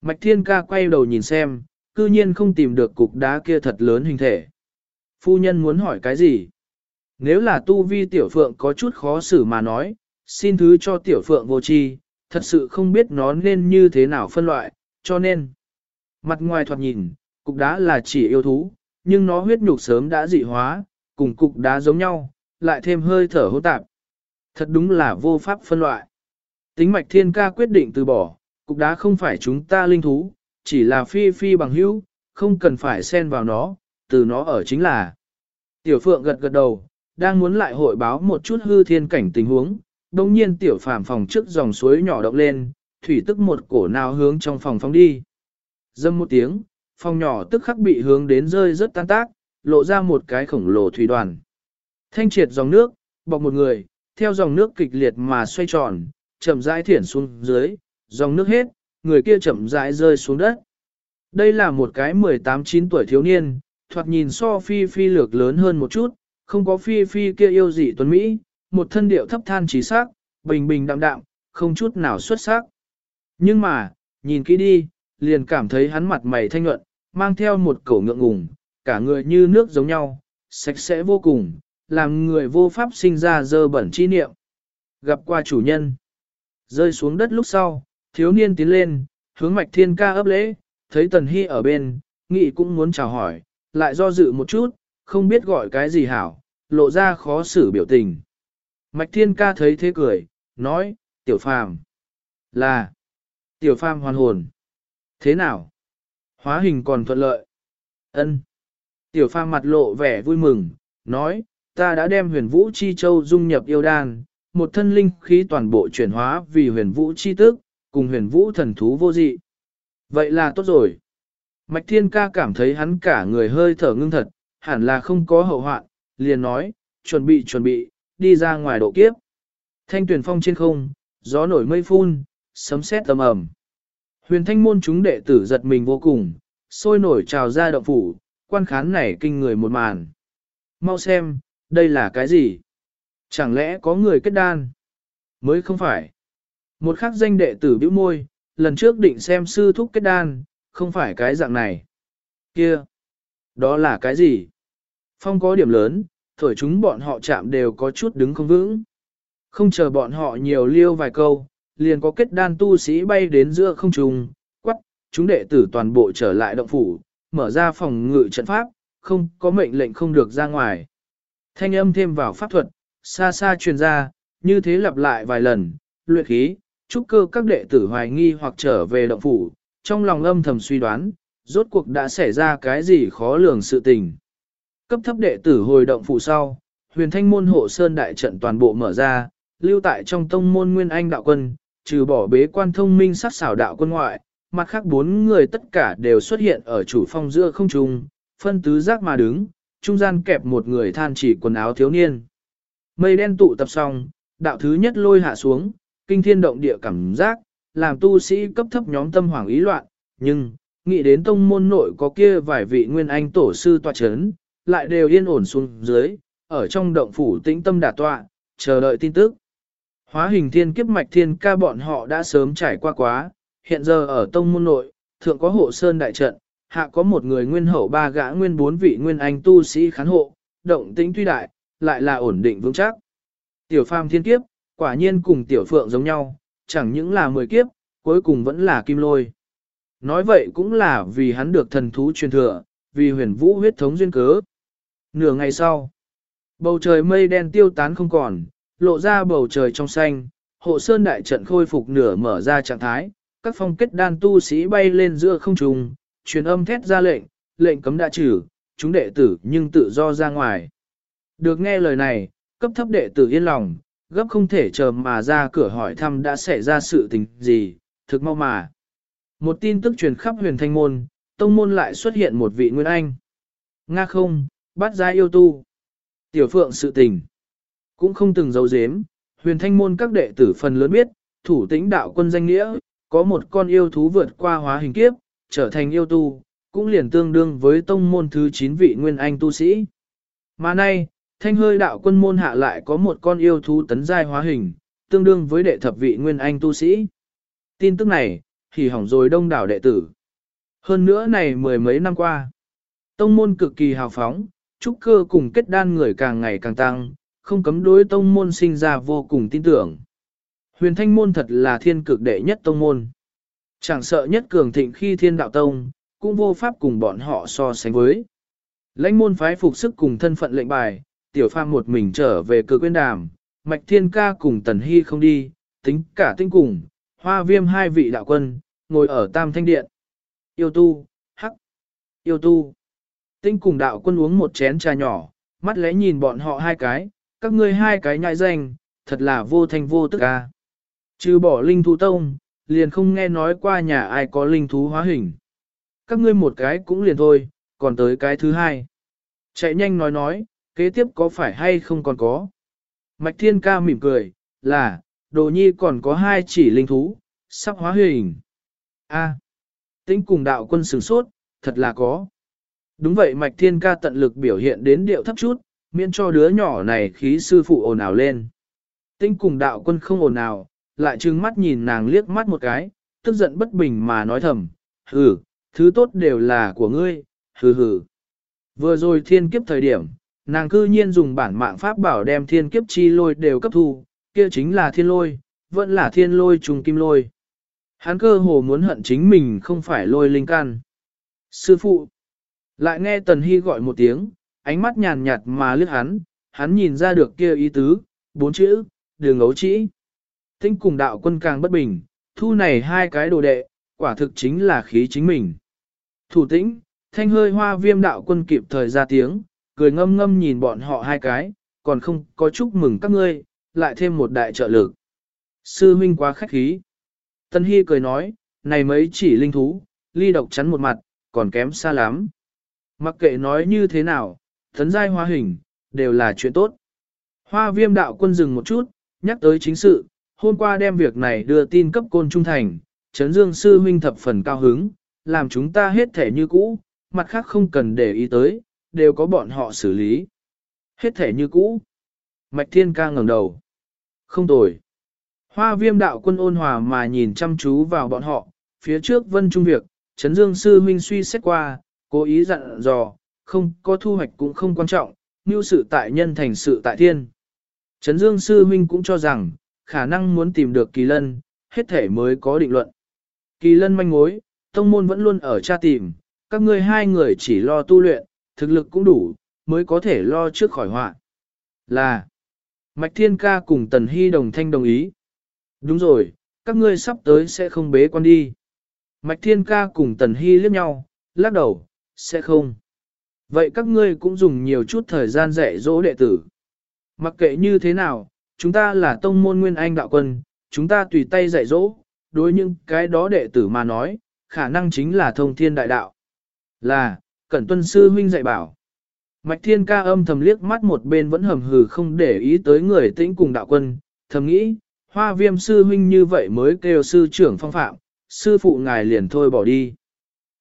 Mạch thiên ca quay đầu nhìn xem, cư nhiên không tìm được cục đá kia thật lớn hình thể. Phu nhân muốn hỏi cái gì? Nếu là tu vi tiểu phượng có chút khó xử mà nói, xin thứ cho tiểu phượng vô tri, thật sự không biết nó nên như thế nào phân loại, cho nên. Mặt ngoài thoạt nhìn, cục đá là chỉ yêu thú, nhưng nó huyết nhục sớm đã dị hóa, cùng cục đá giống nhau, lại thêm hơi thở hỗn tạp. Thật đúng là vô pháp phân loại. Tính mạch thiên ca quyết định từ bỏ, cục đá không phải chúng ta linh thú, chỉ là phi phi bằng hữu, không cần phải xen vào nó, từ nó ở chính là. Tiểu phượng gật gật đầu, đang muốn lại hội báo một chút hư thiên cảnh tình huống, đồng nhiên tiểu phàm phòng trước dòng suối nhỏ động lên, thủy tức một cổ nào hướng trong phòng phóng đi. Dâm một tiếng, phòng nhỏ tức khắc bị hướng đến rơi rất tan tác, lộ ra một cái khổng lồ thủy đoàn. Thanh triệt dòng nước, bọc một người, theo dòng nước kịch liệt mà xoay tròn, chậm rãi thiển xuống dưới, dòng nước hết, người kia chậm rãi rơi xuống đất. Đây là một cái 18-9 tuổi thiếu niên, thoạt nhìn so phi phi lược lớn hơn một chút, không có phi phi kia yêu dị tuấn Mỹ, một thân điệu thấp than trí sắc, bình bình đạm đạm, không chút nào xuất sắc. Nhưng mà, nhìn kỹ đi, liền cảm thấy hắn mặt mày thanh nhuận, mang theo một cổ ngượng ngùng, cả người như nước giống nhau, sạch sẽ vô cùng, làm người vô pháp sinh ra dơ bẩn chi niệm. Gặp qua chủ nhân, rơi xuống đất lúc sau, thiếu niên tiến lên, hướng mạch thiên ca ấp lễ, thấy tần hy ở bên, nghị cũng muốn chào hỏi, lại do dự một chút, không biết gọi cái gì hảo, lộ ra khó xử biểu tình. Mạch thiên ca thấy thế cười, nói, tiểu phàm, là, tiểu phàm hoàn hồn. Thế nào? Hóa hình còn thuận lợi. Ân. Tiểu phàm mặt lộ vẻ vui mừng, nói, ta đã đem huyền vũ chi châu dung nhập yêu đan, một thân linh khí toàn bộ chuyển hóa vì huyền vũ chi tức, cùng huyền vũ thần thú vô dị. Vậy là tốt rồi. Mạch thiên ca cảm thấy hắn cả người hơi thở ngưng thật, hẳn là không có hậu hoạn, liền nói, chuẩn bị chuẩn bị, đi ra ngoài độ kiếp. Thanh tuyển phong trên không, gió nổi mây phun, sấm sét tầm ầm Huyền thanh môn chúng đệ tử giật mình vô cùng, sôi nổi trào ra động phủ, quan khán này kinh người một màn. Mau xem, đây là cái gì? Chẳng lẽ có người kết đan? Mới không phải. Một khắc danh đệ tử bĩu môi, lần trước định xem sư thúc kết đan, không phải cái dạng này. Kia! Đó là cái gì? Phong có điểm lớn, thổi chúng bọn họ chạm đều có chút đứng không vững. Không chờ bọn họ nhiều liêu vài câu, liền có kết đan tu sĩ bay đến giữa không trung, quắc, chúng đệ tử toàn bộ trở lại động phủ, mở ra phòng ngự trận pháp, không có mệnh lệnh không được ra ngoài. Thanh âm thêm vào pháp thuật, xa xa truyền ra, như thế lặp lại vài lần, luyện khí, trúc cơ các đệ tử hoài nghi hoặc trở về động phủ, trong lòng âm thầm suy đoán, rốt cuộc đã xảy ra cái gì khó lường sự tình. Cấp thấp đệ tử hồi động phủ sau, huyền thanh môn hộ sơn đại trận toàn bộ mở ra, lưu tại trong tông môn nguyên anh đạo quân, trừ bỏ bế quan thông minh sắc xảo đạo quân ngoại, mặt khác bốn người tất cả đều xuất hiện ở chủ phong giữa không trung, phân tứ giác mà đứng, trung gian kẹp một người than chỉ quần áo thiếu niên. Mây đen tụ tập xong, đạo thứ nhất lôi hạ xuống, kinh thiên động địa cảm giác, làm tu sĩ cấp thấp nhóm tâm hoàng ý loạn, nhưng, nghĩ đến tông môn nội có kia vài vị nguyên anh tổ sư tọa chấn, lại đều yên ổn xuống dưới, ở trong động phủ tĩnh tâm đả tọa, chờ đợi tin tức. Hóa hình thiên kiếp mạch thiên ca bọn họ đã sớm trải qua quá, hiện giờ ở tông môn nội, thượng có hộ sơn đại trận, hạ có một người nguyên hậu ba gã nguyên bốn vị nguyên anh tu sĩ khán hộ, động tĩnh tuy đại, lại là ổn định vững chắc. Tiểu phàm thiên kiếp, quả nhiên cùng tiểu phượng giống nhau, chẳng những là mười kiếp, cuối cùng vẫn là kim lôi. Nói vậy cũng là vì hắn được thần thú truyền thừa, vì huyền vũ huyết thống duyên cớ. Nửa ngày sau, bầu trời mây đen tiêu tán không còn, lộ ra bầu trời trong xanh, hộ sơn đại trận khôi phục nửa mở ra trạng thái, các phong kết đan tu sĩ bay lên giữa không trung, truyền âm thét ra lệnh, lệnh cấm đã trừ, chúng đệ tử nhưng tự do ra ngoài. Được nghe lời này, cấp thấp đệ tử yên lòng, gấp không thể chờ mà ra cửa hỏi thăm đã xảy ra sự tình gì, thực mau mà. Một tin tức truyền khắp huyền thanh môn, tông môn lại xuất hiện một vị nguyên anh. Nga không, bắt ra yêu tu. Tiểu phượng sự tình. Cũng không từng giấu giếm, huyền thanh môn các đệ tử phần lớn biết, thủ tĩnh đạo quân danh nghĩa, có một con yêu thú vượt qua hóa hình kiếp, trở thành yêu tu, cũng liền tương đương với tông môn thứ 9 vị nguyên anh tu sĩ. Mà nay, thanh hơi đạo quân môn hạ lại có một con yêu thú tấn giai hóa hình, tương đương với đệ thập vị nguyên anh tu sĩ. Tin tức này, thì hỏng rồi đông đảo đệ tử. Hơn nữa này mười mấy năm qua, tông môn cực kỳ hào phóng, trúc cơ cùng kết đan người càng ngày càng tăng, không cấm đối tông môn sinh ra vô cùng tin tưởng. Huyền thanh môn thật là thiên cực đệ nhất tông môn. Chẳng sợ nhất cường thịnh khi thiên đạo tông, cũng vô pháp cùng bọn họ so sánh với. Lãnh môn phái phục sức cùng thân phận lệnh bài, tiểu phàm một mình trở về cơ quyên đàm, mạch thiên ca cùng tần hy không đi, tính cả tinh cùng, hoa viêm hai vị đạo quân, ngồi ở tam thanh điện. Yêu tu, hắc, yêu tu. Tinh cùng đạo quân uống một chén trà nhỏ, mắt lẽ nhìn bọn họ hai cái, các ngươi hai cái nhại danh, thật là vô thanh vô tức ca. Trừ bỏ linh thú tông, liền không nghe nói qua nhà ai có linh thú hóa hình. Các ngươi một cái cũng liền thôi, còn tới cái thứ hai. Chạy nhanh nói nói, kế tiếp có phải hay không còn có. Mạch Thiên Ca mỉm cười, là, đồ nhi còn có hai chỉ linh thú, sắp hóa hình. A, à, tính cùng đạo quân sửng sốt, thật là có. Đúng vậy Mạch Thiên Ca tận lực biểu hiện đến điệu thấp chút, miễn cho đứa nhỏ này khí sư phụ ồn ào lên. Tinh cùng đạo quân không ồn ào, lại trừng mắt nhìn nàng liếc mắt một cái, tức giận bất bình mà nói thầm, hừ, thứ tốt đều là của ngươi, hừ hừ. Vừa rồi thiên kiếp thời điểm, nàng cư nhiên dùng bản mạng pháp bảo đem thiên kiếp chi lôi đều cấp thu, kia chính là thiên lôi, vẫn là thiên lôi trùng kim lôi. Hắn cơ hồ muốn hận chính mình không phải lôi linh can. Sư phụ, lại nghe Tần Hy gọi một tiếng, ánh mắt nhàn nhạt mà liếc hắn, hắn nhìn ra được kia ý tứ, bốn chữ, đường ấu trĩ. Tinh cùng đạo quân càng bất bình, thu này hai cái đồ đệ, quả thực chính là khí chính mình. Thủ tĩnh, thanh hơi hoa viêm đạo quân kịp thời ra tiếng, cười ngâm ngâm nhìn bọn họ hai cái, còn không có chúc mừng các ngươi, lại thêm một đại trợ lực. Sư huynh quá khách khí. Tân Hy cười nói, này mấy chỉ linh thú, ly độc chắn một mặt, còn kém xa lắm. Mặc kệ nói như thế nào, thấn giai hoa hình, đều là chuyện tốt. Hoa viêm đạo quân dừng một chút, nhắc tới chính sự, hôm qua đem việc này đưa tin cấp côn trung thành, Trấn Dương sư huynh thập phần cao hứng, làm chúng ta hết thể như cũ, mặt khác không cần để ý tới, đều có bọn họ xử lý. Hết thể như cũ. Mạch Thiên ca ngẩng đầu. Không tồi. Hoa viêm đạo quân ôn hòa mà nhìn chăm chú vào bọn họ, phía trước vân trung việc, Trấn Dương sư huynh suy xét qua, cố ý dặn dò, không có thu hoạch cũng không quan trọng, như sự tại nhân thành sự tại thiên. Trấn Dương sư huynh cũng cho rằng, khả năng muốn tìm được kỳ lân, hết thể mới có định luận. Kỳ lân manh mối, tông môn vẫn luôn ở tra tìm, các ngươi hai người chỉ lo tu luyện, thực lực cũng đủ, mới có thể lo trước khỏi họa. Là, Mạch Thiên Ca cùng Tần Hy đồng thanh đồng ý. Đúng rồi, các ngươi sắp tới sẽ không bế quan đi. Mạch Thiên Ca cùng Tần Hy liếc nhau, lắc đầu, sẽ không. Vậy các ngươi cũng dùng nhiều chút thời gian dạy dỗ đệ tử. Mặc kệ như thế nào, chúng ta là tông môn nguyên anh đạo quân, chúng ta tùy tay dạy dỗ, đối những cái đó đệ tử mà nói, khả năng chính là thông thiên đại đạo. Là, cẩn tuân sư huynh dạy bảo. Mạch thiên ca âm thầm liếc mắt một bên vẫn hầm hừ không để ý tới người tĩnh cùng đạo quân, thầm nghĩ, hoa viêm sư huynh như vậy mới kêu sư trưởng phong phạm, sư phụ ngài liền thôi bỏ đi.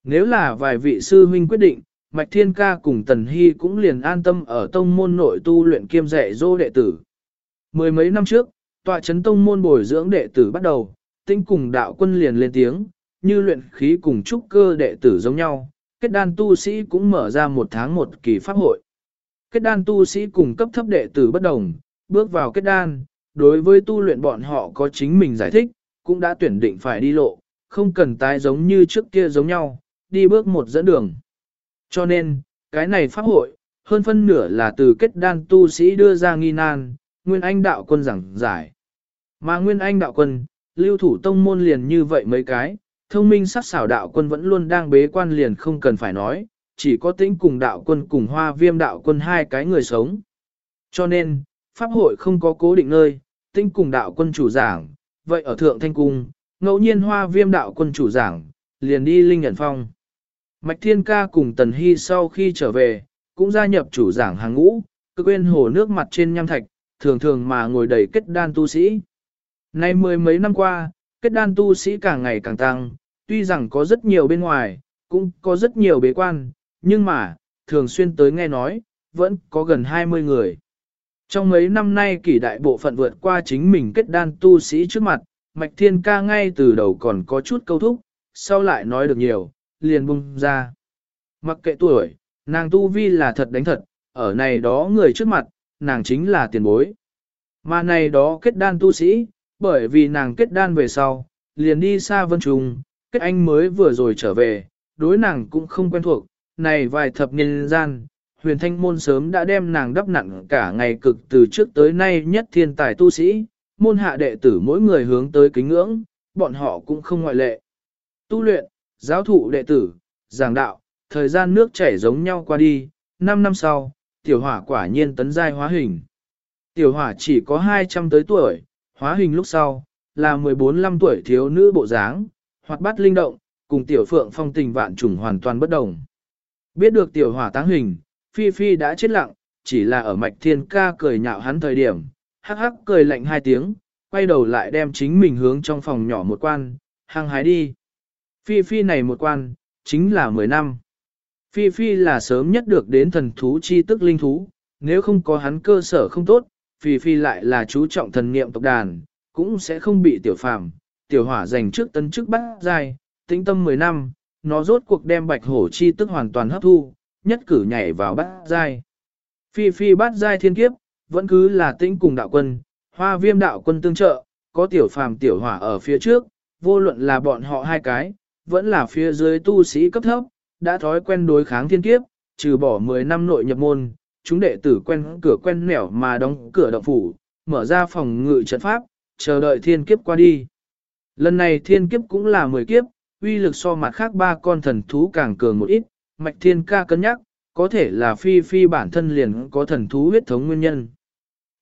Nếu là vài vị sư huynh quyết định, Mạch Thiên Ca cùng Tần Hy cũng liền an tâm ở tông môn nội tu luyện kiêm dạy dô đệ tử. Mười mấy năm trước, tọa chấn tông môn bồi dưỡng đệ tử bắt đầu, tinh cùng đạo quân liền lên tiếng, như luyện khí cùng trúc cơ đệ tử giống nhau, kết đan tu sĩ cũng mở ra một tháng một kỳ pháp hội. Kết đan tu sĩ cùng cấp thấp đệ tử bất đồng, bước vào kết đan, đối với tu luyện bọn họ có chính mình giải thích, cũng đã tuyển định phải đi lộ, không cần tái giống như trước kia giống nhau, đi bước một dẫn đường. Cho nên, cái này pháp hội, hơn phân nửa là từ kết đan tu sĩ đưa ra nghi nan, Nguyên Anh đạo quân giảng giải. Mà Nguyên Anh đạo quân, lưu thủ tông môn liền như vậy mấy cái, thông minh sắc xảo đạo quân vẫn luôn đang bế quan liền không cần phải nói, chỉ có tĩnh cùng đạo quân cùng hoa viêm đạo quân hai cái người sống. Cho nên, Pháp hội không có cố định nơi, tĩnh cùng đạo quân chủ giảng, vậy ở Thượng Thanh Cung, ngẫu nhiên hoa viêm đạo quân chủ giảng, liền đi Linh Nhận Phong. Mạch Thiên Ca cùng Tần Hy sau khi trở về, cũng gia nhập chủ giảng hàng ngũ, cứ quên hồ nước mặt trên nham thạch, thường thường mà ngồi đầy kết đan tu sĩ. Nay mười mấy năm qua, kết đan tu sĩ càng ngày càng tăng, tuy rằng có rất nhiều bên ngoài, cũng có rất nhiều bế quan, nhưng mà, thường xuyên tới nghe nói, vẫn có gần 20 người. Trong mấy năm nay kỷ đại bộ phận vượt qua chính mình kết đan tu sĩ trước mặt, Mạch Thiên Ca ngay từ đầu còn có chút câu thúc, sau lại nói được nhiều, liền bung ra. Mặc kệ tuổi, nàng tu vi là thật đánh thật, ở này đó người trước mặt, nàng chính là tiền bối. Mà này đó kết đan tu sĩ, bởi vì nàng kết đan về sau, liền đi xa vân trùng, kết anh mới vừa rồi trở về, đối nàng cũng không quen thuộc, này vài thập niên gian, huyền thanh môn sớm đã đem nàng đắp nặng cả ngày cực từ trước tới nay nhất thiên tài tu sĩ, môn hạ đệ tử mỗi người hướng tới kính ngưỡng, bọn họ cũng không ngoại lệ. Tu luyện, giáo thụ đệ tử, giảng đạo, thời gian nước chảy giống nhau qua đi, 5 năm sau, tiểu hỏa quả nhiên tấn giai hóa hình. Tiểu hỏa chỉ có 200 tới tuổi, hóa hình lúc sau, là 14-15 tuổi thiếu nữ bộ dáng, hoặc bát linh động, cùng tiểu phượng phong tình vạn trùng hoàn toàn bất đồng. Biết được tiểu hỏa táng hình, Phi Phi đã chết lặng, chỉ là ở mạch thiên ca cười nhạo hắn thời điểm, hắc hắc cười lạnh hai tiếng, quay đầu lại đem chính mình hướng trong phòng nhỏ một quan, hăng hái đi. Phi Phi này một quan, chính là 10 năm. Phi Phi là sớm nhất được đến thần thú chi tức linh thú, nếu không có hắn cơ sở không tốt, Phi Phi lại là chú trọng thần niệm tộc đàn, cũng sẽ không bị tiểu phàm, tiểu hỏa dành trước tân chức bắt dài, tĩnh tâm 10 năm, nó rốt cuộc đem bạch hổ chi tức hoàn toàn hấp thu, nhất cử nhảy vào bát giai. Phi phi bát giai thiên kiếp, vẫn cứ là tĩnh cùng đạo quân, hoa viêm đạo quân tương trợ, có tiểu phàm tiểu hỏa ở phía trước, vô luận là bọn họ hai cái, vẫn là phía dưới tu sĩ cấp thấp, đã thói quen đối kháng thiên kiếp, trừ bỏ 10 năm nội nhập môn, chúng đệ tử quen cửa quen nẻo mà đóng cửa động phủ, mở ra phòng ngự trận pháp, chờ đợi thiên kiếp qua đi. Lần này thiên kiếp cũng là 10 kiếp, uy lực so mặt khác ba con thần thú càng cường một ít, mạch thiên ca cân nhắc, có thể là phi phi bản thân liền có thần thú huyết thống nguyên nhân.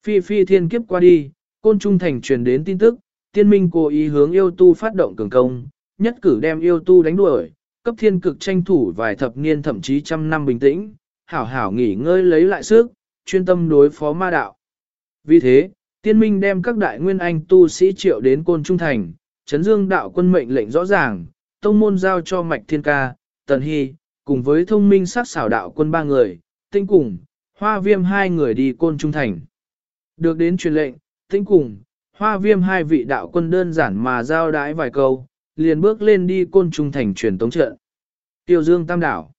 Phi phi thiên kiếp qua đi, côn trung thành truyền đến tin tức, tiên minh cố ý hướng yêu tu phát động cường công, nhất cử đem yêu tu đánh đuổi, cấp thiên cực tranh thủ vài thập niên thậm chí trăm năm bình tĩnh, hảo hảo nghỉ ngơi lấy lại sức, chuyên tâm đối phó ma đạo. Vì thế, tiên minh đem các đại nguyên anh tu sĩ triệu đến côn trung thành, chấn dương đạo quân mệnh lệnh rõ ràng, tông môn giao cho mạch thiên ca, tần hy, cùng với thông minh sát xảo đạo quân ba người, tinh cùng, hoa viêm hai người đi côn trung thành. Được đến truyền lệnh, tinh cùng, hoa viêm hai vị đạo quân đơn giản mà giao đái vài câu, liền bước lên đi côn trung thành truyền tống trận. Tiêu Dương Tam Đảo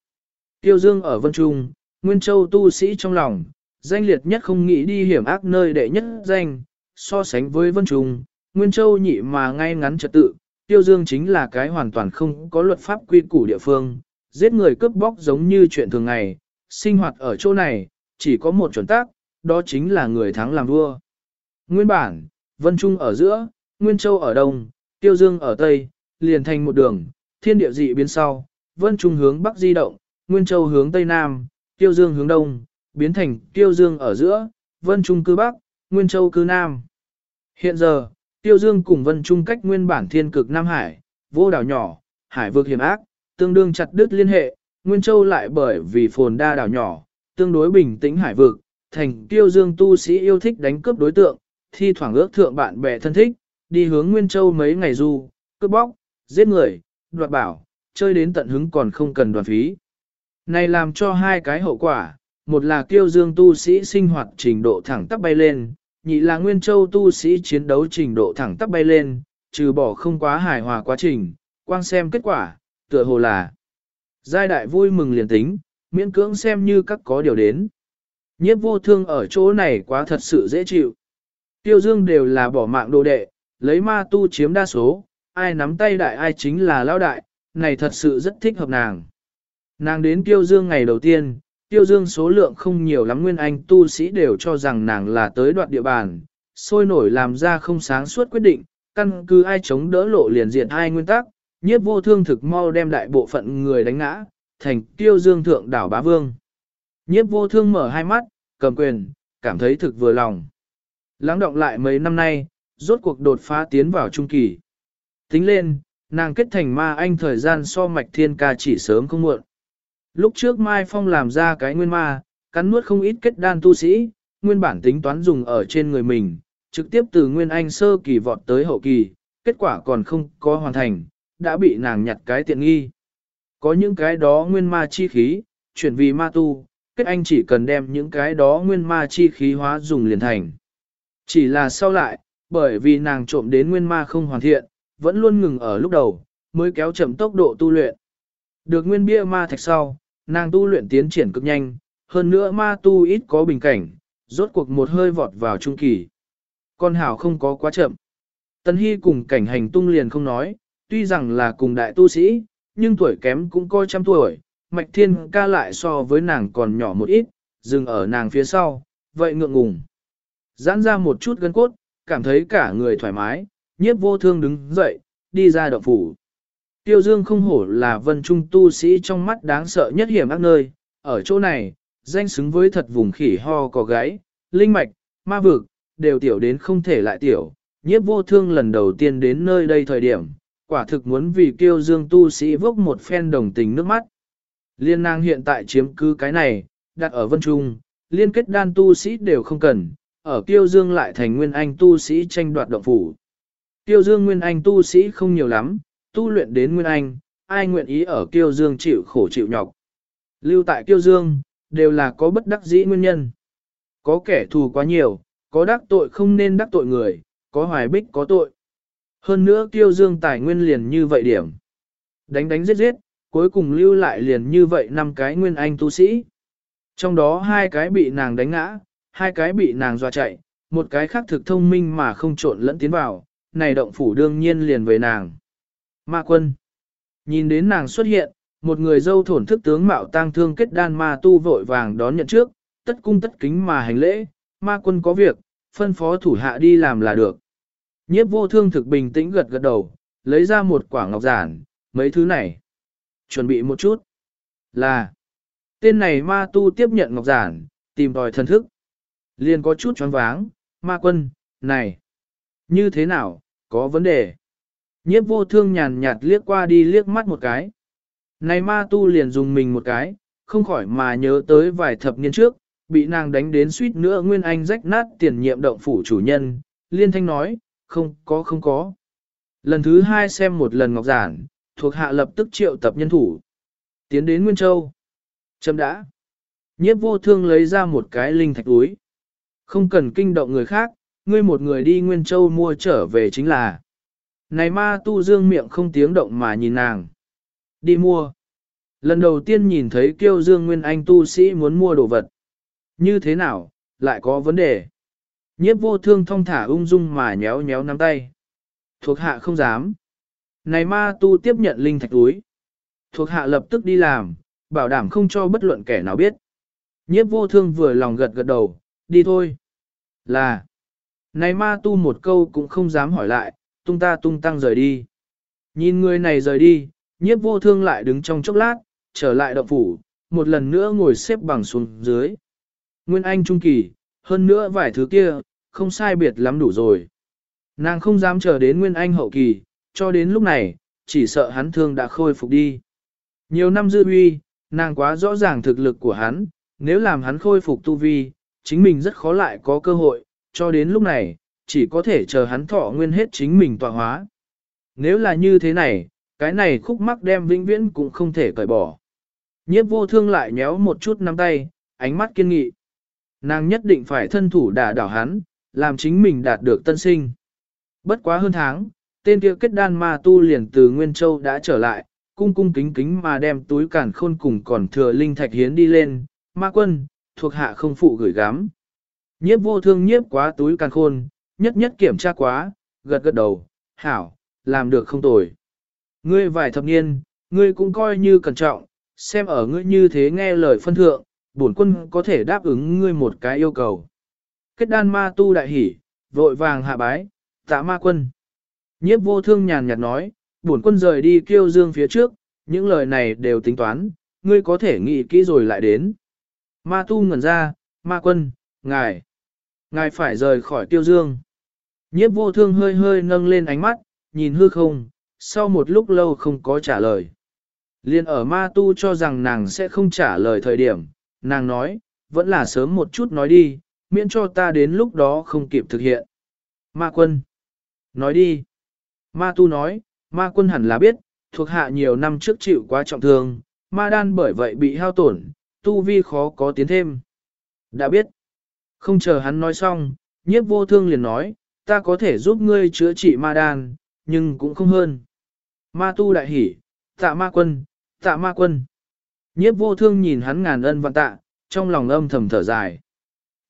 Tiêu Dương ở Vân Trung, Nguyên Châu tu sĩ trong lòng, danh liệt nhất không nghĩ đi hiểm ác nơi đệ nhất danh, so sánh với Vân Trung, Nguyên Châu nhị mà ngay ngắn trật tự, Tiêu Dương chính là cái hoàn toàn không có luật pháp quy củ địa phương, giết người cướp bóc giống như chuyện thường ngày, sinh hoạt ở chỗ này, chỉ có một chuẩn tác, đó chính là người thắng làm vua. Nguyên bản, Vân Trung ở giữa, Nguyên Châu ở đông, Tiêu Dương ở tây, liền thành một đường, thiên địa dị biến sau, Vân Trung hướng bắc di động, Nguyên Châu hướng tây nam, Tiêu Dương hướng đông, biến thành Tiêu Dương ở giữa, Vân Trung cư bắc, Nguyên Châu cư nam. Hiện giờ, Tiêu Dương cùng Vân Trung cách nguyên bản thiên cực Nam Hải, vô đảo nhỏ, hải vực hiểm ác, tương đương chặt đứt liên hệ, Nguyên Châu lại bởi vì phồn đa đảo nhỏ, tương đối bình tĩnh hải vực, thành Tiêu Dương tu sĩ yêu thích đánh cướp đối tượng, thi thoảng ước thượng bạn bè thân thích, đi hướng Nguyên Châu mấy ngày du, cướp bóc, giết người, đoạt bảo, chơi đến tận hứng còn không cần đoàn phí. Này làm cho hai cái hậu quả, một là Tiêu Dương tu sĩ sinh hoạt trình độ thẳng tắp bay lên, nhị là Nguyên Châu tu sĩ chiến đấu trình độ thẳng tắp bay lên, trừ bỏ không quá hài hòa quá trình, quang xem kết quả, tựa hồ là giai đại vui mừng liền tính, miễn cưỡng xem như các có điều đến. Nhiếp vô thương ở chỗ này quá thật sự dễ chịu. Tiêu dương đều là bỏ mạng đồ đệ, lấy ma tu chiếm đa số, ai nắm tay đại ai chính là lao đại, này thật sự rất thích hợp nàng. Nàng đến tiêu dương ngày đầu tiên, Tiêu dương số lượng không nhiều lắm nguyên anh tu sĩ đều cho rằng nàng là tới đoạn địa bàn, sôi nổi làm ra không sáng suốt quyết định, căn cứ ai chống đỡ lộ liền diện hai nguyên tắc, nhiếp vô thương thực mau đem đại bộ phận người đánh ngã, thành tiêu dương thượng đảo bá vương. Nhiếp vô thương mở hai mắt, cầm quyền, cảm thấy thực vừa lòng. Lắng động lại mấy năm nay, rốt cuộc đột phá tiến vào trung kỳ. Tính lên, nàng kết thành ma anh thời gian so mạch thiên ca chỉ sớm không muộn. Lúc trước Mai Phong làm ra cái nguyên ma, cắn nuốt không ít kết đan tu sĩ, nguyên bản tính toán dùng ở trên người mình, trực tiếp từ nguyên anh sơ kỳ vọt tới hậu kỳ, kết quả còn không có hoàn thành, đã bị nàng nhặt cái tiện nghi. Có những cái đó nguyên ma chi khí, chuyển vì ma tu, kết anh chỉ cần đem những cái đó nguyên ma chi khí hóa dùng liền thành. Chỉ là sau lại, bởi vì nàng trộm đến nguyên ma không hoàn thiện, vẫn luôn ngừng ở lúc đầu, mới kéo chậm tốc độ tu luyện. Được nguyên bia ma thạch sau, nàng tu luyện tiến triển cực nhanh, hơn nữa ma tu ít có bình cảnh, rốt cuộc một hơi vọt vào trung kỳ. Con hảo không có quá chậm. Tân Hy cùng cảnh hành tung liền không nói, tuy rằng là cùng đại tu sĩ, nhưng tuổi kém cũng coi trăm tuổi, mạch thiên ca lại so với nàng còn nhỏ một ít, dừng ở nàng phía sau, vậy ngượng ngùng. Giãn ra một chút gân cốt, cảm thấy cả người thoải mái, nhiếp vô thương đứng dậy, đi ra động phủ. Tiêu dương không hổ là vân trung tu sĩ trong mắt đáng sợ nhất hiểm ác nơi, ở chỗ này, danh xứng với thật vùng khỉ ho có gáy, linh mạch, ma vực, đều tiểu đến không thể lại tiểu. Nhiếp vô thương lần đầu tiên đến nơi đây thời điểm, quả thực muốn vì kiêu dương tu sĩ vốc một phen đồng tình nước mắt. Liên nàng hiện tại chiếm cứ cái này, đặt ở vân trung, liên kết đan tu sĩ đều không cần, ở kiêu dương lại thành nguyên anh tu sĩ tranh đoạt động phủ. Kiêu dương nguyên anh tu sĩ không nhiều lắm, tu luyện đến nguyên anh, ai nguyện ý ở kiêu dương chịu khổ chịu nhọc. Lưu tại kiêu dương, đều là có bất đắc dĩ nguyên nhân. Có kẻ thù quá nhiều, có đắc tội không nên đắc tội người, có hoài bích có tội. Hơn nữa kiêu dương tài nguyên liền như vậy điểm. Đánh đánh giết giết, cuối cùng lưu lại liền như vậy năm cái nguyên anh tu sĩ. Trong đó hai cái bị nàng đánh ngã, hai cái bị nàng dọa chạy, một cái khác thực thông minh mà không trộn lẫn tiến vào, này động phủ đương nhiên liền với nàng. Ma quân. Nhìn đến nàng xuất hiện, một người dâu thổn thức tướng mạo tang thương kết đan ma tu vội vàng đón nhận trước, tất cung tất kính mà hành lễ, ma quân có việc, phân phó thủ hạ đi làm là được. Nhiếp vô thương thực bình tĩnh gật gật đầu, lấy ra một quả ngọc giản, mấy thứ này. Chuẩn bị một chút. Là. Tên này ma tu tiếp nhận ngọc giản, tìm tòi thần thức. Liền có chút choáng váng, ma quân, này. Như thế nào, có vấn đề. Nhiếp vô thương nhàn nhạt liếc qua đi liếc mắt một cái. Này ma tu liền dùng mình một cái, không khỏi mà nhớ tới vài thập niên trước, bị nàng đánh đến suýt nữa nguyên anh rách nát tiền nhiệm động phủ chủ nhân, liên thanh nói, không có không có. Lần thứ hai xem một lần ngọc giản, thuộc hạ lập tức triệu tập nhân thủ. Tiến đến Nguyên Châu. Châm đã. Nhiếp vô thương lấy ra một cái linh thạch túi. Không cần kinh động người khác, ngươi một người đi Nguyên Châu mua trở về chính là. Này ma tu dương miệng không tiếng động mà nhìn nàng. Đi mua. Lần đầu tiên nhìn thấy kiêu dương nguyên anh tu sĩ muốn mua đồ vật. Như thế nào, lại có vấn đề. Nhiếp vô thương thong thả ung dung mà nhéo nhéo nắm tay. Thuộc hạ không dám. Này ma tu tiếp nhận linh thạch túi. Thuộc hạ lập tức đi làm, bảo đảm không cho bất luận kẻ nào biết. Nhiếp vô thương vừa lòng gật gật đầu, đi thôi. Là. Này ma tu một câu cũng không dám hỏi lại, tung ta tung tăng rời đi. Nhìn người này rời đi, nhiếp vô thương lại đứng trong chốc lát, trở lại động phủ, một lần nữa ngồi xếp bằng xuống dưới. Nguyên Anh Trung Kỳ, hơn nữa vài thứ kia, không sai biệt lắm đủ rồi. Nàng không dám chờ đến Nguyên Anh hậu kỳ, cho đến lúc này, chỉ sợ hắn thương đã khôi phục đi. Nhiều năm dư uy, nàng quá rõ ràng thực lực của hắn, nếu làm hắn khôi phục tu vi, chính mình rất khó lại có cơ hội, cho đến lúc này, chỉ có thể chờ hắn thọ nguyên hết chính mình tọa hóa. Nếu là như thế này, cái này khúc mắc đem vĩnh viễn cũng không thể cởi bỏ. Nhiếp vô thương lại nhéo một chút nắm tay, ánh mắt kiên nghị. Nàng nhất định phải thân thủ đả đảo hắn, làm chính mình đạt được tân sinh. Bất quá hơn tháng, tên kia kết đan ma tu liền từ Nguyên Châu đã trở lại, cung cung kính kính mà đem túi cản khôn cùng còn thừa linh thạch hiến đi lên, ma quân, thuộc hạ không phụ gửi gắm. Nhiếp vô thương nhiếp quá túi càn khôn, nhất nhất kiểm tra quá, gật gật đầu, hảo, làm được không tồi. Ngươi vài thập niên, ngươi cũng coi như cẩn trọng, xem ở ngươi như thế nghe lời phân thượng, bổn quân có thể đáp ứng ngươi một cái yêu cầu. Kết đan ma tu đại hỉ, vội vàng hạ bái, tạ ma quân. Nhiếp vô thương nhàn nhạt nói, bổn quân rời đi kêu dương phía trước, những lời này đều tính toán, ngươi có thể nghĩ kỹ rồi lại đến. Ma tu ngẩn ra, ma quân, ngài, ngài phải rời khỏi tiêu dương. Nhiếp vô thương hơi hơi nâng lên ánh mắt, nhìn hư không, sau một lúc lâu không có trả lời. Liên ở ma tu cho rằng nàng sẽ không trả lời thời điểm, nàng nói, vẫn là sớm một chút nói đi, miễn cho ta đến lúc đó không kịp thực hiện. Ma quân, nói đi. Ma tu nói, ma quân hẳn là biết, thuộc hạ nhiều năm trước chịu quá trọng thương, ma đan bởi vậy bị hao tổn, tu vi khó có tiến thêm. Đã biết. Không chờ hắn nói xong, nhiếp vô thương liền nói, ta có thể giúp ngươi chữa trị ma đan, nhưng cũng không hơn. Ma tu đại hỉ, tạ ma quân, tạ ma quân. Nhiếp vô thương nhìn hắn ngàn ân vạn tạ, trong lòng âm thầm thở dài.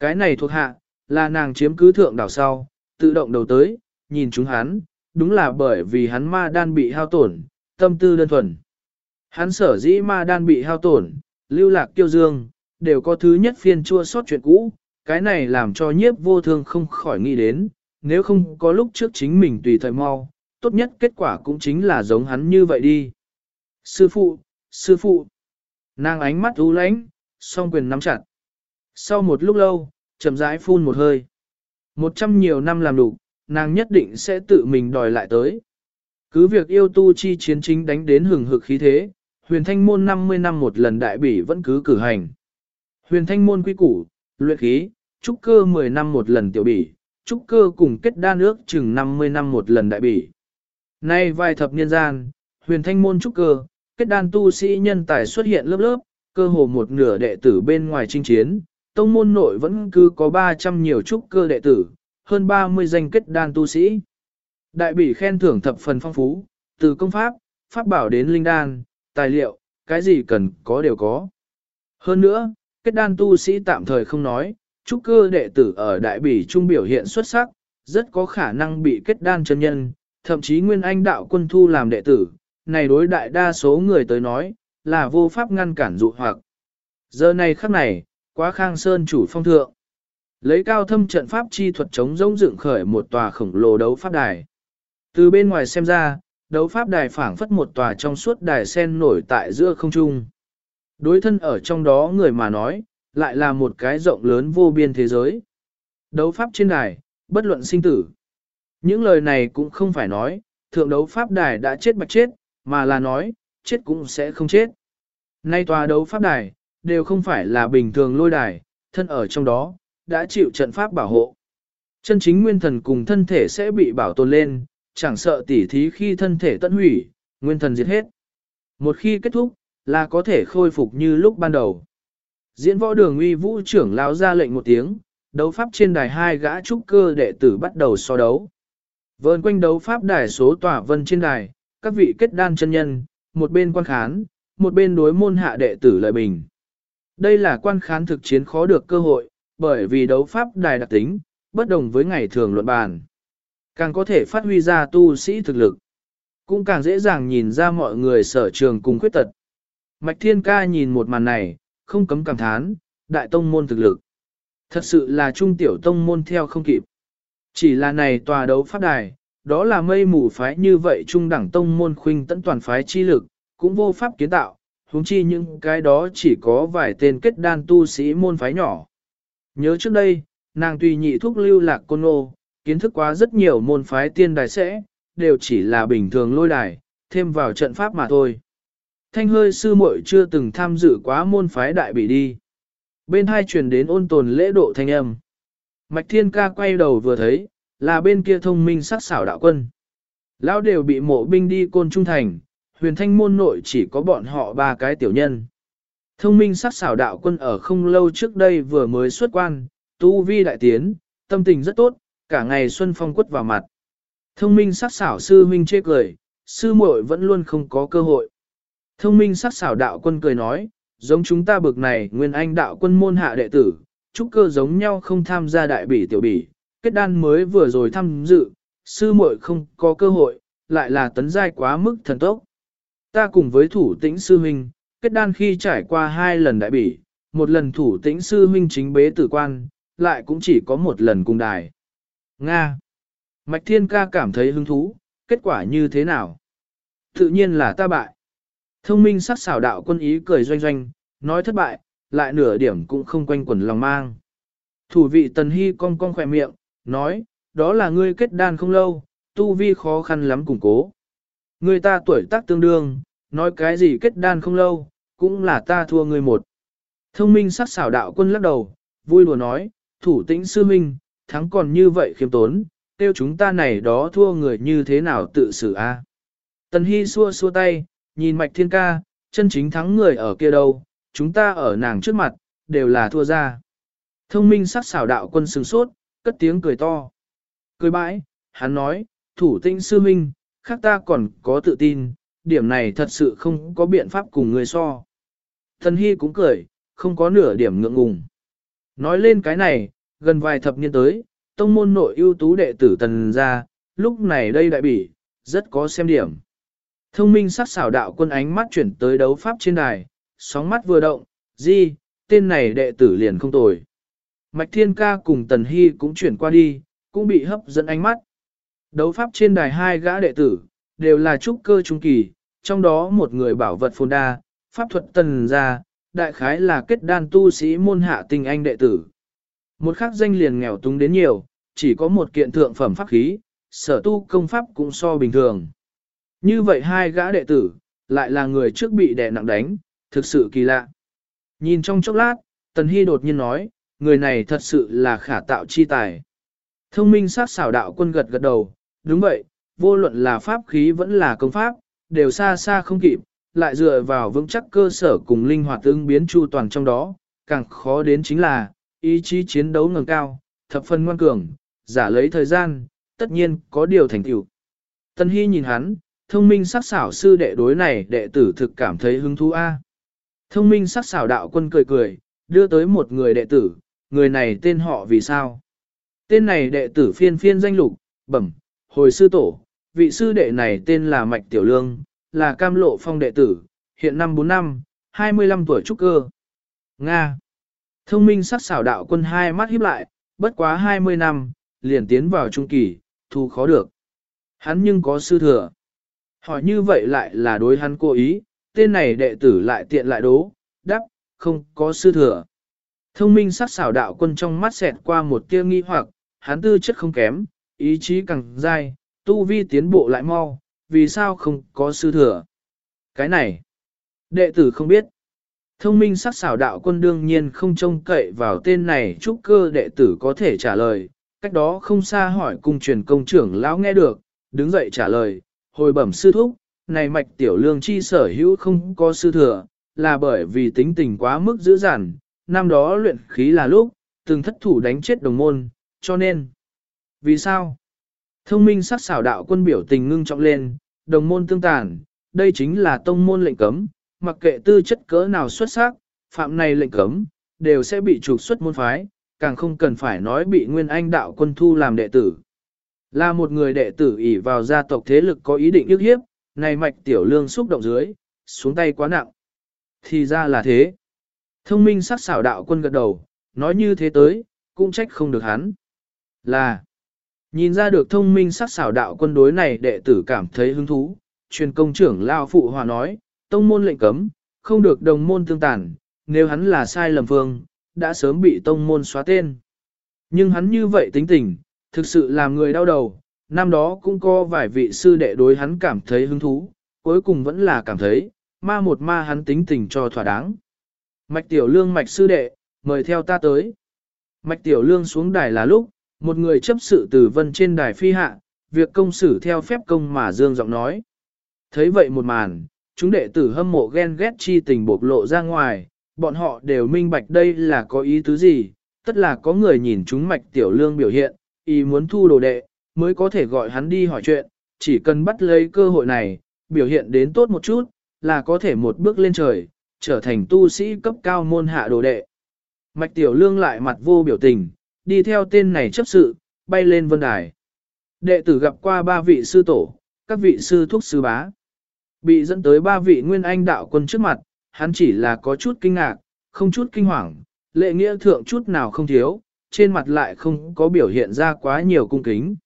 Cái này thuộc hạ, là nàng chiếm cứ thượng đảo sau, tự động đầu tới, nhìn chúng hắn, đúng là bởi vì hắn ma đan bị hao tổn, tâm tư đơn thuần. Hắn sở dĩ ma đan bị hao tổn, lưu lạc tiêu dương, đều có thứ nhất phiên chua sót chuyện cũ, cái này làm cho nhiếp vô thương không khỏi nghĩ đến, nếu không có lúc trước chính mình tùy thời mau, tốt nhất kết quả cũng chính là giống hắn như vậy đi. Sư phụ, sư phụ, nàng ánh mắt u lãnh, song quyền nắm chặt. Sau một lúc lâu, chậm rãi phun một hơi. Một trăm nhiều năm làm đủ, nàng nhất định sẽ tự mình đòi lại tới. Cứ việc yêu tu chi chiến chính đánh đến hừng hực khí thế, huyền thanh môn 50 năm một lần đại bỉ vẫn cứ cử hành. Huyền thanh môn quy củ, luyện khí, trúc cơ 10 năm một lần tiểu bỉ, trúc cơ cùng kết đan ước chừng 50 năm một lần đại bỉ. Nay vài thập niên gian, huyền thanh môn trúc cơ, kết đan tu sĩ nhân tài xuất hiện lớp lớp, cơ hồ một nửa đệ tử bên ngoài chinh chiến, tông môn nội vẫn cứ có 300 nhiều trúc cơ đệ tử, hơn 30 danh kết đan tu sĩ. Đại bỉ khen thưởng thập phần phong phú, từ công pháp, pháp bảo đến linh đan, tài liệu, cái gì cần có đều có. Hơn nữa, kết đan tu sĩ tạm thời không nói, trúc cơ đệ tử ở đại bỉ trung biểu hiện xuất sắc, rất có khả năng bị kết đan chân nhân, thậm chí nguyên anh đạo quân thu làm đệ tử, này đối đại đa số người tới nói, là vô pháp ngăn cản dụ hoặc. Giờ này khắc này, quá khang sơn chủ phong thượng. Lấy cao thâm trận pháp chi thuật chống rỗng dựng khởi một tòa khổng lồ đấu pháp đài. Từ bên ngoài xem ra, đấu pháp đài phảng phất một tòa trong suốt đài sen nổi tại giữa không trung. Đối thân ở trong đó người mà nói, lại là một cái rộng lớn vô biên thế giới. Đấu pháp trên đài, bất luận sinh tử. Những lời này cũng không phải nói, thượng đấu pháp đài đã chết bạch chết, mà là nói, chết cũng sẽ không chết. Nay tòa đấu pháp đài, đều không phải là bình thường lôi đài, thân ở trong đó, đã chịu trận pháp bảo hộ. Chân chính nguyên thần cùng thân thể sẽ bị bảo tồn lên, chẳng sợ tỉ thí khi thân thể tận hủy, nguyên thần diệt hết. Một khi kết thúc, là có thể khôi phục như lúc ban đầu. Diễn võ đường uy vũ trưởng lão ra lệnh một tiếng, đấu pháp trên đài hai gã trúc cơ đệ tử bắt đầu so đấu. Vơn quanh đấu pháp đài số tỏa vân trên đài, các vị kết đan chân nhân, một bên quan khán, một bên đối môn hạ đệ tử lợi bình. Đây là quan khán thực chiến khó được cơ hội, bởi vì đấu pháp đài đặc tính, bất đồng với ngày thường luận bàn. Càng có thể phát huy ra tu sĩ thực lực. Cũng càng dễ dàng nhìn ra mọi người sở trường cùng khuyết tật. Mạch Thiên Ca nhìn một màn này, không cấm cảm thán, đại tông môn thực lực. Thật sự là trung tiểu tông môn theo không kịp. Chỉ là này tòa đấu pháp đài, đó là mây mù phái như vậy trung đẳng tông môn khuynh tận toàn phái chi lực, cũng vô pháp kiến tạo, huống chi những cái đó chỉ có vài tên kết đan tu sĩ môn phái nhỏ. Nhớ trước đây, nàng tùy nhị thuốc lưu lạc côn ô, kiến thức quá rất nhiều môn phái tiên đài sẽ, đều chỉ là bình thường lôi đài, thêm vào trận pháp mà thôi. Thanh hơi sư muội chưa từng tham dự quá môn phái đại bị đi. Bên hai truyền đến ôn tồn lễ độ thanh âm. Mạch thiên ca quay đầu vừa thấy, là bên kia thông minh sắc xảo đạo quân. Lão đều bị mộ binh đi côn trung thành, huyền thanh môn nội chỉ có bọn họ ba cái tiểu nhân. Thông minh sắc xảo đạo quân ở không lâu trước đây vừa mới xuất quan, tu vi đại tiến, tâm tình rất tốt, cả ngày xuân phong quất vào mặt. Thông minh sắc xảo sư huynh chê cười, sư muội vẫn luôn không có cơ hội. Thông minh sắc xảo đạo quân cười nói, giống chúng ta bực này nguyên anh đạo quân môn hạ đệ tử, trúc cơ giống nhau không tham gia đại bỉ tiểu bỉ, kết đan mới vừa rồi tham dự, sư muội không có cơ hội, lại là tấn giai quá mức thần tốc. Ta cùng với thủ tĩnh sư huynh, kết đan khi trải qua hai lần đại bỉ, một lần thủ tĩnh sư huynh chính bế tử quan, lại cũng chỉ có một lần cùng đài. Nga. Mạch Thiên Ca cảm thấy hứng thú, kết quả như thế nào? Tự nhiên là ta bại. Thông minh sắc xảo đạo quân ý cười doanh doanh, nói thất bại, lại nửa điểm cũng không quanh quẩn lòng mang. Thủ vị Tần Hy cong cong khỏe miệng, nói, đó là ngươi kết đan không lâu, tu vi khó khăn lắm củng cố. Ngươi ta tuổi tác tương đương, nói cái gì kết đan không lâu, cũng là ta thua ngươi một. Thông minh sắc xảo đạo quân lắc đầu, vui đùa nói, thủ tĩnh sư minh, thắng còn như vậy khiêm tốn, tiêu chúng ta này đó thua người như thế nào tự xử a? Tần Hy xua xua tay, nhìn mạch thiên ca, chân chính thắng người ở kia đâu, chúng ta ở nàng trước mặt, đều là thua ra. Thông minh sắc xảo đạo quân sừng sốt, cất tiếng cười to. Cười bãi, hắn nói, thủ tinh sư minh, khác ta còn có tự tin, điểm này thật sự không có biện pháp cùng người so. Thần Hy cũng cười, không có nửa điểm ngượng ngùng. Nói lên cái này, gần vài thập niên tới, tông môn nội ưu tú đệ tử tần ra, lúc này đây đại bỉ, rất có xem điểm. Thông minh sắc xảo đạo quân ánh mắt chuyển tới đấu pháp trên đài, sóng mắt vừa động, di, tên này đệ tử liền không tồi. Mạch Thiên Ca cùng Tần Hy cũng chuyển qua đi, cũng bị hấp dẫn ánh mắt. Đấu pháp trên đài hai gã đệ tử, đều là trúc cơ trung kỳ, trong đó một người bảo vật phồn đa, pháp thuật tần gia, đại khái là kết đan tu sĩ môn hạ tình anh đệ tử. Một khắc danh liền nghèo túng đến nhiều, chỉ có một kiện thượng phẩm pháp khí, sở tu công pháp cũng so bình thường. Như vậy hai gã đệ tử, lại là người trước bị đè nặng đánh, thực sự kỳ lạ. Nhìn trong chốc lát, Tần Hy đột nhiên nói, người này thật sự là khả tạo chi tài. Thông minh sát xảo đạo quân gật gật đầu, đúng vậy, vô luận là pháp khí vẫn là công pháp, đều xa xa không kịp, lại dựa vào vững chắc cơ sở cùng linh hoạt tương biến chu toàn trong đó, càng khó đến chính là, ý chí chiến đấu ngầm cao, thập phân ngoan cường, giả lấy thời gian, tất nhiên có điều thành tựu. Tân Hy nhìn hắn, thông minh sắc xảo sư đệ đối này đệ tử thực cảm thấy hứng thú a. Thông minh sắc xảo đạo quân cười cười, đưa tới một người đệ tử, người này tên họ vì sao? Tên này đệ tử phiên phiên danh lục, bẩm, hồi sư tổ, vị sư đệ này tên là Mạch Tiểu Lương, là cam lộ phong đệ tử, hiện năm 4 năm, 25 tuổi trúc cơ. Nga. Thông minh sắc xảo đạo quân hai mắt híp lại, bất quá 20 năm, liền tiến vào trung kỳ, thu khó được. Hắn nhưng có sư thừa. Hỏi như vậy lại là đối hắn cố ý, tên này đệ tử lại tiện lại đố, đắc, không có sư thừa. Thông minh sắc xảo đạo quân trong mắt xẹt qua một tia nghi hoặc, hắn tư chất không kém, ý chí càng dai, tu vi tiến bộ lại mau, vì sao không có sư thừa. Cái này, đệ tử không biết. Thông minh sắc xảo đạo quân đương nhiên không trông cậy vào tên này trúc cơ đệ tử có thể trả lời, cách đó không xa hỏi cung truyền công trưởng lão nghe được, đứng dậy trả lời, hồi bẩm sư thúc, này mạch tiểu lương chi sở hữu không có sư thừa, là bởi vì tính tình quá mức dữ dằn, năm đó luyện khí là lúc, từng thất thủ đánh chết đồng môn, cho nên. Vì sao? Thông minh sắc xảo đạo quân biểu tình ngưng trọng lên, đồng môn tương tàn, đây chính là tông môn lệnh cấm, mặc kệ tư chất cỡ nào xuất sắc, phạm này lệnh cấm, đều sẽ bị trục xuất môn phái, càng không cần phải nói bị nguyên anh đạo quân thu làm đệ tử. Là một người đệ tử ỷ vào gia tộc thế lực có ý định ức hiếp, này mạch tiểu lương xúc động dưới, xuống tay quá nặng. Thì ra là thế. Thông minh sắc xảo đạo quân gật đầu, nói như thế tới, cũng trách không được hắn. Là, nhìn ra được thông minh sắc xảo đạo quân đối này đệ tử cảm thấy hứng thú, truyền công trưởng Lao Phụ Hòa nói, tông môn lệnh cấm, không được đồng môn tương tàn, nếu hắn là sai lầm phương, đã sớm bị tông môn xóa tên. Nhưng hắn như vậy tính tình, thực sự làm người đau đầu, năm đó cũng có vài vị sư đệ đối hắn cảm thấy hứng thú, cuối cùng vẫn là cảm thấy, ma một ma hắn tính tình cho thỏa đáng. Mạch tiểu lương mạch sư đệ, mời theo ta tới. Mạch tiểu lương xuống đài là lúc, một người chấp sự từ vân trên đài phi hạ, việc công xử theo phép công mà dương giọng nói. Thấy vậy một màn, chúng đệ tử hâm mộ ghen ghét chi tình bộc lộ ra ngoài, bọn họ đều minh bạch đây là có ý tứ gì, tất là có người nhìn chúng mạch tiểu lương biểu hiện, ý muốn thu đồ đệ, mới có thể gọi hắn đi hỏi chuyện, chỉ cần bắt lấy cơ hội này, biểu hiện đến tốt một chút, là có thể một bước lên trời, trở thành tu sĩ cấp cao môn hạ đồ đệ. Mạch Tiểu Lương lại mặt vô biểu tình, đi theo tên này chấp sự, bay lên vân đài. Đệ tử gặp qua ba vị sư tổ, các vị sư thúc sư bá. Bị dẫn tới ba vị nguyên anh đạo quân trước mặt, hắn chỉ là có chút kinh ngạc, không chút kinh hoàng, lệ nghĩa thượng chút nào không thiếu, trên mặt lại không có biểu hiện ra quá nhiều cung kính.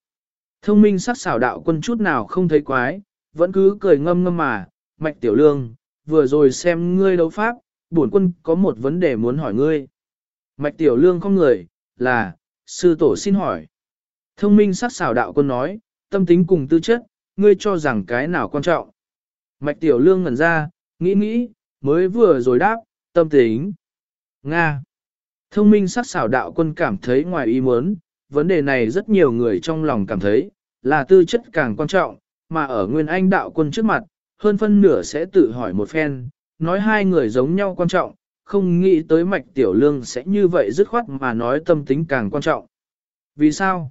Thông minh sắc xảo đạo quân chút nào không thấy quái, vẫn cứ cười ngâm ngâm mà, mạch tiểu lương, vừa rồi xem ngươi đấu pháp, bổn quân có một vấn đề muốn hỏi ngươi. Mạch tiểu lương không người, là, sư tổ xin hỏi. Thông minh sắc xảo đạo quân nói, tâm tính cùng tư chất, ngươi cho rằng cái nào quan trọng. Mạch tiểu lương ngẩn ra, nghĩ nghĩ, mới vừa rồi đáp, tâm tính. Nga. Thông minh sắc xảo đạo quân cảm thấy ngoài ý muốn, vấn đề này rất nhiều người trong lòng cảm thấy, là tư chất càng quan trọng, mà ở Nguyên Anh đạo quân trước mặt, hơn phân nửa sẽ tự hỏi một phen, nói hai người giống nhau quan trọng, không nghĩ tới mạch tiểu lương sẽ như vậy dứt khoát mà nói tâm tính càng quan trọng. Vì sao?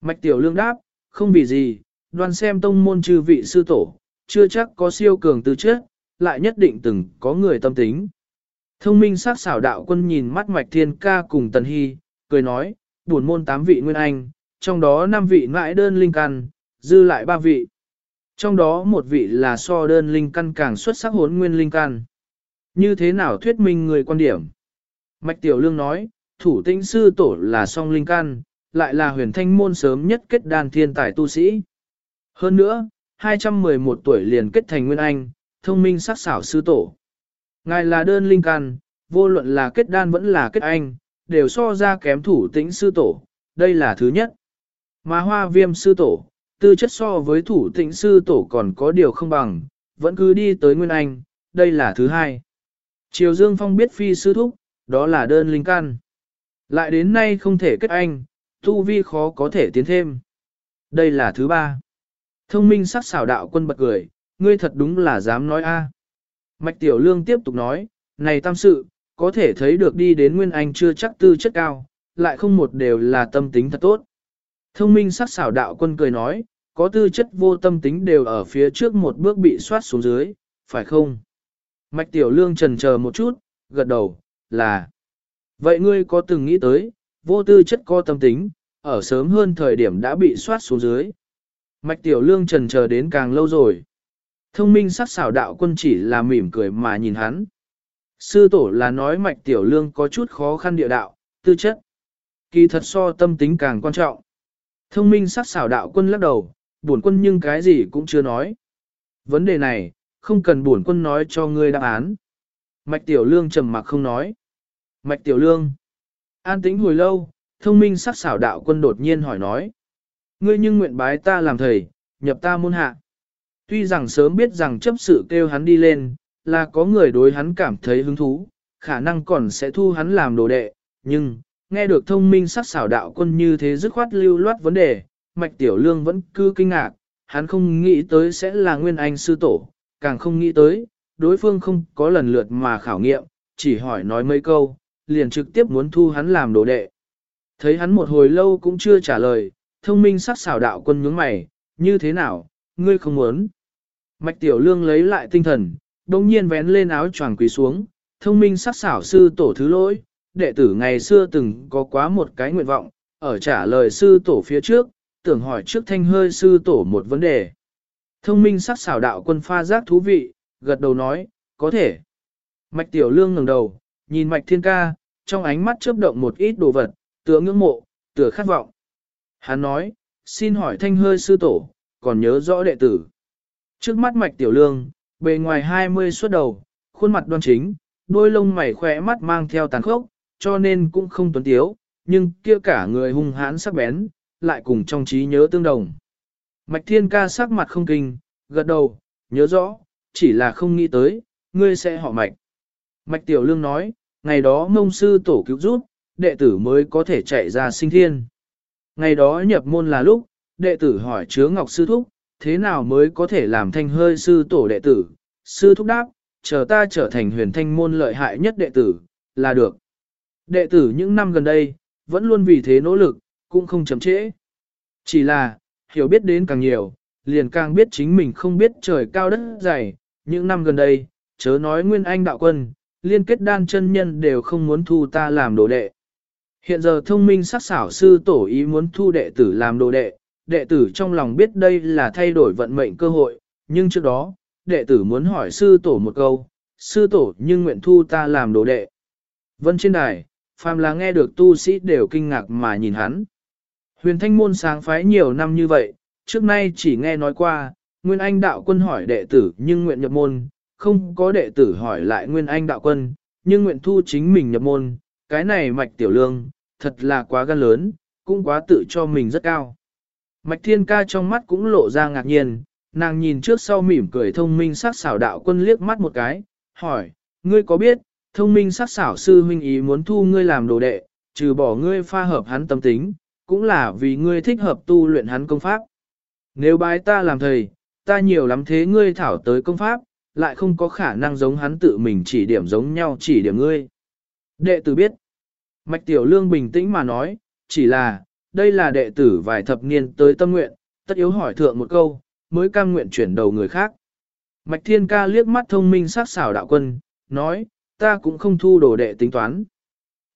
Mạch tiểu lương đáp, không vì gì, đoàn xem tông môn chư vị sư tổ, chưa chắc có siêu cường tư chất, lại nhất định từng có người tâm tính. Thông minh sắc xảo đạo quân nhìn mắt mạch thiên ca cùng tần hy, cười nói, buồn môn tám vị nguyên anh, trong đó năm vị ngãi đơn linh căn, dư lại ba vị. Trong đó một vị là so đơn linh căn càng xuất sắc hốn nguyên linh căn. Như thế nào thuyết minh người quan điểm? Mạch Tiểu Lương nói, thủ tĩnh sư tổ là song linh căn, lại là huyền thanh môn sớm nhất kết đàn thiên tài tu sĩ. Hơn nữa, 211 tuổi liền kết thành nguyên anh, thông minh sắc xảo sư tổ. Ngài là đơn linh căn, vô luận là kết đan vẫn là kết anh, đều so ra kém thủ tĩnh sư tổ, đây là thứ nhất. Mà hoa viêm sư tổ, tư chất so với thủ tĩnh sư tổ còn có điều không bằng, vẫn cứ đi tới Nguyên Anh, đây là thứ hai. Triều Dương Phong biết phi sư thúc, đó là đơn linh căn. Lại đến nay không thể kết anh, tu vi khó có thể tiến thêm. Đây là thứ ba. Thông minh sắc xảo đạo quân bật cười, ngươi thật đúng là dám nói a. Mạch Tiểu Lương tiếp tục nói, này tam sự, có thể thấy được đi đến Nguyên Anh chưa chắc tư chất cao, lại không một đều là tâm tính thật tốt. Thông minh sắc xảo đạo quân cười nói, có tư chất vô tâm tính đều ở phía trước một bước bị soát xuống dưới, phải không? Mạch Tiểu Lương trần chờ một chút, gật đầu, là. Vậy ngươi có từng nghĩ tới, vô tư chất có tâm tính, ở sớm hơn thời điểm đã bị soát xuống dưới. Mạch Tiểu Lương trần chờ đến càng lâu rồi. Thông minh sắc xảo đạo quân chỉ là mỉm cười mà nhìn hắn. Sư tổ là nói Mạch Tiểu Lương có chút khó khăn địa đạo, tư chất. Kỳ thật so tâm tính càng quan trọng. Thông minh sắc xảo đạo quân lắc đầu, buồn quân nhưng cái gì cũng chưa nói. Vấn đề này, không cần buồn quân nói cho ngươi đáp án. Mạch Tiểu Lương trầm mặc không nói. Mạch Tiểu Lương. An tĩnh hồi lâu, thông minh sắc xảo đạo quân đột nhiên hỏi nói. Ngươi nhưng nguyện bái ta làm thầy, nhập ta môn hạ. Tuy rằng sớm biết rằng chấp sự kêu hắn đi lên, là có người đối hắn cảm thấy hứng thú, khả năng còn sẽ thu hắn làm đồ đệ, nhưng, nghe được thông minh sắc xảo đạo quân như thế dứt khoát lưu loát vấn đề, mạch tiểu lương vẫn cứ kinh ngạc, hắn không nghĩ tới sẽ là nguyên anh sư tổ, càng không nghĩ tới, đối phương không có lần lượt mà khảo nghiệm, chỉ hỏi nói mấy câu, liền trực tiếp muốn thu hắn làm đồ đệ. Thấy hắn một hồi lâu cũng chưa trả lời, thông minh sắc xảo đạo quân nhướng mày, như thế nào, ngươi không muốn. Mạch tiểu lương lấy lại tinh thần, đồng nhiên vén lên áo choàng quỳ xuống, thông minh sắc xảo sư tổ thứ lỗi, đệ tử ngày xưa từng có quá một cái nguyện vọng, ở trả lời sư tổ phía trước, tưởng hỏi trước thanh hơi sư tổ một vấn đề. Thông minh sắc xảo đạo quân pha giác thú vị, gật đầu nói, có thể. Mạch tiểu lương ngẩng đầu, nhìn mạch thiên ca, trong ánh mắt chớp động một ít đồ vật, tựa ngưỡng mộ, tựa khát vọng. Hắn nói, xin hỏi thanh hơi sư tổ, còn nhớ rõ đệ tử. Trước mắt mạch tiểu lương, bề ngoài 20 xuất đầu, khuôn mặt đoan chính, đôi lông mày khỏe mắt mang theo tàn khốc, cho nên cũng không tuấn tiếu, nhưng kia cả người hung hãn sắc bén, lại cùng trong trí nhớ tương đồng. Mạch thiên ca sắc mặt không kinh, gật đầu, nhớ rõ, chỉ là không nghĩ tới, ngươi sẽ họ mạch. Mạch tiểu lương nói, ngày đó mông sư tổ cứu rút, đệ tử mới có thể chạy ra sinh thiên. Ngày đó nhập môn là lúc, đệ tử hỏi chứa ngọc sư thúc, thế nào mới có thể làm thanh hơi sư tổ đệ tử. Sư thúc đáp, chờ ta trở thành huyền thanh môn lợi hại nhất đệ tử, là được. Đệ tử những năm gần đây, vẫn luôn vì thế nỗ lực, cũng không chậm trễ. Chỉ là, hiểu biết đến càng nhiều, liền càng biết chính mình không biết trời cao đất dày, những năm gần đây, chớ nói nguyên anh đạo quân, liên kết đan chân nhân đều không muốn thu ta làm đồ đệ. Hiện giờ thông minh sắc xảo sư tổ ý muốn thu đệ tử làm đồ đệ, đệ tử trong lòng biết đây là thay đổi vận mệnh cơ hội, nhưng trước đó, đệ tử muốn hỏi sư tổ một câu, sư tổ nhưng nguyện thu ta làm đồ đệ. Vân trên đài, phàm là nghe được tu sĩ đều kinh ngạc mà nhìn hắn. Huyền thanh môn sáng phái nhiều năm như vậy, trước nay chỉ nghe nói qua, Nguyên Anh đạo quân hỏi đệ tử nhưng nguyện nhập môn, không có đệ tử hỏi lại Nguyên Anh đạo quân, nhưng nguyện thu chính mình nhập môn, cái này mạch tiểu lương, thật là quá gan lớn, cũng quá tự cho mình rất cao. Mạch thiên ca trong mắt cũng lộ ra ngạc nhiên, nàng nhìn trước sau mỉm cười thông minh sắc xảo đạo quân liếc mắt một cái, hỏi, ngươi có biết, thông minh sắc xảo sư huynh ý muốn thu ngươi làm đồ đệ, trừ bỏ ngươi pha hợp hắn tâm tính, cũng là vì ngươi thích hợp tu luyện hắn công pháp. Nếu bái ta làm thầy, ta nhiều lắm thế ngươi thảo tới công pháp, lại không có khả năng giống hắn tự mình chỉ điểm giống nhau chỉ điểm ngươi. Đệ tử biết. Mạch Tiểu Lương bình tĩnh mà nói, chỉ là, đây là đệ tử vài thập niên tới tâm nguyện, tất yếu hỏi thượng một câu, mới cam nguyện chuyển đầu người khác. Mạch Thiên Ca liếc mắt thông minh sắc xảo đạo quân, nói, ta cũng không thu đồ đệ tính toán.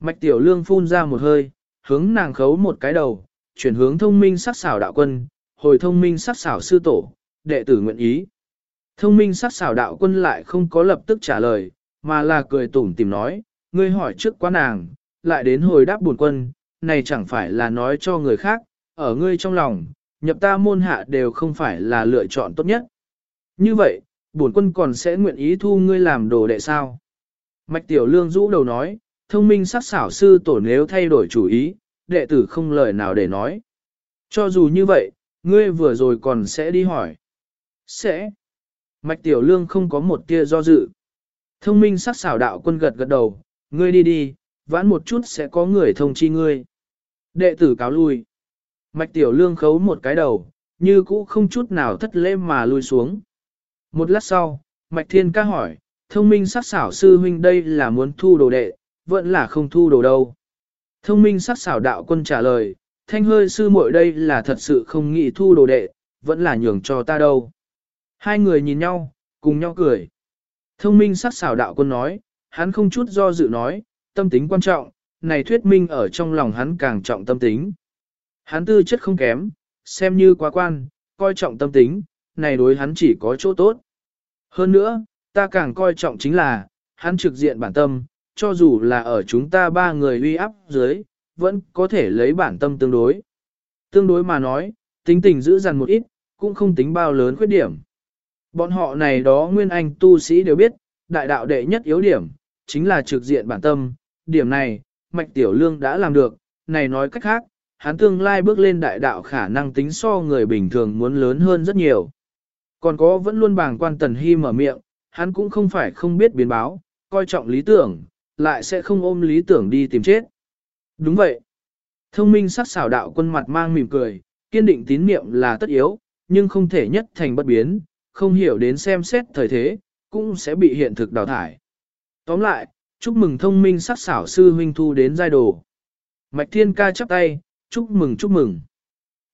Mạch Tiểu Lương phun ra một hơi, hướng nàng khấu một cái đầu, chuyển hướng thông minh sắc xảo đạo quân, hồi thông minh sắc xảo sư tổ, đệ tử nguyện ý. Thông minh sắc xảo đạo quân lại không có lập tức trả lời, mà là cười tủm tìm nói, ngươi hỏi trước quá nàng, lại đến hồi đáp buồn quân, này chẳng phải là nói cho người khác, ở ngươi trong lòng, nhập ta môn hạ đều không phải là lựa chọn tốt nhất. Như vậy, bổn quân còn sẽ nguyện ý thu ngươi làm đồ đệ sao? Mạch Tiểu Lương rũ đầu nói, thông minh sắc xảo sư tổ nếu thay đổi chủ ý, đệ tử không lời nào để nói. Cho dù như vậy, ngươi vừa rồi còn sẽ đi hỏi. Sẽ. Mạch Tiểu Lương không có một tia do dự. Thông minh sắc xảo đạo quân gật gật đầu, ngươi đi đi, vãn một chút sẽ có người thông chi ngươi. Đệ tử cáo lui. Mạch Tiểu Lương khấu một cái đầu, như cũ không chút nào thất lễ mà lui xuống. Một lát sau, Mạch Thiên ca hỏi, thông minh sắc xảo sư huynh đây là muốn thu đồ đệ, vẫn là không thu đồ đâu. Thông minh sắc xảo đạo quân trả lời, thanh hơi sư muội đây là thật sự không nghĩ thu đồ đệ, vẫn là nhường cho ta đâu. Hai người nhìn nhau, cùng nhau cười. Thông minh sắc xảo đạo quân nói, hắn không chút do dự nói, tâm tính quan trọng, này thuyết minh ở trong lòng hắn càng trọng tâm tính. Hắn tư chất không kém, xem như quá quan, coi trọng tâm tính, này đối hắn chỉ có chỗ tốt. Hơn nữa, ta càng coi trọng chính là, hắn trực diện bản tâm, cho dù là ở chúng ta ba người uy áp dưới, vẫn có thể lấy bản tâm tương đối. Tương đối mà nói, tính tình giữ dằn một ít, cũng không tính bao lớn khuyết điểm. Bọn họ này đó nguyên anh tu sĩ đều biết, đại đạo đệ nhất yếu điểm, chính là trực diện bản tâm, điểm này, Mạch Tiểu Lương đã làm được, này nói cách khác, hắn tương lai bước lên đại đạo khả năng tính so người bình thường muốn lớn hơn rất nhiều. Còn có vẫn luôn bàng quan Tần Hy mở miệng, hắn cũng không phải không biết biến báo, coi trọng lý tưởng, lại sẽ không ôm lý tưởng đi tìm chết. Đúng vậy. Thông minh sắc xảo đạo quân mặt mang mỉm cười, kiên định tín niệm là tất yếu, nhưng không thể nhất thành bất biến, không hiểu đến xem xét thời thế, cũng sẽ bị hiện thực đào thải. Tóm lại, chúc mừng thông minh sắc xảo sư huynh thu đến giai đồ. Mạch Thiên ca chắp tay, chúc mừng chúc mừng.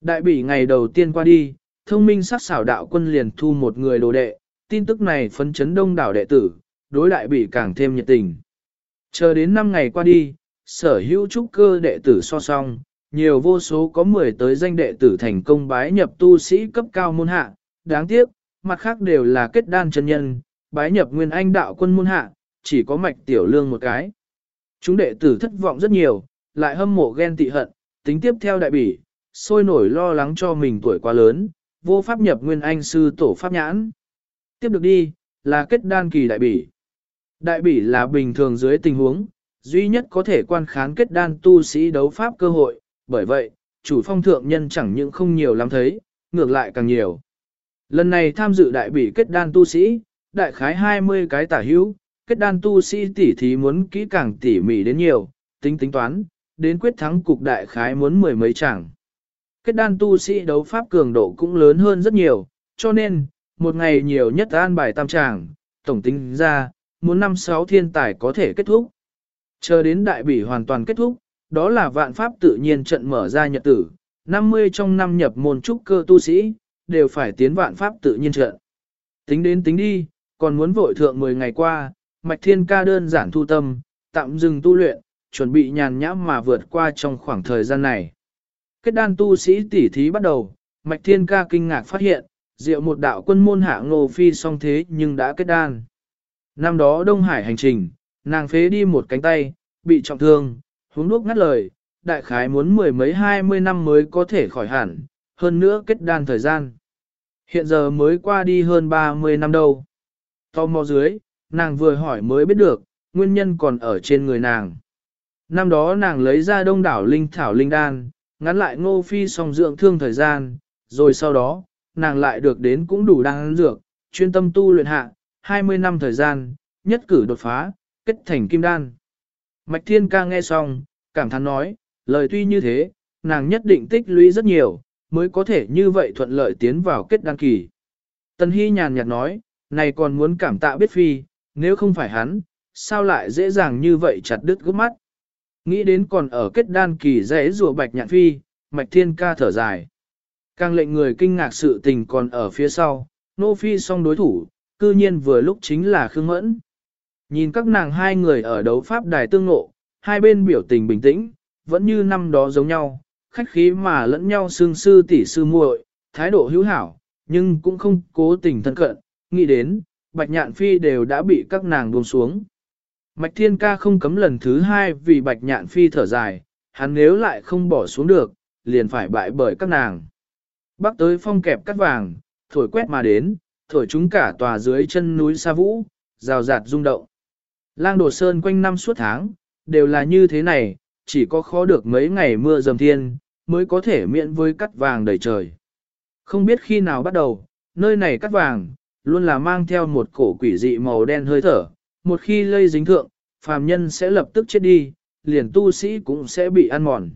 Đại bỉ ngày đầu tiên qua đi, thông minh sắc xảo đạo quân liền thu một người đồ đệ, tin tức này phấn chấn đông đảo đệ tử, đối đại bỉ càng thêm nhiệt tình. Chờ đến 5 ngày qua đi, sở hữu trúc cơ đệ tử so song, nhiều vô số có 10 tới danh đệ tử thành công bái nhập tu sĩ cấp cao môn hạ, đáng tiếc, mặt khác đều là kết đan chân nhân, bái nhập nguyên anh đạo quân môn hạ, chỉ có mạch tiểu lương một cái. Chúng đệ tử thất vọng rất nhiều, lại hâm mộ ghen tị hận, tính tiếp theo đại bỉ, sôi nổi lo lắng cho mình tuổi quá lớn, vô pháp nhập nguyên anh sư tổ pháp nhãn. Tiếp được đi, là kết đan kỳ đại bỉ. Đại bỉ là bình thường dưới tình huống, duy nhất có thể quan khán kết đan tu sĩ đấu pháp cơ hội, bởi vậy, chủ phong thượng nhân chẳng những không nhiều lắm thấy, ngược lại càng nhiều. Lần này tham dự đại bỉ kết đan tu sĩ, đại khái 20 cái tả hữu, kết đan tu sĩ tỉ thí muốn kỹ càng tỉ mỉ đến nhiều, tính tính toán, đến quyết thắng cục đại khái muốn mười mấy chẳng. Kết đan tu sĩ đấu pháp cường độ cũng lớn hơn rất nhiều, cho nên, một ngày nhiều nhất an bài tam tràng, tổng tính ra, muốn năm sáu thiên tài có thể kết thúc. Chờ đến đại bỉ hoàn toàn kết thúc, đó là vạn pháp tự nhiên trận mở ra nhật tử, 50 trong năm nhập môn trúc cơ tu sĩ, đều phải tiến vạn pháp tự nhiên trận. Tính đến tính đi, còn muốn vội thượng 10 ngày qua, Mạch Thiên Ca đơn giản thu tâm, tạm dừng tu luyện, chuẩn bị nhàn nhã mà vượt qua trong khoảng thời gian này. Kết đan tu sĩ tỉ thí bắt đầu, Mạch Thiên Ca kinh ngạc phát hiện, diệu một đạo quân môn hạ ngô phi song thế nhưng đã kết đan. Năm đó Đông Hải hành trình, nàng phế đi một cánh tay, bị trọng thương, huống đuốc ngắt lời, đại khái muốn mười mấy hai mươi năm mới có thể khỏi hẳn, hơn nữa kết đan thời gian. Hiện giờ mới qua đi hơn 30 năm đâu. Tò mò dưới, nàng vừa hỏi mới biết được, nguyên nhân còn ở trên người nàng. Năm đó nàng lấy ra đông đảo linh thảo linh đan, ngắn lại ngô phi song dưỡng thương thời gian, rồi sau đó, nàng lại được đến cũng đủ đan dược, chuyên tâm tu luyện hạ, 20 năm thời gian, nhất cử đột phá, kết thành kim đan. Mạch Thiên ca nghe xong, cảm thán nói, lời tuy như thế, nàng nhất định tích lũy rất nhiều, mới có thể như vậy thuận lợi tiến vào kết đan kỳ. Tần Hy nhàn nhạt nói, này còn muốn cảm tạ biết phi, nếu không phải hắn, sao lại dễ dàng như vậy chặt đứt gốc mắt. Nghĩ đến còn ở kết đan kỳ dễ rùa bạch nhạn phi, mạch thiên ca thở dài. Càng lệnh người kinh ngạc sự tình còn ở phía sau, nô phi song đối thủ, cư nhiên vừa lúc chính là Khương Mẫn. Nhìn các nàng hai người ở đấu pháp đài tương ngộ, hai bên biểu tình bình tĩnh, vẫn như năm đó giống nhau, khách khí mà lẫn nhau xương sư tỷ sư muội, thái độ hữu hảo, nhưng cũng không cố tình thân cận, nghĩ đến, bạch nhạn phi đều đã bị các nàng buông xuống. Mạch thiên ca không cấm lần thứ hai vì bạch nhạn phi thở dài, hắn nếu lại không bỏ xuống được, liền phải bại bởi các nàng. Bắc tới phong kẹp cắt vàng, thổi quét mà đến, thổi chúng cả tòa dưới chân núi sa vũ, rào rạt rung động. Lang đồ sơn quanh năm suốt tháng, đều là như thế này, chỉ có khó được mấy ngày mưa dầm thiên, mới có thể miễn với cắt vàng đầy trời. Không biết khi nào bắt đầu, nơi này cắt vàng, luôn là mang theo một cổ quỷ dị màu đen hơi thở, một khi lây dính thượng, phàm nhân sẽ lập tức chết đi, liền tu sĩ cũng sẽ bị ăn mòn.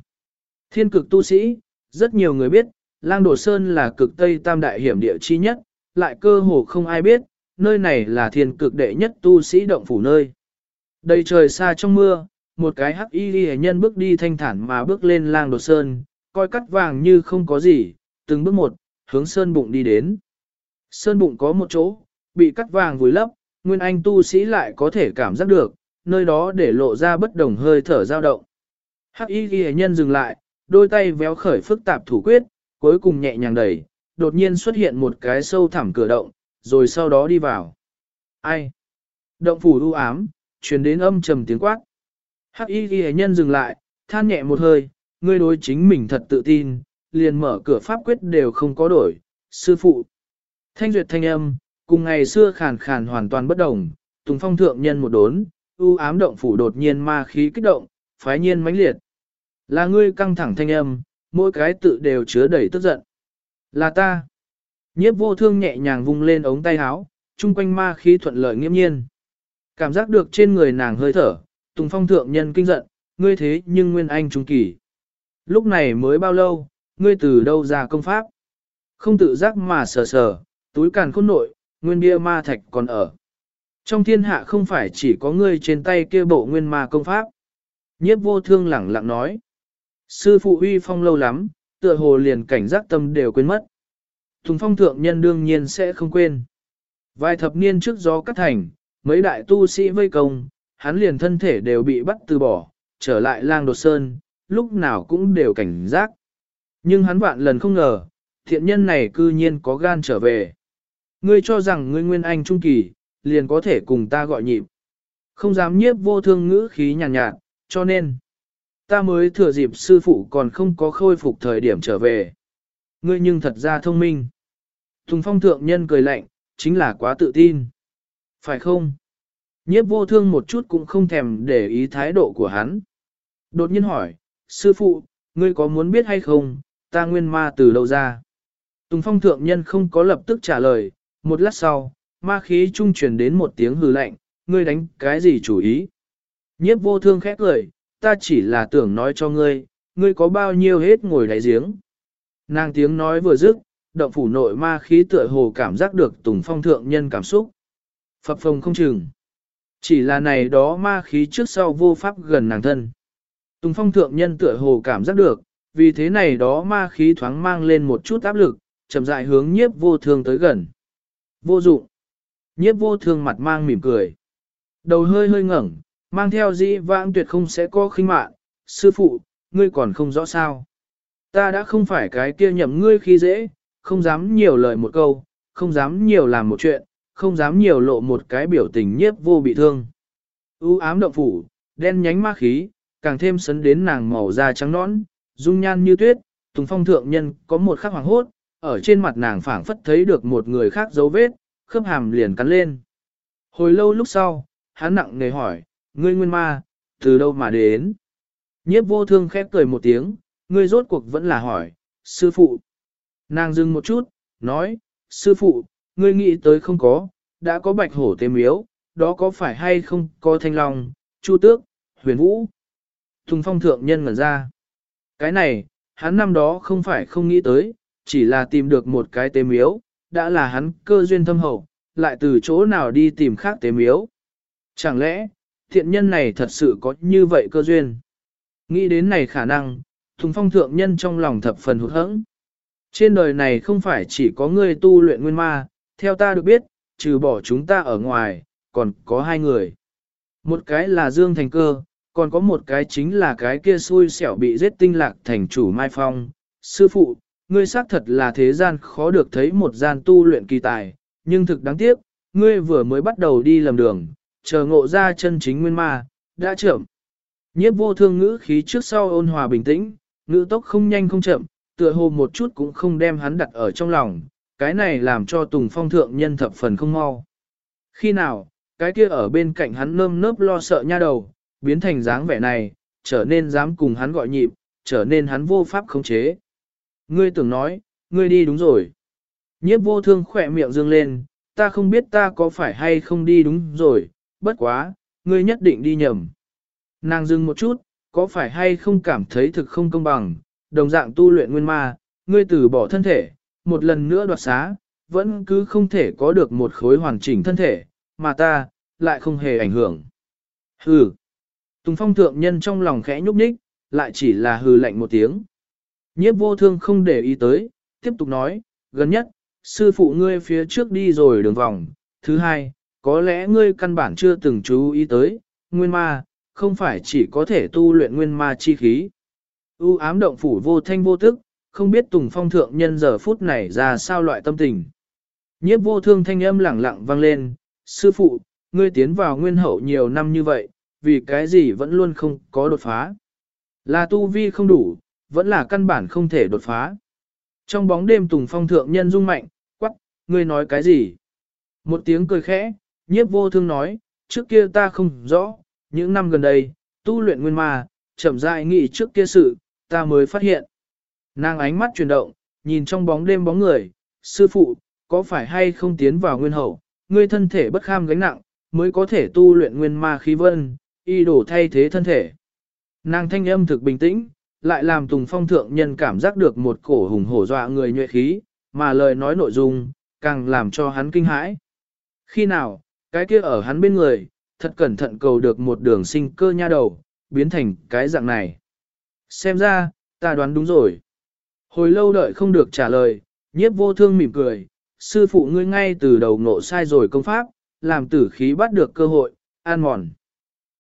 Thiên cực tu sĩ, rất nhiều người biết, lang đổ sơn là cực tây tam đại hiểm địa chi nhất, lại cơ hồ không ai biết, nơi này là thiên cực đệ nhất tu sĩ động phủ nơi. Đầy trời xa trong mưa, một cái hắc y ghi nhân bước đi thanh thản mà bước lên lang Đổ sơn, coi cắt vàng như không có gì, từng bước một, hướng sơn bụng đi đến. Sơn bụng có một chỗ, bị cắt vàng vùi lấp, nguyên anh tu sĩ lại có thể cảm giác được, nơi đó để lộ ra bất đồng hơi thở dao động. Hắc y ghi nhân dừng lại, đôi tay véo khởi phức tạp thủ quyết, cuối cùng nhẹ nhàng đẩy, đột nhiên xuất hiện một cái sâu thẳm cửa động, rồi sau đó đi vào. Ai? Động phủ u ám, truyền đến âm trầm tiếng quát. Hắc y ghi nhân dừng lại, than nhẹ một hơi, ngươi đối chính mình thật tự tin, liền mở cửa pháp quyết đều không có đổi, sư phụ. Thanh duyệt thanh âm, cùng ngày xưa khàn khàn hoàn toàn bất đồng, tùng phong thượng nhân một đốn, u ám động phủ đột nhiên ma khí kích động, phái nhiên mãnh liệt. Là ngươi căng thẳng thanh âm, mỗi cái tự đều chứa đầy tức giận. Là ta. Nhiếp vô thương nhẹ nhàng vung lên ống tay áo, chung quanh ma khí thuận lợi nghiêm nhiên. Cảm giác được trên người nàng hơi thở, Tùng Phong thượng nhân kinh giận, ngươi thế nhưng nguyên anh trung kỳ. Lúc này mới bao lâu, ngươi từ đâu ra công pháp? Không tự giác mà sờ sờ, túi càn khôn nội, nguyên bia ma thạch còn ở. Trong thiên hạ không phải chỉ có ngươi trên tay kia bộ nguyên ma công pháp. Nhiếp vô thương lẳng lặng nói. Sư phụ huy phong lâu lắm, tựa hồ liền cảnh giác tâm đều quên mất. Tùng phong thượng nhân đương nhiên sẽ không quên. Vài thập niên trước gió cắt thành, mấy đại tu sĩ vây công, hắn liền thân thể đều bị bắt từ bỏ, trở lại lang đột sơn, lúc nào cũng đều cảnh giác. Nhưng hắn vạn lần không ngờ, thiện nhân này cư nhiên có gan trở về. Ngươi cho rằng ngươi nguyên anh trung kỳ, liền có thể cùng ta gọi nhịp. Không dám nhiếp vô thương ngữ khí nhàn nhạt, nhạt, cho nên, ta mới thừa dịp sư phụ còn không có khôi phục thời điểm trở về. Ngươi nhưng thật ra thông minh. Tùng phong thượng nhân cười lạnh, chính là quá tự tin. Phải không? Nhiếp vô thương một chút cũng không thèm để ý thái độ của hắn. Đột nhiên hỏi, sư phụ, ngươi có muốn biết hay không, ta nguyên ma từ đâu ra? Tùng phong thượng nhân không có lập tức trả lời, một lát sau, ma khí trung truyền đến một tiếng hừ lạnh, ngươi đánh cái gì chủ ý? Nhiếp vô thương khét lời, ta chỉ là tưởng nói cho ngươi, ngươi có bao nhiêu hết ngồi đáy giếng. Nàng tiếng nói vừa dứt, động phủ nội ma khí tựa hồ cảm giác được tùng phong thượng nhân cảm xúc. Phập phồng không chừng. Chỉ là này đó ma khí trước sau vô pháp gần nàng thân. Tùng phong thượng nhân tựa hồ cảm giác được, vì thế này đó ma khí thoáng mang lên một chút áp lực, chậm rãi hướng nhiếp vô thương tới gần. Vô dụng. Nhiếp vô thương mặt mang mỉm cười. Đầu hơi hơi ngẩng, mang theo dĩ vãng tuyệt không sẽ có khinh mạn. Sư phụ, ngươi còn không rõ sao. Ta đã không phải cái kia nhậm ngươi khi dễ, không dám nhiều lời một câu, không dám nhiều làm một chuyện, không dám nhiều lộ một cái biểu tình nhiếp vô bị thương. U ám động phủ, đen nhánh ma khí, càng thêm sấn đến nàng màu da trắng nõn, dung nhan như tuyết, Tùng Phong thượng nhân có một khắc hoàng hốt, ở trên mặt nàng phảng phất thấy được một người khác dấu vết, khớp hàm liền cắn lên. Hồi lâu lúc sau, hắn nặng nề hỏi, ngươi nguyên ma, từ đâu mà đến? Nhiếp vô thương khép cười một tiếng, ngươi rốt cuộc vẫn là hỏi, sư phụ. Nàng dừng một chút, nói, sư phụ, ngươi nghĩ tới không có, đã có bạch hổ tế miếu, đó có phải hay không có thanh long, chu tước, huyền vũ. Thùng phong thượng nhân ngẩn ra. Cái này, hắn năm đó không phải không nghĩ tới, chỉ là tìm được một cái tế miếu, đã là hắn cơ duyên thâm hậu, lại từ chỗ nào đi tìm khác tế miếu. Chẳng lẽ, thiện nhân này thật sự có như vậy cơ duyên? Nghĩ đến này khả năng, Thùng Phong thượng nhân trong lòng thập phần hụt hẫng. Trên đời này không phải chỉ có người tu luyện nguyên ma, theo ta được biết, trừ bỏ chúng ta ở ngoài, còn có hai người. Một cái là Dương Thành Cơ, còn có một cái chính là cái kia xui xẻo bị giết tinh lạc thành chủ Mai Phong. Sư phụ, ngươi xác thật là thế gian khó được thấy một gian tu luyện kỳ tài, nhưng thực đáng tiếc, ngươi vừa mới bắt đầu đi lầm đường, chờ ngộ ra chân chính nguyên ma, đã chậm. Nhiếp vô thương ngữ khí trước sau ôn hòa bình tĩnh, ngữ tốc không nhanh không chậm, tựa hồ một chút cũng không đem hắn đặt ở trong lòng, cái này làm cho Tùng Phong thượng nhân thập phần không mau. Khi nào, cái kia ở bên cạnh hắn nơm nớp lo sợ nha đầu, biến thành dáng vẻ này, trở nên dám cùng hắn gọi nhịp, trở nên hắn vô pháp khống chế. Ngươi tưởng nói, ngươi đi đúng rồi. Nhiếp vô thương khỏe miệng dương lên, ta không biết ta có phải hay không đi đúng rồi, bất quá, ngươi nhất định đi nhầm. Nàng dừng một chút, có phải hay không cảm thấy thực không công bằng, đồng dạng tu luyện nguyên ma, ngươi từ bỏ thân thể, một lần nữa đoạt xá, vẫn cứ không thể có được một khối hoàn chỉnh thân thể, mà ta, lại không hề ảnh hưởng. Hừ. Tùng phong thượng nhân trong lòng khẽ nhúc nhích, lại chỉ là hừ lạnh một tiếng. Nhiếp vô thương không để ý tới, tiếp tục nói, gần nhất, sư phụ ngươi phía trước đi rồi đường vòng. Thứ hai, có lẽ ngươi căn bản chưa từng chú ý tới, nguyên ma, không phải chỉ có thể tu luyện nguyên ma chi khí. U ám động phủ vô thanh vô tức, không biết Tùng Phong thượng nhân giờ phút này ra sao loại tâm tình. Nhiếp vô thương thanh âm lẳng lặng vang lên, sư phụ, ngươi tiến vào nguyên hậu nhiều năm như vậy, vì cái gì vẫn luôn không có đột phá. Là tu vi không đủ, vẫn là căn bản không thể đột phá. Trong bóng đêm Tùng Phong thượng nhân rung mạnh, quắc, ngươi nói cái gì? Một tiếng cười khẽ, nhiếp vô thương nói, trước kia ta không rõ, những năm gần đây, tu luyện nguyên ma, chậm rãi nghĩ trước kia sự, ta mới phát hiện. Nàng ánh mắt chuyển động, nhìn trong bóng đêm bóng người, sư phụ, có phải hay không tiến vào nguyên hậu, ngươi thân thể bất kham gánh nặng, mới có thể tu luyện nguyên ma khí vân, y đổ thay thế thân thể. Nàng thanh âm thực bình tĩnh, lại làm Tùng Phong thượng nhân cảm giác được một cổ hùng hổ dọa người nhuệ khí, mà lời nói nội dung, càng làm cho hắn kinh hãi. Khi nào, cái kia ở hắn bên người, thật cẩn thận cầu được một đường sinh cơ nha đầu, biến thành cái dạng này. Xem ra, ta đoán đúng rồi. Hồi lâu đợi không được trả lời, nhiếp vô thương mỉm cười, sư phụ ngươi ngay từ đầu ngộ sai rồi công pháp, làm tử khí bắt được cơ hội, an mòn.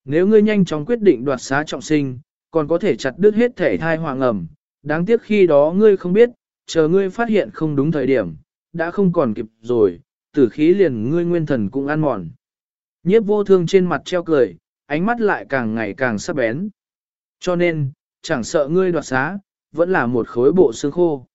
Nếu ngươi nhanh chóng quyết định đoạt xá trọng sinh, còn có thể chặt đứt hết thể thai hoàng ẩm, đáng tiếc khi đó ngươi không biết, chờ ngươi phát hiện không đúng thời điểm, đã không còn kịp rồi, tử khí liền ngươi nguyên thần cũng ăn mòn. Nhiếp vô thương trên mặt treo cười, ánh mắt lại càng ngày càng sắc bén. Cho nên, chẳng sợ ngươi đoạt xá, vẫn là một khối bộ xương khô.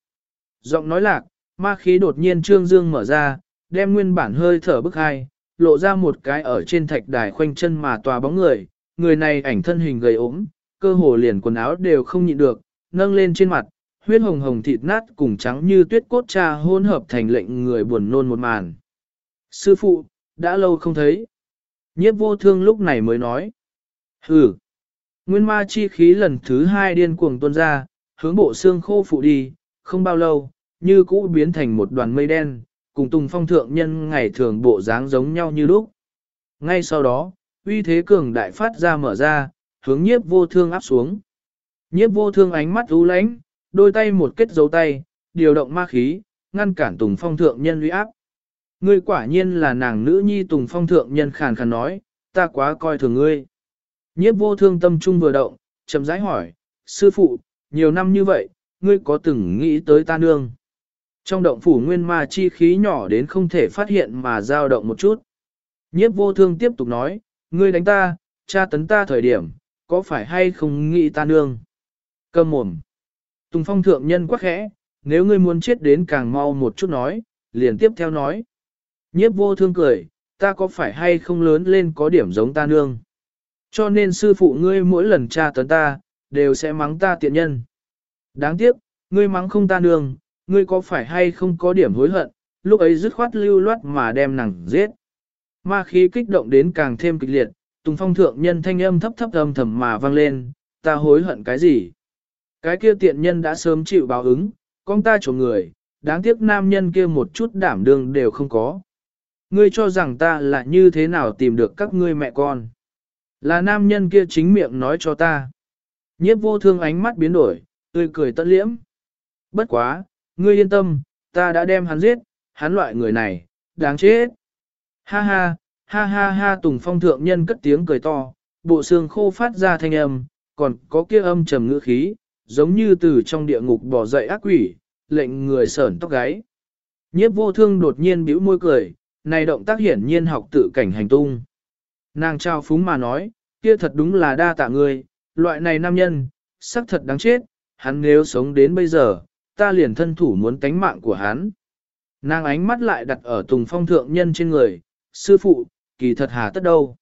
Giọng nói lạc, ma khí đột nhiên trương dương mở ra, đem nguyên bản hơi thở bức hai, lộ ra một cái ở trên thạch đài khoanh chân mà tòa bóng người, người này ảnh thân hình gầy ốm, cơ hồ liền quần áo đều không nhịn được, nâng lên trên mặt, huyết hồng hồng thịt nát cùng trắng như tuyết cốt cha hôn hợp thành lệnh người buồn nôn một màn. Sư phụ, đã lâu không thấy. Nhiếp vô thương lúc này mới nói. Hừ. Nguyên ma chi khí lần thứ hai điên cuồng tuôn ra, hướng bộ xương khô phụ đi, không bao lâu, như cũ biến thành một đoàn mây đen, cùng tùng phong thượng nhân ngày thường bộ dáng giống nhau như lúc. Ngay sau đó, uy thế cường đại phát ra mở ra, hướng nhiếp vô thương áp xuống. Nhiếp vô thương ánh mắt u lánh, đôi tay một kết dấu tay, điều động ma khí, ngăn cản tùng phong thượng nhân uy áp. Ngươi quả nhiên là nàng nữ nhi tùng phong thượng nhân khàn khàn nói, ta quá coi thường ngươi. Nhiếp vô thương tâm trung vừa động, chậm rãi hỏi, sư phụ, nhiều năm như vậy, ngươi có từng nghĩ tới ta nương? Trong động phủ nguyên ma chi khí nhỏ đến không thể phát hiện mà dao động một chút. Nhiếp vô thương tiếp tục nói, ngươi đánh ta, cha tấn ta thời điểm, có phải hay không nghĩ ta nương? Cầm mồm. Tùng phong thượng nhân quá khẽ, nếu ngươi muốn chết đến càng mau một chút nói, liền tiếp theo nói. Nhiếp vô thương cười, ta có phải hay không lớn lên có điểm giống ta nương? Cho nên sư phụ ngươi mỗi lần tra tấn ta, đều sẽ mắng ta tiện nhân. Đáng tiếc, ngươi mắng không ta nương, ngươi có phải hay không có điểm hối hận, lúc ấy dứt khoát lưu loát mà đem nàng giết. Ma khí kích động đến càng thêm kịch liệt, Tùng Phong thượng nhân thanh âm thấp thấp âm thầm mà vang lên, ta hối hận cái gì? Cái kia tiện nhân đã sớm chịu báo ứng, con ta chỗ người, đáng tiếc nam nhân kia một chút đảm đương đều không có. Ngươi cho rằng ta là như thế nào tìm được các ngươi mẹ con? Là nam nhân kia chính miệng nói cho ta. Nhiếp vô thương ánh mắt biến đổi, tươi cười tận liễm. Bất quá, ngươi yên tâm, ta đã đem hắn giết, hắn loại người này, đáng chết. Ha ha, ha ha ha Tùng Phong thượng nhân cất tiếng cười to, bộ xương khô phát ra thanh âm, còn có kia âm trầm ngữ khí, giống như từ trong địa ngục bỏ dậy ác quỷ, lệnh người sởn tóc gáy. Nhiếp vô thương đột nhiên bĩu môi cười, này động tác hiển nhiên học tự cảnh hành tung. Nàng trao phúng mà nói, kia thật đúng là đa tạ người, loại này nam nhân, sắc thật đáng chết, hắn nếu sống đến bây giờ, ta liền thân thủ muốn tánh mạng của hắn. Nàng ánh mắt lại đặt ở tùng phong thượng nhân trên người, sư phụ, kỳ thật hà tất đâu.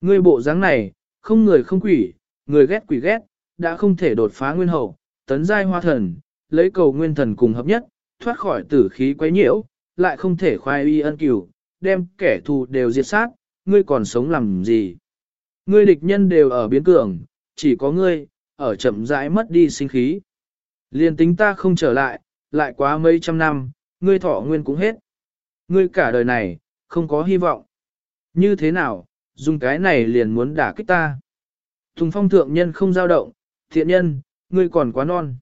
Ngươi bộ dáng này, không người không quỷ, người ghét quỷ ghét, đã không thể đột phá nguyên hậu, tấn giai hoa thần, lấy cầu nguyên thần cùng hợp nhất, thoát khỏi tử khí quấy nhiễu, lại không thể khoai y ân cửu, đem kẻ thù đều diệt sát, ngươi còn sống làm gì? Ngươi địch nhân đều ở biến cường, chỉ có ngươi, ở chậm rãi mất đi sinh khí. Liên tính ta không trở lại, lại quá mấy trăm năm, ngươi thọ nguyên cũng hết. Ngươi cả đời này, không có hy vọng. Như thế nào, dùng cái này liền muốn đả kích ta. Tùng phong thượng nhân không giao động, thiện nhân, ngươi còn quá non.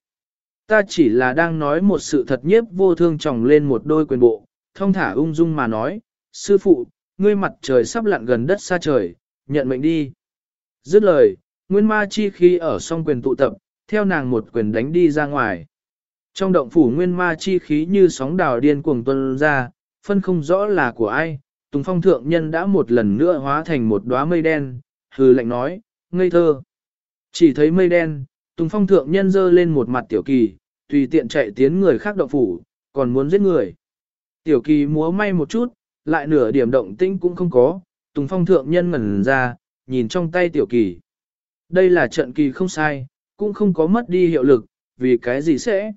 Ta chỉ là đang nói một sự thật nhiếp vô thương tròng lên một đôi quyền bộ, thông thả ung dung mà nói, sư phụ, ngươi mặt trời sắp lặn gần đất xa trời, nhận mệnh đi. Dứt lời, nguyên ma chi khi ở song quyền tụ tập, theo nàng một quyền đánh đi ra ngoài. Trong động phủ nguyên ma chi khí như sóng đào điên cuồng tuân ra, phân không rõ là của ai, Tùng Phong thượng nhân đã một lần nữa hóa thành một đóa mây đen, hừ lạnh nói, ngây thơ. Chỉ thấy mây đen, Tùng Phong thượng nhân dơ lên một mặt tiểu kỳ, tùy tiện chạy tiến người khác động phủ, còn muốn giết người. Tiểu kỳ múa may một chút, lại nửa điểm động tĩnh cũng không có, Tùng Phong thượng nhân ngẩn ra, nhìn trong tay tiểu kỳ. Đây là trận kỳ không sai, cũng không có mất đi hiệu lực, vì cái gì sẽ?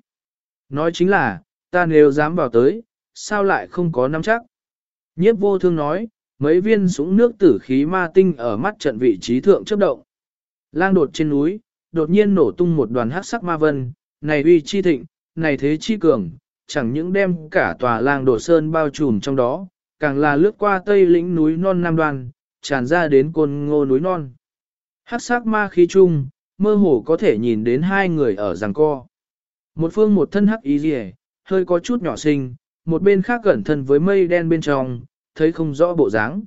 Nói chính là, ta nếu dám vào tới, sao lại không có nắm chắc? Nhiếp vô thương nói, mấy viên súng nước tử khí ma tinh ở mắt trận vị trí thượng chấp động. Lang đột trên núi, đột nhiên nổ tung một đoàn hắc sắc ma vân, này uy chi thịnh, này thế chi cường, chẳng những đem cả tòa lang đổ sơn bao trùm trong đó, càng là lướt qua tây lĩnh núi non nam đoan, tràn ra đến côn ngô núi non. Hắc sắc ma khí chung, mơ hồ có thể nhìn đến hai người ở giằng co. Một phương một thân hắc ý rìa, hơi có chút nhỏ xinh, một bên khác gần thân với mây đen bên trong, thấy không rõ bộ dáng.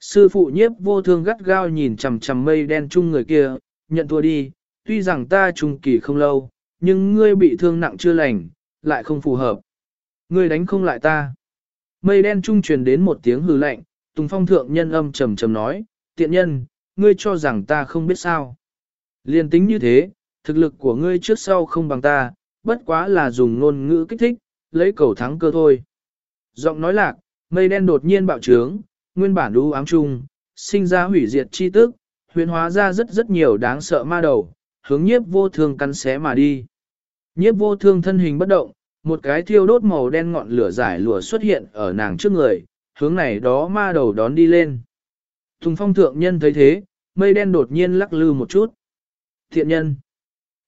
Sư phụ nhiếp vô thương gắt gao nhìn chằm chằm mây đen chung người kia, nhận thua đi, tuy rằng ta trung kỳ không lâu, nhưng ngươi bị thương nặng chưa lành, lại không phù hợp. Ngươi đánh không lại ta. Mây đen trung truyền đến một tiếng hừ lạnh, Tùng Phong thượng nhân âm trầm trầm nói, tiện nhân, ngươi cho rằng ta không biết sao. Liên tính như thế, thực lực của ngươi trước sau không bằng ta, bất quá là dùng ngôn ngữ kích thích, lấy cầu thắng cơ thôi. Giọng nói lạc, mây đen đột nhiên bạo trướng, nguyên bản đu ám chung, sinh ra hủy diệt chi tức, huyền hóa ra rất rất nhiều đáng sợ ma đầu, hướng nhiếp vô thương cắn xé mà đi. Nhiếp vô thương thân hình bất động, một cái thiêu đốt màu đen ngọn lửa giải lửa xuất hiện ở nàng trước người, hướng này đó ma đầu đón đi lên. Thùng phong thượng nhân thấy thế, mây đen đột nhiên lắc lư một chút. Thiện nhân.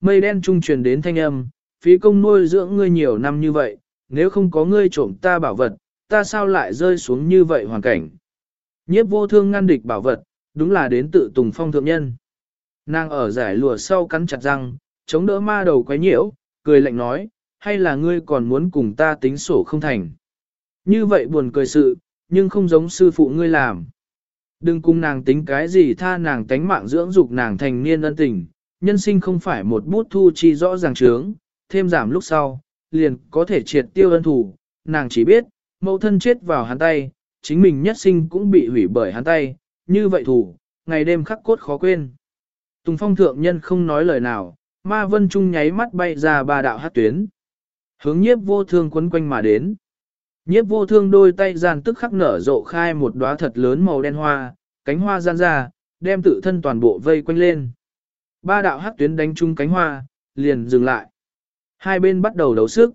Mây đen trung truyền đến thanh âm, phí công nuôi dưỡng ngươi nhiều năm như vậy, nếu không có ngươi trộm ta bảo vật, ta sao lại rơi xuống như vậy hoàn cảnh. Nhiếp vô thương ngăn địch bảo vật, đúng là đến tự tùng phong thượng nhân. Nàng ở giải lùa sau cắn chặt răng, chống đỡ ma đầu quấy nhiễu, cười lạnh nói, hay là ngươi còn muốn cùng ta tính sổ không thành. Như vậy buồn cười sự, nhưng không giống sư phụ ngươi làm. Đừng cùng nàng tính cái gì tha nàng tánh mạng dưỡng dục nàng thành niên ân tình, nhân sinh không phải một bút thu chi rõ ràng trướng, thêm giảm lúc sau, liền có thể triệt tiêu ân thủ, nàng chỉ biết, mẫu thân chết vào hắn tay, chính mình nhất sinh cũng bị hủy bởi hắn tay, như vậy thủ, ngày đêm khắc cốt khó quên. Tùng phong thượng nhân không nói lời nào, ma vân trung nháy mắt bay ra ba đạo hát tuyến. Hướng nhiếp vô thương quấn quanh mà đến. Nhiếp vô thương đôi tay gian tức khắc nở rộ khai một đóa thật lớn màu đen hoa, cánh hoa gian ra, đem tự thân toàn bộ vây quanh lên. Ba đạo hát tuyến đánh chung cánh hoa, liền dừng lại. Hai bên bắt đầu đấu sức.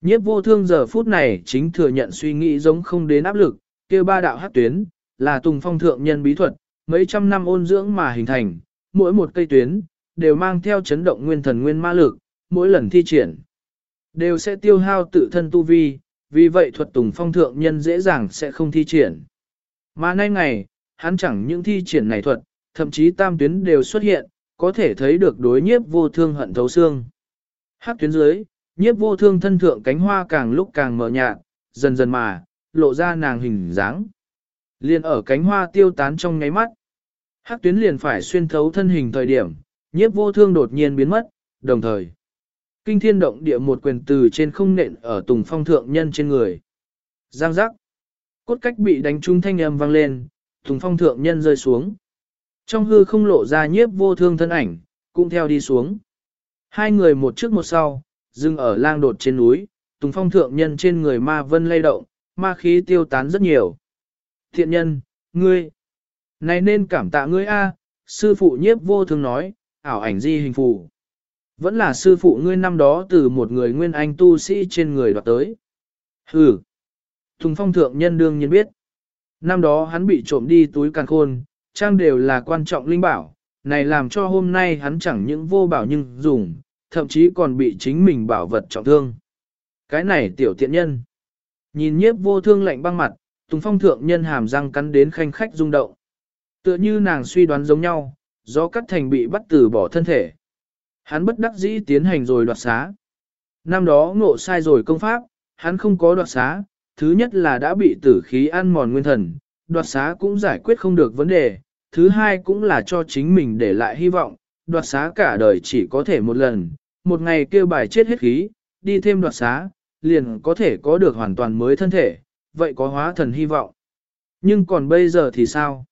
Nhiếp vô thương giờ phút này chính thừa nhận suy nghĩ giống không đến áp lực, kêu ba đạo hát tuyến, là tùng phong thượng nhân bí thuật, mấy trăm năm ôn dưỡng mà hình thành, mỗi một cây tuyến, đều mang theo chấn động nguyên thần nguyên ma lực, mỗi lần thi triển, đều sẽ tiêu hao tự thân tu vi, vì vậy thuật tùng phong thượng nhân dễ dàng sẽ không thi triển. Mà nay ngày, hắn chẳng những thi triển này thuật, thậm chí tam tuyến đều xuất hiện, có thể thấy được đối nhiếp vô thương hận thấu xương. Hắc tuyến dưới, nhiếp vô thương thân thượng cánh hoa càng lúc càng mở nhạt, dần dần mà, lộ ra nàng hình dáng. Liền ở cánh hoa tiêu tán trong nháy mắt. Hắc tuyến liền phải xuyên thấu thân hình thời điểm, nhiếp vô thương đột nhiên biến mất, đồng thời. Kinh thiên động địa một quyền từ trên không nện ở tùng phong thượng nhân trên người. Giang giác. Cốt cách bị đánh trúng thanh âm vang lên, tùng phong thượng nhân rơi xuống. Trong hư không lộ ra nhiếp vô thương thân ảnh, cũng theo đi xuống. Hai người một trước một sau, dừng ở lang đột trên núi, tùng phong thượng nhân trên người ma vân lay động, ma khí tiêu tán rất nhiều. Thiện nhân, ngươi, này nên cảm tạ ngươi a, sư phụ nhiếp vô thường nói, ảo ảnh di hình phù. Vẫn là sư phụ ngươi năm đó từ một người nguyên anh tu sĩ trên người đoạt tới. Hừ. Tùng phong thượng nhân đương nhiên biết. Năm đó hắn bị trộm đi túi càng khôn, trang đều là quan trọng linh bảo, này làm cho hôm nay hắn chẳng những vô bảo nhưng dùng, thậm chí còn bị chính mình bảo vật trọng thương. Cái này tiểu tiện nhân. Nhìn nhiếp vô thương lạnh băng mặt, Tùng Phong thượng nhân hàm răng cắn đến khanh khách rung động. Tựa như nàng suy đoán giống nhau, do cắt thành bị bắt từ bỏ thân thể. Hắn bất đắc dĩ tiến hành rồi đoạt xá. Năm đó ngộ sai rồi công pháp, hắn không có đoạt xá, thứ nhất là đã bị tử khí ăn mòn nguyên thần, đoạt xá cũng giải quyết không được vấn đề, thứ hai cũng là cho chính mình để lại hy vọng, đoạt xá cả đời chỉ có thể một lần, một ngày kêu bài chết hết khí, đi thêm đoạt xá, liền có thể có được hoàn toàn mới thân thể, vậy có hóa thần hy vọng. Nhưng còn bây giờ thì sao?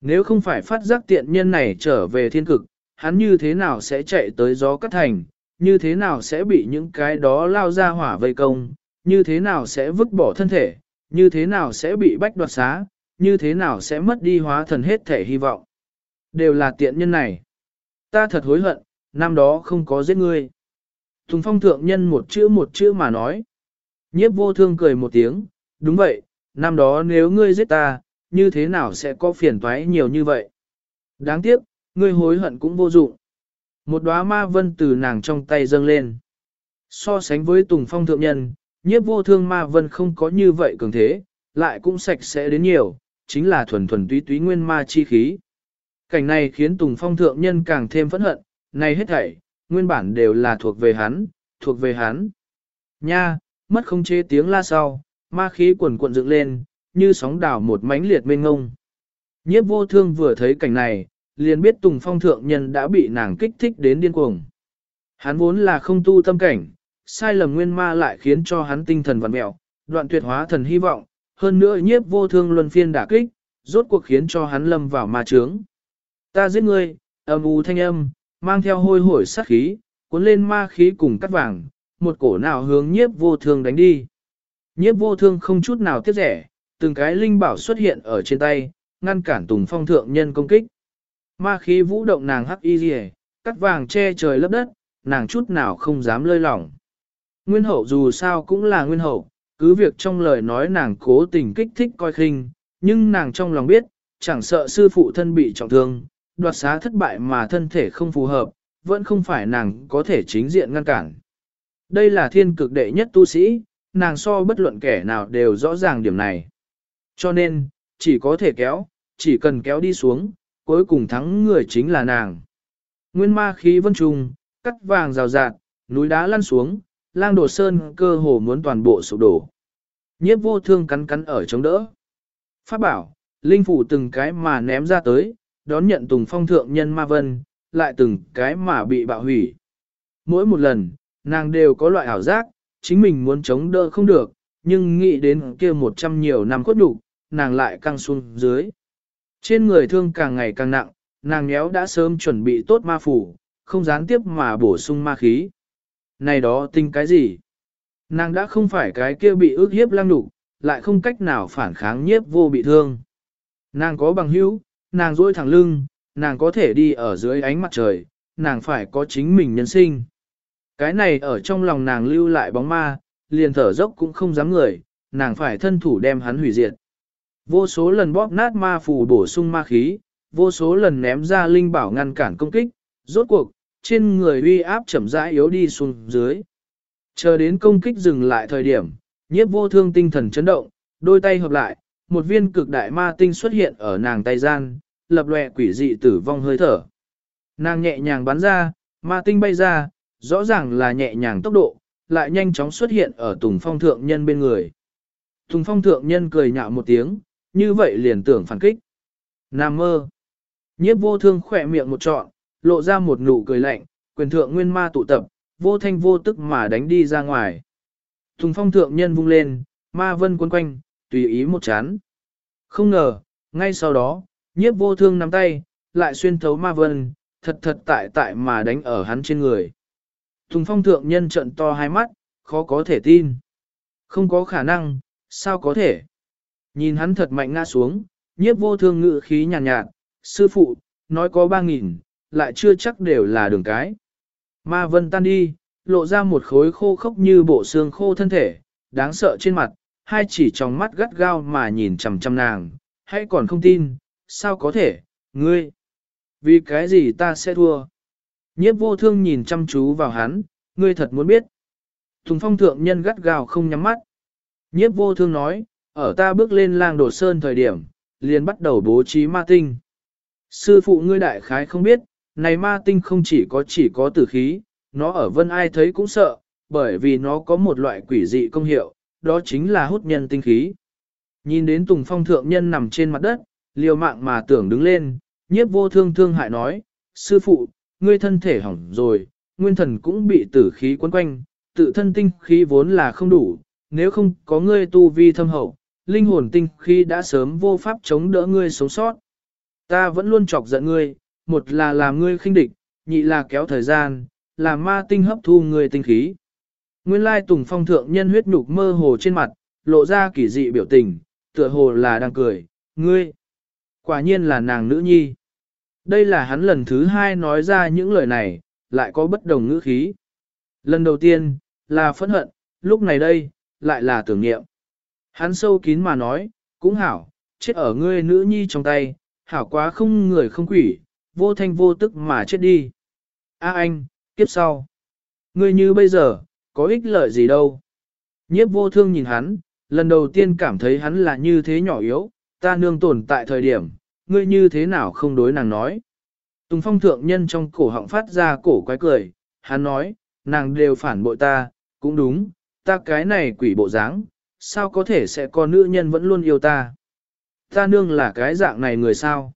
Nếu không phải phát giác tiện nhân này trở về thiên cực, hắn như thế nào sẽ chạy tới gió cắt thành, như thế nào sẽ bị những cái đó lao ra hỏa vây công, như thế nào sẽ vứt bỏ thân thể, như thế nào sẽ bị bách đoạt xá, như thế nào sẽ mất đi hóa thần hết thể hy vọng. Đều là tiện nhân này. Ta thật hối hận, năm đó không có giết ngươi. Tùng phong thượng nhân một chữ một chữ mà nói. Nhiếp vô thương cười một tiếng, đúng vậy, năm đó nếu ngươi giết ta, như thế nào sẽ có phiền toái nhiều như vậy? Đáng tiếc, ngươi hối hận cũng vô dụng. Một đóa ma vân từ nàng trong tay dâng lên. So sánh với Tùng Phong thượng nhân, nhiếp vô thương ma vân không có như vậy cường thế, lại cũng sạch sẽ đến nhiều, chính là thuần thuần túy túy nguyên ma chi khí. Cảnh này khiến Tùng Phong thượng nhân càng thêm phẫn hận, này hết thảy, nguyên bản đều là thuộc về hắn, thuộc về hắn. Nha, mất không chế tiếng la sau, ma khí quần cuộn dựng lên, như sóng đảo một mánh liệt mênh ngông. Nhiếp vô thương vừa thấy cảnh này, liền biết Tùng Phong thượng nhân đã bị nàng kích thích đến điên cuồng. Hắn vốn là không tu tâm cảnh, sai lầm nguyên ma lại khiến cho hắn tinh thần vặn mẹo, đoạn tuyệt hóa thần hy vọng, hơn nữa nhiếp vô thương luân phiên đả kích, rốt cuộc khiến cho hắn lâm vào ma trướng. Ta giết ngươi, âm u thanh âm, mang theo hôi hổi sát khí, cuốn lên ma khí cùng cắt vàng, một cổ nào hướng nhiếp vô thương đánh đi. Nhiếp vô thương không chút nào tiếc rẻ, từng cái linh bảo xuất hiện ở trên tay, ngăn cản tùng phong thượng nhân công kích. Ma khí vũ động nàng hắc y rìa, cắt vàng che trời lấp đất, nàng chút nào không dám lơi lỏng. Nguyên hậu dù sao cũng là nguyên hậu, cứ việc trong lời nói nàng cố tình kích thích coi khinh, nhưng nàng trong lòng biết, chẳng sợ sư phụ thân bị trọng thương, đoạt xá thất bại mà thân thể không phù hợp, vẫn không phải nàng có thể chính diện ngăn cản. Đây là thiên cực đệ nhất tu sĩ, nàng so bất luận kẻ nào đều rõ ràng điểm này. Cho nên, chỉ có thể kéo, chỉ cần kéo đi xuống, cuối cùng thắng người chính là nàng. Nguyên ma khí vân trùng, cắt vàng rào rạt, núi đá lăn xuống, lang Đồ sơn cơ hồ muốn toàn bộ sụp đổ. Nhiếp vô thương cắn cắn ở chống đỡ. Pháp bảo, linh phủ từng cái mà ném ra tới, đón nhận tùng phong thượng nhân ma vân, lại từng cái mà bị bạo hủy. Mỗi một lần, nàng đều có loại ảo giác, chính mình muốn chống đỡ không được, nhưng nghĩ đến kia một trăm nhiều năm cốt đủ, nàng lại căng xuống dưới. Trên người thương càng ngày càng nặng, nàng nhéo đã sớm chuẩn bị tốt ma phủ, không gián tiếp mà bổ sung ma khí. Này đó tính cái gì? Nàng đã không phải cái kia bị ước hiếp lăng đục, lại không cách nào phản kháng nhiếp vô bị thương. Nàng có bằng hữu, nàng duỗi thẳng lưng, nàng có thể đi ở dưới ánh mặt trời, nàng phải có chính mình nhân sinh. Cái này ở trong lòng nàng lưu lại bóng ma, liền thở dốc cũng không dám người, nàng phải thân thủ đem hắn hủy diệt. Vô số lần bóp nát ma phù bổ sung ma khí, vô số lần ném ra linh bảo ngăn cản công kích, rốt cuộc, trên người uy áp chậm rãi yếu đi xuống dưới. Chờ đến công kích dừng lại thời điểm, nhiếp vô thương tinh thần chấn động, đôi tay hợp lại, một viên cực đại ma tinh xuất hiện ở nàng tay gian, lập lòe quỷ dị tử vong hơi thở. Nàng nhẹ nhàng bắn ra, ma tinh bay ra, rõ ràng là nhẹ nhàng tốc độ, lại nhanh chóng xuất hiện ở Tùng Phong thượng nhân bên người. Tùng Phong thượng nhân cười nhạo một tiếng, như vậy liền tưởng phản kích. Nam mơ. Nhiếp vô thương khỏe miệng một trọn, lộ ra một nụ cười lạnh, quyền thượng nguyên ma tụ tập, vô thanh vô tức mà đánh đi ra ngoài. thùng Phong thượng nhân vung lên, ma vân quấn quanh, tùy ý một chán. Không ngờ, ngay sau đó, nhiếp vô thương nắm tay, lại xuyên thấu ma vân, thật thật tại tại mà đánh ở hắn trên người. thùng phong thượng nhân trận to hai mắt, khó có thể tin. Không có khả năng, sao có thể? Nhìn hắn thật mạnh ngã xuống, nhiếp vô thương ngự khí nhàn nhạt, nhạt, sư phụ, nói có ba nghìn, lại chưa chắc đều là đường cái. Ma vân tan đi, lộ ra một khối khô khốc như bộ xương khô thân thể, đáng sợ trên mặt, hai chỉ trong mắt gắt gao mà nhìn chằm chằm nàng, hay còn không tin, sao có thể, ngươi, vì cái gì ta sẽ thua? Nhiếp vô thương nhìn chăm chú vào hắn, ngươi thật muốn biết. Thùng phong thượng nhân gắt gao không nhắm mắt. Nhiếp vô thương nói, ở ta bước lên lang đổ sơn thời điểm, liền bắt đầu bố trí ma tinh. Sư phụ ngươi đại khái không biết, này ma tinh không chỉ có chỉ có tử khí, nó ở vân ai thấy cũng sợ, bởi vì nó có một loại quỷ dị công hiệu, đó chính là hút nhân tinh khí. Nhìn đến Tùng Phong thượng nhân nằm trên mặt đất, liều mạng mà tưởng đứng lên, nhiếp vô thương thương hại nói, sư phụ, ngươi thân thể hỏng rồi, nguyên thần cũng bị tử khí quấn quanh, tự thân tinh khí vốn là không đủ, nếu không có ngươi tu vi thâm hậu, linh hồn tinh khí đã sớm vô pháp chống đỡ ngươi sống sót. Ta vẫn luôn chọc giận ngươi, một là làm ngươi khinh địch, nhị là kéo thời gian, làm ma tinh hấp thu ngươi tinh khí. Nguyên lai tùng phong thượng nhân huyết nhục mơ hồ trên mặt, lộ ra kỳ dị biểu tình, tựa hồ là đang cười, ngươi. Quả nhiên là nàng nữ nhi. Đây là hắn lần thứ hai nói ra những lời này, lại có bất đồng ngữ khí. Lần đầu tiên, là phẫn hận, lúc này đây, lại là tưởng niệm. Hắn sâu kín mà nói, cũng hảo, chết ở ngươi nữ nhi trong tay, hảo quá không người không quỷ, vô thanh vô tức mà chết đi. A anh, kiếp sau. Ngươi như bây giờ, có ích lợi gì đâu. Nhiếp vô thương nhìn hắn, lần đầu tiên cảm thấy hắn là như thế nhỏ yếu, ta nương tồn tại thời điểm, ngươi như thế nào không đối nàng nói. Tùng phong thượng nhân trong cổ họng phát ra cổ quái cười, hắn nói, nàng đều phản bội ta, cũng đúng, ta cái này quỷ bộ dáng, sao có thể sẽ có nữ nhân vẫn luôn yêu ta. Ta nương là cái dạng này người sao.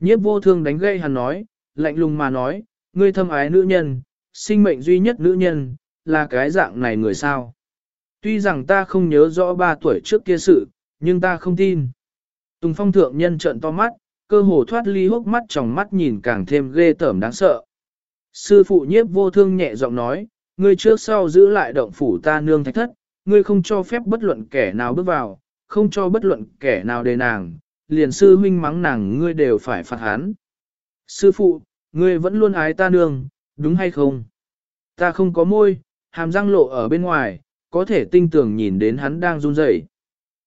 Nhiếp vô thương đánh gây hắn nói, lạnh lùng mà nói, ngươi thâm ái nữ nhân, sinh mệnh duy nhất nữ nhân, là cái dạng này người sao. Tuy rằng ta không nhớ rõ ba tuổi trước kia sự, nhưng ta không tin. Tùng phong thượng nhân trợn to mắt, cơ hồ thoát ly hốc mắt trong mắt nhìn càng thêm ghê tởm đáng sợ. Sư phụ nhiếp vô thương nhẹ giọng nói, ngươi trước sau giữ lại động phủ ta nương thạch thất, ngươi không cho phép bất luận kẻ nào bước vào, không cho bất luận kẻ nào đề nàng, liền sư huynh mắng nàng ngươi đều phải phạt hắn. Sư phụ, ngươi vẫn luôn ái ta nương, đúng hay không? Ta không có môi, hàm răng lộ ở bên ngoài, có thể tinh tường nhìn đến hắn đang run rẩy.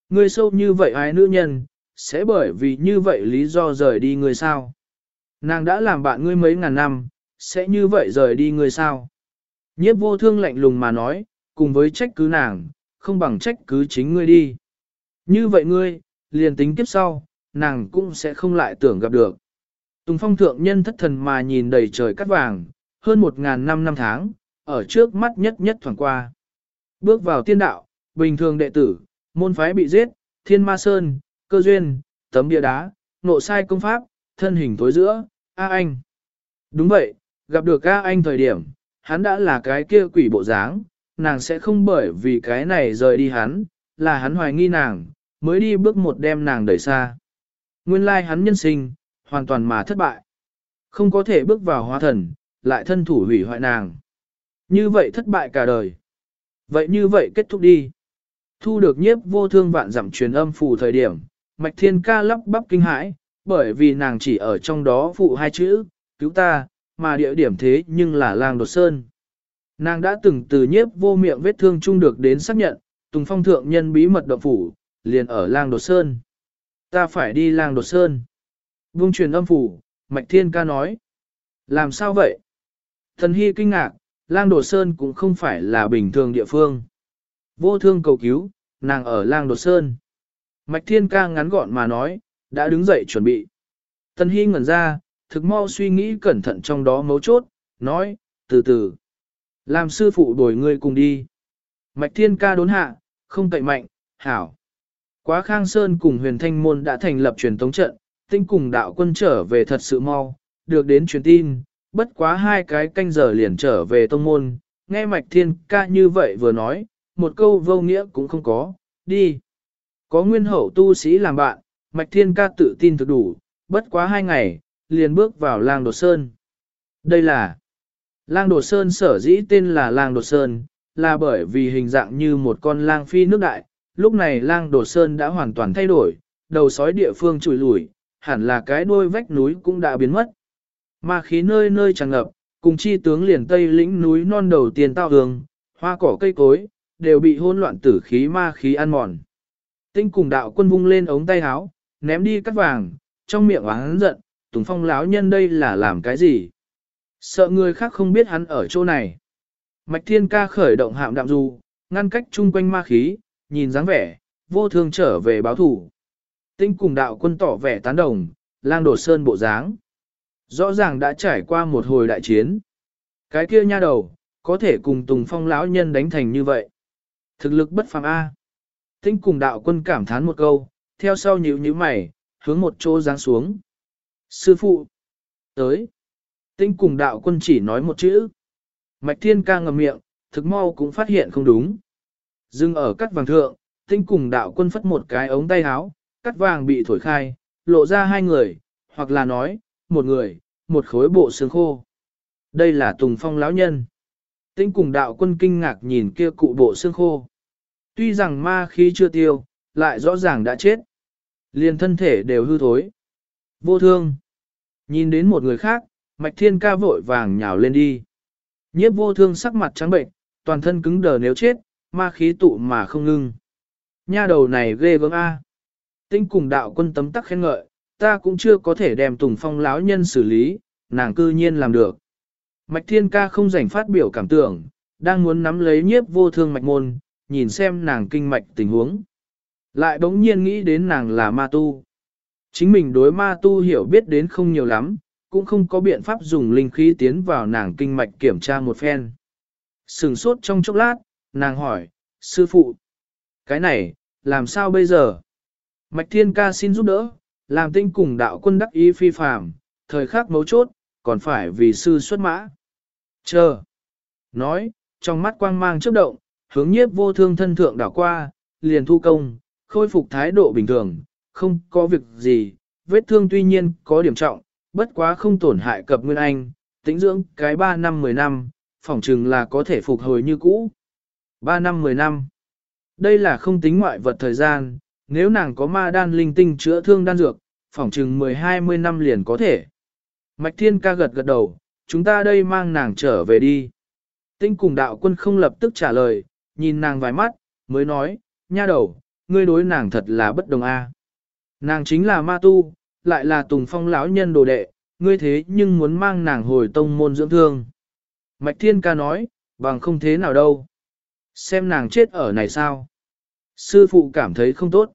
Ngươi sâu như vậy ái nữ nhân, sẽ bởi vì như vậy lý do rời đi ngươi sao? Nàng đã làm bạn ngươi mấy ngàn năm, sẽ như vậy rời đi ngươi sao? Nhiếp vô thương lạnh lùng mà nói, cùng với trách cứ nàng, không bằng trách cứ chính ngươi đi. Như vậy ngươi, liền tính kiếp sau, nàng cũng sẽ không lại tưởng gặp được. Tùng phong thượng nhân thất thần mà nhìn đầy trời cắt vàng, hơn một ngàn năm năm tháng, ở trước mắt nhất nhất thoảng qua. Bước vào tiên đạo, bình thường đệ tử, môn phái bị giết, thiên ma sơn, cơ duyên, tấm bia đá, nộ sai công pháp, thân hình tối giữa, A Anh. Đúng vậy, gặp được A Anh thời điểm, hắn đã là cái kia quỷ bộ dáng, nàng sẽ không bởi vì cái này rời đi hắn, là hắn hoài nghi nàng, mới đi bước một đem nàng đẩy xa. Nguyên lai hắn nhân sinh, hoàn toàn mà thất bại. Không có thể bước vào hóa thần, lại thân thủ hủy hoại nàng. Như vậy thất bại cả đời. Vậy như vậy kết thúc đi. Thu được nhiếp vô thương vạn giảm truyền âm phù thời điểm, Mạch Thiên ca lắp bắp kinh hãi, bởi vì nàng chỉ ở trong đó phụ hai chữ, cứu ta, mà địa điểm thế nhưng là làng đột sơn. Nàng đã từng từ nhiếp vô miệng vết thương chung được đến xác nhận, Tùng Phong thượng nhân bí mật động phủ, liền ở làng đột sơn. Ta phải đi làng đột sơn. Vung truyền âm phủ, Mạch Thiên ca nói. Làm sao vậy? Thần Hy kinh ngạc, lang đột sơn cũng không phải là bình thường địa phương. Vô thương cầu cứu, nàng ở lang đột sơn. Mạch Thiên ca ngắn gọn mà nói, đã đứng dậy chuẩn bị. Thần Hy ngẩn ra, thực mau suy nghĩ cẩn thận trong đó mấu chốt, nói, từ từ. Làm sư phụ đổi ngươi cùng đi. Mạch Thiên ca đốn hạ, không cậy mạnh, hảo. Quá Khang Sơn cùng huyền thanh môn đã thành lập truyền tống trận, tinh cùng đạo quân trở về thật sự mau, được đến truyền tin, bất quá hai cái canh giờ liền trở về tông môn, nghe Mạch Thiên ca như vậy vừa nói, một câu vô nghĩa cũng không có, đi. Có nguyên hậu tu sĩ làm bạn, Mạch Thiên ca tự tin thực đủ, bất quá hai ngày, liền bước vào lang đột sơn. Đây là lang đột sơn sở dĩ tên là lang đột sơn, là bởi vì hình dạng như một con lang phi nước đại, lúc này lang đột sơn đã hoàn toàn thay đổi, đầu sói địa phương trùi lủi, hẳn là cái đuôi vách núi cũng đã biến mất. Mà khí nơi nơi tràn ngập, cùng chi tướng liền tây lĩnh núi non đầu tiên tao hương, hoa cỏ cây cối, đều bị hỗn loạn tử khí ma khí ăn mòn. Tinh cùng đạo quân vung lên ống tay háo ném đi cắt vàng, trong miệng oán giận, Tùng Phong lão nhân đây là làm cái gì? Sợ người khác không biết hắn ở chỗ này. Mạch Thiên Ca khởi động hạm đạm du, ngăn cách chung quanh ma khí, nhìn dáng vẻ, vô thương trở về báo thủ. Tinh cùng đạo quân tỏ vẻ tán đồng, lang đổ sơn bộ dáng. Rõ ràng đã trải qua một hồi đại chiến. Cái kia nha đầu, có thể cùng Tùng Phong lão nhân đánh thành như vậy. Thực lực bất phàm A. Tinh cùng đạo quân cảm thán một câu, theo sau nhíu nhíu mày, hướng một chỗ giáng xuống. Sư phụ, tới. Tinh cùng đạo quân chỉ nói một chữ. Mạch thiên ca ngầm miệng, thực mau cũng phát hiện không đúng dừng ở cắt vàng thượng, tinh cùng đạo quân phất một cái ống tay áo, cắt vàng bị thổi khai, lộ ra hai người, hoặc là nói, một người, một khối bộ xương khô. Đây là Tùng Phong lão nhân. Tinh cùng đạo quân kinh ngạc nhìn kia cụ bộ xương khô. Tuy rằng ma khí chưa tiêu, lại rõ ràng đã chết. Liền thân thể đều hư thối. Vô thương. Nhìn đến một người khác, mạch thiên ca vội vàng nhào lên đi. Nhiếp vô thương sắc mặt trắng bệnh, toàn thân cứng đờ nếu chết, ma khí tụ mà không ngưng. Nha đầu này ghê gớm A. Tinh cùng đạo quân tấm tắc khen ngợi, ta cũng chưa có thể đem tùng phong lão nhân xử lý, nàng cư nhiên làm được. Mạch thiên ca không rảnh phát biểu cảm tưởng, đang muốn nắm lấy nhiếp vô thương mạch môn, nhìn xem nàng kinh mạch tình huống. Lại bỗng nhiên nghĩ đến nàng là ma tu. Chính mình đối ma tu hiểu biết đến không nhiều lắm, cũng không có biện pháp dùng linh khí tiến vào nàng kinh mạch kiểm tra một phen. Sừng sốt trong chốc lát, nàng hỏi, sư phụ, cái này, làm sao bây giờ? Mạch thiên ca xin giúp đỡ, làm tinh cùng đạo quân đắc ý phi phàm, thời khắc mấu chốt, còn phải vì sư xuất mã. Chờ. Nói, trong mắt quang mang chớp động, hướng nhiếp vô thương thân thượng đảo qua, liền thu công, khôi phục thái độ bình thường, không có việc gì, vết thương tuy nhiên có điểm trọng, bất quá không tổn hại cập nguyên anh, tĩnh dưỡng cái 3 năm 10 năm, phỏng chừng là có thể phục hồi như cũ. 3 năm 10 năm. Đây là không tính ngoại vật thời gian, nếu nàng có ma đan linh tinh chữa thương đan dược, phỏng chừng 10-20 năm liền có thể. Mạch Thiên ca gật gật đầu, chúng ta đây mang nàng trở về đi. Tinh cùng đạo quân không lập tức trả lời, nhìn nàng vài mắt, mới nói, nha đầu, ngươi đối nàng thật là bất đồng a. Nàng chính là ma tu, lại là tùng phong lão nhân đồ đệ, ngươi thế nhưng muốn mang nàng hồi tông môn dưỡng thương. Mạch Thiên ca nói, bằng không thế nào đâu. Xem nàng chết ở này sao? Sư phụ cảm thấy không tốt.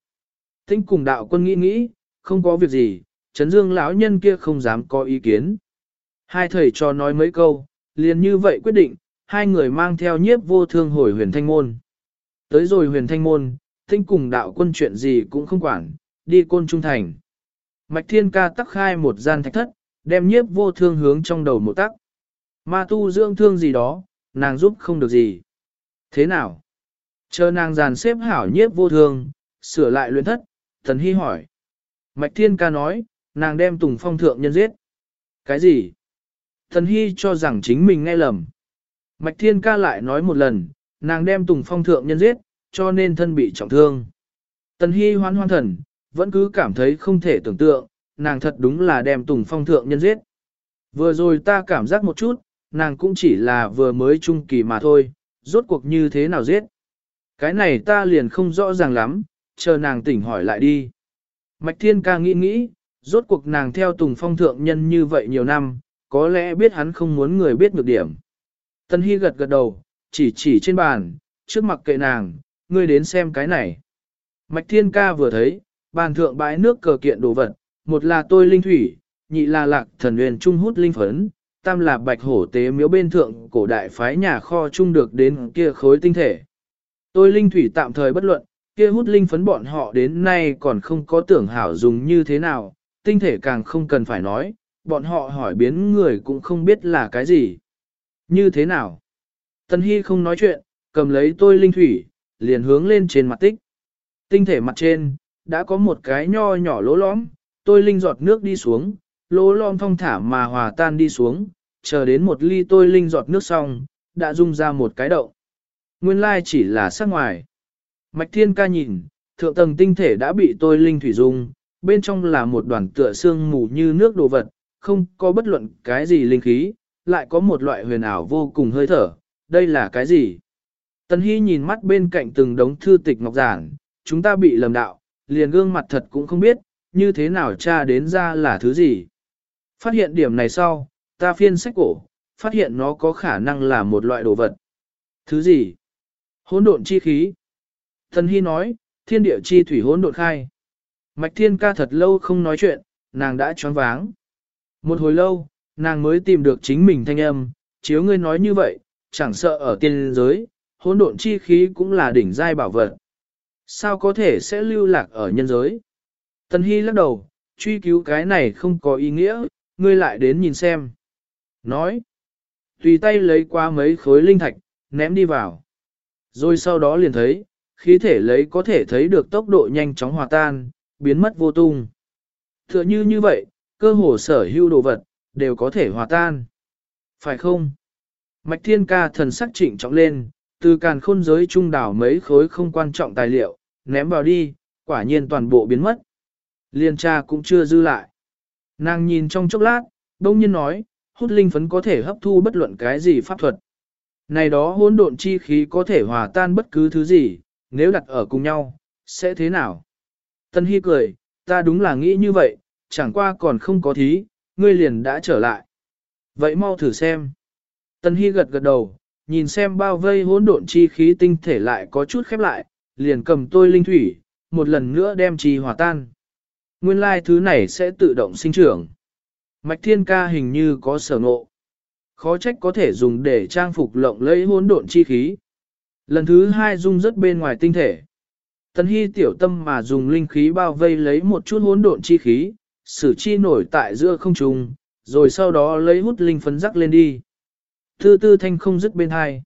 Tinh cùng đạo quân nghĩ nghĩ, không có việc gì, Trấn Dương lão nhân kia không dám có ý kiến. Hai thầy cho nói mấy câu, liền như vậy quyết định, hai người mang theo nhiếp vô thương hồi huyền thanh môn. Tới rồi huyền thanh môn, tinh cùng đạo quân chuyện gì cũng không quản, đi côn trung thành. Mạch thiên ca tắc khai một gian thạch thất, đem nhiếp vô thương hướng trong đầu một tắc. Ma tu dưỡng thương gì đó, nàng giúp không được gì. Thế nào? Chờ nàng dàn xếp hảo nhiếp vô thương, sửa lại luyện thất, thần hy hỏi. Mạch Thiên ca nói, nàng đem Tùng Phong thượng nhân giết. Cái gì? Thần Hy cho rằng chính mình nghe lầm. Mạch Thiên ca lại nói một lần, nàng đem Tùng Phong thượng nhân giết, cho nên thân bị trọng thương. Tần Hy hoan hoan thần, vẫn cứ cảm thấy không thể tưởng tượng, nàng thật đúng là đem Tùng Phong thượng nhân giết. Vừa rồi ta cảm giác một chút, nàng cũng chỉ là vừa mới trung kỳ mà thôi, rốt cuộc như thế nào giết. Cái này ta liền không rõ ràng lắm, chờ nàng tỉnh hỏi lại đi. Mạch Thiên ca nghĩ nghĩ, rốt cuộc nàng theo Tùng Phong thượng nhân như vậy nhiều năm, có lẽ biết hắn không muốn người biết nhược điểm. Tân Hy gật gật đầu, chỉ chỉ trên bàn, trước mặt kệ nàng, ngươi đến xem cái này. Mạch Thiên ca vừa thấy, bàn thượng bãi nước cờ kiện đồ vật, một là tôi linh thủy, nhị là lạc thần huyền trung hút linh phấn, tam là bạch hổ tế miếu bên thượng cổ đại phái nhà kho chung được đến kia khối tinh thể. Tôi linh thủy tạm thời bất luận, kia hút linh phấn bọn họ đến nay còn không có tưởng hảo dùng như thế nào, tinh thể càng không cần phải nói, bọn họ hỏi biến người cũng không biết là cái gì. Như thế nào? Tân Hy không nói chuyện, cầm lấy tôi linh thủy, liền hướng lên trên mặt tích. Tinh thể mặt trên, đã có một cái nho nhỏ lỗ lõm, tôi linh giọt nước đi xuống, lỗ lom thong thả mà hòa tan đi xuống, chờ đến một ly tôi linh giọt nước xong, đã rung ra một cái đậu. Nguyên lai chỉ là sắc ngoài. Mạch thiên ca nhìn, thượng tầng tinh thể đã bị tôi linh thủy dung, bên trong là một đoàn tựa xương mù như nước đồ vật, không có bất luận cái gì linh khí, lại có một loại huyền ảo vô cùng hơi thở, đây là cái gì? Tần Hy nhìn mắt bên cạnh từng đống thư tịch ngọc giản, chúng ta bị lầm đạo, liền gương mặt thật cũng không biết, như thế nào cha đến ra là thứ gì. Phát hiện điểm này sau, ta phiên sách cổ, phát hiện nó có khả năng là một loại đồ vật. Thứ gì? Hỗn độn chi khí. thần Hy nói, thiên địa chi thủy hỗn độn khai. Mạch thiên ca thật lâu không nói chuyện, nàng đã choáng váng. Một hồi lâu, nàng mới tìm được chính mình thanh âm, chiếu ngươi nói như vậy, chẳng sợ ở tiên giới, hỗn độn chi khí cũng là đỉnh giai bảo vật. Sao có thể sẽ lưu lạc ở nhân giới? Tần Hy lắc đầu, truy cứu cái này không có ý nghĩa, ngươi lại đến nhìn xem. Nói, tùy tay lấy qua mấy khối linh thạch, ném đi vào. Rồi sau đó liền thấy, khí thể lấy có thể thấy được tốc độ nhanh chóng hòa tan, biến mất vô tung. Tựa như như vậy, cơ hồ sở hữu đồ vật, đều có thể hòa tan. Phải không? Mạch thiên ca thần sắc chỉnh trọng lên, từ càn khôn giới trung đảo mấy khối không quan trọng tài liệu, ném vào đi, quả nhiên toàn bộ biến mất. Liên cha cũng chưa dư lại. Nàng nhìn trong chốc lát, đông nhiên nói, hút linh phấn có thể hấp thu bất luận cái gì pháp thuật. Này đó hỗn độn chi khí có thể hòa tan bất cứ thứ gì, nếu đặt ở cùng nhau, sẽ thế nào? Tân Hy cười, ta đúng là nghĩ như vậy, chẳng qua còn không có thí, ngươi liền đã trở lại. Vậy mau thử xem. Tân Hy gật gật đầu, nhìn xem bao vây hỗn độn chi khí tinh thể lại có chút khép lại, liền cầm tôi linh thủy, một lần nữa đem chi hòa tan. Nguyên lai thứ này sẽ tự động sinh trưởng. Mạch thiên ca hình như có sở ngộ. Khó trách có thể dùng để trang phục lộng lẫy hỗn độn chi khí. Lần thứ hai dung rất bên ngoài tinh thể. Tần hy tiểu tâm mà dùng linh khí bao vây lấy một chút hỗn độn chi khí, sử chi nổi tại giữa không trung, rồi sau đó lấy hút linh phấn rắc lên đi. Tư tư thanh không dứt bên hai.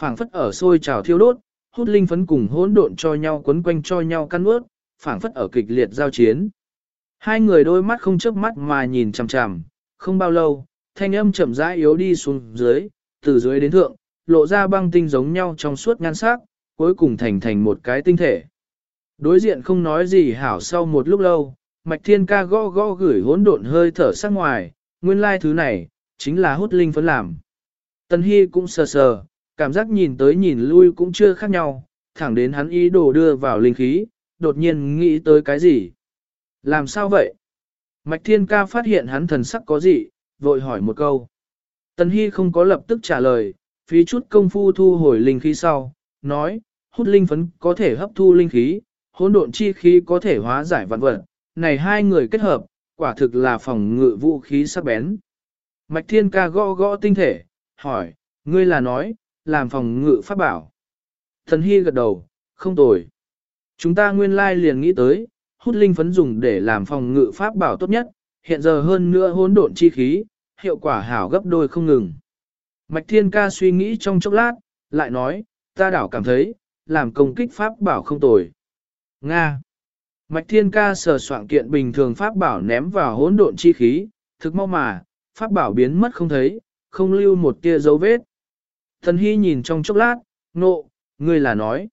phảng phất ở sôi trào thiêu đốt, hút linh phấn cùng hỗn độn cho nhau quấn quanh cho nhau căn ướt, phảng phất ở kịch liệt giao chiến. Hai người đôi mắt không chớp mắt mà nhìn chằm chằm, không bao lâu, thanh âm chậm rãi yếu đi xuống dưới, từ dưới đến thượng, lộ ra băng tinh giống nhau trong suốt nhan sắc, cuối cùng thành thành một cái tinh thể. Đối diện không nói gì hảo sau một lúc lâu, Mạch Thiên ca gõ gõ gửi hỗn độn hơi thở sắc ngoài, nguyên lai thứ này, chính là hút linh phấn làm. Tân Hy cũng sờ sờ, cảm giác nhìn tới nhìn lui cũng chưa khác nhau, thẳng đến hắn ý đồ đưa vào linh khí, đột nhiên nghĩ tới cái gì. Làm sao vậy? Mạch Thiên ca phát hiện hắn thần sắc có gì, vội hỏi một câu. Tần Hy không có lập tức trả lời, phí chút công phu thu hồi linh khí sau, nói, hút linh phấn có thể hấp thu linh khí, hỗn độn chi khí có thể hóa giải vạn vật, này hai người kết hợp, quả thực là phòng ngự vũ khí sắc bén. Mạch Thiên ca gõ gõ tinh thể, hỏi, ngươi là nói, làm phòng ngự pháp bảo. Thần Hy gật đầu, không tồi. Chúng ta nguyên lai liền nghĩ tới, hút linh phấn dùng để làm phòng ngự pháp bảo tốt nhất, hiện giờ hơn nữa hỗn độn chi khí, hiệu quả hảo gấp đôi không ngừng. Mạch Thiên ca suy nghĩ trong chốc lát, lại nói, ta đảo cảm thấy, làm công kích pháp bảo không tồi. Nga. Mạch Thiên Ca sờ soạn kiện bình thường pháp bảo ném vào hỗn độn chi khí, thực mau mà, pháp bảo biến mất không thấy, không lưu một tia dấu vết. Thần Hy nhìn trong chốc lát, nộ, ngươi là nói.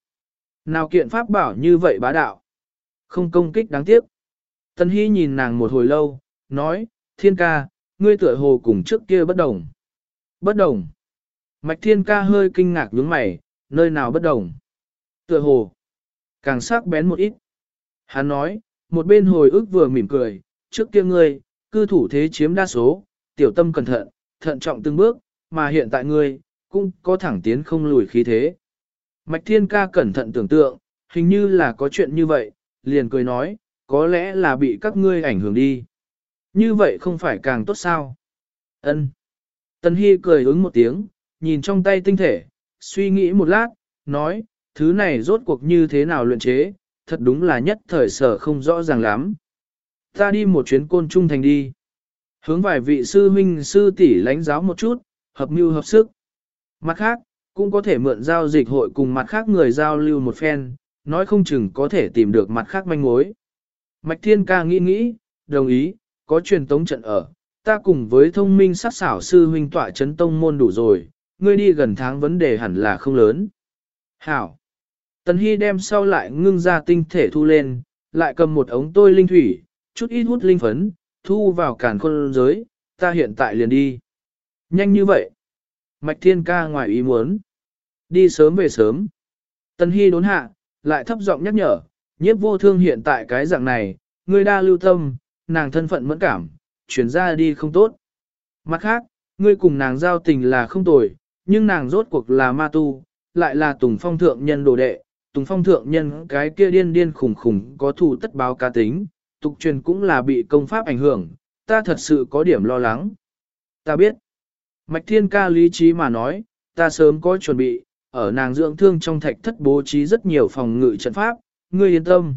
Nào kiện pháp bảo như vậy bá đạo. Không công kích đáng tiếc. Tân Hy nhìn nàng một hồi lâu, nói, Thiên Ca, ngươi tựa hồ cùng trước kia bất đồng. Bất đồng. Mạch Thiên Ca hơi kinh ngạc nhướng mày, nơi nào bất đồng. Tựa hồ. Càng sắc bén một ít. Hắn nói, một bên hồi ức vừa mỉm cười, trước kia ngươi, cư thủ thế chiếm đa số, tiểu tâm cẩn thận, thận trọng từng bước, mà hiện tại ngươi, cũng có thẳng tiến không lùi khí thế. Mạch Thiên Ca cẩn thận tưởng tượng, hình như là có chuyện như vậy, liền cười nói, có lẽ là bị các ngươi ảnh hưởng đi. Như vậy không phải càng tốt sao? Ân. Tân Hy cười ứng một tiếng, nhìn trong tay tinh thể, suy nghĩ một lát, nói, thứ này rốt cuộc như thế nào luyện chế, thật đúng là nhất thời sở không rõ ràng lắm. Ta đi một chuyến côn trung thành đi. Hướng vài vị sư huynh sư tỷ lãnh giáo một chút, hợp mưu hợp sức. Mặt khác, cũng có thể mượn giao dịch hội cùng mặt khác người giao lưu một phen, nói không chừng có thể tìm được mặt khác manh mối. Mạch Thiên ca nghĩ nghĩ, đồng ý, có truyền tống trận ở, ta cùng với thông minh sát xảo sư huynh tọa chấn tông môn đủ rồi, ngươi đi gần tháng vấn đề hẳn là không lớn. Hảo! Tần Hy đem sau lại ngưng ra tinh thể thu lên, lại cầm một ống tôi linh thủy, chút ít hút linh phấn, thu vào càn khôn giới, ta hiện tại liền đi. Nhanh như vậy. Mạch Thiên ca ngoài ý muốn. Đi sớm về sớm. Tần Hy đốn hạ, lại thấp giọng nhắc nhở, nhiếp vô thương hiện tại cái dạng này, ngươi đa lưu tâm, nàng thân phận mẫn cảm, chuyển ra đi không tốt. Mặt khác, ngươi cùng nàng giao tình là không tồi, nhưng nàng rốt cuộc là ma tu, lại là tùng phong thượng nhân đồ đệ, tùng phong thượng nhân cái kia điên điên khủng khủng có thù tất báo ca tính, tục truyền cũng là bị công pháp ảnh hưởng, ta thật sự có điểm lo lắng. Ta biết, Mạch Thiên ca lý trí mà nói, ta sớm có chuẩn bị, ở nàng dưỡng thương trong thạch thất bố trí rất nhiều phòng ngự trận pháp, ngươi yên tâm.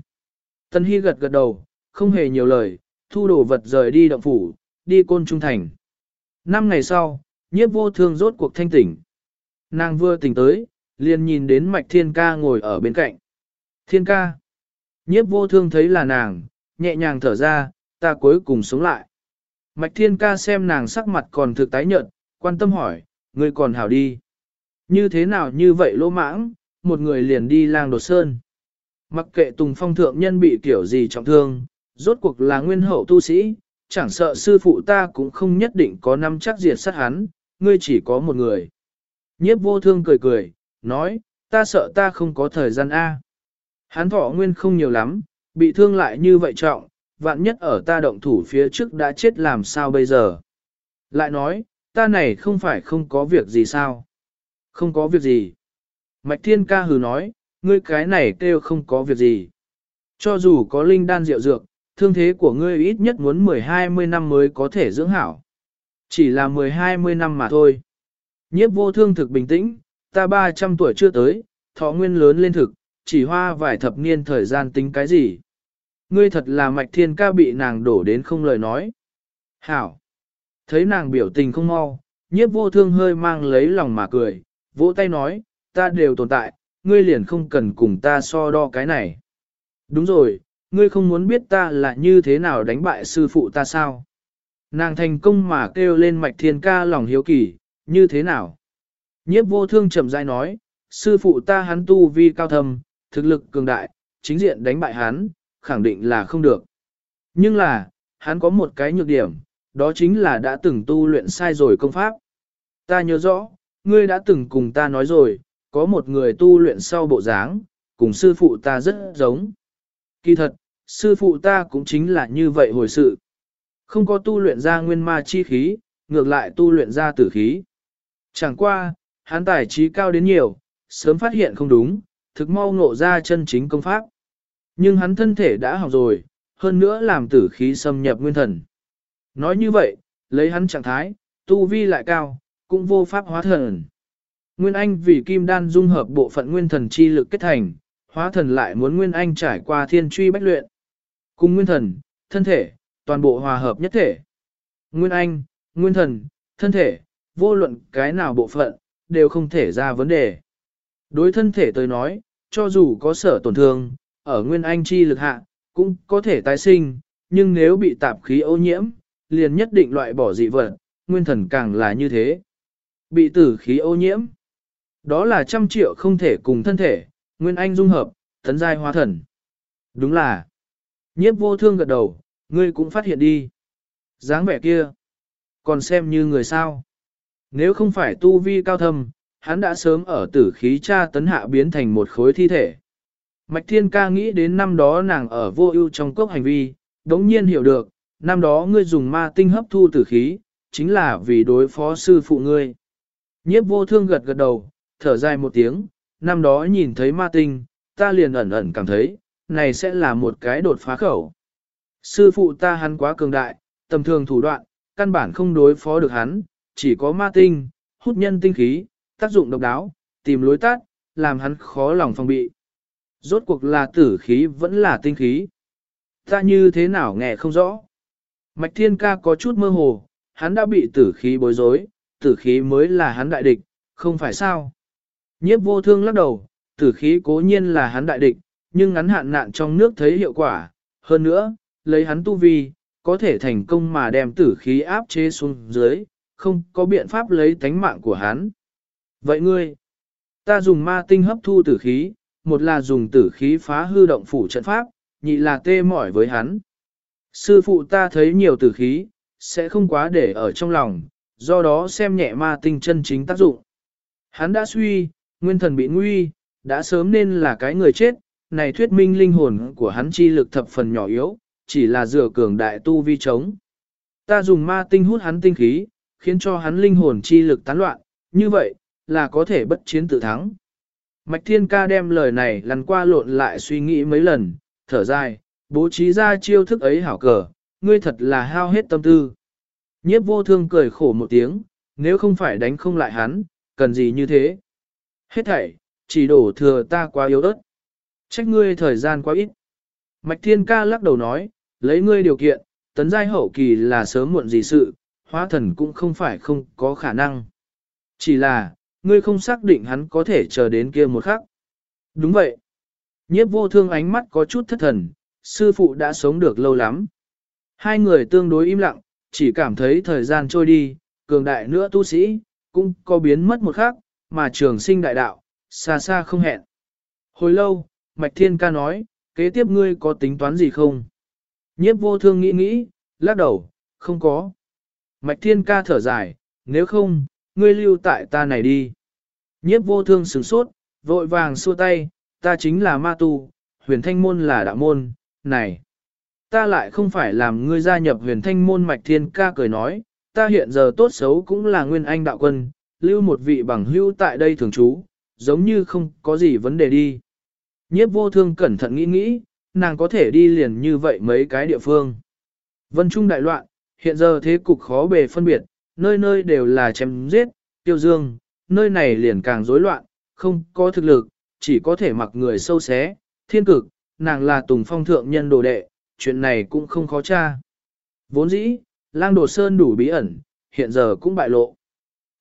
Tân Hy gật gật đầu, không hề nhiều lời, thu đồ vật rời đi động phủ, đi côn trung thành. Năm ngày sau, nhiếp vô thương rốt cuộc thanh tỉnh. Nàng vừa tỉnh tới, liền nhìn đến mạch thiên ca ngồi ở bên cạnh. Thiên ca. Nhiếp vô thương thấy là nàng, nhẹ nhàng thở ra, ta cuối cùng sống lại. Mạch thiên ca xem nàng sắc mặt còn thực tái nhợt, quan tâm hỏi, ngươi còn hảo đi. Như thế nào như vậy lỗ mãng, một người liền đi lang đột sơn. Mặc kệ Tùng Phong thượng nhân bị kiểu gì trọng thương, rốt cuộc là nguyên hậu tu sĩ, chẳng sợ sư phụ ta cũng không nhất định có năm chắc diệt sát hắn, ngươi chỉ có một người. Nhiếp vô thương cười cười, nói, ta sợ ta không có thời gian A. Hắn thọ nguyên không nhiều lắm, bị thương lại như vậy trọng, vạn nhất ở ta động thủ phía trước đã chết làm sao bây giờ. Lại nói, ta này không phải không có việc gì sao. Không có việc gì. Mạch Thiên Ca hừ nói, ngươi cái này kêu không có việc gì. Cho dù có linh đan rượu dược, thương thế của ngươi ít nhất muốn 10-20 năm mới có thể dưỡng hảo. Chỉ là 10-20 năm mà thôi. Nhiếp vô thương thực bình tĩnh, ta 300 tuổi chưa tới, thọ nguyên lớn lên thực, chỉ hoa vài thập niên thời gian tính cái gì. Ngươi thật là mạch thiên ca bị nàng đổ đến không lời nói. Hảo! Thấy nàng biểu tình không mau, nhiếp vô thương hơi mang lấy lòng mà cười, vỗ tay nói, ta đều tồn tại, ngươi liền không cần cùng ta so đo cái này. Đúng rồi, ngươi không muốn biết ta là như thế nào đánh bại sư phụ ta sao? Nàng thành công mà kêu lên mạch thiên ca lòng hiếu kỳ, như thế nào? Nhiếp vô thương chậm rãi nói, sư phụ ta hắn tu vi cao thâm, thực lực cường đại, chính diện đánh bại hắn, khẳng định là không được. Nhưng là, hắn có một cái nhược điểm, đó chính là đã từng tu luyện sai rồi công pháp. Ta nhớ rõ, ngươi đã từng cùng ta nói rồi, có một người tu luyện sau bộ dáng, cùng sư phụ ta rất giống. Kỳ thật, sư phụ ta cũng chính là như vậy hồi sự. Không có tu luyện ra nguyên ma chi khí, ngược lại tu luyện ra tử khí. Chẳng qua, hắn tài trí cao đến nhiều, sớm phát hiện không đúng, thực mau ngộ ra chân chính công pháp. Nhưng hắn thân thể đã học rồi, hơn nữa làm tử khí xâm nhập nguyên thần. Nói như vậy, lấy hắn trạng thái, tu vi lại cao, cũng vô pháp hóa thần. Nguyên Anh vì kim đan dung hợp bộ phận nguyên thần chi lực kết thành, hóa thần lại muốn Nguyên Anh trải qua thiên truy bách luyện. Cùng nguyên thần, thân thể, toàn bộ hòa hợp nhất thể. Nguyên Anh, nguyên thần, thân thể, vô luận cái nào bộ phận, đều không thể ra vấn đề. Đối thân thể tôi nói, cho dù có sở tổn thương, ở Nguyên Anh chi lực hạ, cũng có thể tái sinh, nhưng nếu bị tạp khí ô nhiễm, liền nhất định loại bỏ dị vật, nguyên thần càng là như thế. Bị tử khí ô nhiễm, đó là trăm triệu không thể cùng thân thể, nguyên anh dung hợp, tấn giai hóa thần. Đúng là, nhiếp vô thương gật đầu, ngươi cũng phát hiện đi. dáng vẻ kia, còn xem như người sao. Nếu không phải tu vi cao thâm, hắn đã sớm ở tử khí tra tấn hạ biến thành một khối thi thể. Mạch Thiên Ca nghĩ đến năm đó nàng ở vô ưu trong cốc hành vi, đống nhiên hiểu được, năm đó ngươi dùng ma tinh hấp thu tử khí, chính là vì đối phó sư phụ ngươi. Nhiếp vô thương gật gật đầu, thở dài một tiếng, năm đó nhìn thấy ma tinh, ta liền ẩn ẩn cảm thấy, này sẽ là một cái đột phá khẩu. Sư phụ ta hắn quá cường đại, tầm thường thủ đoạn, căn bản không đối phó được hắn, chỉ có ma tinh, hút nhân tinh khí, tác dụng độc đáo, tìm lối tắt, làm hắn khó lòng phòng bị. Rốt cuộc là tử khí vẫn là tinh khí. Ta như thế nào nghe không rõ. Mạch Thiên Ca có chút mơ hồ, hắn đã bị tử khí bối rối, tử khí mới là hắn đại địch, không phải sao. Nhiếp vô thương lắc đầu, tử khí cố nhiên là hắn đại địch, nhưng ngắn hạn nạn trong nước thấy hiệu quả. Hơn nữa, lấy hắn tu vi, có thể thành công mà đem tử khí áp chế xuống dưới, không có biện pháp lấy tánh mạng của hắn. Vậy ngươi, ta dùng ma tinh hấp thu tử khí, một là dùng tử khí phá hư động phủ trận pháp, nhị là tê mỏi với hắn. Sư phụ ta thấy nhiều tử khí, sẽ không quá để ở trong lòng, do đó xem nhẹ ma tinh chân chính tác dụng. Hắn đã suy, nguyên thần bị nguy, đã sớm nên là cái người chết, này thuyết minh linh hồn của hắn chi lực thập phần nhỏ yếu, chỉ là dựa cường đại tu vi chống. Ta dùng ma tinh hút hắn tinh khí, khiến cho hắn linh hồn chi lực tán loạn, như vậy, là có thể bất chiến tự thắng. Mạch Thiên Ca đem lời này lần qua lộn lại suy nghĩ mấy lần, thở dài, bố trí ra chiêu thức ấy hảo cờ, ngươi thật là hao hết tâm tư. Nhiếp vô thương cười khổ một tiếng, nếu không phải đánh không lại hắn, cần gì như thế. Hết thảy, chỉ đổ thừa ta quá yếu ớt. Trách ngươi thời gian quá ít. Mạch Thiên Ca lắc đầu nói, lấy ngươi điều kiện, tấn giai hậu kỳ là sớm muộn gì sự, hóa thần cũng không phải không có khả năng. Chỉ là, ngươi không xác định hắn có thể chờ đến kia một khắc. Đúng vậy. Nhiếp vô thương ánh mắt có chút thất thần, sư phụ đã sống được lâu lắm. Hai người tương đối im lặng, chỉ cảm thấy thời gian trôi đi, cường đại nữa tu sĩ, cũng có biến mất một khắc, mà trường sinh đại đạo, xa xa không hẹn. Hồi lâu, Mạch Thiên ca nói, kế tiếp ngươi có tính toán gì không? Nhiếp vô thương nghĩ nghĩ, lắc đầu, không có. Mạch Thiên ca thở dài, nếu không, ngươi lưu tại ta này đi. Nhiếp vô thương sửng sốt, vội vàng xua tay, ta chính là ma tu, huyền thanh môn là đạo môn, này. Ta lại không phải làm ngươi gia nhập huyền thanh môn mạch thiên ca cười nói, ta hiện giờ tốt xấu cũng là nguyên anh đạo quân, lưu một vị bằng hưu tại đây thường trú, giống như không có gì vấn đề đi. Nhiếp vô thương cẩn thận nghĩ nghĩ, nàng có thể đi liền như vậy mấy cái địa phương. Vân Trung đại loạn, hiện giờ thế cục khó bề phân biệt, nơi nơi đều là chém giết, tiêu dương, nơi này liền càng rối loạn, không có thực lực, chỉ có thể mặc người sâu xé, thiên cực, nàng là tùng phong thượng nhân đồ đệ, chuyện này cũng không khó tra. Vốn dĩ, lang đồ sơn đủ bí ẩn, hiện giờ cũng bại lộ.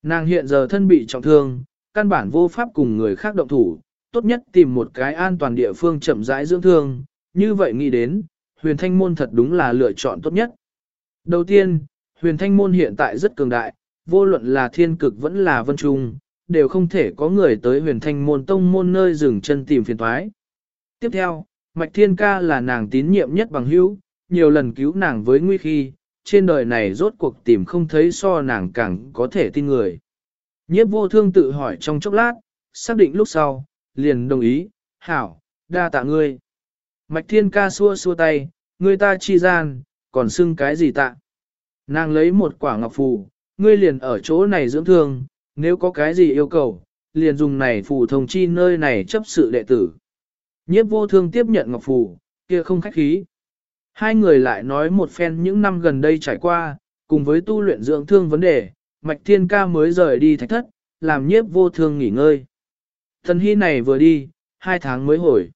Nàng hiện giờ thân bị trọng thương, căn bản vô pháp cùng người khác động thủ, tốt nhất tìm một cái an toàn địa phương chậm rãi dưỡng thương, như vậy nghĩ đến, huyền thanh môn thật đúng là lựa chọn tốt nhất. Đầu tiên, huyền thanh môn hiện tại rất cường đại, vô luận là thiên cực vẫn là vân trung, đều không thể có người tới huyền thanh môn tông môn nơi dừng chân tìm phiền thoái. Tiếp theo, Mạch Thiên Ca là nàng tín nhiệm nhất bằng hữu, nhiều lần cứu nàng với nguy khi, trên đời này rốt cuộc tìm không thấy so nàng càng có thể tin người. Nhiếp vô thương tự hỏi trong chốc lát, xác định lúc sau, liền đồng ý, hảo, đa tạ ngươi. Mạch Thiên Ca xua xua tay, ngươi ta chi gian, còn xưng cái gì tạ. Nàng lấy một quả ngọc phù, ngươi liền ở chỗ này dưỡng thương, nếu có cái gì yêu cầu, liền dùng này phù thông chi nơi này chấp sự đệ tử. Nhiếp vô thương tiếp nhận ngọc phù, kia không khách khí. Hai người lại nói một phen những năm gần đây trải qua, cùng với tu luyện dưỡng thương vấn đề, Mạch Thiên Ca mới rời đi thạch thất, làm nhiếp vô thương nghỉ ngơi. Thần hy này vừa đi, hai tháng mới hồi.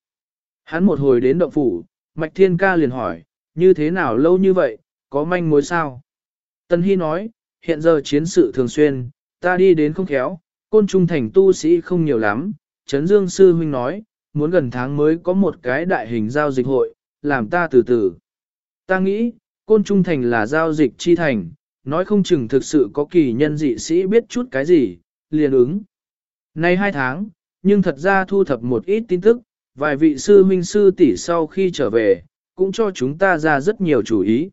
Hắn một hồi đến động phủ, Mạch Thiên Ca liền hỏi, như thế nào lâu như vậy, có manh mối sao? Tân Hy nói, hiện giờ chiến sự thường xuyên, ta đi đến không khéo, côn trung thành tu sĩ không nhiều lắm. Trấn Dương Sư Huynh nói, muốn gần tháng mới có một cái đại hình giao dịch hội, làm ta từ từ. Ta nghĩ, côn trung thành là giao dịch chi thành, nói không chừng thực sự có kỳ nhân dị sĩ biết chút cái gì, liền ứng. Nay hai tháng, nhưng thật ra thu thập một ít tin tức, vài vị sư huynh sư tỷ sau khi trở về, cũng cho chúng ta ra rất nhiều chủ ý.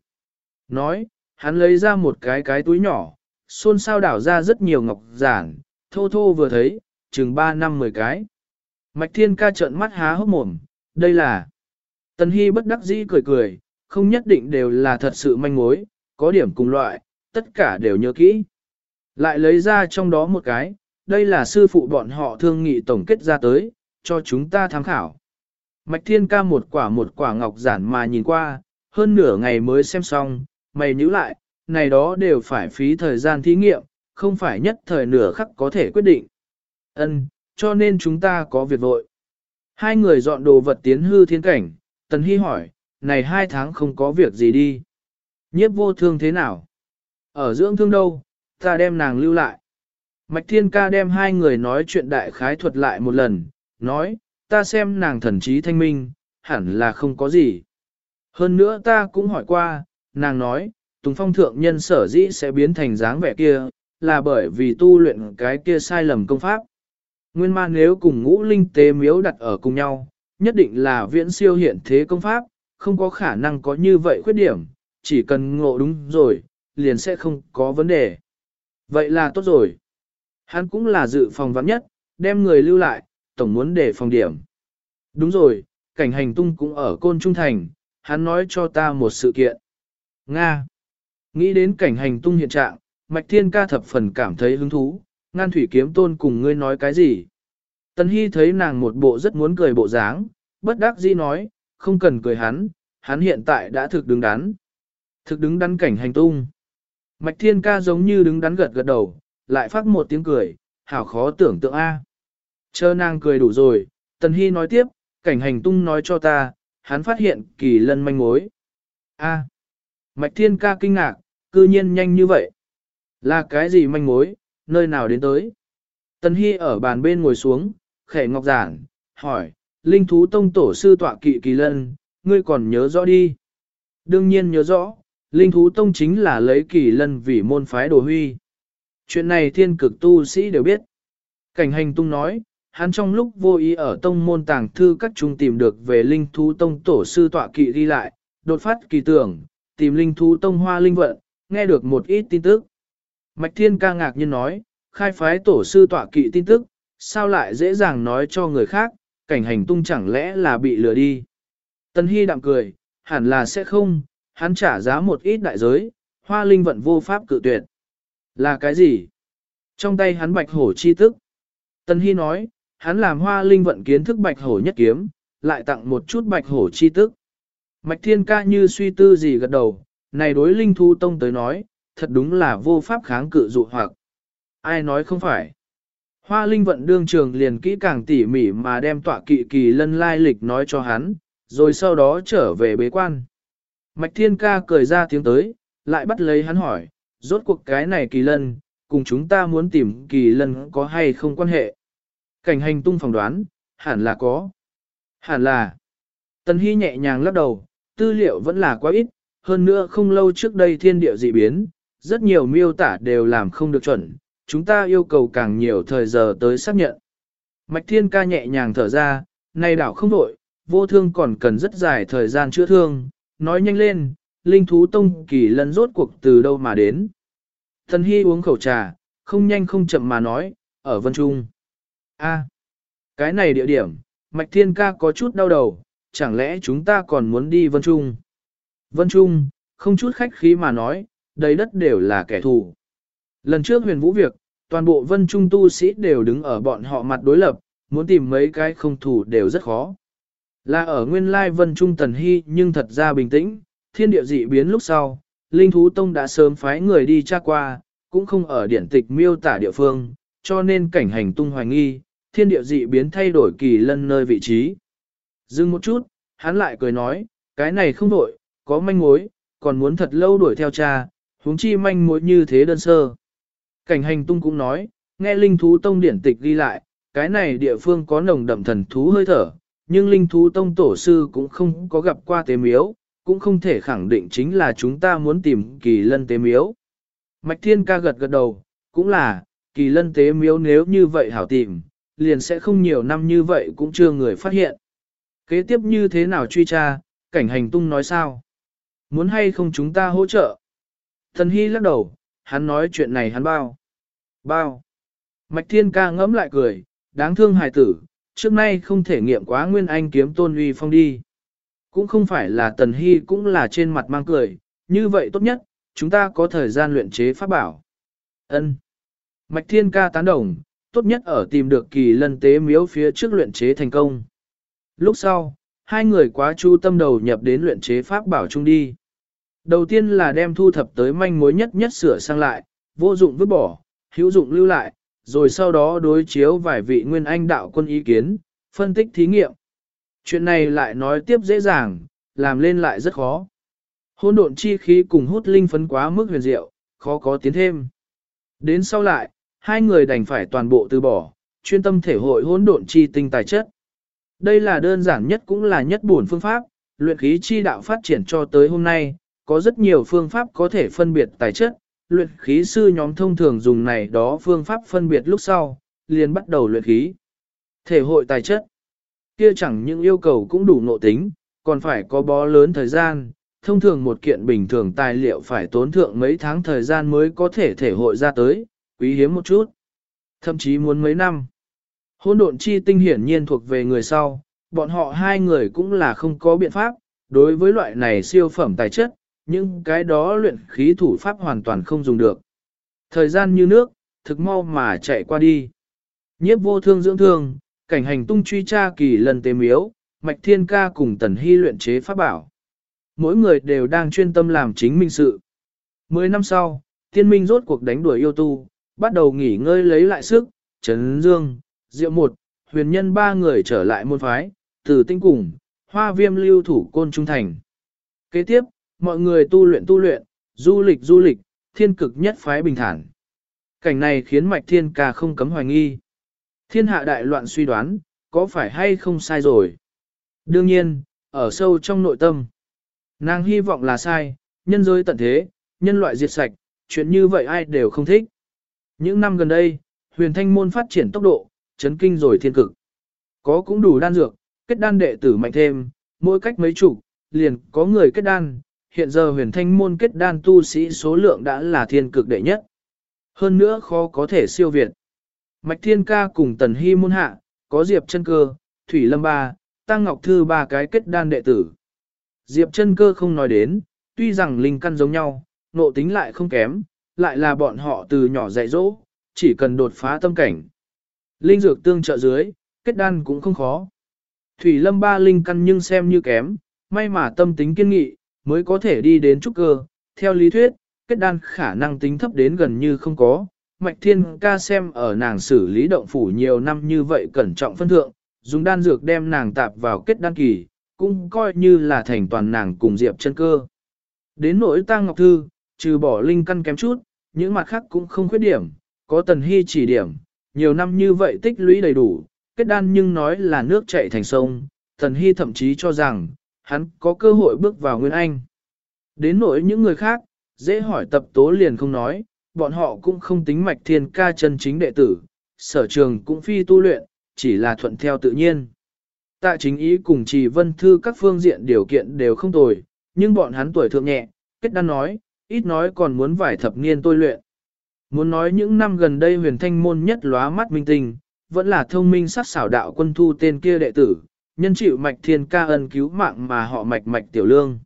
Nói, hắn lấy ra một cái cái túi nhỏ, xôn xao đảo ra rất nhiều ngọc giản, thô thô vừa thấy, chừng 3 năm 10 cái. Mạch Thiên ca trợn mắt há hốc mồm, đây là... Tần Hy bất đắc dĩ cười cười, không nhất định đều là thật sự manh mối, có điểm cùng loại, tất cả đều nhớ kỹ. Lại lấy ra trong đó một cái, đây là sư phụ bọn họ thương nghị tổng kết ra tới, cho chúng ta tham khảo. Mạch Thiên ca một quả một quả ngọc giản mà nhìn qua, hơn nửa ngày mới xem xong, mày nhíu lại, này đó đều phải phí thời gian thí nghiệm, không phải nhất thời nửa khắc có thể quyết định. Ân, cho nên chúng ta có việc vội. Hai người dọn đồ vật tiến hư thiên cảnh, Tần Hy hỏi, này hai tháng không có việc gì đi. Nhiếp vô thương thế nào? Ở dưỡng thương đâu, ta đem nàng lưu lại. Mạch Thiên Ca đem hai người nói chuyện đại khái thuật lại một lần, nói, ta xem nàng thần trí thanh minh, hẳn là không có gì. Hơn nữa ta cũng hỏi qua, nàng nói, Tùng Phong thượng nhân sở dĩ sẽ biến thành dáng vẻ kia, là bởi vì tu luyện cái kia sai lầm công pháp. Nguyên ma nếu cùng ngũ linh tế miếu đặt ở cùng nhau, nhất định là viễn siêu hiện thế công pháp, không có khả năng có như vậy khuyết điểm, chỉ cần ngộ đúng rồi, liền sẽ không có vấn đề. Vậy là tốt rồi. Hắn cũng là dự phòng vắng nhất, đem người lưu lại, tổng muốn để phòng điểm. Đúng rồi, cảnh hành tung cũng ở Côn Trung Thành, hắn nói cho ta một sự kiện. Nga. Nghĩ đến cảnh hành tung hiện trạng, Mạch Thiên ca thập phần cảm thấy hứng thú, ngan thủy kiếm tôn cùng ngươi nói cái gì. Tần Hy thấy nàng một bộ rất muốn cười bộ dáng, bất đắc dĩ nói, không cần cười hắn, hắn hiện tại đã thực đứng đắn. Thực đứng đắn cảnh hành tung. Mạch Thiên ca giống như đứng đắn gật gật đầu, lại phát một tiếng cười, hảo khó tưởng tượng A. Chờ nàng cười đủ rồi, Tần Hy nói tiếp, cảnh hành tung nói cho ta, hắn phát hiện kỳ lân manh mối. A. Mạch Thiên ca kinh ngạc, cư nhiên nhanh như vậy. Là cái gì manh mối, nơi nào đến tới? Tần Hy ở bàn bên ngồi xuống, khẽ ngọc giản, hỏi, linh thú tông tổ sư tọa kỵ kỳ lân, ngươi còn nhớ rõ đi. Đương nhiên nhớ rõ, linh thú tông chính là lấy kỳ lân vì môn phái đồ huy. Chuyện này thiên cực tu sĩ đều biết. Cảnh hành tung nói, hắn trong lúc vô ý ở tông môn tàng thư các trung tìm được về linh thú tông tổ sư tọa kỵ đi lại, đột phát kỳ tưởng, tìm linh thú tông hoa linh vận, nghe được một ít tin tức. Mạch thiên ca ngạc nhiên nói, khai phái tổ sư tọa kỵ tin tức, sao lại dễ dàng nói cho người khác, cảnh hành tung chẳng lẽ là bị lừa đi. Tân Hy đạm cười, hẳn là sẽ không, hắn trả giá một ít đại giới, hoa linh vận vô pháp cự tuyệt. Là cái gì? Trong tay hắn bạch hổ chi tức. Tân Hy nói, hắn làm hoa linh vận kiến thức bạch hổ nhất kiếm, lại tặng một chút bạch hổ chi tức. Mạch thiên ca như suy tư gì gật đầu, này đối linh thu tông tới nói, thật đúng là vô pháp kháng cự dụ hoặc. Ai nói không phải. Hoa linh vận đương trường liền kỹ càng tỉ mỉ mà đem tọa kỵ kỳ lân lai lịch nói cho hắn, rồi sau đó trở về bế quan. Mạch thiên ca cười ra tiếng tới, lại bắt lấy hắn hỏi, rốt cuộc cái này kỳ lân, cùng chúng ta muốn tìm kỳ lân có hay không quan hệ. Cảnh hành tung phỏng đoán, hẳn là có. Hẳn là. Tần Hy nhẹ nhàng lắc đầu, tư liệu vẫn là quá ít, hơn nữa không lâu trước đây thiên địa dị biến, rất nhiều miêu tả đều làm không được chuẩn, chúng ta yêu cầu càng nhiều thời giờ tới xác nhận. Mạch Thiên ca nhẹ nhàng thở ra, nay đảo không đổi, vô thương còn cần rất dài thời gian chữa thương, nói nhanh lên, linh thú tông kỳ lân rốt cuộc từ đâu mà đến. Thần Hy uống khẩu trà, không nhanh không chậm mà nói, ở Vân Trung. A, cái này địa điểm, Mạch Thiên ca có chút đau đầu, chẳng lẽ chúng ta còn muốn đi Vân Trung? Vân Trung, không chút khách khí mà nói, đầy đất đều là kẻ thù. Lần trước huyền vũ việc, toàn bộ Vân Trung tu sĩ đều đứng ở bọn họ mặt đối lập, muốn tìm mấy cái không thủ đều rất khó. Là ở nguyên lai Vân Trung Tần Hy nhưng thật ra bình tĩnh, thiên địa dị biến lúc sau, Linh Thú Tông đã sớm phái người đi tra qua, cũng không ở điển tịch miêu tả địa phương, cho nên cảnh hành tung hoài nghi, thiên địa dị biến thay đổi kỳ lân nơi vị trí. Dừng một chút, hắn lại cười nói, cái này không đổi, có manh mối, còn muốn thật lâu đuổi theo cha, huống chi manh mối như thế đơn sơ. Cảnh hành tung cũng nói, nghe linh thú tông điển tịch ghi lại, cái này địa phương có nồng đậm thần thú hơi thở, nhưng linh thú tông tổ sư cũng không có gặp qua tế miếu, cũng không thể khẳng định chính là chúng ta muốn tìm kỳ lân tế miếu. Mạch thiên ca gật gật đầu, cũng là, kỳ lân tế miếu nếu như vậy hảo tìm, liền sẽ không nhiều năm như vậy cũng chưa người phát hiện. Kế tiếp như thế nào truy tra, cảnh hành tung nói sao? Muốn hay không chúng ta hỗ trợ? Thần Hy lắc đầu, hắn nói chuyện này hắn bao. Bao. Mạch Thiên ca ngẫm lại cười, đáng thương hài tử, trước nay không thể nghiệm quá Nguyên Anh kiếm tôn uy phong đi. Cũng không phải là Tần Hy cũng là trên mặt mang cười, như vậy tốt nhất, chúng ta có thời gian luyện chế pháp bảo. Ân. Mạch Thiên ca tán đồng, tốt nhất ở tìm được kỳ lân tế miếu phía trước luyện chế thành công. Lúc sau, hai người quá chu tâm đầu nhập đến luyện chế pháp bảo chung đi. Đầu tiên là đem thu thập tới manh mối nhất nhất sửa sang lại, vô dụng vứt bỏ, hữu dụng lưu lại, rồi sau đó đối chiếu vài vị nguyên anh đạo quân ý kiến, phân tích thí nghiệm. Chuyện này lại nói tiếp dễ dàng, làm lên lại rất khó. Hôn độn chi khí cùng hút linh phấn quá mức huyền diệu, khó có tiến thêm. Đến sau lại, hai người đành phải toàn bộ từ bỏ, chuyên tâm thể hội hôn độn chi tinh tài chất. Đây là đơn giản nhất cũng là nhất buồn phương pháp, luyện khí chi đạo phát triển cho tới hôm nay, có rất nhiều phương pháp có thể phân biệt tài chất, luyện khí sư nhóm thông thường dùng này đó phương pháp phân biệt lúc sau, liền bắt đầu luyện khí. Thể hội tài chất, kia chẳng những yêu cầu cũng đủ nộ tính, còn phải có bó lớn thời gian, thông thường một kiện bình thường tài liệu phải tốn thượng mấy tháng thời gian mới có thể thể hội ra tới, quý hiếm một chút. Thậm chí muốn mấy năm. Hôn độn chi tinh hiển nhiên thuộc về người sau, bọn họ hai người cũng là không có biện pháp, đối với loại này siêu phẩm tài chất, nhưng cái đó luyện khí thủ pháp hoàn toàn không dùng được. Thời gian như nước, thực mau mà chạy qua đi. Nhiếp vô thương dưỡng thương, cảnh hành tung truy tra kỳ lần tế miếu, mạch thiên ca cùng tần hy luyện chế pháp bảo. Mỗi người đều đang chuyên tâm làm chính minh sự. Mười năm sau, tiên minh rốt cuộc đánh đuổi yêu tu, bắt đầu nghỉ ngơi lấy lại sức, Trấn Dương, Diệu Một, huyền nhân ba người trở lại môn phái, từ tinh cùng, hoa viêm lưu thủ côn trung thành. Kế tiếp, mọi người tu luyện tu luyện, du lịch du lịch, thiên cực nhất phái bình thản. Cảnh này khiến mạch thiên ca không cấm hoài nghi. Thiên hạ đại loạn suy đoán, có phải hay không sai rồi? Đương nhiên, ở sâu trong nội tâm. Nàng hy vọng là sai, nhân giới tận thế, nhân loại diệt sạch, chuyện như vậy ai đều không thích. Những năm gần đây, huyền thanh môn phát triển tốc độ, chấn kinh rồi thiên cực. Có cũng đủ đan dược, kết đan đệ tử mạnh thêm, mỗi cách mấy chục, liền có người kết đan, hiện giờ huyền thanh môn kết đan tu sĩ số lượng đã là thiên cực đệ nhất. Hơn nữa khó có thể siêu việt. Mạch thiên ca cùng tần hy môn hạ, có diệp chân cơ, thủy lâm ba, tăng ngọc thư ba cái kết đan đệ tử. Diệp chân cơ không nói đến, tuy rằng linh căn giống nhau, nộ tính lại không kém, lại là bọn họ từ nhỏ dạy dỗ, chỉ cần đột phá tâm cảnh. Linh dược tương trợ dưới, kết đan cũng không khó. Thủy lâm ba linh căn nhưng xem như kém, may mà tâm tính kiên nghị, mới có thể đi đến trúc cơ. Theo lý thuyết, kết đan khả năng tính thấp đến gần như không có. Mạch Thiên ca xem ở nàng xử lý động phủ nhiều năm như vậy cẩn trọng phân thượng, dùng đan dược đem nàng tạp vào kết đan kỳ, cũng coi như là thành toàn nàng cùng Diệp chân cơ. Đến nỗi ta ngọc thư, trừ bỏ linh căn kém chút, những mặt khác cũng không khuyết điểm, có tần hy chỉ điểm, nhiều năm như vậy tích lũy đầy đủ, kết đan nhưng nói là nước chảy thành sông, tần hy thậm chí cho rằng, hắn có cơ hội bước vào Nguyên Anh. Đến nỗi những người khác, dễ hỏi tập tố liền không nói, bọn họ cũng không tính mạch thiên ca chân chính đệ tử, sở trường cũng phi tu luyện, chỉ là thuận theo tự nhiên. Tạ chính ý cùng trì vân thư các phương diện điều kiện đều không tồi, nhưng bọn hắn tuổi thượng nhẹ, kết đan nói, ít nói còn muốn vài thập niên tôi luyện. Muốn nói những năm gần đây huyền thanh môn nhất lóa mắt minh tình, vẫn là thông minh sắc xảo đạo quân thu tên kia đệ tử, nhân chịu mạch thiên ca ân cứu mạng mà họ mạch mạch tiểu lương.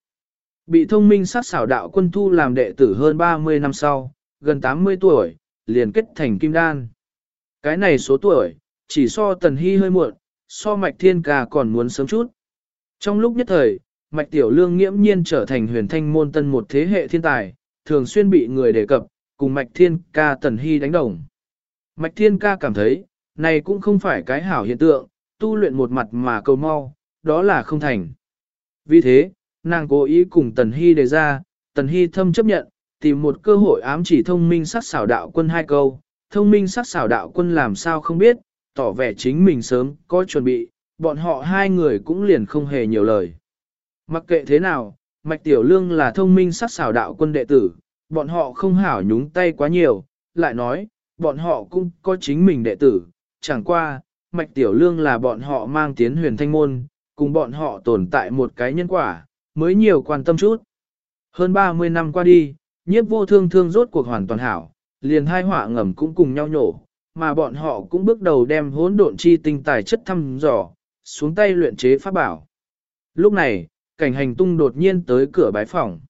Bị thông minh sát xảo đạo quân thu làm đệ tử hơn 30 năm sau, gần 80 tuổi, liền kết thành kim đan. Cái này số tuổi, chỉ so tần hy hơi muộn, so mạch thiên ca còn muốn sớm chút. Trong lúc nhất thời, mạch tiểu lương nghiễm nhiên trở thành huyền thanh môn tân một thế hệ thiên tài, thường xuyên bị người đề cập, cùng mạch thiên ca tần hy đánh đồng. Mạch thiên ca cảm thấy, này cũng không phải cái hảo hiện tượng, tu luyện một mặt mà cầu mau, đó là không thành. Vì thế, nàng cố ý cùng Tần Hy đề ra, Tần Hy thâm chấp nhận, tìm một cơ hội ám chỉ thông minh sắc xảo đạo quân hai câu, thông minh sắc xảo đạo quân làm sao không biết, tỏ vẻ chính mình sớm có chuẩn bị, bọn họ hai người cũng liền không hề nhiều lời. Mặc kệ thế nào, Mạch Tiểu Lương là thông minh sắc xảo đạo quân đệ tử, bọn họ không hảo nhúng tay quá nhiều, lại nói, bọn họ cũng có chính mình đệ tử, chẳng qua, Mạch Tiểu Lương là bọn họ mang tiến huyền thanh môn, cùng bọn họ tồn tại một cái nhân quả, mới nhiều quan tâm chút. Hơn 30 năm qua đi, nhiếp vô thương thương rốt cuộc hoàn toàn hảo, liền hai họa ngầm cũng cùng nhau nhổ, mà bọn họ cũng bước đầu đem hỗn độn chi tinh tài chất thăm dò, xuống tay luyện chế pháp bảo. Lúc này, cảnh hành tung đột nhiên tới cửa bái phòng.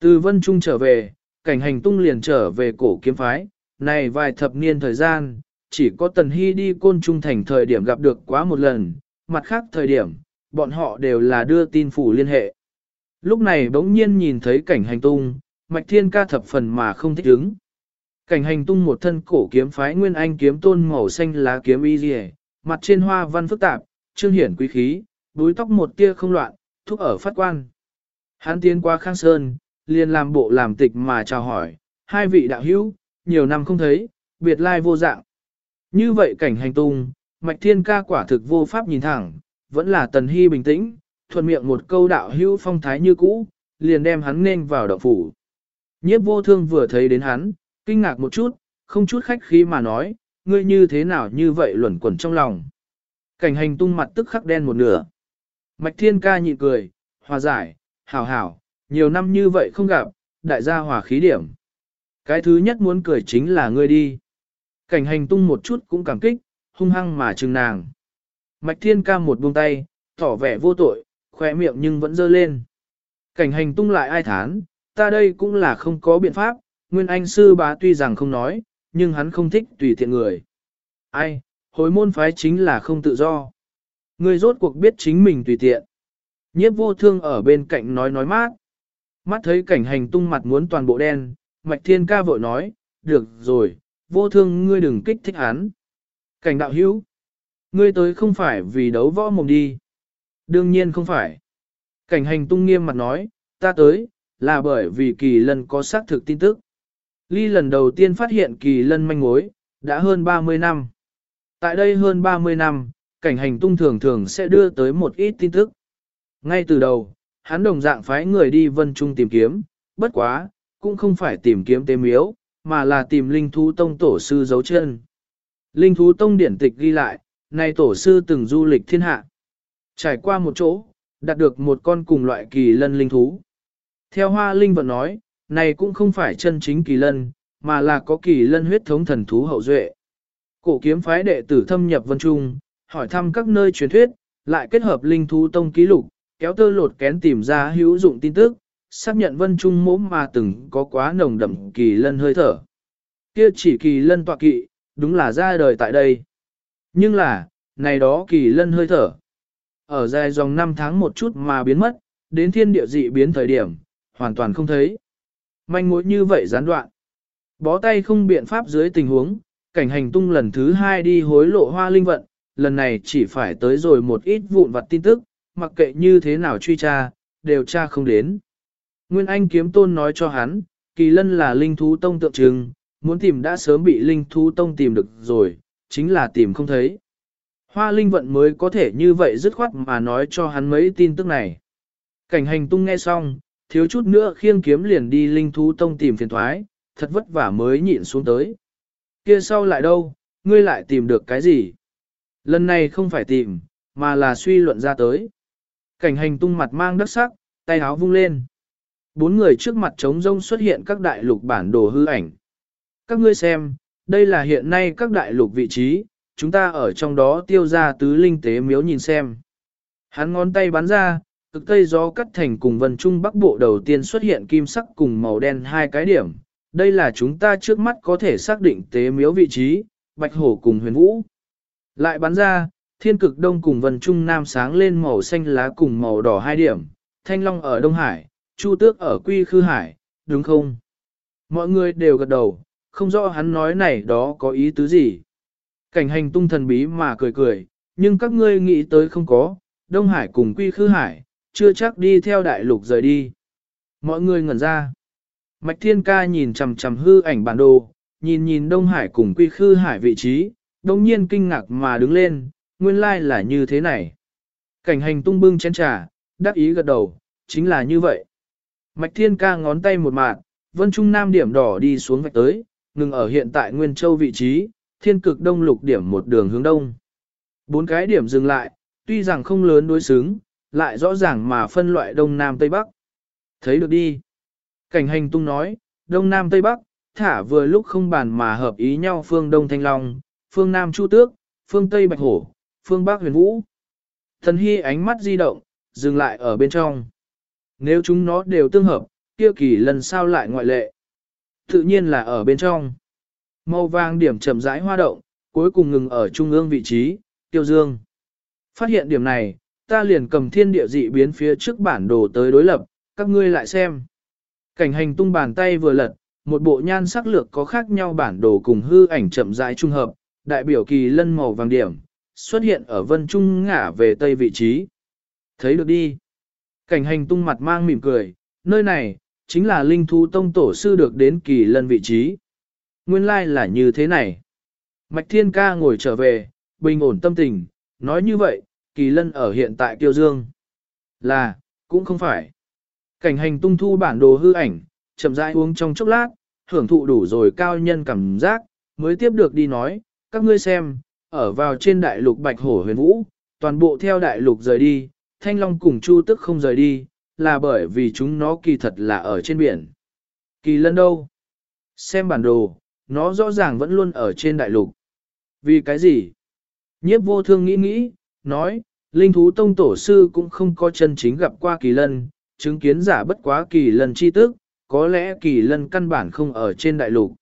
Từ vân trung trở về, cảnh hành tung liền trở về cổ kiếm phái, này vài thập niên thời gian, chỉ có tần hy đi côn trung thành thời điểm gặp được quá một lần, mặt khác thời điểm, bọn họ đều là đưa tin phủ liên hệ. Lúc này bỗng nhiên nhìn thấy cảnh hành tung, mạch thiên ca thập phần mà không thích ứng. Cảnh hành tung một thân cổ kiếm phái nguyên anh kiếm tôn màu xanh lá kiếm y rìa, mặt trên hoa văn phức tạp, trương hiển quý khí, búi tóc một tia không loạn, thúc ở phát quan. Hắn tiến qua khang sơn, liền làm bộ làm tịch mà chào hỏi, hai vị đạo hữu, nhiều năm không thấy, biệt lai vô dạng. Như vậy cảnh hành tung, mạch thiên ca quả thực vô pháp nhìn thẳng, vẫn là tần hy bình tĩnh, thuận miệng một câu đạo hữu phong thái như cũ, liền đem hắn nên vào động phủ. Nhiếp vô thương vừa thấy đến hắn, kinh ngạc một chút, không chút khách khí mà nói, ngươi như thế nào như vậy luẩn quẩn trong lòng. Cảnh hành tung mặt tức khắc đen một nửa. Mạch thiên ca nhịn cười, hòa giải, hảo hảo, nhiều năm như vậy không gặp, đại gia hòa khí điểm. Cái thứ nhất muốn cười chính là ngươi đi. Cảnh hành tung một chút cũng cảm kích, hung hăng mà trừng nàng. Mạch thiên ca một buông tay, tỏ vẻ vô tội, khỏe miệng nhưng vẫn dơ lên. Cảnh hành tung lại ai thán, ta đây cũng là không có biện pháp, Nguyên Anh sư bá tuy rằng không nói, nhưng hắn không thích tùy tiện người. Ai, hồi môn phái chính là không tự do. Người rốt cuộc biết chính mình tùy tiện. Nhiếp vô thương ở bên cạnh nói nói mát. Mắt thấy cảnh hành tung mặt muốn toàn bộ đen, Mạch Thiên ca vội nói, được rồi, vô thương ngươi đừng kích thích hắn. Cảnh đạo hữu, ngươi tới không phải vì đấu võ mồm đi. Đương nhiên không phải. Cảnh hành tung nghiêm mặt nói, ta tới, là bởi vì kỳ lân có xác thực tin tức. Ly lần đầu tiên phát hiện kỳ lân manh mối, đã hơn 30 năm. Tại đây hơn 30 năm, cảnh hành tung thường thường sẽ đưa tới một ít tin tức. Ngay từ đầu, hắn đồng dạng phái người đi vân trung tìm kiếm, bất quá, cũng không phải tìm kiếm tế miếu, mà là tìm linh thú tông tổ sư dấu chân. Linh thú tông điển tịch ghi lại, nay tổ sư từng du lịch thiên hạ. Trải qua một chỗ, đạt được một con cùng loại kỳ lân linh thú. Theo hoa linh vận nói, này cũng không phải chân chính kỳ lân, mà là có kỳ lân huyết thống thần thú hậu duệ. Cổ kiếm phái đệ tử thâm nhập vân trung, hỏi thăm các nơi truyền thuyết, lại kết hợp linh thú tông ký lục, kéo tơ lột kén tìm ra hữu dụng tin tức, xác nhận vân trung mốm mà từng có quá nồng đậm kỳ lân hơi thở. Kia chỉ kỳ lân tọa kỵ, đúng là ra đời tại đây. Nhưng là, này đó kỳ lân hơi thở. Ở dài dòng năm tháng một chút mà biến mất, đến thiên địa dị biến thời điểm, hoàn toàn không thấy. Manh mối như vậy gián đoạn. Bó tay không biện pháp dưới tình huống, cảnh hành tung lần thứ hai đi hối lộ hoa linh vận, lần này chỉ phải tới rồi một ít vụn vặt tin tức, mặc kệ như thế nào truy tra, đều tra không đến. Nguyên Anh kiếm tôn nói cho hắn, kỳ lân là linh thú tông tượng trưng, muốn tìm đã sớm bị linh thú tông tìm được rồi, chính là tìm không thấy. Hoa linh vận mới có thể như vậy dứt khoát mà nói cho hắn mấy tin tức này. Cảnh hành tung nghe xong, thiếu chút nữa khiêng kiếm liền đi linh thú tông tìm phiền thoái, thật vất vả mới nhịn xuống tới. Kia sau lại đâu, ngươi lại tìm được cái gì? Lần này không phải tìm, mà là suy luận ra tới. Cảnh hành tung mặt mang đắc sắc, tay áo vung lên. Bốn người trước mặt trống rông xuất hiện các đại lục bản đồ hư ảnh. Các ngươi xem, đây là hiện nay các đại lục vị trí, chúng ta ở trong đó tiêu ra tứ linh tế miếu nhìn xem. Hắn ngón tay bắn ra, cực tây gió cắt thành cùng vân trung bắc bộ đầu tiên xuất hiện kim sắc cùng màu đen hai cái điểm. Đây là chúng ta trước mắt có thể xác định tế miếu vị trí, bạch hổ cùng huyền vũ. Lại bắn ra, thiên cực đông cùng vân trung nam sáng lên màu xanh lá cùng màu đỏ hai điểm, thanh long ở Đông Hải, chu tước ở Quy Khư Hải, đúng không? Mọi người đều gật đầu, không rõ hắn nói này đó có ý tứ gì. Cảnh hành tung thần bí mà cười cười, nhưng các ngươi nghĩ tới không có, Đông Hải cùng Quy Khư Hải, chưa chắc đi theo đại lục rời đi. Mọi người ngẩn ra. Mạch Thiên Ca nhìn chằm chằm hư ảnh bản đồ, nhìn nhìn Đông Hải cùng Quy Khư Hải vị trí, đồng nhiên kinh ngạc mà đứng lên, nguyên lai là như thế này. Cảnh hành tung bưng chén trà, đắc ý gật đầu, chính là như vậy. Mạch thiên ca ngón tay một mạng, vân trung nam điểm đỏ đi xuống vạch tới, ngừng ở hiện tại Nguyên Châu vị trí, thiên cực đông lục điểm một đường hướng đông. Bốn cái điểm dừng lại, tuy rằng không lớn đối xứng, lại rõ ràng mà phân loại đông nam tây bắc. Thấy được đi. Cảnh hành tung nói, đông nam tây bắc, thả vừa lúc không bàn mà hợp ý nhau phương đông thanh long, phương nam chu tước, phương tây bạch hổ, phương bắc huyền vũ. Thần hy ánh mắt di động, dừng lại ở bên trong. Nếu chúng nó đều tương hợp, kia kỳ lần sau lại ngoại lệ. Tự nhiên là ở bên trong. Màu vàng điểm chậm rãi hoa động, cuối cùng ngừng ở trung ương vị trí, tiêu dương. Phát hiện điểm này, ta liền cầm thiên địa dị biến phía trước bản đồ tới đối lập, các ngươi lại xem. Cảnh hành tung bàn tay vừa lật, một bộ nhan sắc lược có khác nhau bản đồ cùng hư ảnh chậm rãi trung hợp, đại biểu kỳ lân màu vàng điểm, xuất hiện ở vân trung ngả về tây vị trí. Thấy được đi. Cảnh hành tung mặt mang mỉm cười, nơi này, chính là linh thú tông tổ sư được đến kỳ lân vị trí. Nguyên lai like là như thế này. Mạch thiên ca ngồi trở về, bình ổn tâm tình, nói như vậy, kỳ lân ở hiện tại tiêu dương. Là, cũng không phải. Cảnh hành tung thu bản đồ hư ảnh, chậm rãi uống trong chốc lát, hưởng thụ đủ rồi cao nhân cảm giác, mới tiếp được đi nói, các ngươi xem, ở vào trên đại lục bạch hổ huyền vũ, toàn bộ theo đại lục rời đi, thanh long cùng chu tức không rời đi, là bởi vì chúng nó kỳ thật là ở trên biển. Kỳ lân đâu? Xem bản đồ, nó rõ ràng vẫn luôn ở trên đại lục. Vì cái gì? Nhiếp vô thương nghĩ nghĩ, nói, linh thú tông tổ sư cũng không có chân chính gặp qua kỳ lân, chứng kiến giả bất quá kỳ lân chi tức, có lẽ kỳ lân căn bản không ở trên đại lục.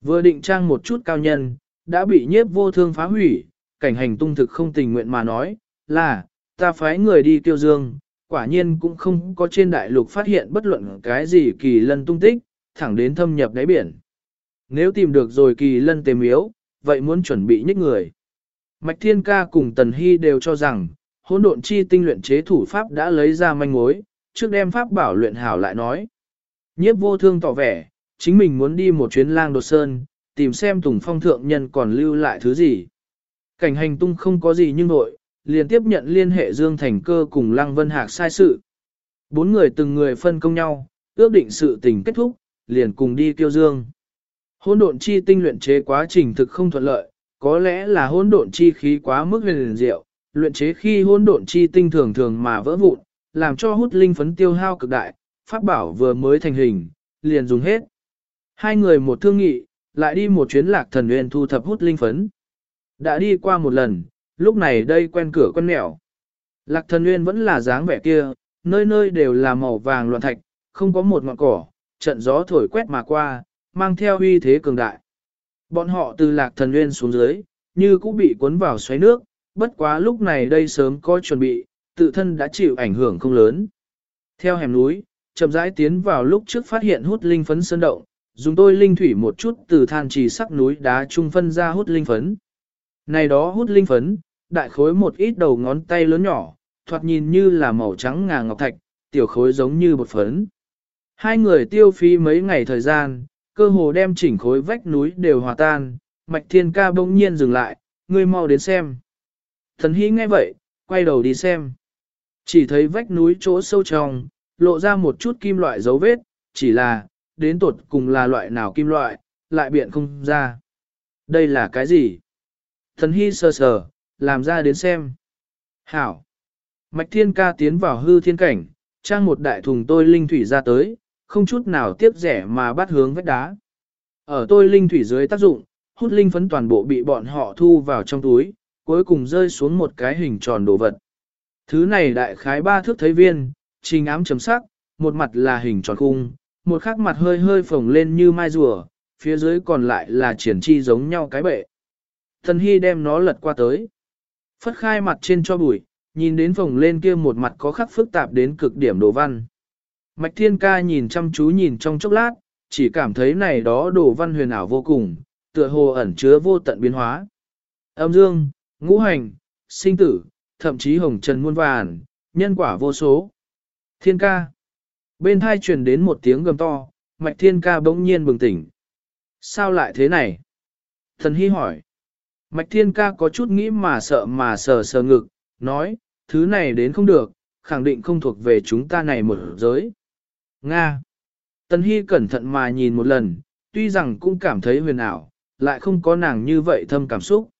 Vừa định trang một chút cao nhân, đã bị nhiếp vô thương phá hủy, cảnh hành tung thực không tình nguyện mà nói, là, ta phái người đi tiêu dương, quả nhiên cũng không có trên đại lục phát hiện bất luận cái gì kỳ lân tung tích, thẳng đến thâm nhập đáy biển. Nếu tìm được rồi kỳ lân tề miếu, vậy muốn chuẩn bị nhích người. Mạch Thiên Ca cùng Tần Hy đều cho rằng, hỗn độn chi tinh luyện chế thủ pháp đã lấy ra manh mối, trước đem pháp bảo luyện hảo lại nói. Nhiếp vô thương tỏ vẻ, chính mình muốn đi một chuyến lang đột sơn, tìm xem Tùng Phong thượng nhân còn lưu lại thứ gì. Cảnh hành tung không có gì nhưng nội, liền tiếp nhận liên hệ Dương Thành Cơ cùng Lăng Vân Hạc sai sự. Bốn người từng người phân công nhau, ước định sự tình kết thúc, liền cùng đi tiêu Dương. Hỗn độn chi tinh luyện chế quá trình thực không thuận lợi, có lẽ là hỗn độn chi khí quá mức huyền diệu, luyện chế khi hỗn độn chi tinh thường thường mà vỡ vụn, làm cho hút linh phấn tiêu hao cực đại, pháp bảo vừa mới thành hình, liền dùng hết. Hai người một thương nghị, lại đi một chuyến lạc thần nguyên thu thập hút linh phấn. Đã đi qua một lần, lúc này đây quen cửa quen nẻo. Lạc thần nguyên vẫn là dáng vẻ kia, nơi nơi đều là màu vàng loạn thạch, không có một ngọn cỏ, trận gió thổi quét mà qua, mang theo uy thế cường đại. Bọn họ từ lạc thần nguyên xuống dưới, như cũng bị cuốn vào xoáy nước, bất quá lúc này đây sớm có chuẩn bị, tự thân đã chịu ảnh hưởng không lớn. Theo hẻm núi, chậm rãi tiến vào lúc trước phát hiện hút linh phấn sơn động, dùng tôi linh thủy một chút từ than trì sắc núi đá trung phân ra hút linh phấn. Này đó hút linh phấn, đại khối một ít đầu ngón tay lớn nhỏ, thoạt nhìn như là màu trắng ngà ngọc thạch, tiểu khối giống như bột phấn. Hai người tiêu phí mấy ngày thời gian, cơ hồ đem chỉnh khối vách núi đều hòa tan, mạch thiên ca bỗng nhiên dừng lại, ngươi mau đến xem. Thần hy nghe vậy, quay đầu đi xem. Chỉ thấy vách núi chỗ sâu trong, lộ ra một chút kim loại dấu vết, chỉ là, đến tột cùng là loại nào kim loại, lại biện không ra. Đây là cái gì? Thần hy sờ sờ, làm ra đến xem. Hảo. Mạch thiên ca tiến vào hư thiên cảnh, trang một đại thùng tôi linh thủy ra tới, không chút nào tiếc rẻ mà bắt hướng vách đá. Ở tôi linh thủy dưới tác dụng, hút linh phấn toàn bộ bị bọn họ thu vào trong túi, cuối cùng rơi xuống một cái hình tròn đồ vật. Thứ này đại khái ba thước thấy viên, trình ám chấm sắc, một mặt là hình tròn khung, một khác mặt hơi hơi phồng lên như mai rùa, phía dưới còn lại là triển chi giống nhau cái bệ. Thần Hy đem nó lật qua tới. Phất khai mặt trên cho bụi, nhìn đến phồng lên kia một mặt có khắc phức tạp đến cực điểm đồ văn. Mạch Thiên Ca nhìn chăm chú nhìn trong chốc lát, chỉ cảm thấy này đó đồ văn huyền ảo vô cùng, tựa hồ ẩn chứa vô tận biến hóa. Âm dương, ngũ hành, sinh tử, thậm chí hồng trần muôn vàn, nhân quả vô số. Thiên ca. Bên thai truyền đến một tiếng gầm to, mạch thiên ca bỗng nhiên bừng tỉnh. Sao lại thế này? Thần hy hỏi. Mạch Thiên Ca có chút nghĩ mà sợ mà sờ sờ ngực, nói, thứ này đến không được, khẳng định không thuộc về chúng ta này một giới. Nga. Tần Hy cẩn thận mà nhìn một lần, tuy rằng cũng cảm thấy huyền ảo, lại không có nàng như vậy thâm cảm xúc.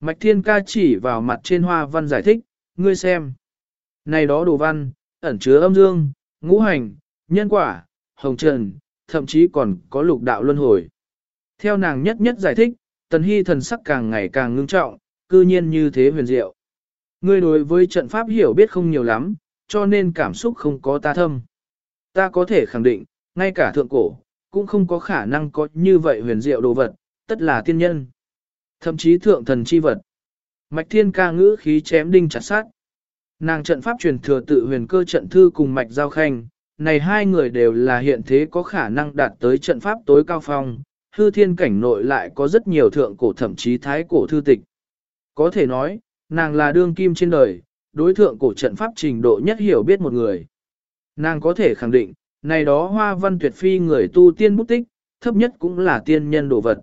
Mạch Thiên Ca chỉ vào mặt trên hoa văn giải thích, ngươi xem. Này đó đồ văn, ẩn chứa âm dương, ngũ hành, nhân quả, hồng trần, thậm chí còn có lục đạo luân hồi. Theo nàng nhất nhất giải thích, Tần Hy thần sắc càng ngày càng ngưng trọng, cư nhiên như thế huyền diệu. Ngươi đối với trận pháp hiểu biết không nhiều lắm, cho nên cảm xúc không có ta thâm. Ta có thể khẳng định, ngay cả thượng cổ, cũng không có khả năng có như vậy huyền diệu đồ vật, tất là tiên nhân. Thậm chí thượng thần chi vật. Mạch thiên ca ngữ khí chém đinh chặt sát. Nàng trận pháp truyền thừa tự huyền cơ trận thư cùng mạch giao khanh, này hai người đều là hiện thế có khả năng đạt tới trận pháp tối cao phong, hư thiên cảnh nội lại có rất nhiều thượng cổ thậm chí thái cổ thư tịch. Có thể nói, nàng là đương kim trên đời, đối thượng cổ trận pháp trình độ nhất hiểu biết một người. Nàng có thể khẳng định, này đó hoa văn tuyệt phi người tu tiên bút tích, thấp nhất cũng là tiên nhân đồ vật.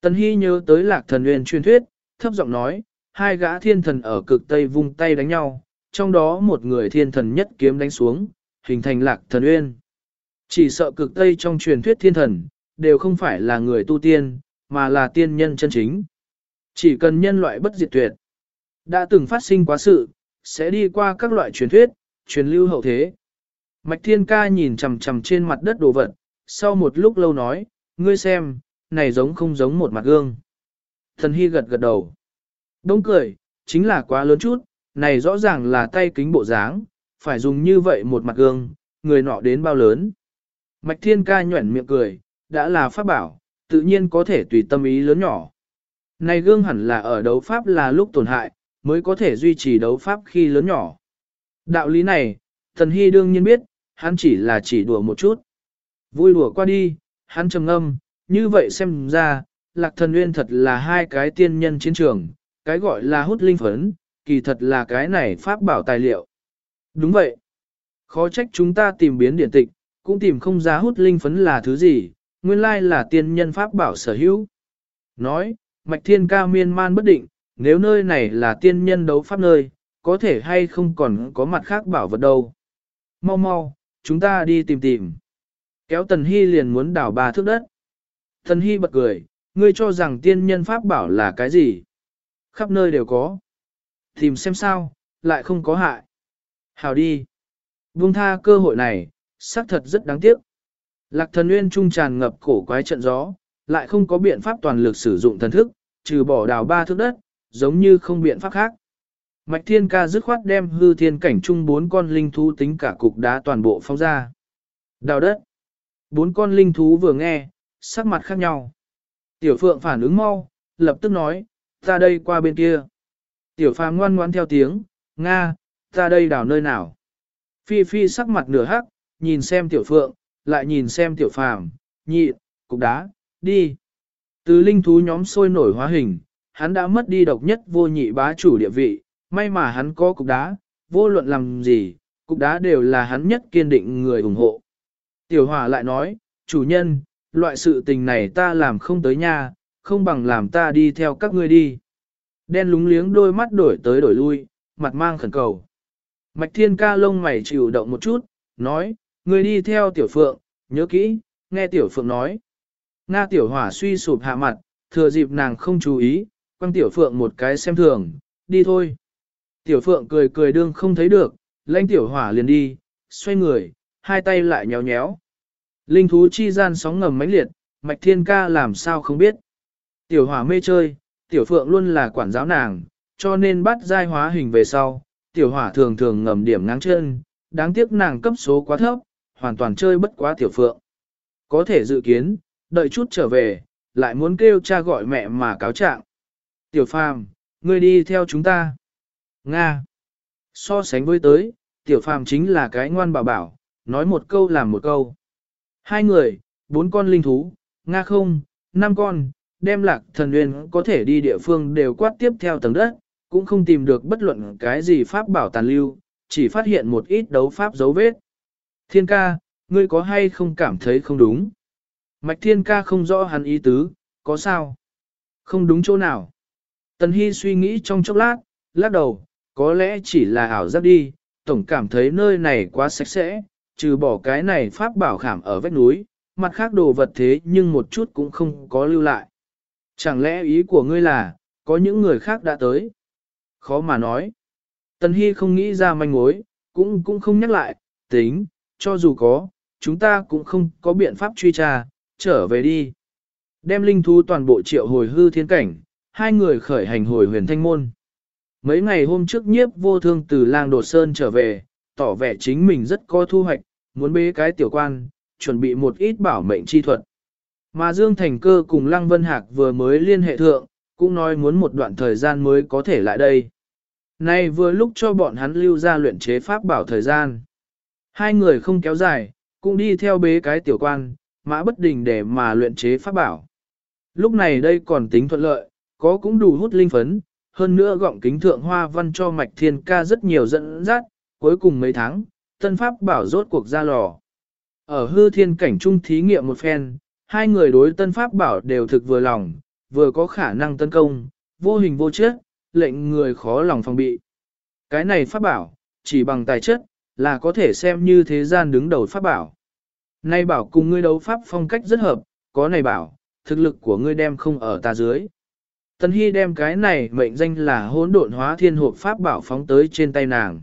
Tần Hy nhớ tới lạc thần uyên truyền thuyết, thấp giọng nói, hai gã thiên thần ở cực tây vung tay đánh nhau, trong đó một người thiên thần nhất kiếm đánh xuống, hình thành lạc thần uyên. Chỉ sợ cực tây trong truyền thuyết thiên thần, đều không phải là người tu tiên, mà là tiên nhân chân chính. Chỉ cần nhân loại bất diệt tuyệt. Đã từng phát sinh quá sự, sẽ đi qua các loại truyền thuyết, truyền lưu hậu thế. Mạch Thiên Ca nhìn chằm chằm trên mặt đất đồ vật, sau một lúc lâu nói, ngươi xem, này giống không giống một mặt gương. Thần Hy gật gật đầu. Đông cười, chính là quá lớn chút, này rõ ràng là tay kính bộ dáng, phải dùng như vậy một mặt gương, người nọ đến bao lớn. Mạch Thiên Ca nhuẩn miệng cười, đã là pháp bảo, tự nhiên có thể tùy tâm ý lớn nhỏ. Này gương hẳn là ở đấu pháp là lúc tổn hại, mới có thể duy trì đấu pháp khi lớn nhỏ. Đạo lý này, Thần Hy đương nhiên biết, hắn chỉ là chỉ đùa một chút. Vui đùa qua đi, hắn trầm ngâm, như vậy xem ra, lạc thần nguyên thật là hai cái tiên nhân chiến trường, cái gọi là hút linh phấn, kỳ thật là cái này pháp bảo tài liệu. Đúng vậy. Khó trách chúng ta tìm biến điện tịch, cũng tìm không ra hút linh phấn là thứ gì, nguyên lai là tiên nhân pháp bảo sở hữu. Nói, mạch thiên ca miên man bất định, nếu nơi này là tiên nhân đấu pháp nơi, có thể hay không còn có mặt khác bảo vật đâu. Mau mau, chúng ta đi tìm tìm. Kéo Tần Hy liền muốn đảo ba thước đất. Tần Hy bật cười, ngươi cho rằng tiên nhân pháp bảo là cái gì? Khắp nơi đều có. Tìm xem sao, lại không có hại. Hào đi. Buông tha cơ hội này, xác thật rất đáng tiếc. Lạc thần nguyên trung tràn ngập cổ quái trận gió, lại không có biện pháp toàn lực sử dụng thần thức, trừ bỏ đào ba thước đất, giống như không biện pháp khác. Mạch thiên ca dứt khoát đem hư thiên cảnh trung bốn con linh thú tính cả cục đá toàn bộ phong ra. Đào đất. Bốn con linh thú vừa nghe, sắc mặt khác nhau. Tiểu phượng phản ứng mau, lập tức nói, ta đây qua bên kia. Tiểu phàm ngoan ngoan theo tiếng, Nga, ta đây đào nơi nào. Phi phi sắc mặt nửa hắc, nhìn xem tiểu phượng, lại nhìn xem tiểu phàm, nhị, cục đá, đi. Từ linh thú nhóm sôi nổi hóa hình, hắn đã mất đi độc nhất vô nhị bá chủ địa vị, may mà hắn có cục đá, vô luận làm gì, cục đá đều là hắn nhất kiên định người ủng hộ. Tiểu hỏa lại nói, chủ nhân, loại sự tình này ta làm không tới nha, không bằng làm ta đi theo các ngươi đi. Đen lúng liếng đôi mắt đổi tới đổi lui, mặt mang khẩn cầu. Mạch thiên ca lông mày chịu động một chút, nói, Người đi theo tiểu phượng, nhớ kỹ, nghe tiểu phượng nói. Nga tiểu hỏa suy sụp hạ mặt, thừa dịp nàng không chú ý, quăng tiểu phượng một cái xem thường, đi thôi. Tiểu phượng cười cười đương không thấy được, lãnh tiểu hỏa liền đi, xoay người, hai tay lại nhéo nhéo. Linh thú chi gian sóng ngầm mãnh liệt, mạch thiên ca làm sao không biết. Tiểu hỏa mê chơi, tiểu phượng luôn là quản giáo nàng, cho nên bắt giai hóa hình về sau, tiểu hỏa thường thường ngầm điểm ngáng chân, đáng tiếc nàng cấp số quá thấp, hoàn toàn chơi bất quá tiểu phượng. Có thể dự kiến, đợi chút trở về, lại muốn kêu cha gọi mẹ mà cáo trạng. Tiểu phàm, ngươi đi theo chúng ta. Nga. So sánh với tới, tiểu phàm chính là cái ngoan bảo bảo, nói một câu làm một câu. Hai người, bốn con linh thú, Nga không, năm con, đem lạc thần nguyên có thể đi địa phương đều quát tiếp theo tầng đất, cũng không tìm được bất luận cái gì pháp bảo tàn lưu, chỉ phát hiện một ít đấu pháp dấu vết. Thiên ca, ngươi có hay không cảm thấy không đúng? Mạch thiên ca không rõ hắn ý tứ, có sao? Không đúng chỗ nào? Tần Hy suy nghĩ trong chốc lát, lắc đầu, có lẽ chỉ là ảo giác đi, tổng cảm thấy nơi này quá sạch sẽ, trừ bỏ cái này pháp bảo khảm ở vách núi, mặt khác đồ vật thế nhưng một chút cũng không có lưu lại. Chẳng lẽ ý của ngươi là, có những người khác đã tới? Khó mà nói. Tần Hy không nghĩ ra manh mối, cũng cũng không nhắc lại, tính, cho dù có, chúng ta cũng không có biện pháp truy tra, trở về đi. Đem linh thú toàn bộ triệu hồi hư thiên cảnh, hai người khởi hành hồi huyền thanh môn. Mấy ngày hôm trước nhiếp vô thương từ lang đột sơn trở về, tỏ vẻ chính mình rất có thu hoạch, muốn bế cái tiểu quan, chuẩn bị một ít bảo mệnh chi thuật. Mà Dương Thành Cơ cùng Lăng Vân Hạc vừa mới liên hệ thượng, cũng nói muốn một đoạn thời gian mới có thể lại đây. Nay vừa lúc cho bọn hắn lưu ra luyện chế pháp bảo thời gian. Hai người không kéo dài, cũng đi theo bế cái tiểu quan, mã bất đình để mà luyện chế pháp bảo. Lúc này đây còn tính thuận lợi, có cũng đủ hút linh phấn, hơn nữa gọng kính thượng hoa văn cho mạch thiên ca rất nhiều dẫn dắt, cuối cùng mấy tháng, tân pháp bảo rốt cuộc ra lò. Ở hư thiên cảnh trung thí nghiệm một phen, hai người đối tân pháp bảo đều thực vừa lòng, vừa có khả năng tấn công, vô hình vô chất, lệnh người khó lòng phòng bị. Cái này pháp bảo, chỉ bằng tài chất, là có thể xem như thế gian đứng đầu pháp bảo. Nay bảo cùng ngươi đấu pháp phong cách rất hợp, có này bảo, thực lực của ngươi đem không ở ta dưới. Tần Hy đem cái này mệnh danh là hỗn độn hóa thiên hộp pháp bảo phóng tới trên tay nàng.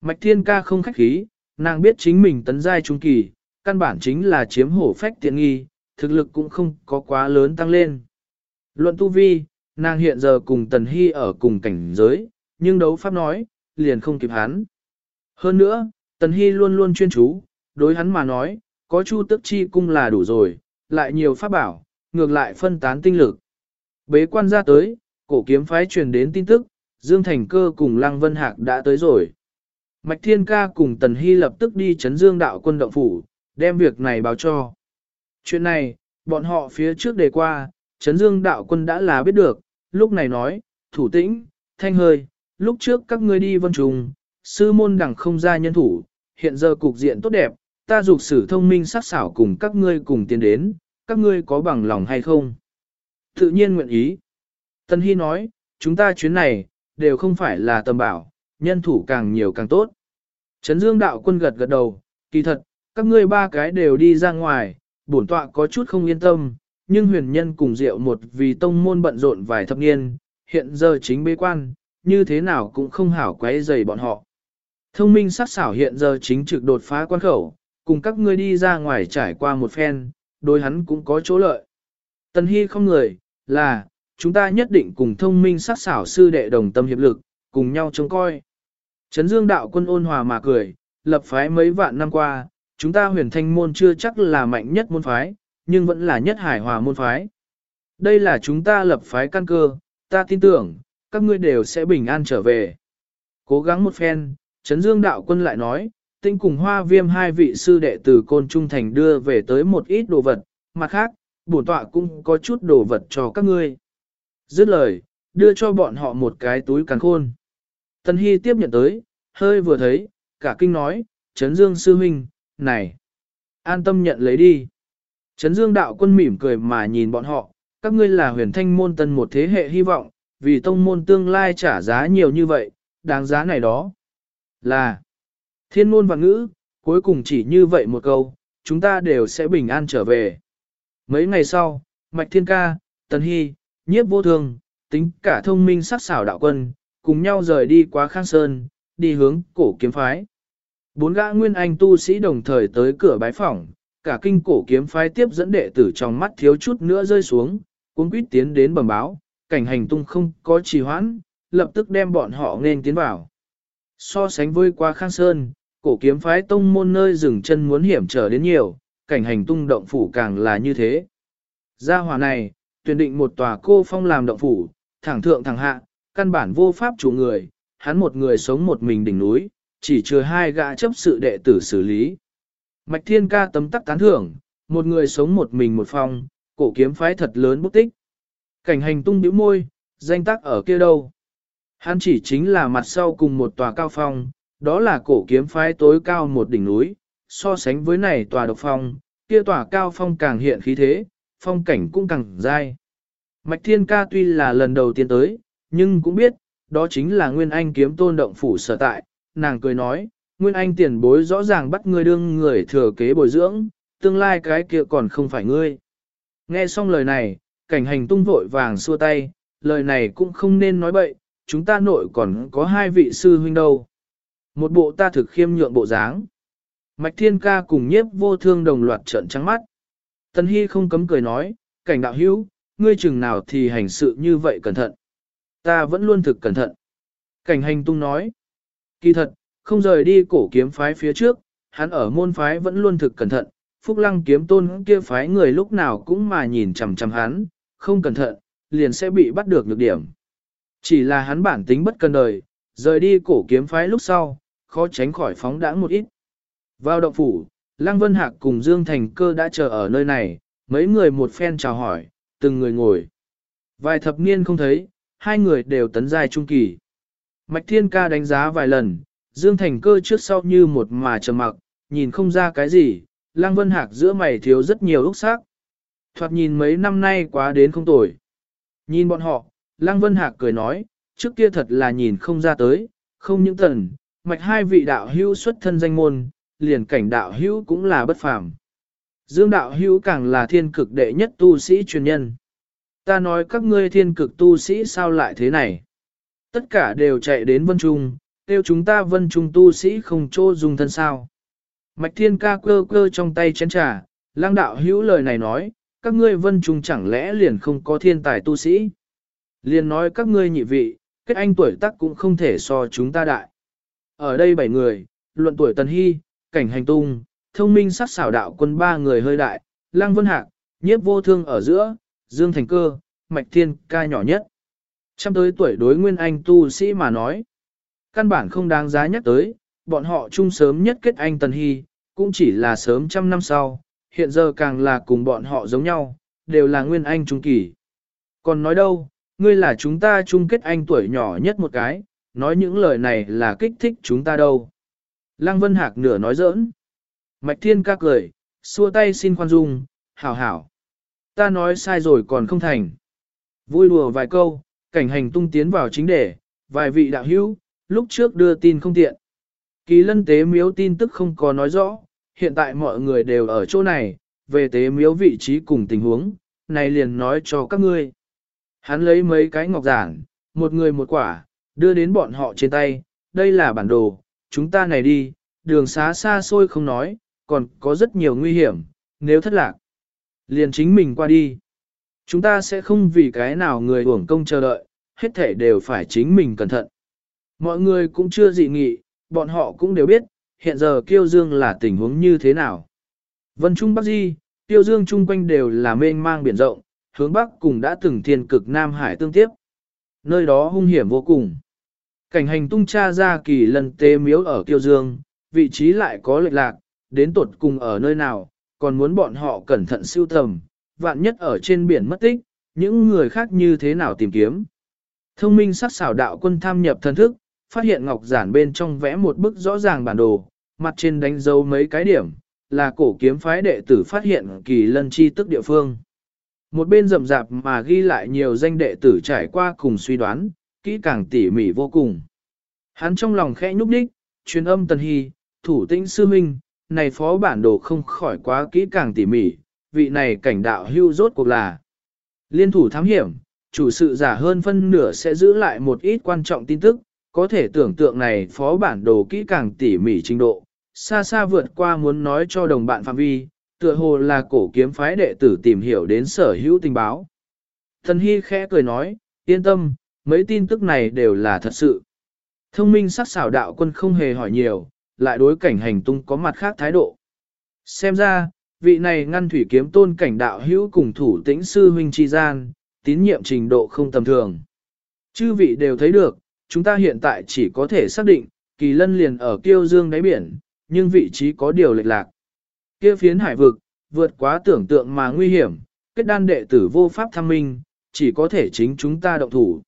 Mạch thiên ca không khách khí, nàng biết chính mình tấn giai trung kỳ, căn bản chính là chiếm hổ phách tiện nghi, thực lực cũng không có quá lớn tăng lên. Luận tu vi, nàng hiện giờ cùng Tần Hy ở cùng cảnh giới, nhưng đấu pháp nói, liền không kịp hắn. Hơn nữa, Tần Hy luôn luôn chuyên chú, đối hắn mà nói, có chu tức chi cung là đủ rồi, lại nhiều pháp bảo, ngược lại phân tán tinh lực. Bế quan ra tới, cổ kiếm phái truyền đến tin tức, Dương Thành Cơ cùng Lăng Vân Hạc đã tới rồi. Mạch Thiên Ca cùng Tần Hy lập tức đi chấn Dương đạo quân động phủ, đem việc này báo cho. Chuyện này, bọn họ phía trước đề qua, chấn Dương đạo quân đã là biết được, lúc này nói, thủ tĩnh, thanh hơi, lúc trước các ngươi đi vân trùng, sư môn đẳng không ra nhân thủ, hiện giờ cục diện tốt đẹp, ta dục sử thông minh sắc xảo cùng các ngươi cùng tiến đến, các ngươi có bằng lòng hay không? Tự nhiên nguyện ý. Tân Hy nói, chúng ta chuyến này, đều không phải là tầm bảo, nhân thủ càng nhiều càng tốt. Trấn Dương đạo quân gật gật đầu, kỳ thật, các ngươi ba cái đều đi ra ngoài, bổn tọa có chút không yên tâm, nhưng huyền nhân cùng diệu một vì tông môn bận rộn vài thập niên, hiện giờ chính bế quan, như thế nào cũng không hảo quấy rầy bọn họ. Thông minh sắc xảo hiện giờ chính trực đột phá quan khẩu, cùng các ngươi đi ra ngoài trải qua một phen, đối hắn cũng có chỗ lợi. Tần Hy không người, là, chúng ta nhất định cùng thông minh sắc xảo sư đệ đồng tâm hiệp lực, cùng nhau chống coi. Trấn Dương đạo quân ôn hòa mà cười, lập phái mấy vạn năm qua, chúng ta huyền thanh môn chưa chắc là mạnh nhất môn phái, nhưng vẫn là nhất hải hòa môn phái. Đây là chúng ta lập phái căn cơ, ta tin tưởng, các ngươi đều sẽ bình an trở về. Cố gắng một phen, Trấn Dương đạo quân lại nói, tinh cùng hoa viêm hai vị sư đệ từ côn trung thành đưa về tới một ít đồ vật, mặt khác, bổn tọa cũng có chút đồ vật cho các ngươi. Dứt lời, đưa cho bọn họ một cái túi càng khôn. Tân Hy tiếp nhận tới, hơi vừa thấy, cả kinh nói, Trấn Dương sư huynh, này, an tâm nhận lấy đi. Trấn Dương đạo quân mỉm cười mà nhìn bọn họ, các ngươi là huyền thanh môn tân một thế hệ hy vọng, vì tông môn tương lai trả giá nhiều như vậy, đáng giá này đó. Là, thiên môn và ngữ, cuối cùng chỉ như vậy một câu, chúng ta đều sẽ bình an trở về. Mấy ngày sau, Mạch Thiên Ca, Tần Hy, Nhiếp Vô Thương, tính cả thông minh sắc xảo đạo quân, cùng nhau rời đi qua Khang Sơn, đi hướng cổ kiếm phái. Bốn gã nguyên anh tu sĩ đồng thời tới cửa bái phỏng, cả kinh cổ kiếm phái tiếp dẫn đệ tử trong mắt thiếu chút nữa rơi xuống, cuốn quýt tiến đến bẩm báo, cảnh hành tung không có trì hoãn, lập tức đem bọn họ nên tiến vào. So sánh với qua Khang Sơn, cổ kiếm phái tông môn nơi dừng chân muốn hiểm trở đến nhiều, cảnh hành tung động phủ càng là như thế. Gia hòa này, tuyển định một tòa cô phong làm động phủ, thẳng thượng thẳng hạ, căn bản vô pháp chủ người, hắn một người sống một mình đỉnh núi, chỉ chừa hai gã chấp sự đệ tử xử lý. Mạch Thiên Ca tấm tắc tán thưởng, một người sống một mình một phong, cổ kiếm phái thật lớn bút tích. Cảnh hành tung bĩu môi, danh tác ở kia đâu. Hắn chỉ chính là mặt sau cùng một tòa cao phong, đó là cổ kiếm phái tối cao một đỉnh núi, so sánh với này tòa độc phong, kia tòa cao phong càng hiện khí thế, phong cảnh cũng càng dai. Mạch Thiên Ca tuy là lần đầu tiên tới, nhưng cũng biết, đó chính là Nguyên Anh kiếm tôn động phủ sở tại, nàng cười nói, Nguyên Anh tiền bối rõ ràng bắt ngươi đương người thừa kế bồi dưỡng, tương lai cái kia còn không phải ngươi. Nghe xong lời này, cảnh hành tung vội vàng xua tay, lời này cũng không nên nói bậy, chúng ta nội còn có hai vị sư huynh đâu. Một bộ ta thực khiêm nhượng bộ dáng. Mạch Thiên Ca cùng nhiếp vô thương đồng loạt trợn trắng mắt. Tân Hy không cấm cười nói, cảnh đạo hữu, ngươi chừng nào thì hành sự như vậy cẩn thận. Ta vẫn luôn thực cẩn thận. Cảnh hành tung nói, kỳ thật, không rời đi cổ kiếm phái phía trước, hắn ở môn phái vẫn luôn thực cẩn thận, phúc lăng kiếm tôn kia phái người lúc nào cũng mà nhìn chằm chằm hắn, không cẩn thận, liền sẽ bị bắt được nhược điểm. Chỉ là hắn bản tính bất cần đời, rời đi cổ kiếm phái lúc sau, khó tránh khỏi phóng đãng một ít. Vào động phủ, Lăng Vân Hạc cùng Dương Thành Cơ đã chờ ở nơi này, mấy người một phen chào hỏi, từng người ngồi. Vài thập niên không thấy, hai người đều tấn dài trung kỳ. Mạch Thiên Ca đánh giá vài lần, Dương Thành Cơ trước sau như một mà trầm mặc, nhìn không ra cái gì, Lăng Vân Hạc giữa mày thiếu rất nhiều úc sắc. Thoạt nhìn mấy năm nay quá đến không tồi. Nhìn bọn họ, Lăng Vân Hạc cười nói, trước kia thật là nhìn không ra tới, không những tần, mạch hai vị đạo hữu xuất thân danh môn, liền cảnh đạo hữu cũng là bất phàm. Dương đạo hữu càng là thiên cực đệ nhất tu sĩ truyền nhân. Ta nói các ngươi thiên cực tu sĩ sao lại thế này? Tất cả đều chạy đến vân trung, tiêu chúng ta vân trung tu sĩ không chỗ dùng thân sao. Mạch thiên ca cơ cơ trong tay chén trà, lang đạo hữu lời này nói, các ngươi vân trung chẳng lẽ liền không có thiên tài tu sĩ. Liền nói các ngươi nhị vị, kết anh tuổi tác cũng không thể so chúng ta đại. Ở đây bảy người, luận tuổi tần hy, cảnh hành tung, thông minh sắc xảo đạo quân ba người hơi đại, lang vân hạc, nhiếp vô thương ở giữa, dương thành cơ, mạch thiên ca nhỏ nhất. Trăm tới tuổi đối nguyên anh tu sĩ mà nói. Căn bản không đáng giá nhắc tới, bọn họ chung sớm nhất kết anh tần hy, cũng chỉ là sớm trăm năm sau, hiện giờ càng là cùng bọn họ giống nhau, đều là nguyên anh trung kỳ. Còn nói đâu, ngươi là chúng ta chung kết anh tuổi nhỏ nhất một cái, nói những lời này là kích thích chúng ta đâu. Lăng Vân Hạc nửa nói giỡn. Mạch Thiên ca cười, xua tay xin khoan dung, hảo hảo. Ta nói sai rồi còn không thành. Vui đùa vài câu, cảnh hành tung tiến vào chính đề, vài vị đạo hữu, lúc trước đưa tin không tiện. Kỳ lân tế miếu tin tức không có nói rõ, hiện tại mọi người đều ở chỗ này, về tế miếu vị trí cùng tình huống, này liền nói cho các ngươi. Hắn lấy mấy cái ngọc giản, một người một quả, đưa đến bọn họ trên tay, đây là bản đồ, chúng ta này đi, đường xá xa xôi không nói, còn có rất nhiều nguy hiểm, nếu thất lạc. Liền chính mình qua đi. Chúng ta sẽ không vì cái nào người uổng công chờ đợi, hết thể đều phải chính mình cẩn thận. Mọi người cũng chưa dị nghị, bọn họ cũng đều biết, hiện giờ Kiêu Dương là tình huống như thế nào. Vân Trung Bắc Di, Kiêu Dương chung quanh đều là mênh mang biển rộng, hướng Bắc cùng đã từng thiên cực Nam Hải tương tiếp. Nơi đó hung hiểm vô cùng. Cảnh hành tung tra ra kỳ lần tế miếu ở Kiêu Dương, vị trí lại có lệch lạc, đến tột cùng ở nơi nào, còn muốn bọn họ cẩn thận siêu tầm, vạn nhất ở trên biển mất tích, những người khác như thế nào tìm kiếm. Thông minh sắc xảo đạo quân tham nhập thân thức, phát hiện ngọc giản bên trong vẽ một bức rõ ràng bản đồ, mặt trên đánh dấu mấy cái điểm, là cổ kiếm phái đệ tử phát hiện kỳ lân chi tức địa phương. Một bên rậm rạp mà ghi lại nhiều danh đệ tử trải qua cùng suy đoán, kỹ càng tỉ mỉ vô cùng. Hắn trong lòng khẽ nhúc đích, truyền âm tần hy, thủ tĩnh sư minh, này phó bản đồ không khỏi quá kỹ càng tỉ mỉ, vị này cảnh đạo hưu rốt cuộc là. Liên thủ thám hiểm, chủ sự giả hơn phân nửa sẽ giữ lại một ít quan trọng tin tức, có thể tưởng tượng này phó bản đồ kỹ càng tỉ mỉ trình độ, xa xa vượt qua muốn nói cho đồng bạn phạm vi, tựa hồ là cổ kiếm phái đệ tử tìm hiểu đến sở hữu tình báo. Thần Hy khẽ cười nói, yên tâm, mấy tin tức này đều là thật sự. Thông minh sắc xảo đạo quân không hề hỏi nhiều, lại đối cảnh hành tung có mặt khác thái độ. Xem ra, vị này ngăn thủy kiếm tôn cảnh đạo hữu cùng thủ tĩnh sư huynh Tri gian, tín nhiệm trình độ không tầm thường. Chư vị đều thấy được, chúng ta hiện tại chỉ có thể xác định, kỳ lân liền ở kiêu dương đáy biển, nhưng vị trí có điều lệch lạc. Kia phiến hải vực, vượt quá tưởng tượng mà nguy hiểm, kết đan đệ tử vô pháp tham minh, chỉ có thể chính chúng ta động thủ.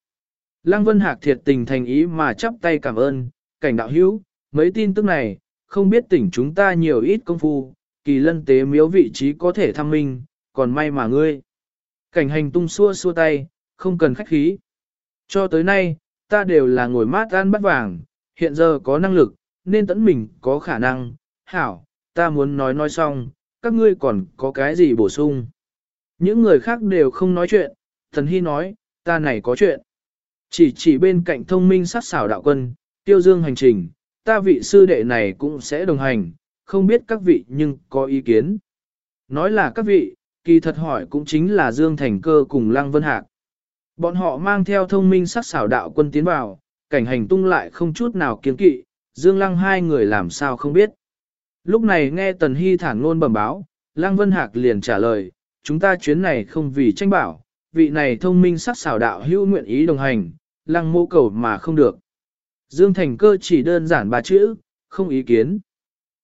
Lăng Vân Hạc thiệt tình thành ý mà chắp tay cảm ơn, cảnh đạo hữu, mấy tin tức này, không biết tỉnh chúng ta nhiều ít công phu, kỳ lân tế miếu vị trí có thể tham minh, còn may mà ngươi. Cảnh hành tung xua xua tay, không cần khách khí. Cho tới nay, ta đều là ngồi mát ăn bắt vàng, hiện giờ có năng lực, nên tẫn mình có khả năng. Hảo, ta muốn nói nói xong, các ngươi còn có cái gì bổ sung. Những người khác đều không nói chuyện, thần hy nói, ta này có chuyện. Chỉ chỉ bên cạnh thông minh sát xảo đạo quân, tiêu dương hành trình, ta vị sư đệ này cũng sẽ đồng hành, không biết các vị nhưng có ý kiến. Nói là các vị, kỳ thật hỏi cũng chính là Dương Thành Cơ cùng Lăng Vân Hạc. Bọn họ mang theo thông minh sát xảo đạo quân tiến vào, cảnh hành tung lại không chút nào kiến kỵ, Dương Lăng hai người làm sao không biết. Lúc này nghe Tần Hy thản ngôn bẩm báo, Lăng Vân Hạc liền trả lời, chúng ta chuyến này không vì tranh bảo, vị này thông minh sắc xảo đạo hữu nguyện ý đồng hành, Lăng mô cầu mà không được. Dương Thành Cơ chỉ đơn giản ba chữ, không ý kiến.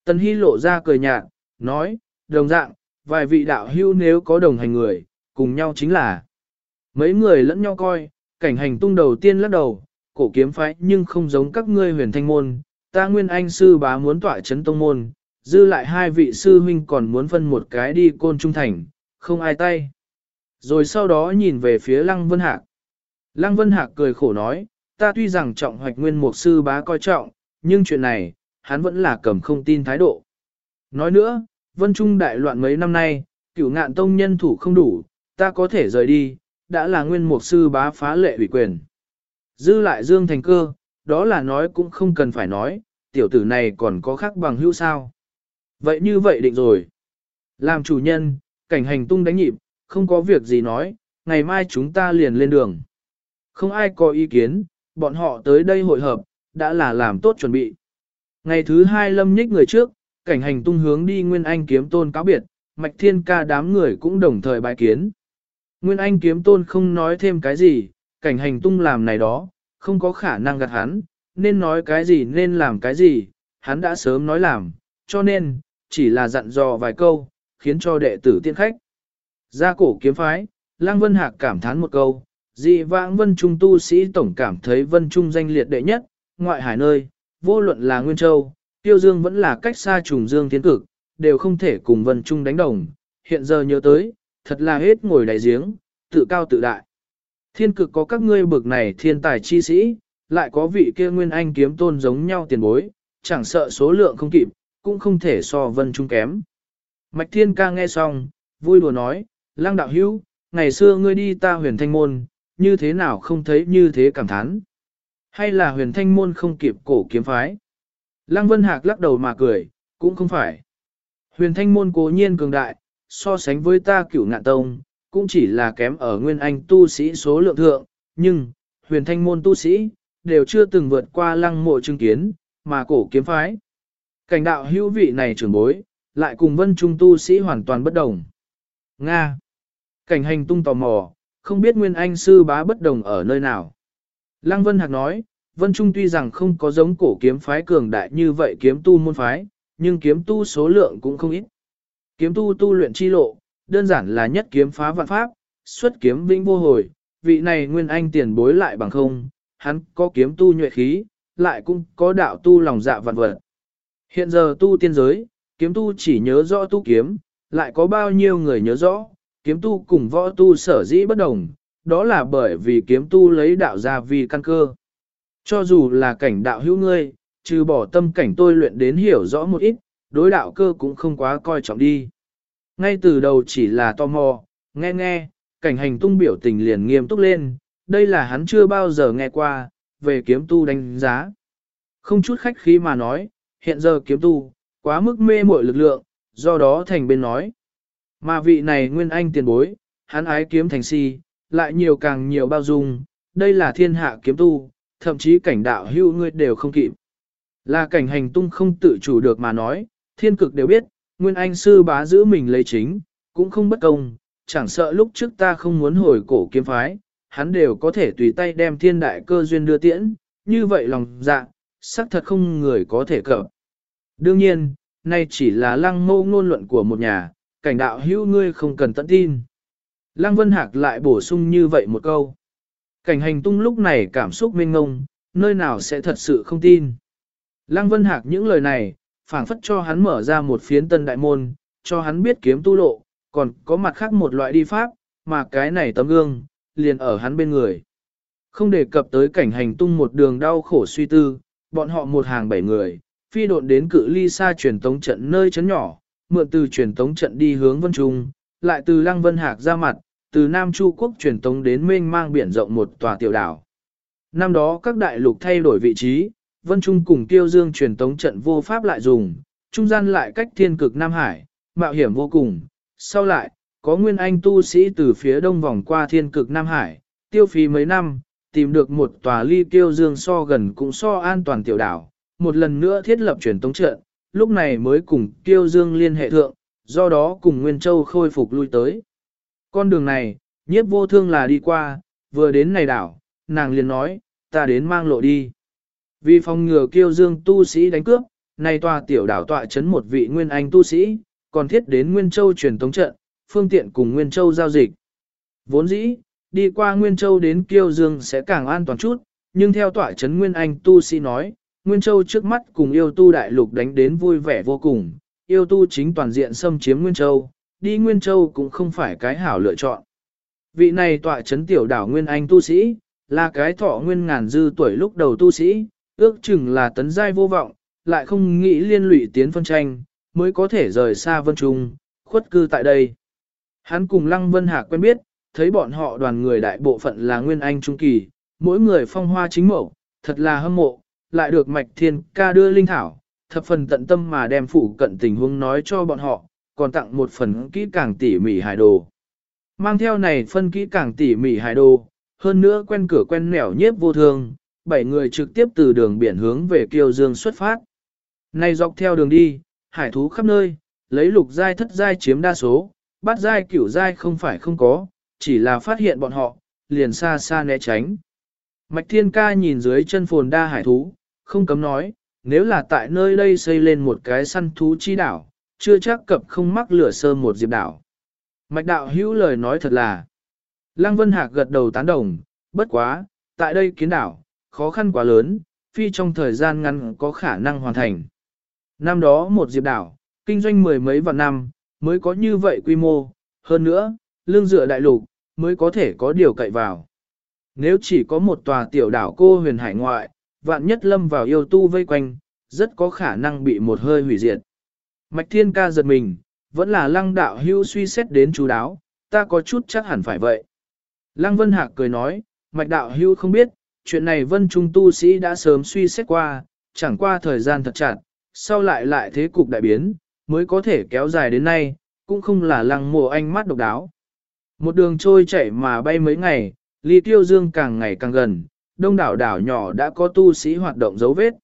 Tần Hy lộ ra cười nhạt, nói, đồng dạng, vài vị đạo hữu nếu có đồng hành người, cùng nhau chính là mấy người lẫn nhau coi, cảnh hành tung đầu tiên lắc đầu, cổ kiếm phái nhưng không giống các ngươi huyền thanh môn, ta nguyên anh sư bá muốn tỏa chấn tông môn, dư lại hai vị sư huynh còn muốn phân một cái đi côn trung thành, không ai tay. Rồi sau đó nhìn về phía Lăng Vân Hạc. Lăng Vân Hạc cười khổ nói, ta tuy rằng trọng hoạch nguyên một sư bá coi trọng, nhưng chuyện này, hắn vẫn là cầm không tin thái độ. Nói nữa, Vân Trung đại loạn mấy năm nay, cửu ngạn tông nhân thủ không đủ, ta có thể rời đi, đã là nguyên mục sư bá phá lệ ủy quyền. Dư lại dương thành cơ, đó là nói cũng không cần phải nói, tiểu tử này còn có khác bằng hữu sao. Vậy như vậy định rồi. Làm chủ nhân, cảnh hành tung đánh nhịp, không có việc gì nói, ngày mai chúng ta liền lên đường. Không ai có ý kiến, bọn họ tới đây hội hợp, đã là làm tốt chuẩn bị. Ngày thứ hai lâm nhích người trước, cảnh hành tung hướng đi Nguyên Anh kiếm tôn cáo biệt, mạch thiên ca đám người cũng đồng thời bài kiến. Nguyên Anh kiếm tôn không nói thêm cái gì, cảnh hành tung làm này đó, không có khả năng gạt hắn, nên nói cái gì nên làm cái gì, hắn đã sớm nói làm, cho nên, chỉ là dặn dò vài câu, khiến cho đệ tử tiên khách. Ra cổ kiếm phái, Lăng Vân Hạc cảm thán một câu, dị vãng Vân Trung tu sĩ tổng cảm thấy Vân Trung danh liệt đệ nhất, ngoại hải nơi, vô luận là Nguyên Châu, Tiêu Dương vẫn là cách xa trùng Dương tiến cực, đều không thể cùng Vân Trung đánh đồng, hiện giờ nhớ tới, thật là hết ngồi đại giếng, tự cao tự đại. Thiên cực có các ngươi bực này thiên tài chi sĩ, lại có vị kia nguyên anh kiếm tôn giống nhau tiền bối, chẳng sợ số lượng không kịp, cũng không thể so Vân Trung kém. Mạch Thiên ca nghe xong, vui đùa nói, Lăng đạo hữu, ngày xưa ngươi đi ta huyền thanh môn, như thế nào không thấy như thế cảm thán. Hay là huyền thanh môn không kịp cổ kiếm phái? Lăng Vân Hạc lắc đầu mà cười, cũng không phải. Huyền thanh môn cố nhiên cường đại, so sánh với ta cửu ngạn tông, cũng chỉ là kém ở nguyên anh tu sĩ số lượng thượng, nhưng, huyền thanh môn tu sĩ, đều chưa từng vượt qua lăng mộ chứng kiến, mà cổ kiếm phái. Cảnh đạo hữu vị này trưởng bối, lại cùng vân trung tu sĩ hoàn toàn bất đồng. Nga. Cảnh hành tung tò mò, không biết nguyên anh sư bá bất đồng ở nơi nào. Lăng Vân Hạc nói, Vân Trung tuy rằng không có giống cổ kiếm phái cường đại như vậy kiếm tu môn phái, nhưng kiếm tu số lượng cũng không ít. Kiếm tu tu luyện chi lộ, đơn giản là nhất kiếm phá vạn pháp, xuất kiếm vĩnh vô hồi, vị này nguyên anh tiền bối lại bằng không, hắn có kiếm tu nhuệ khí, lại cũng có đạo tu lòng dạ vạn vật. Hiện giờ tu tiên giới, kiếm tu chỉ nhớ rõ tu kiếm, lại có bao nhiêu người nhớ rõ, kiếm tu cùng võ tu sở dĩ bất đồng, đó là bởi vì kiếm tu lấy đạo ra vì căn cơ. Cho dù là cảnh đạo hữu ngươi, trừ bỏ tâm cảnh tôi luyện đến hiểu rõ một ít, đối đạo cơ cũng không quá coi trọng đi. Ngay từ đầu chỉ là tò mò, nghe nghe, cảnh hành tung biểu tình liền nghiêm túc lên, đây là hắn chưa bao giờ nghe qua, về kiếm tu đánh giá. Không chút khách khí mà nói, hiện giờ kiếm tu, quá mức mê muội lực lượng, do đó thành bên nói. Mà vị này nguyên anh tiền bối, hắn ái kiếm thành si, lại nhiều càng nhiều bao dung, đây là thiên hạ kiếm tu, thậm chí cảnh đạo hưu ngươi đều không kịp. Là cảnh hành tung không tự chủ được mà nói, thiên cực đều biết, nguyên anh sư bá giữ mình lấy chính, cũng không bất công, chẳng sợ lúc trước ta không muốn hồi cổ kiếm phái, hắn đều có thể tùy tay đem thiên đại cơ duyên đưa tiễn, như vậy lòng dạ, xác thật không người có thể cập. Đương nhiên, nay chỉ là lăng mâu ngôn luận của một nhà, cảnh đạo hữu ngươi không cần tận tin. Lăng Vân Hạc lại bổ sung như vậy một câu. Cảnh hành tung lúc này cảm xúc mênh ngông, nơi nào sẽ thật sự không tin. Lăng Vân Hạc những lời này, phảng phất cho hắn mở ra một phiến tân đại môn, cho hắn biết kiếm tu lộ, còn có mặt khác một loại đi pháp, mà cái này tấm gương, liền ở hắn bên người. Không đề cập tới cảnh hành tung một đường đau khổ suy tư, bọn họ một hàng bảy người, phi độn đến cự ly xa truyền tống trận nơi chấn nhỏ, mượn từ truyền tống trận đi hướng Vân Trung, lại từ Lăng Vân Hạc ra mặt, từ Nam Chu Quốc truyền tống đến mênh mang biển rộng một tòa tiểu đảo. Năm đó các đại lục thay đổi vị trí, Vân Trung cùng Tiêu Dương truyền tống trận vô pháp lại dùng, trung gian lại cách thiên cực Nam Hải, mạo hiểm vô cùng. Sau lại, có nguyên anh tu sĩ từ phía đông vòng qua thiên cực Nam Hải, tiêu phí mấy năm, tìm được một tòa ly Tiêu Dương so gần cũng so an toàn tiểu đảo, một lần nữa thiết lập truyền tống trận, lúc này mới cùng Tiêu Dương liên hệ thượng, do đó cùng Nguyên Châu khôi phục lui tới. Con đường này, nhiếp vô thương là đi qua, vừa đến này đảo, nàng liền nói, ta đến mang lộ đi. Vì phòng ngừa kiêu dương tu sĩ đánh cướp, nay tòa tiểu đảo tọa chấn một vị nguyên anh tu sĩ, còn thiết đến Nguyên Châu truyền tống trận, phương tiện cùng Nguyên Châu giao dịch. Vốn dĩ, đi qua Nguyên Châu đến kiêu dương sẽ càng an toàn chút, nhưng theo tỏa chấn nguyên anh tu sĩ nói, Nguyên Châu trước mắt cùng yêu tu đại lục đánh đến vui vẻ vô cùng, yêu tu chính toàn diện xâm chiếm Nguyên Châu, đi Nguyên Châu cũng không phải cái hảo lựa chọn. Vị này tọa chấn tiểu đảo Nguyên Anh tu sĩ, là cái thọ nguyên ngàn dư tuổi lúc đầu tu sĩ, ước chừng là tấn giai vô vọng, lại không nghĩ liên lụy tiến phân tranh, mới có thể rời xa vân trung, khuất cư tại đây. Hắn cùng Lăng Vân Hạc quen biết, thấy bọn họ đoàn người đại bộ phận là Nguyên Anh Trung Kỳ, mỗi người phong hoa chính mẫu, thật là hâm mộ, lại được Mạch Thiên ca đưa linh thảo, thập phần tận tâm mà đem phụ cận tình huống nói cho bọn họ, còn tặng một phần kỹ càng tỉ mỉ hải đồ. Mang theo này phân kỹ càng tỉ mỉ hải đồ, hơn nữa quen cửa quen nẻo nhiếp vô thương, bảy người trực tiếp từ đường biển hướng về Kiều Dương xuất phát. Này dọc theo đường đi, hải thú khắp nơi, lấy lục giai thất giai chiếm đa số, bát giai cửu giai không phải không có, chỉ là phát hiện bọn họ, liền xa xa né tránh. Mạch Thiên Ca nhìn dưới chân phồn đa hải thú, không cấm nói, nếu là tại nơi đây xây lên một cái săn thú chi đảo, chưa chắc cập không mắc lửa sơ một diệp đảo. Mạch đạo hữu lời nói thật là, Lăng Vân Hạc gật đầu tán đồng, bất quá, tại đây kiến đảo, khó khăn quá lớn, phi trong thời gian ngắn có khả năng hoàn thành. Năm đó một diệp đảo, kinh doanh mười mấy vạn năm, mới có như vậy quy mô, hơn nữa, lương dựa đại lục, mới có thể có điều cậy vào. Nếu chỉ có một tòa tiểu đảo cô huyền hải ngoại, vạn nhất lâm vào yêu tu vây quanh, rất có khả năng bị một hơi hủy diệt. Mạch thiên ca giật mình, vẫn là lăng đạo hưu suy xét đến chú đáo, ta có chút chắc hẳn phải vậy. Lăng Vân Hạc cười nói, mạch đạo hưu không biết, chuyện này vân trung tu sĩ đã sớm suy xét qua, chẳng qua thời gian thật chặt, sau lại lại thế cục đại biến, mới có thể kéo dài đến nay, cũng không là lăng mùa anh mắt độc đáo. Một đường trôi chảy mà bay mấy ngày, ly tiêu dương càng ngày càng gần, đông đảo đảo nhỏ đã có tu sĩ hoạt động dấu vết.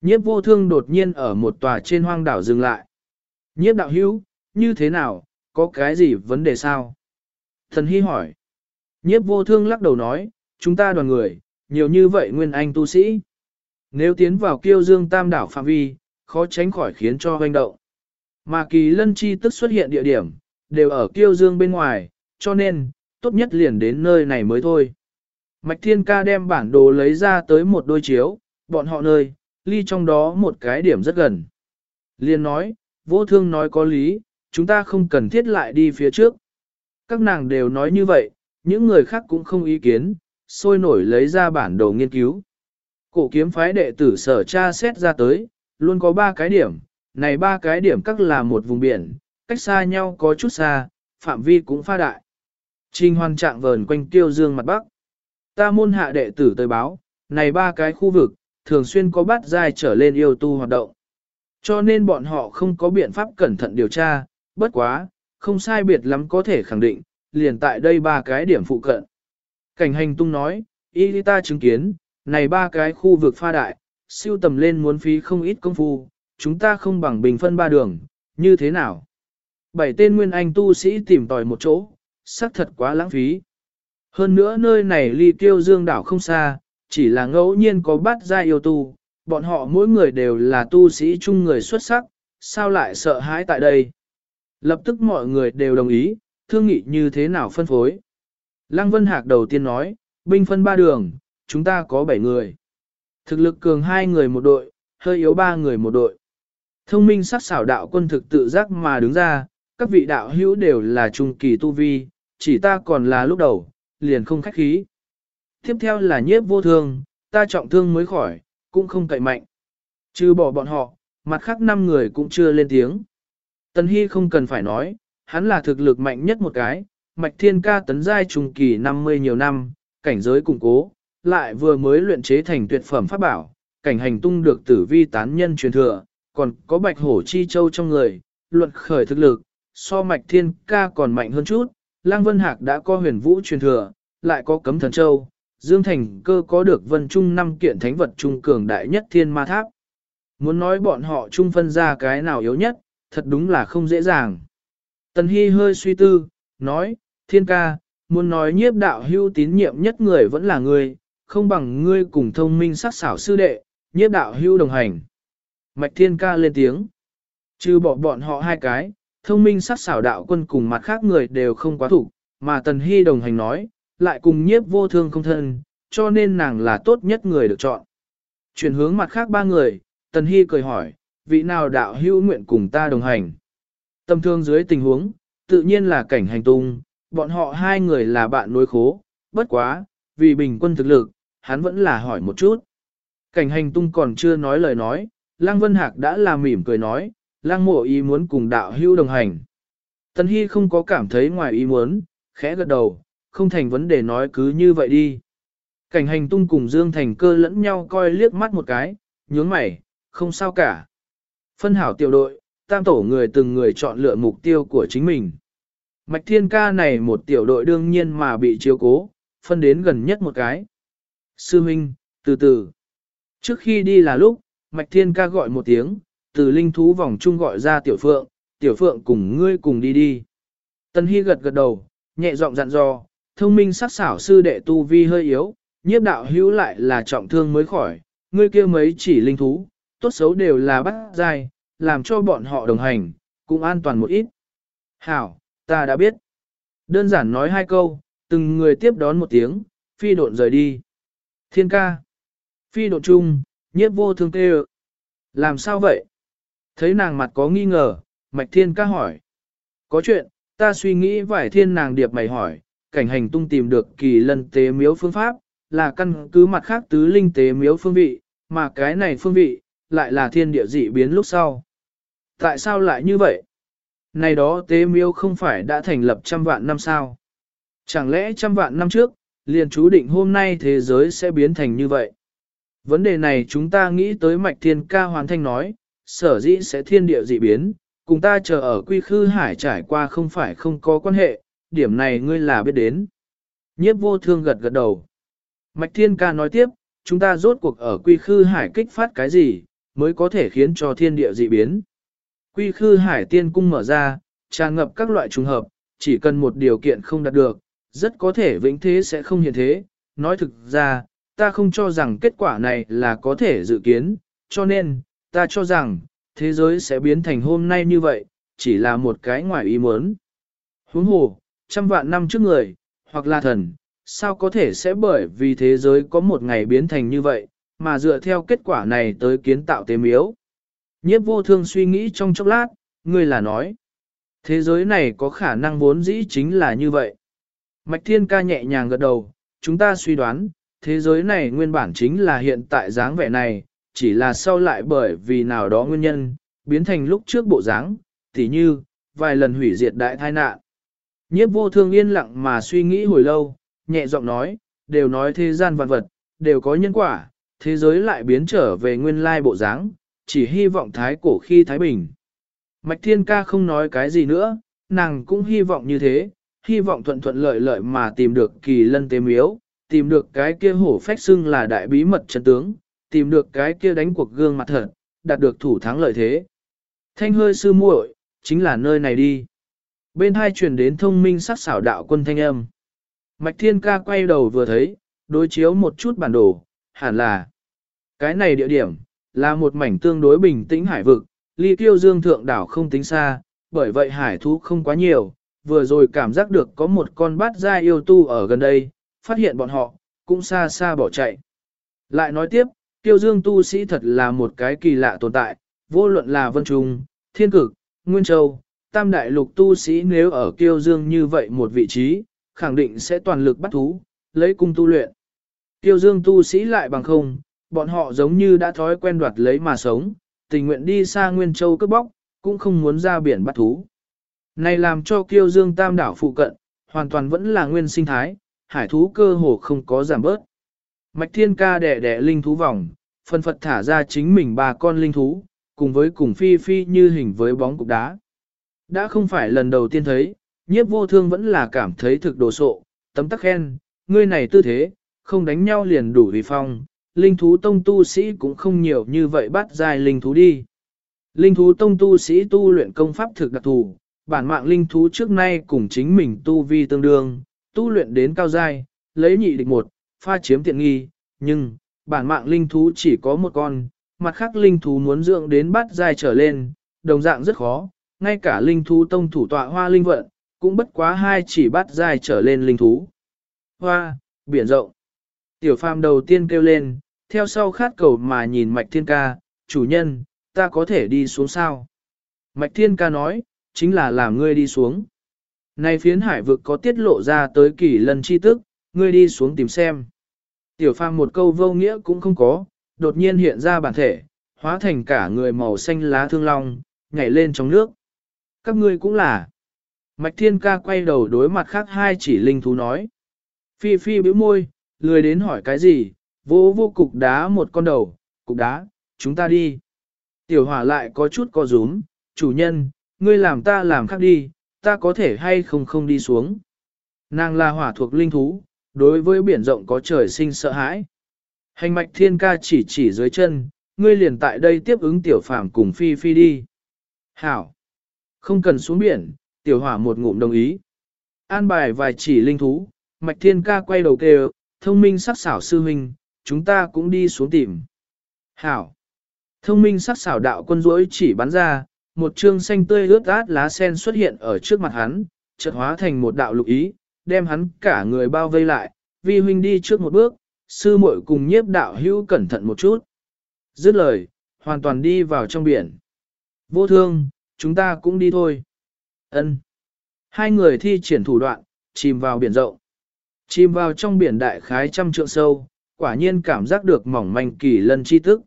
Nhiếp vô thương đột nhiên ở một tòa trên hoang đảo dừng lại. Nhiếp đạo hữu, như thế nào, có cái gì vấn đề sao? Thần Hy hỏi. Nhiếp vô thương lắc đầu nói, chúng ta đoàn người, nhiều như vậy nguyên anh tu sĩ. Nếu tiến vào kiêu dương tam đảo phạm vi, khó tránh khỏi khiến cho hoành động. Mà kỳ lân chi tức xuất hiện địa điểm, đều ở kiêu dương bên ngoài, cho nên, tốt nhất liền đến nơi này mới thôi. Mạch Thiên Ca đem bản đồ lấy ra tới một đôi chiếu, bọn họ nơi, ly trong đó một cái điểm rất gần. Liên nói, vô thương nói có lý, chúng ta không cần thiết lại đi phía trước. Các nàng đều nói như vậy, những người khác cũng không ý kiến, sôi nổi lấy ra bản đồ nghiên cứu. Cổ kiếm phái đệ tử sở tra xét ra tới, luôn có ba cái điểm, này ba cái điểm các là một vùng biển, cách xa nhau có chút xa, phạm vi cũng pha đại. Trình hoàn trạng vờn quanh tiêu dương mặt bắc. Ta môn hạ đệ tử tới báo, này ba cái khu vực, thường xuyên có bắt dai trở lên yêu tu hoạt động. Cho nên bọn họ không có biện pháp cẩn thận điều tra, bất quá, không sai biệt lắm có thể khẳng định, liền tại đây ba cái điểm phụ cận. Cảnh hành tung nói, y ta chứng kiến, này ba cái khu vực pha đại, siêu tầm lên muốn phí không ít công phu, chúng ta không bằng bình phân ba đường, như thế nào? Bảy tên nguyên anh tu sĩ tìm tòi một chỗ, xác thật quá lãng phí. Hơn nữa nơi này ly tiêu dương đảo không xa, chỉ là ngẫu nhiên có bắt ra yêu tu, bọn họ mỗi người đều là tu sĩ chung người xuất sắc, sao lại sợ hãi tại đây? Lập tức mọi người đều đồng ý, thương nghị như thế nào phân phối. Lăng Vân Hạc đầu tiên nói, binh phân ba đường, chúng ta có bảy người. Thực lực cường hai người một đội, hơi yếu ba người một đội. Thông minh sắc xảo đạo quân thực tự giác mà đứng ra, các vị đạo hữu đều là trung kỳ tu vi, chỉ ta còn là lúc đầu, liền không khách khí. Tiếp theo là nhiếp vô thương, ta trọng thương mới khỏi, cũng không cậy mạnh. Chứ bỏ bọn họ, mặt khác năm người cũng chưa lên tiếng. Tần Hy không cần phải nói, hắn là thực lực mạnh nhất một cái, mạch thiên ca tấn giai trùng kỳ 50 nhiều năm, cảnh giới củng cố, lại vừa mới luyện chế thành tuyệt phẩm pháp bảo, cảnh hành tung được tử vi tán nhân truyền thừa, còn có bạch hổ chi châu trong người, luận khởi thực lực, so mạch thiên ca còn mạnh hơn chút, Lăng Vân Hạc đã có huyền vũ truyền thừa, lại có cấm thần châu, Dương Thành cơ có được vân trung năm kiện thánh vật trung cường đại nhất thiên ma tháp. Muốn nói bọn họ trung phân ra cái nào yếu nhất, thật đúng là không dễ dàng. Tần Hy hơi suy tư, nói, thiên ca, muốn nói nhiếp đạo hưu tín nhiệm nhất người vẫn là ngươi, không bằng ngươi cùng thông minh sắc xảo sư đệ, nhiếp đạo hưu đồng hành. Mạch thiên ca lên tiếng. Trừ bỏ bọn họ hai cái, thông minh sắc xảo đạo quân cùng mặt khác người đều không quá thủ, mà Tần Hy đồng hành nói, lại cùng nhiếp vô thương không thân, cho nên nàng là tốt nhất người được chọn. Chuyển hướng mặt khác ba người, Tần Hy cười hỏi, vị nào đạo hữu nguyện cùng ta đồng hành. Tâm thương dưới tình huống, tự nhiên là cảnh hành tung, bọn họ hai người là bạn nối khố, bất quá, vì bình quân thực lực, hắn vẫn là hỏi một chút. Cảnh hành tung còn chưa nói lời nói, Lăng Vân Hạc đã là mỉm cười nói, Lang mộ ý muốn cùng đạo Hưu đồng hành. Tần Hy không có cảm thấy ngoài ý muốn, khẽ gật đầu, không thành vấn đề nói cứ như vậy đi. Cảnh hành tung cùng Dương Thành cơ lẫn nhau coi liếc mắt một cái, nhướng mày, không sao cả. Phân hảo tiểu đội, tam tổ người từng người chọn lựa mục tiêu của chính mình. Mạch thiên ca này một tiểu đội đương nhiên mà bị chiếu cố, phân đến gần nhất một cái. Sư Minh, từ từ. Trước khi đi là lúc, Mạch thiên ca gọi một tiếng, từ linh thú vòng chung gọi ra tiểu phượng, tiểu phượng cùng ngươi cùng đi đi. Tân Hy gật gật đầu, nhẹ giọng dặn dò, thông minh sắc xảo sư đệ tu vi hơi yếu, nhiếp đạo hữu lại là trọng thương mới khỏi, ngươi kia mấy chỉ linh thú, tốt xấu đều là bắt dai, làm cho bọn họ đồng hành, cũng an toàn một ít. Hảo, ta đã biết. Đơn giản nói hai câu, từng người tiếp đón một tiếng, phi độn rời đi. Thiên ca. Phi độn chung, nhiếp vô thương tê Làm sao vậy? Thấy nàng mặt có nghi ngờ, mạch thiên ca hỏi. Có chuyện, ta suy nghĩ vải thiên nàng điệp mày hỏi, cảnh hành tung tìm được kỳ lân tế miếu phương pháp, là căn cứ mặt khác tứ linh tế miếu phương vị, mà cái này phương vị, lại là thiên địa dị biến lúc sau. Tại sao lại như vậy? Này đó tế miếu không phải đã thành lập trăm vạn năm sao? Chẳng lẽ trăm vạn năm trước, liền chú định hôm nay thế giới sẽ biến thành như vậy? Vấn đề này chúng ta nghĩ tới mạch thiên ca hoàn thanh nói, sở dĩ sẽ thiên địa dị biến, cùng ta chờ ở quy khư hải trải qua không phải không có quan hệ, điểm này ngươi là biết đến. Nhiếp vô thương gật gật đầu. Mạch thiên ca nói tiếp, chúng ta rốt cuộc ở quy khư hải kích phát cái gì, mới có thể khiến cho thiên địa dị biến. Quy khư hải tiên cung mở ra, tràn ngập các loại trùng hợp, chỉ cần một điều kiện không đạt được, rất có thể vĩnh thế sẽ không hiện thế. Nói thực ra, ta không cho rằng kết quả này là có thể dự kiến, cho nên, ta cho rằng, thế giới sẽ biến thành hôm nay như vậy, chỉ là một cái ngoài ý muốn. Huống hồ, trăm vạn năm trước người, hoặc là thần, sao có thể sẽ bởi vì thế giới có một ngày biến thành như vậy, mà dựa theo kết quả này tới kiến tạo tế miếu. Nhiếp vô thương suy nghĩ trong chốc lát, ngươi là nói. Thế giới này có khả năng vốn dĩ chính là như vậy. Mạch thiên ca nhẹ nhàng gật đầu, chúng ta suy đoán, thế giới này nguyên bản chính là hiện tại dáng vẻ này, chỉ là sau lại bởi vì nào đó nguyên nhân, biến thành lúc trước bộ dáng, tỉ như, vài lần hủy diệt đại tai nạn. Nhiếp vô thương yên lặng mà suy nghĩ hồi lâu, nhẹ giọng nói, đều nói thế gian vạn vật, đều có nhân quả, thế giới lại biến trở về nguyên lai bộ dáng, chỉ hy vọng thái cổ khi thái bình. Mạch thiên ca không nói cái gì nữa, nàng cũng hy vọng như thế, hy vọng thuận thuận lợi lợi mà tìm được kỳ lân tế miếu, tìm được cái kia hổ phách xưng là đại bí mật chân tướng, tìm được cái kia đánh cuộc gương mặt thật, đạt được thủ thắng lợi thế. Thanh hơi sư muội, chính là nơi này đi. Bên hai truyền đến thông minh sắc xảo đạo quân thanh âm. Mạch Thiên Ca quay đầu vừa thấy, đối chiếu một chút bản đồ, hẳn là cái này địa điểm, là một mảnh tương đối bình tĩnh hải vực, ly tiêu dương thượng đảo không tính xa, bởi vậy hải thú không quá nhiều, vừa rồi cảm giác được có một con bát gia yêu tu ở gần đây, phát hiện bọn họ, cũng xa xa bỏ chạy. Lại nói tiếp, tiêu dương tu sĩ thật là một cái kỳ lạ tồn tại, vô luận là vân trung, thiên cực, nguyên châu, tam đại lục tu sĩ nếu ở tiêu dương như vậy một vị trí, khẳng định sẽ toàn lực bắt thú, lấy cung tu luyện. Tiêu dương tu sĩ lại bằng không, bọn họ giống như đã thói quen đoạt lấy mà sống, tình nguyện đi xa Nguyên Châu cướp bóc, cũng không muốn ra biển bắt thú. Này làm cho kiêu dương tam đảo phụ cận, hoàn toàn vẫn là nguyên sinh thái, hải thú cơ hồ không có giảm bớt. Mạch thiên ca đẻ đẻ linh thú vòng, phân phật thả ra chính mình ba con linh thú, cùng với cùng phi phi như hình với bóng cục đá. Đã không phải lần đầu tiên thấy, nhiếp vô thương vẫn là cảm thấy thực đồ sộ, tấm tắc khen, ngươi này tư thế, không đánh nhau liền đủ vì phong, linh thú tông tu sĩ cũng không nhiều như vậy bắt dài linh thú đi. Linh thú tông tu sĩ tu luyện công pháp thực đặc thù, bản mạng linh thú trước nay cùng chính mình tu vi tương đương, tu luyện đến cao giai, lấy nhị địch một, pha chiếm tiện nghi, nhưng, bản mạng linh thú chỉ có một con, mặt khác linh thú muốn dưỡng đến bát dài trở lên, đồng dạng rất khó, ngay cả linh thú tông thủ tọa hoa linh vận, cũng bất quá hai chỉ bát dài trở lên linh thú. Hoa, biển rộng. Tiểu phàm đầu tiên kêu lên, theo sau khát cầu mà nhìn mạch thiên ca, chủ nhân, ta có thể đi xuống sao? Mạch thiên ca nói, chính là làm ngươi đi xuống. Này phiến hải vực có tiết lộ ra tới kỳ lần chi tức, ngươi đi xuống tìm xem. Tiểu phàm một câu vô nghĩa cũng không có, đột nhiên hiện ra bản thể, hóa thành cả người màu xanh lá thương long, nhảy lên trong nước. Các ngươi cũng là. Mạch thiên ca quay đầu đối mặt khác hai chỉ linh thú nói. Phi phi bĩu môi, lười đến hỏi cái gì, vô vô cục đá một con đầu, cục đá, chúng ta đi. Tiểu hỏa lại có chút co rúm, chủ nhân, ngươi làm ta làm khác đi, ta có thể hay không không đi xuống. Nàng là hỏa thuộc linh thú, đối với biển rộng có trời sinh sợ hãi. Hành mạch thiên ca chỉ chỉ dưới chân, ngươi liền tại đây tiếp ứng tiểu phàm cùng phi phi đi. Hảo! Không cần xuống biển, tiểu hỏa một ngụm đồng ý. An bài vài chỉ linh thú, mạch thiên ca quay đầu kêu, thông minh sắc xảo sư huynh, chúng ta cũng đi xuống tìm. Hảo! Thông minh sắc xảo đạo quân rỗi chỉ bắn ra, một chương xanh tươi ướt át lá sen xuất hiện ở trước mặt hắn, chợt hóa thành một đạo lục ý, đem hắn cả người bao vây lại, vi huynh đi trước một bước, sư muội cùng nhiếp đạo hữu cẩn thận một chút. Dứt lời, hoàn toàn đi vào trong biển. Vô thương, chúng ta cũng đi thôi. Ân. Hai người thi triển thủ đoạn, chìm vào biển rộng. Chìm vào trong biển đại khái trăm trượng sâu, quả nhiên cảm giác được mỏng manh kỳ lân chi tức.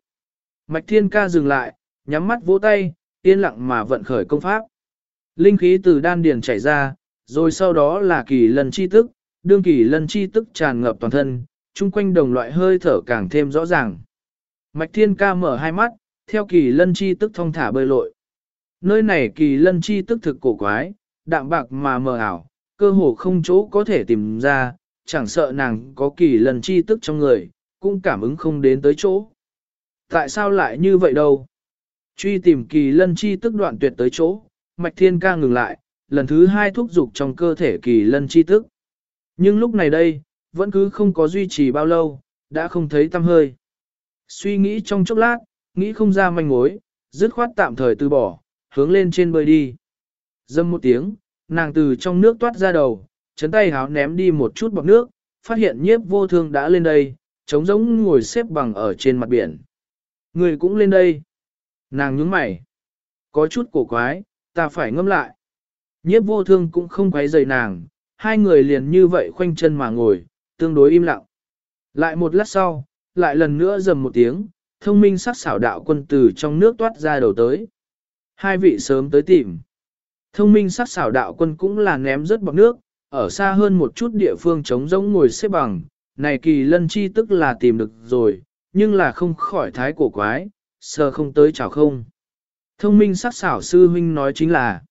Mạch thiên ca dừng lại, nhắm mắt vỗ tay, yên lặng mà vận khởi công pháp. Linh khí từ đan điền chảy ra, rồi sau đó là kỳ lân chi tức, đương kỳ lân chi tức tràn ngập toàn thân, chung quanh đồng loại hơi thở càng thêm rõ ràng. Mạch thiên ca mở hai mắt, theo kỳ lân chi tức thông thả bơi lội. Nơi này kỳ lân chi tức thực cổ quái, đạm bạc mà mờ ảo, cơ hồ không chỗ có thể tìm ra, chẳng sợ nàng có kỳ lân chi tức trong người, cũng cảm ứng không đến tới chỗ. Tại sao lại như vậy đâu? Truy tìm kỳ lân chi tức đoạn tuyệt tới chỗ, mạch thiên ca ngừng lại, lần thứ hai thúc dục trong cơ thể kỳ lân chi tức. Nhưng lúc này đây, vẫn cứ không có duy trì bao lâu, đã không thấy tâm hơi. Suy nghĩ trong chốc lát, nghĩ không ra manh mối, dứt khoát tạm thời từ bỏ, hướng lên trên bơi đi. Dâm một tiếng, nàng từ trong nước toát ra đầu, chấn tay háo ném đi một chút bọc nước, phát hiện nhiếp vô thương đã lên đây, trống giống ngồi xếp bằng ở trên mặt biển. Người cũng lên đây. Nàng nhướng mày. Có chút cổ quái, ta phải ngâm lại. Nhiếp vô thương cũng không quấy rầy nàng, hai người liền như vậy khoanh chân mà ngồi, tương đối im lặng. Lại một lát sau, lại lần nữa dầm một tiếng, thông minh sắc xảo đạo quân từ trong nước toát ra đầu tới. Hai vị sớm tới tìm. Thông minh sắc xảo đạo quân cũng là ném rất bọc nước, ở xa hơn một chút địa phương trống rỗng ngồi xếp bằng, này kỳ lân chi tức là tìm được rồi, nhưng là không khỏi thái cổ quái, sờ không tới chào không. Thông minh sắc xảo sư huynh nói chính là,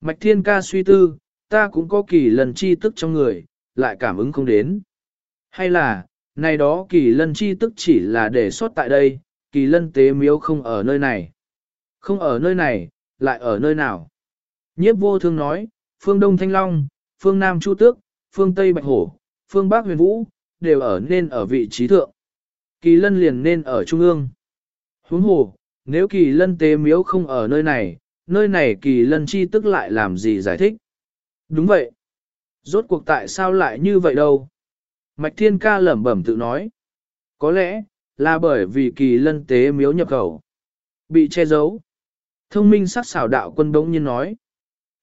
Mạch Thiên Ca suy tư, ta cũng có kỳ lần chi tức trong người, lại cảm ứng không đến. Hay là, này đó kỳ lân chi tức chỉ là để sót tại đây, kỳ lân tế miếu không ở nơi này. Không ở nơi này, lại ở nơi nào? Nhiếp vô thương nói, phương Đông Thanh Long, phương Nam Chu Tước, phương Tây Bạch Hổ, phương Bắc Huyền Vũ, đều ở nên ở vị trí thượng. Kỳ lân liền nên ở trung ương. Huống hồ, nếu kỳ lân tế miếu không ở nơi này, nơi này kỳ lân chi tức lại làm gì giải thích? Đúng vậy. Rốt cuộc tại sao lại như vậy đâu? Mạch Thiên Ca lẩm bẩm tự nói. Có lẽ, là bởi vì kỳ lân tế miếu nhập khẩu. Bị che giấu. Thông minh sắc xảo đạo quân bỗng nhiên nói.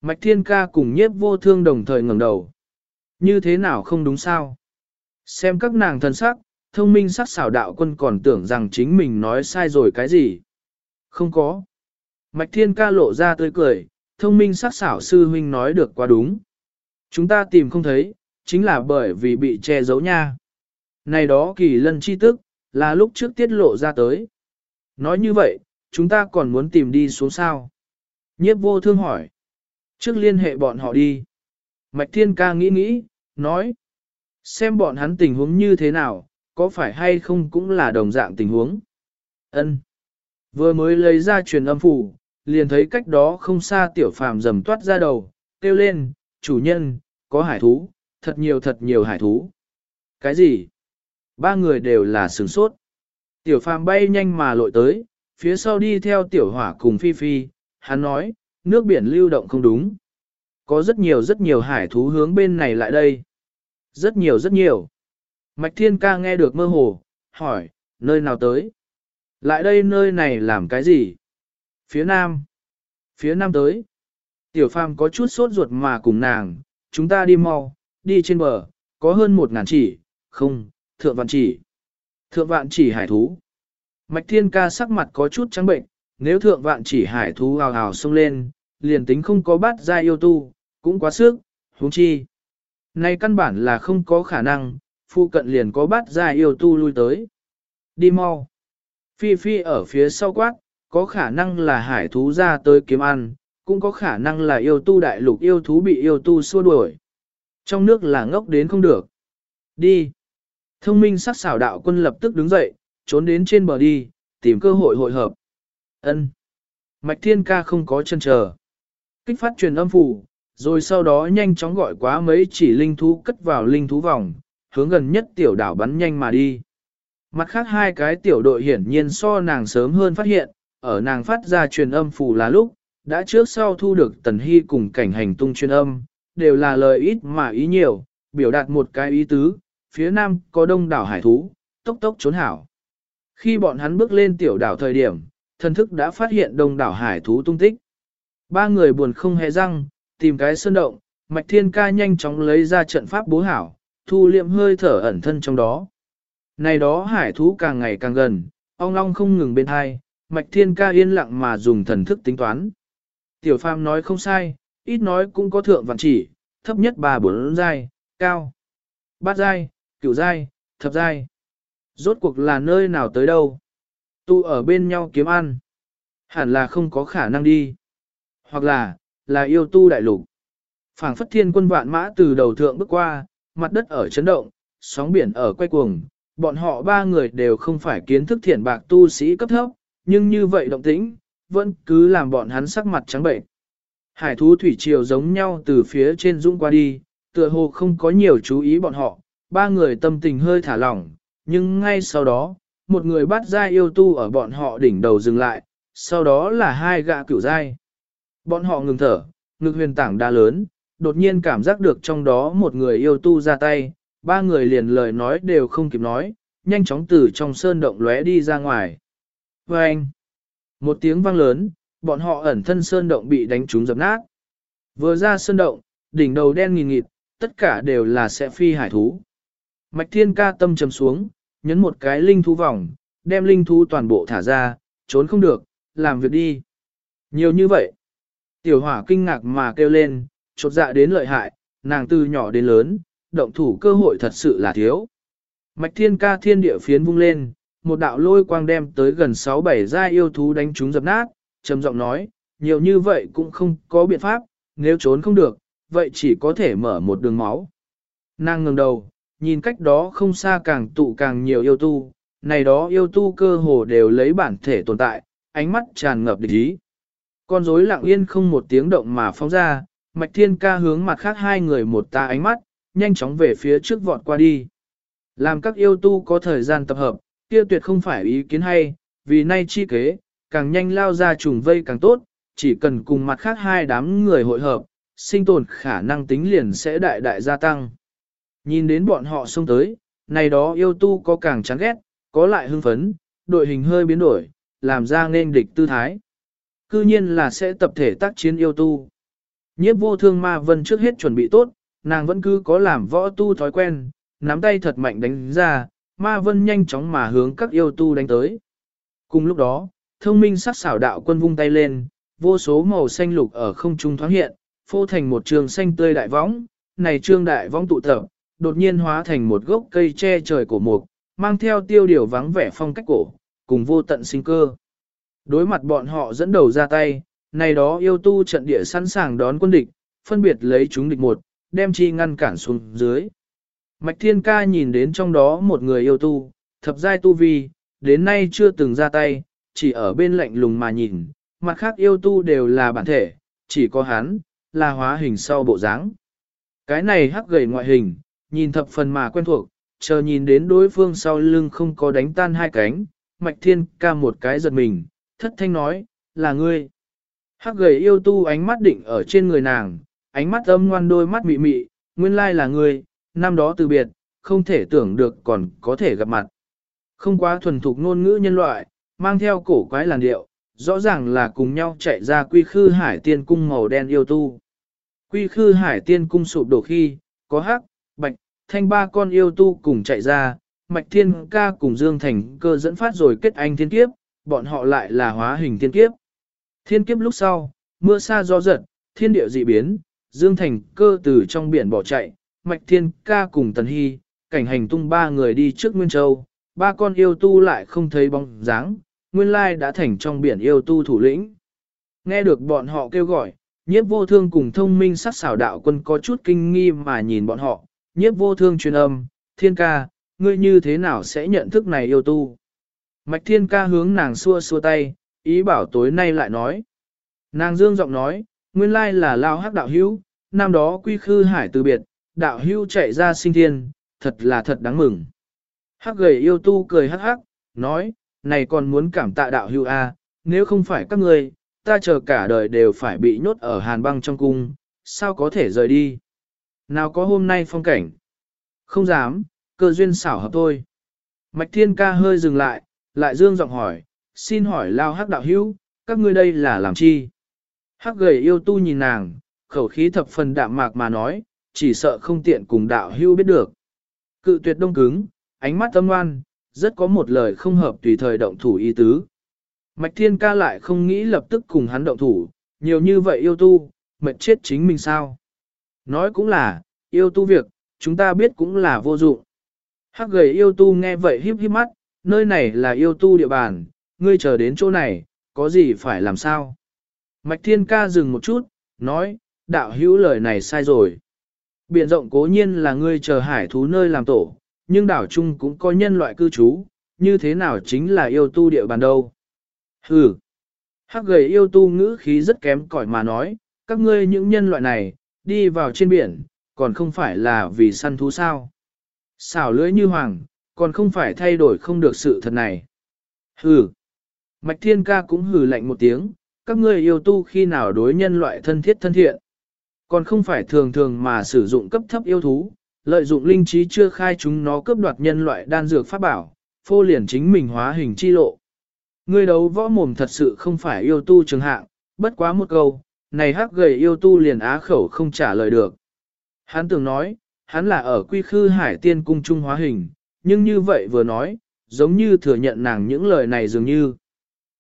Mạch Thiên Ca cùng nhiếp vô thương đồng thời ngẩng đầu. Như thế nào không đúng sao? Xem các nàng thân sắc, thông minh sắc xảo đạo quân còn tưởng rằng chính mình nói sai rồi cái gì. Không có. Mạch thiên ca lộ ra tươi cười, thông minh sắc xảo sư huynh nói được quá đúng. Chúng ta tìm không thấy, chính là bởi vì bị che giấu nha. Này đó kỳ lân chi tức, là lúc trước tiết lộ ra tới. Nói như vậy, chúng ta còn muốn tìm đi xuống sao? Nhiếp vô thương hỏi. Trước liên hệ bọn họ đi. Mạch thiên ca nghĩ nghĩ, nói. Xem bọn hắn tình huống như thế nào, có phải hay không cũng là đồng dạng tình huống. Ân. Vừa mới lấy ra truyền âm phủ, liền thấy cách đó không xa tiểu phàm rầm toát ra đầu, kêu lên, chủ nhân, có hải thú, thật nhiều thật nhiều hải thú. Cái gì? Ba người đều là sửng sốt. Tiểu phàm bay nhanh mà lội tới, phía sau đi theo tiểu hỏa cùng phi phi, hắn nói, nước biển lưu động không đúng. Có rất nhiều rất nhiều hải thú hướng bên này lại đây. Rất nhiều rất nhiều. Mạch Thiên Ca nghe được mơ hồ, hỏi, nơi nào tới? Lại đây nơi này làm cái gì? Phía nam. Phía nam tới. Tiểu phàm có chút sốt ruột mà cùng nàng, chúng ta đi mau, đi trên bờ, có hơn một ngàn chỉ, không, thượng vạn chỉ. Thượng vạn chỉ hải thú. Mạch Thiên Ca sắc mặt có chút trắng bệnh, nếu thượng vạn chỉ hải thú hào hào xông lên, liền tính không có bát ra yêu tu, cũng quá sức, huống chi. Này căn bản là không có khả năng, phụ cận liền có bát ra yêu tu lui tới. Đi mau. Phi Phi ở phía sau quát, có khả năng là hải thú ra tới kiếm ăn, cũng có khả năng là yêu tu đại lục yêu thú bị yêu tu xua đuổi. Trong nước là ngốc đến không được. Đi. Thông minh sắc xảo đạo quân lập tức đứng dậy, trốn đến trên bờ đi, tìm cơ hội hội hợp. Ân. Mạch Thiên Ca không có chân chờ. Kích phát truyền âm phủ, rồi sau đó nhanh chóng gọi quá mấy chỉ linh thú cất vào linh thú vòng, hướng gần nhất tiểu đảo bắn nhanh mà đi. Mặt khác hai cái tiểu đội hiển nhiên so nàng sớm hơn phát hiện, ở nàng phát ra truyền âm phù là lúc, đã trước sau thu được tần hy cùng cảnh hành tung truyền âm, đều là lời ít mà ý nhiều, biểu đạt một cái ý tứ, phía nam có đông đảo hải thú, tốc tốc trốn hảo. Khi bọn hắn bước lên tiểu đảo thời điểm, thần thức đã phát hiện đông đảo hải thú tung tích. Ba người buồn không hề răng, tìm cái sơn động, Mạch Thiên Ca nhanh chóng lấy ra trận pháp bố hảo, thu liệm hơi thở ẩn thân trong đó. Này đó hải thú càng ngày càng gần, ong long không ngừng bên hai, Mạch Thiên Ca yên lặng mà dùng thần thức tính toán. Tiểu Phàm nói không sai, ít nói cũng có thượng vạn chỉ, thấp nhất ba bốn giai, cao, bát giai, cửu giai, thập giai. Rốt cuộc là nơi nào tới đâu? Tu ở bên nhau kiếm ăn. Hẳn là không có khả năng đi. Hoặc là, là yêu tu đại lục. phảng phất thiên quân vạn mã từ đầu thượng bước qua, mặt đất ở chấn động, sóng biển ở quay cuồng. Bọn họ ba người đều không phải kiến thức thiện bạc tu sĩ cấp thấp, nhưng như vậy động tĩnh, vẫn cứ làm bọn hắn sắc mặt trắng bệnh. Hải thú thủy triều giống nhau từ phía trên dũng qua đi, tựa hồ không có nhiều chú ý bọn họ, ba người tâm tình hơi thả lỏng, nhưng ngay sau đó, một người bắt ra yêu tu ở bọn họ đỉnh đầu dừng lại, sau đó là hai gã cửu giai. Bọn họ ngừng thở, ngực huyền tảng đa lớn, đột nhiên cảm giác được trong đó một người yêu tu ra tay, ba người liền lời nói đều không kịp nói, nhanh chóng từ trong sơn động lóe đi ra ngoài. Và anh, một tiếng vang lớn, bọn họ ẩn thân sơn động bị đánh trúng dập nát. Vừa ra sơn động, đỉnh đầu đen nghìn nghịt, tất cả đều là sẽ phi hải thú. Mạch thiên ca tâm trầm xuống, nhấn một cái linh thú vòng, đem linh thú toàn bộ thả ra, trốn không được, làm việc đi. Nhiều như vậy. Tiểu hỏa kinh ngạc mà kêu lên, chột dạ đến lợi hại, nàng từ nhỏ đến lớn, động thủ cơ hội thật sự là thiếu. Mạch thiên ca thiên địa phiến vung lên, một đạo lôi quang đem tới gần 6-7 gia yêu thú đánh chúng dập nát, trầm giọng nói, nhiều như vậy cũng không có biện pháp, nếu trốn không được, vậy chỉ có thể mở một đường máu. Nàng ngừng đầu, nhìn cách đó không xa càng tụ càng nhiều yêu tu, này đó yêu tu cơ hồ đều lấy bản thể tồn tại, ánh mắt tràn ngập địch ý. Con rối lặng yên không một tiếng động mà phóng ra, mạch thiên ca hướng mặt khác hai người một ta ánh mắt, nhanh chóng về phía trước vọt qua đi. Làm các yêu tu có thời gian tập hợp, kia tuyệt không phải ý kiến hay, vì nay chi kế, càng nhanh lao ra trùng vây càng tốt, chỉ cần cùng mặt khác hai đám người hội hợp, sinh tồn khả năng tính liền sẽ đại đại gia tăng. Nhìn đến bọn họ xông tới, này đó yêu tu có càng chán ghét, có lại hưng phấn, đội hình hơi biến đổi, làm ra nên địch tư thái. Cư nhiên là sẽ tập thể tác chiến yêu tu. Nhiếp vô thương ma vân trước hết chuẩn bị tốt, nàng vẫn cứ có làm võ tu thói quen, nắm tay thật mạnh đánh ra, ma vân nhanh chóng mà hướng các yêu tu đánh tới. Cùng lúc đó, thông minh sắc xảo đạo quân vung tay lên, vô số màu xanh lục ở không trung thoáng hiện, phô thành một trường xanh tươi đại võng, này trương đại võng tụ tập, đột nhiên hóa thành một gốc cây che trời cổ mục, mang theo tiêu điều vắng vẻ phong cách cổ, cùng vô tận sinh cơ. Đối mặt bọn họ dẫn đầu ra tay, này đó yêu tu trận địa sẵn sàng đón quân địch, phân biệt lấy chúng địch một, đem chi ngăn cản xuống dưới. Mạch Thiên Ca nhìn đến trong đó một người yêu tu, thập giai tu vi, đến nay chưa từng ra tay, chỉ ở bên lạnh lùng mà nhìn, mặt khác yêu tu đều là bản thể, chỉ có hắn, là hóa hình sau bộ dáng. Cái này hắc gầy ngoại hình, nhìn thập phần mà quen thuộc, chờ nhìn đến đối phương sau lưng không có đánh tan hai cánh, Mạch Thiên Ca một cái giật mình, thất thanh nói, là ngươi. Hắc gầy yêu tu ánh mắt định ở trên người nàng, ánh mắt âm ngoan đôi mắt mị mị, nguyên lai là ngươi, năm đó từ biệt, không thể tưởng được còn có thể gặp mặt. Không quá thuần thục ngôn ngữ nhân loại, mang theo cổ quái làn điệu, rõ ràng là cùng nhau chạy ra quy khư hải tiên cung màu đen yêu tu. Quy khư hải tiên cung sụp đổ khi, có hắc, bạch, thanh ba con yêu tu cùng chạy ra, mạch thiên ca cùng dương thành cơ dẫn phát rồi kết anh thiên kiếp, bọn họ lại là hóa hình thiên kiếp. Thiên kiếp lúc sau, mưa xa gió giật, thiên địa dị biến, dương thành cơ từ trong biển bỏ chạy, mạch thiên ca cùng tần hy, cảnh hành tung ba người đi trước Nguyên Châu, ba con yêu tu lại không thấy bóng dáng, nguyên lai đã thành trong biển yêu tu thủ lĩnh. Nghe được bọn họ kêu gọi, nhiếp vô thương cùng thông minh sát xảo đạo quân có chút kinh nghi mà nhìn bọn họ, nhiếp vô thương truyền âm, thiên ca, ngươi như thế nào sẽ nhận thức này yêu tu? Mạch thiên ca hướng nàng xua xua tay, ý bảo tối nay lại nói. Nàng dương giọng nói, nguyên lai là lao hắc đạo hữu, năm đó quy khư hải từ biệt, đạo Hưu chạy ra sinh thiên, thật là thật đáng mừng. Hắc gầy yêu tu cười hắc hắc, nói, này còn muốn cảm tạ đạo Hưu a, à, nếu không phải các người, ta chờ cả đời đều phải bị nhốt ở hàn băng trong cung, sao có thể rời đi. Nào có hôm nay phong cảnh? Không dám, cơ duyên xảo hợp thôi. Mạch thiên ca hơi dừng lại, lại dương giọng hỏi, xin hỏi lao hắc đạo hữu, các ngươi đây là làm chi? Hắc gầy yêu tu nhìn nàng, khẩu khí thập phần đạm mạc mà nói, chỉ sợ không tiện cùng đạo hưu biết được. Cự tuyệt đông cứng, ánh mắt tâm ngoan, rất có một lời không hợp tùy thời động thủ ý tứ. Mạch thiên ca lại không nghĩ lập tức cùng hắn động thủ, nhiều như vậy yêu tu, mệt chết chính mình sao. Nói cũng là, yêu tu việc, chúng ta biết cũng là vô dụng. Hắc gầy yêu tu nghe vậy híp híp mắt, nơi này là yêu tu địa bàn, ngươi chờ đến chỗ này, có gì phải làm sao? Mạch thiên ca dừng một chút, nói, đạo hữu lời này sai rồi. Biển rộng cố nhiên là ngươi chờ hải thú nơi làm tổ, nhưng đảo chung cũng có nhân loại cư trú, như thế nào chính là yêu tu địa bàn đâu. Hừ. Hắc gầy yêu tu ngữ khí rất kém cỏi mà nói, các ngươi những nhân loại này, đi vào trên biển, còn không phải là vì săn thú sao. Xảo lưỡi như hoàng, còn không phải thay đổi không được sự thật này. Hừ. Mạch thiên ca cũng hừ lạnh một tiếng, các ngươi yêu tu khi nào đối nhân loại thân thiết thân thiện. Còn không phải thường thường mà sử dụng cấp thấp yêu thú, lợi dụng linh trí chưa khai chúng nó cướp đoạt nhân loại đan dược pháp bảo, phô liền chính mình hóa hình chi lộ. người đấu võ mồm thật sự không phải yêu tu trường hạng, bất quá một câu, này hắc gầy yêu tu liền á khẩu không trả lời được. Hắn tưởng nói, hắn là ở quy khư hải tiên cung trung hóa hình, nhưng như vậy vừa nói, giống như thừa nhận nàng những lời này dường như.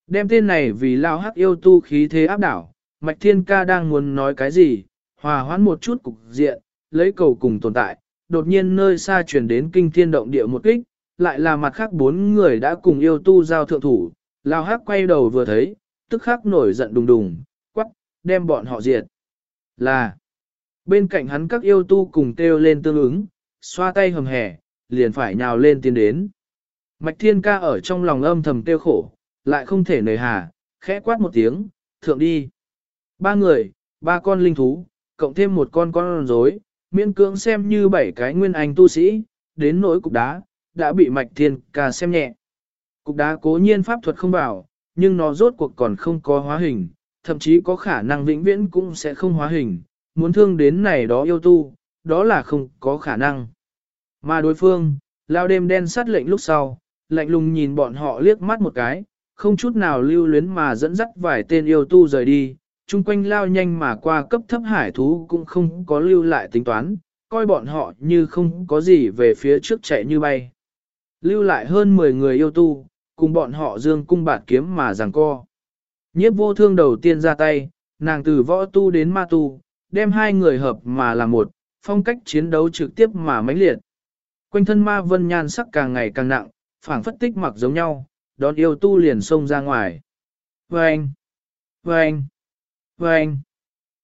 Đem tên này vì lao hắc yêu tu khí thế áp đảo, Mạch Thiên Ca đang muốn nói cái gì, hòa hoãn một chút cục diện, lấy cầu cùng tồn tại, đột nhiên nơi xa truyền đến kinh thiên động địa một kích, lại là mặt khác bốn người đã cùng yêu tu giao thượng thủ, lao hắc quay đầu vừa thấy, tức khắc nổi giận đùng đùng, quắc, đem bọn họ diệt. Là, bên cạnh hắn các yêu tu cùng kêu lên tương ứng, xoa tay hầm hẻ, liền phải nhào lên tiến đến. Mạch thiên ca ở trong lòng âm thầm tiêu khổ, lại không thể nề hà, khẽ quát một tiếng, thượng đi. Ba người, ba con linh thú, cộng thêm một con con rối, miễn cưỡng xem như bảy cái nguyên anh tu sĩ, đến nỗi cục đá, đã bị mạch thiên ca xem nhẹ. Cục đá cố nhiên pháp thuật không bảo, nhưng nó rốt cuộc còn không có hóa hình, thậm chí có khả năng vĩnh viễn cũng sẽ không hóa hình, muốn thương đến này đó yêu tu, đó là không có khả năng. Mà đối phương, lao đêm đen sát lệnh lúc sau, lạnh lùng nhìn bọn họ liếc mắt một cái, không chút nào lưu luyến mà dẫn dắt vài tên yêu tu rời đi, chung quanh lao nhanh mà qua cấp thấp hải thú cũng không có lưu lại tính toán, coi bọn họ như không có gì về phía trước chạy như bay. Lưu lại hơn 10 người yêu tu, cùng bọn họ dương cung bạt kiếm mà giằng co. Nhiếp vô thương đầu tiên ra tay, nàng từ võ tu đến ma tu, đem hai người hợp mà là một, phong cách chiến đấu trực tiếp mà mãnh liệt. Quanh thân ma vân nhan sắc càng ngày càng nặng, phảng phất tích mặc giống nhau, đón yêu tu liền xông ra ngoài. Vâng! Vâng! Vâng!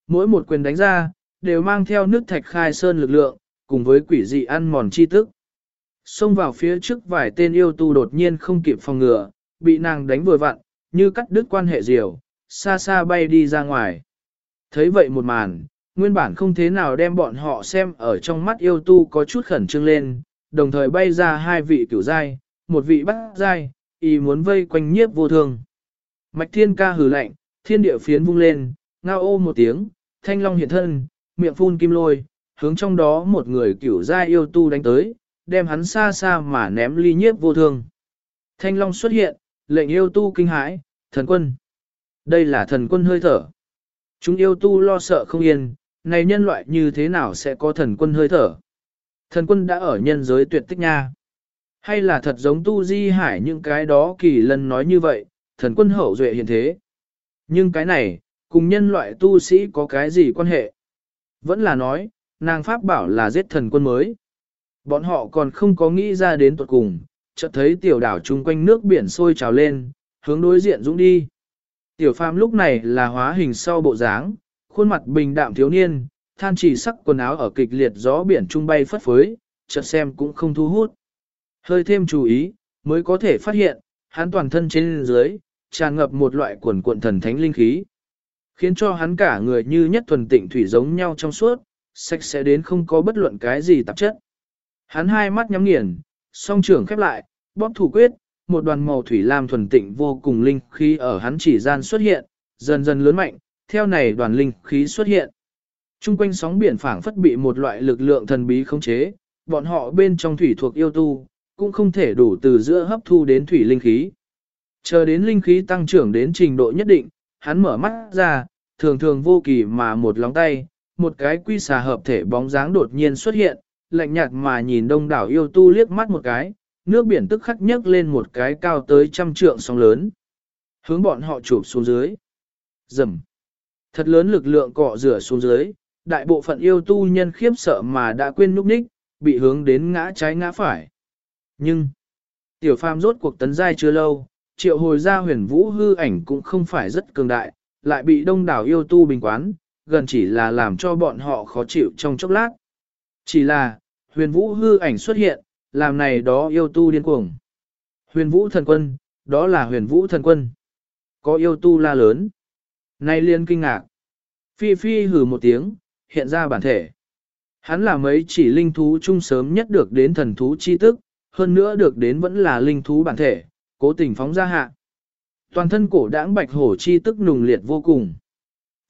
Mỗi một quyền đánh ra, đều mang theo nước thạch khai sơn lực lượng, cùng với quỷ dị ăn mòn chi tức. Xông vào phía trước vài tên yêu tu đột nhiên không kịp phòng ngừa, bị nàng đánh vừa vặn, như cắt đứt quan hệ diều, xa xa bay đi ra ngoài. Thấy vậy một màn, nguyên bản không thế nào đem bọn họ xem ở trong mắt yêu tu có chút khẩn trương lên, đồng thời bay ra hai vị cửu giai, một vị bát giai, y muốn vây quanh nhiếp vô thương. Mạch thiên ca hừ lạnh, thiên địa phiến vung lên, ngao ô một tiếng, thanh long hiện thân, miệng phun kim lôi, hướng trong đó một người cửu giai yêu tu đánh tới, đem hắn xa xa mà ném ly nhiếp vô thương. Thanh long xuất hiện, lệnh yêu tu kinh hãi, thần quân. Đây là thần quân hơi thở. Chúng yêu tu lo sợ không yên, này nhân loại như thế nào sẽ có thần quân hơi thở. Thần quân đã ở nhân giới tuyệt tích nha. Hay là thật giống tu di hải những cái đó kỳ lần nói như vậy, thần quân hậu duệ hiện thế. Nhưng cái này, cùng nhân loại tu sĩ có cái gì quan hệ? Vẫn là nói, nàng pháp bảo là giết thần quân mới. Bọn họ còn không có nghĩ ra đến tuột cùng, chợt thấy tiểu đảo chung quanh nước biển sôi trào lên, hướng đối diện dũng đi. Tiểu phàm lúc này là hóa hình sau bộ dáng, khuôn mặt bình đạm thiếu niên, than chỉ sắc quần áo ở kịch liệt gió biển trung bay phất phới, chợt xem cũng không thu hút. Hơi thêm chú ý, mới có thể phát hiện, hắn toàn thân trên dưới, tràn ngập một loại quần cuộn thần thánh linh khí. Khiến cho hắn cả người như nhất thuần tịnh thủy giống nhau trong suốt, sạch sẽ đến không có bất luận cái gì tạp chất. Hắn hai mắt nhắm nghiền, song trưởng khép lại, bóp thủ quyết, một đoàn màu thủy lam thuần tịnh vô cùng linh khí ở hắn chỉ gian xuất hiện, dần dần lớn mạnh, theo này đoàn linh khí xuất hiện. Trung quanh sóng biển phảng phất bị một loại lực lượng thần bí khống chế, bọn họ bên trong thủy thuộc yêu tu, cũng không thể đủ từ giữa hấp thu đến thủy linh khí. Chờ đến linh khí tăng trưởng đến trình độ nhất định, hắn mở mắt ra, thường thường vô kỳ mà một lóng tay, một cái quy xà hợp thể bóng dáng đột nhiên xuất hiện, lạnh nhạt mà nhìn đông đảo yêu tu liếc mắt một cái, nước biển tức khắc nhấc lên một cái cao tới trăm trượng sóng lớn. Hướng bọn họ chụp xuống dưới. Dầm. Thật lớn lực lượng cọ rửa xuống dưới, đại bộ phận yêu tu nhân khiếp sợ mà đã quên núp ních, bị hướng đến ngã trái ngã phải. Nhưng, tiểu phàm rốt cuộc tấn giai chưa lâu, triệu hồi ra huyền vũ hư ảnh cũng không phải rất cường đại, lại bị đông đảo yêu tu bình quán, gần chỉ là làm cho bọn họ khó chịu trong chốc lát. Chỉ là, huyền vũ hư ảnh xuất hiện, làm này đó yêu tu điên cuồng. Huyền vũ thần quân, đó là huyền vũ thần quân. Có yêu tu la lớn. Nay liên kinh ngạc. Phi phi hừ một tiếng, hiện ra bản thể. Hắn là mấy chỉ linh thú chung sớm nhất được đến thần thú chi tức, hơn nữa được đến vẫn là linh thú bản thể, cố tình phóng ra hạ. Toàn thân cổ đãng bạch hổ chi tức nùng liệt vô cùng.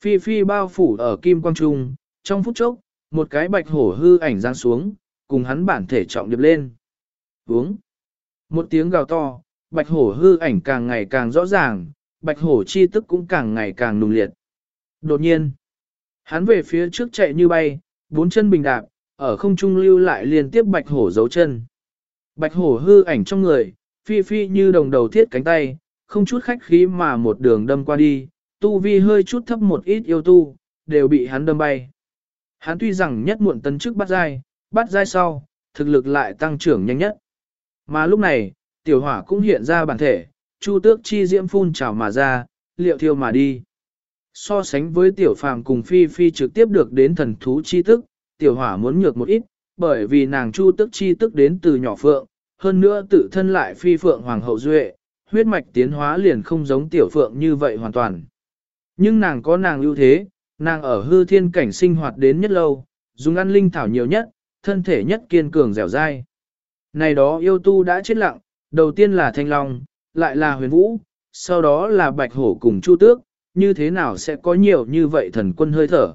Phi phi bao phủ ở kim quang trung, trong phút chốc, một cái bạch hổ hư ảnh giáng xuống, cùng hắn bản thể trọng điệp lên. Uống. Một tiếng gào to, bạch hổ hư ảnh càng ngày càng rõ ràng, bạch hổ chi tức cũng càng ngày càng nùng liệt. Đột nhiên, hắn về phía trước chạy như bay, bốn chân bình đạp, ở không trung lưu lại liên tiếp bạch hổ dấu chân. Bạch hổ hư ảnh trong người, phi phi như đồng đầu thiết cánh tay, không chút khách khí mà một đường đâm qua đi, tu vi hơi chút thấp một ít yêu tu, đều bị hắn đâm bay. Hắn tuy rằng nhất muộn tấn trước bắt dai, bắt dai sau, thực lực lại tăng trưởng nhanh nhất. Mà lúc này, tiểu hỏa cũng hiện ra bản thể, chu tước chi diễm phun trào mà ra, liệu thiêu mà đi. So sánh với tiểu phàm cùng phi phi trực tiếp được đến thần thú chi tức, tiểu hỏa muốn nhược một ít, bởi vì nàng chu tước chi tức đến từ nhỏ phượng, hơn nữa tự thân lại phi phượng hoàng hậu duệ, huyết mạch tiến hóa liền không giống tiểu phượng như vậy hoàn toàn. Nhưng nàng có nàng ưu thế, nàng ở hư thiên cảnh sinh hoạt đến nhất lâu, dùng ăn linh thảo nhiều nhất, thân thể nhất kiên cường dẻo dai. Này đó yêu tu đã chết lặng, đầu tiên là thanh long, lại là huyền vũ, sau đó là bạch hổ cùng chu tước, như thế nào sẽ có nhiều như vậy thần quân hơi thở.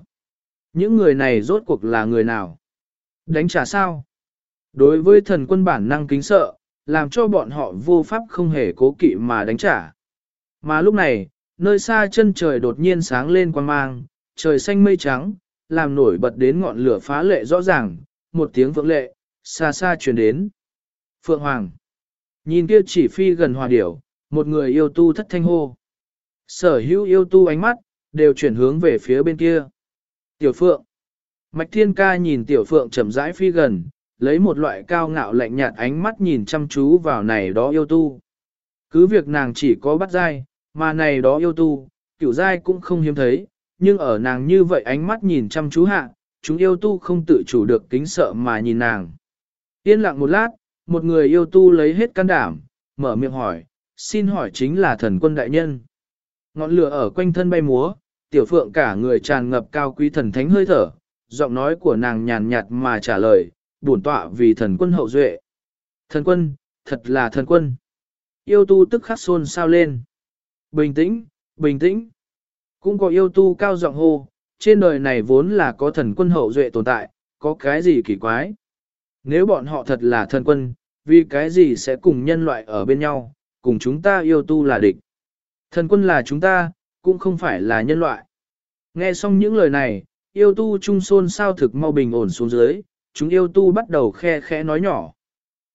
Những người này rốt cuộc là người nào? Đánh trả sao? Đối với thần quân bản năng kính sợ, làm cho bọn họ vô pháp không hề cố kỵ mà đánh trả. Mà lúc này, nơi xa chân trời đột nhiên sáng lên quang mang, trời xanh mây trắng, làm nổi bật đến ngọn lửa phá lệ rõ ràng, một tiếng vượng lệ, xa xa truyền đến. Phượng Hoàng. Nhìn kia chỉ phi gần hòa điểu, một người yêu tu thất thanh hô. Sở hữu yêu tu ánh mắt, đều chuyển hướng về phía bên kia. Tiểu Phượng. Mạch Thiên Ca nhìn Tiểu Phượng chậm rãi phi gần, lấy một loại cao ngạo lạnh nhạt ánh mắt nhìn chăm chú vào này đó yêu tu. Cứ việc nàng chỉ có bắt dai, mà này đó yêu tu, kiểu dai cũng không hiếm thấy, nhưng ở nàng như vậy ánh mắt nhìn chăm chú hạ, chúng yêu tu không tự chủ được kính sợ mà nhìn nàng. Yên lặng một lát, một người yêu tu lấy hết can đảm, mở miệng hỏi, xin hỏi chính là thần quân đại nhân. Ngọn lửa ở quanh thân bay múa, tiểu phượng cả người tràn ngập cao quý thần thánh hơi thở, giọng nói của nàng nhàn nhạt mà trả lời, bổn tọa vì thần quân hậu duệ. Thần quân, thật là thần quân. Yêu tu tức khắc xôn sao lên. Bình tĩnh, bình tĩnh. Cũng có yêu tu cao giọng hô, trên đời này vốn là có thần quân hậu duệ tồn tại, có cái gì kỳ quái. Nếu bọn họ thật là thần quân, vì cái gì sẽ cùng nhân loại ở bên nhau, cùng chúng ta yêu tu là địch. Thần quân là chúng ta, cũng không phải là nhân loại. Nghe xong những lời này, yêu tu trung xôn sao thực mau bình ổn xuống dưới, chúng yêu tu bắt đầu khe khẽ nói nhỏ.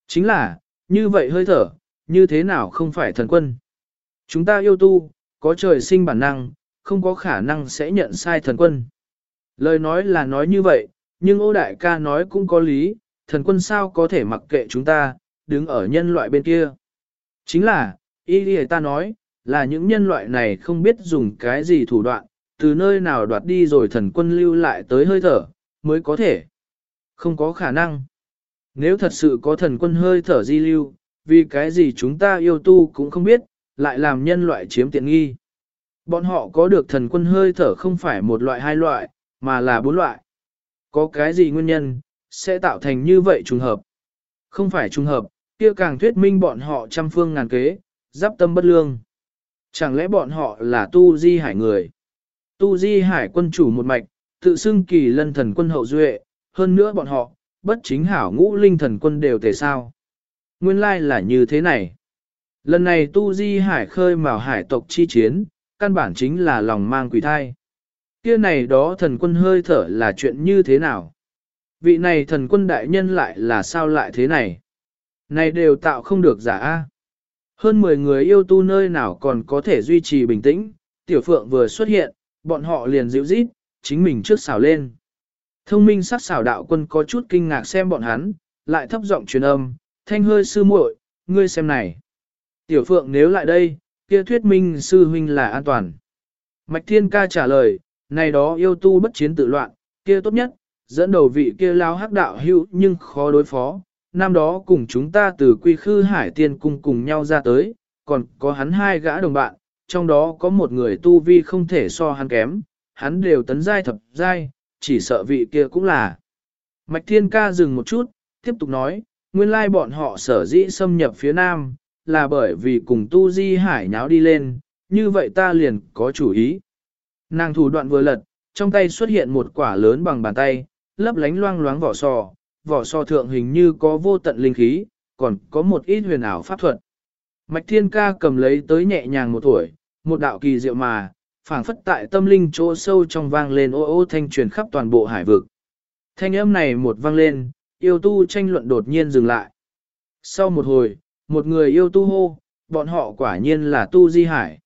Chính là, như vậy hơi thở, như thế nào không phải thần quân. Chúng ta yêu tu, có trời sinh bản năng, không có khả năng sẽ nhận sai thần quân. Lời nói là nói như vậy, nhưng ô đại ca nói cũng có lý, thần quân sao có thể mặc kệ chúng ta, đứng ở nhân loại bên kia. Chính là, y đi ta nói, là những nhân loại này không biết dùng cái gì thủ đoạn, từ nơi nào đoạt đi rồi thần quân lưu lại tới hơi thở, mới có thể. Không có khả năng. Nếu thật sự có thần quân hơi thở di lưu, vì cái gì chúng ta yêu tu cũng không biết, lại làm nhân loại chiếm tiện nghi. Bọn họ có được thần quân hơi thở không phải một loại hai loại, mà là bốn loại. Có cái gì nguyên nhân, sẽ tạo thành như vậy trùng hợp? Không phải trùng hợp, kia càng thuyết minh bọn họ trăm phương ngàn kế, giáp tâm bất lương. Chẳng lẽ bọn họ là tu di hải người? Tu di hải quân chủ một mạch, tự xưng kỳ lân thần quân hậu duệ, hơn nữa bọn họ, bất chính hảo ngũ linh thần quân đều thể sao. Nguyên lai là như thế này. Lần này tu di hải khơi mào hải tộc chi chiến, căn bản chính là lòng mang quỷ thai. Kia này đó thần quân hơi thở là chuyện như thế nào? Vị này thần quân đại nhân lại là sao lại thế này? Này đều tạo không được giả a. Hơn 10 người yêu tu nơi nào còn có thể duy trì bình tĩnh, tiểu phượng vừa xuất hiện, bọn họ liền dịu rít, chính mình trước xào lên. Thông minh sắc xảo đạo quân có chút kinh ngạc xem bọn hắn, lại thấp giọng truyền âm, thanh hơi sư muội, ngươi xem này. Tiểu phượng nếu lại đây, kia thuyết minh sư huynh là an toàn. Mạch thiên ca trả lời, này đó yêu tu bất chiến tự loạn, kia tốt nhất, dẫn đầu vị kia lao hắc đạo hữu nhưng khó đối phó. Năm đó cùng chúng ta từ quy khư hải tiên cung cùng nhau ra tới, còn có hắn hai gã đồng bạn, trong đó có một người tu vi không thể so hắn kém, hắn đều tấn giai thập giai, chỉ sợ vị kia cũng là. Mạch Thiên Ca dừng một chút, tiếp tục nói, nguyên lai bọn họ sở dĩ xâm nhập phía nam, là bởi vì cùng tu di hải nháo đi lên, như vậy ta liền có chủ ý. Nàng thủ đoạn vừa lật, trong tay xuất hiện một quả lớn bằng bàn tay, lấp lánh loang loáng vỏ sò, vỏ sò thượng hình như có vô tận linh khí, còn có một ít huyền ảo pháp thuật. Mạch Thiên Ca cầm lấy tới nhẹ nhàng một tuổi, một đạo kỳ diệu mà, phảng phất tại tâm linh chỗ sâu trong vang lên ô ô thanh truyền khắp toàn bộ hải vực. Thanh âm này một vang lên, yêu tu tranh luận đột nhiên dừng lại. Sau một hồi, một người yêu tu hô, bọn họ quả nhiên là tu di hải.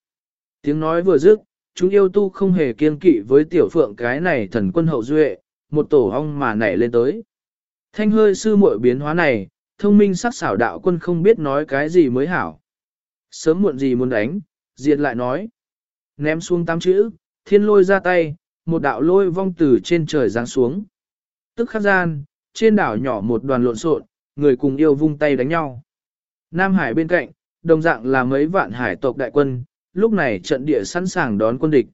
Tiếng nói vừa dứt, chúng yêu tu không hề kiên kỵ với tiểu phượng cái này thần quân hậu duệ, một tổ ong mà nảy lên tới. Thanh hơi sư muội biến hóa này, thông minh sắc xảo đạo quân không biết nói cái gì mới hảo. Sớm muộn gì muốn đánh, diệt lại nói. Ném xuống tám chữ, thiên lôi ra tay, một đạo lôi vong từ trên trời giáng xuống. Tức khắc gian, trên đảo nhỏ một đoàn lộn xộn, người cùng yêu vung tay đánh nhau. Nam Hải bên cạnh, đồng dạng là mấy vạn hải tộc đại quân, lúc này trận địa sẵn sàng đón quân địch.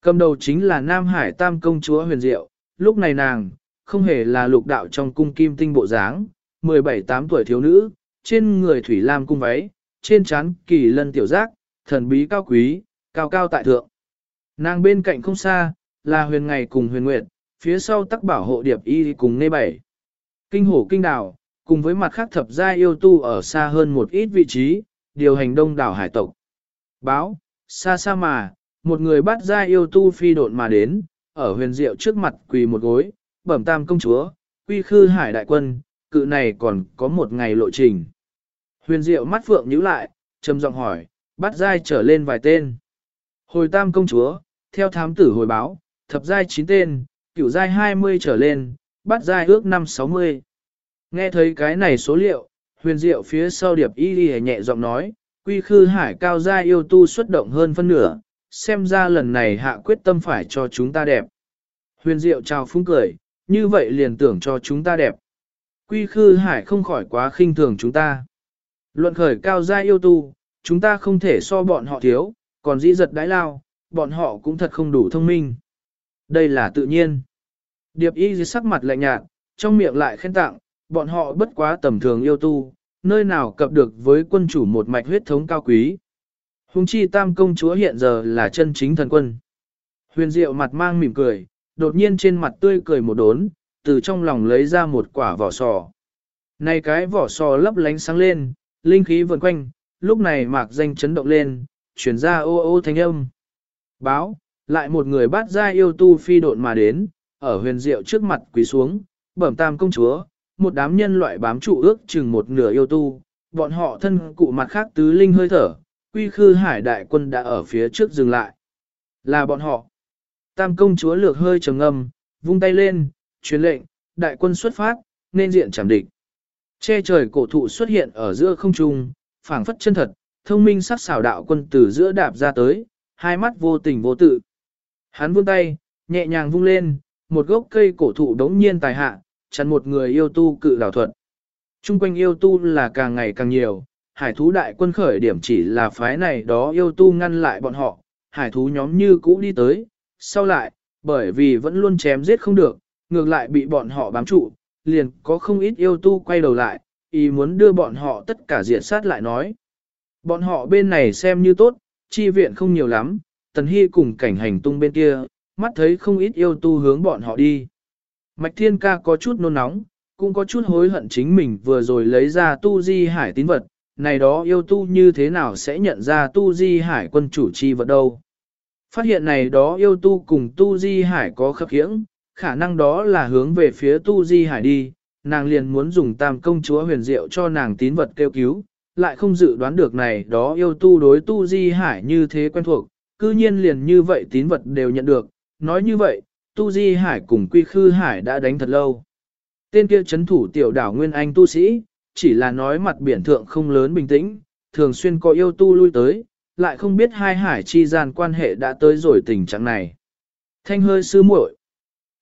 Cầm đầu chính là Nam Hải Tam công chúa huyền diệu, lúc này nàng, không hề là lục đạo trong cung kim tinh bộ dáng, 17-8 tuổi thiếu nữ, trên người thủy lam cung váy, trên trán kỳ lân tiểu giác, thần bí cao quý, cao cao tại thượng. Nàng bên cạnh không xa, là huyền ngày cùng huyền nguyệt, phía sau tắc bảo hộ điệp y cùng nê bảy. Kinh hổ kinh đảo, cùng với mặt khác thập gia yêu tu ở xa hơn một ít vị trí, điều hành đông đảo hải tộc. Báo, xa xa mà, một người bắt gia yêu tu phi độn mà đến, ở huyền diệu trước mặt quỳ một gối, bẩm tam công chúa, quy khư hải đại quân, cự này còn có một ngày lộ trình. Huyền diệu mắt phượng nhíu lại, trầm giọng hỏi, bắt giai trở lên vài tên. Hồi tam công chúa, theo thám tử hồi báo, thập giai 9 tên, cửu giai 20 trở lên, bắt giai ước năm 60. Nghe thấy cái này số liệu, huyền diệu phía sau điệp y đi nhẹ giọng nói, quy khư hải cao giai yêu tu xuất động hơn phân nửa, xem ra lần này hạ quyết tâm phải cho chúng ta đẹp. Huyền diệu chào phúng cười, như vậy liền tưởng cho chúng ta đẹp. Quy khư hải không khỏi quá khinh thường chúng ta. Luận khởi cao giai yêu tu, chúng ta không thể so bọn họ thiếu, còn dĩ giật đái lao, bọn họ cũng thật không đủ thông minh. Đây là tự nhiên. Điệp y dưới sắc mặt lạnh nhạt, trong miệng lại khen tặng, bọn họ bất quá tầm thường yêu tu, nơi nào cập được với quân chủ một mạch huyết thống cao quý. Hùng chi tam công chúa hiện giờ là chân chính thần quân. Huyền diệu mặt mang mỉm cười, đột nhiên trên mặt tươi cười một đốn, từ trong lòng lấy ra một quả vỏ sò. Này cái vỏ sò lấp lánh sáng lên, linh khí vần quanh, lúc này mạc danh chấn động lên, chuyển ra ô ô thanh âm. Báo, lại một người bát gia yêu tu phi độn mà đến, ở huyền diệu trước mặt quỳ xuống, bẩm tam công chúa, một đám nhân loại bám trụ ước chừng một nửa yêu tu, bọn họ thân cụ mặt khác tứ linh hơi thở, quy khư hải đại quân đã ở phía trước dừng lại. Là bọn họ. Tam công chúa lược hơi trầm ngâm, vung tay lên, truyền lệnh, đại quân xuất phát, nên diện chạm địch. Che trời cổ thụ xuất hiện ở giữa không trung, phảng phất chân thật, thông minh sắc xảo đạo quân từ giữa đạp ra tới, hai mắt vô tình vô tự. Hắn vươn tay, nhẹ nhàng vung lên, một gốc cây cổ thụ đống nhiên tài hạ, chắn một người yêu tu cự đảo thuật. Trung quanh yêu tu là càng ngày càng nhiều, hải thú đại quân khởi điểm chỉ là phái này đó yêu tu ngăn lại bọn họ, hải thú nhóm như cũ đi tới, sau lại, bởi vì vẫn luôn chém giết không được, ngược lại bị bọn họ bám trụ, liền có không ít yêu tu quay đầu lại, ý muốn đưa bọn họ tất cả diệt sát lại nói. Bọn họ bên này xem như tốt, chi viện không nhiều lắm, tần hy cùng cảnh hành tung bên kia, mắt thấy không ít yêu tu hướng bọn họ đi. Mạch thiên ca có chút nôn nóng, cũng có chút hối hận chính mình vừa rồi lấy ra tu di hải tín vật, này đó yêu tu như thế nào sẽ nhận ra tu di hải quân chủ chi vật đâu. Phát hiện này đó yêu tu cùng tu di hải có khập khiễng, khả năng đó là hướng về phía tu di hải đi, nàng liền muốn dùng tam công chúa huyền diệu cho nàng tín vật kêu cứu, lại không dự đoán được này đó yêu tu đối tu di hải như thế quen thuộc, cư nhiên liền như vậy tín vật đều nhận được, nói như vậy, tu di hải cùng quy khư hải đã đánh thật lâu. Tên kia chấn thủ tiểu đảo Nguyên Anh tu sĩ, chỉ là nói mặt biển thượng không lớn bình tĩnh, thường xuyên có yêu tu lui tới, lại không biết hai hải chi gian quan hệ đã tới rồi tình trạng này. Thanh hơi sư muội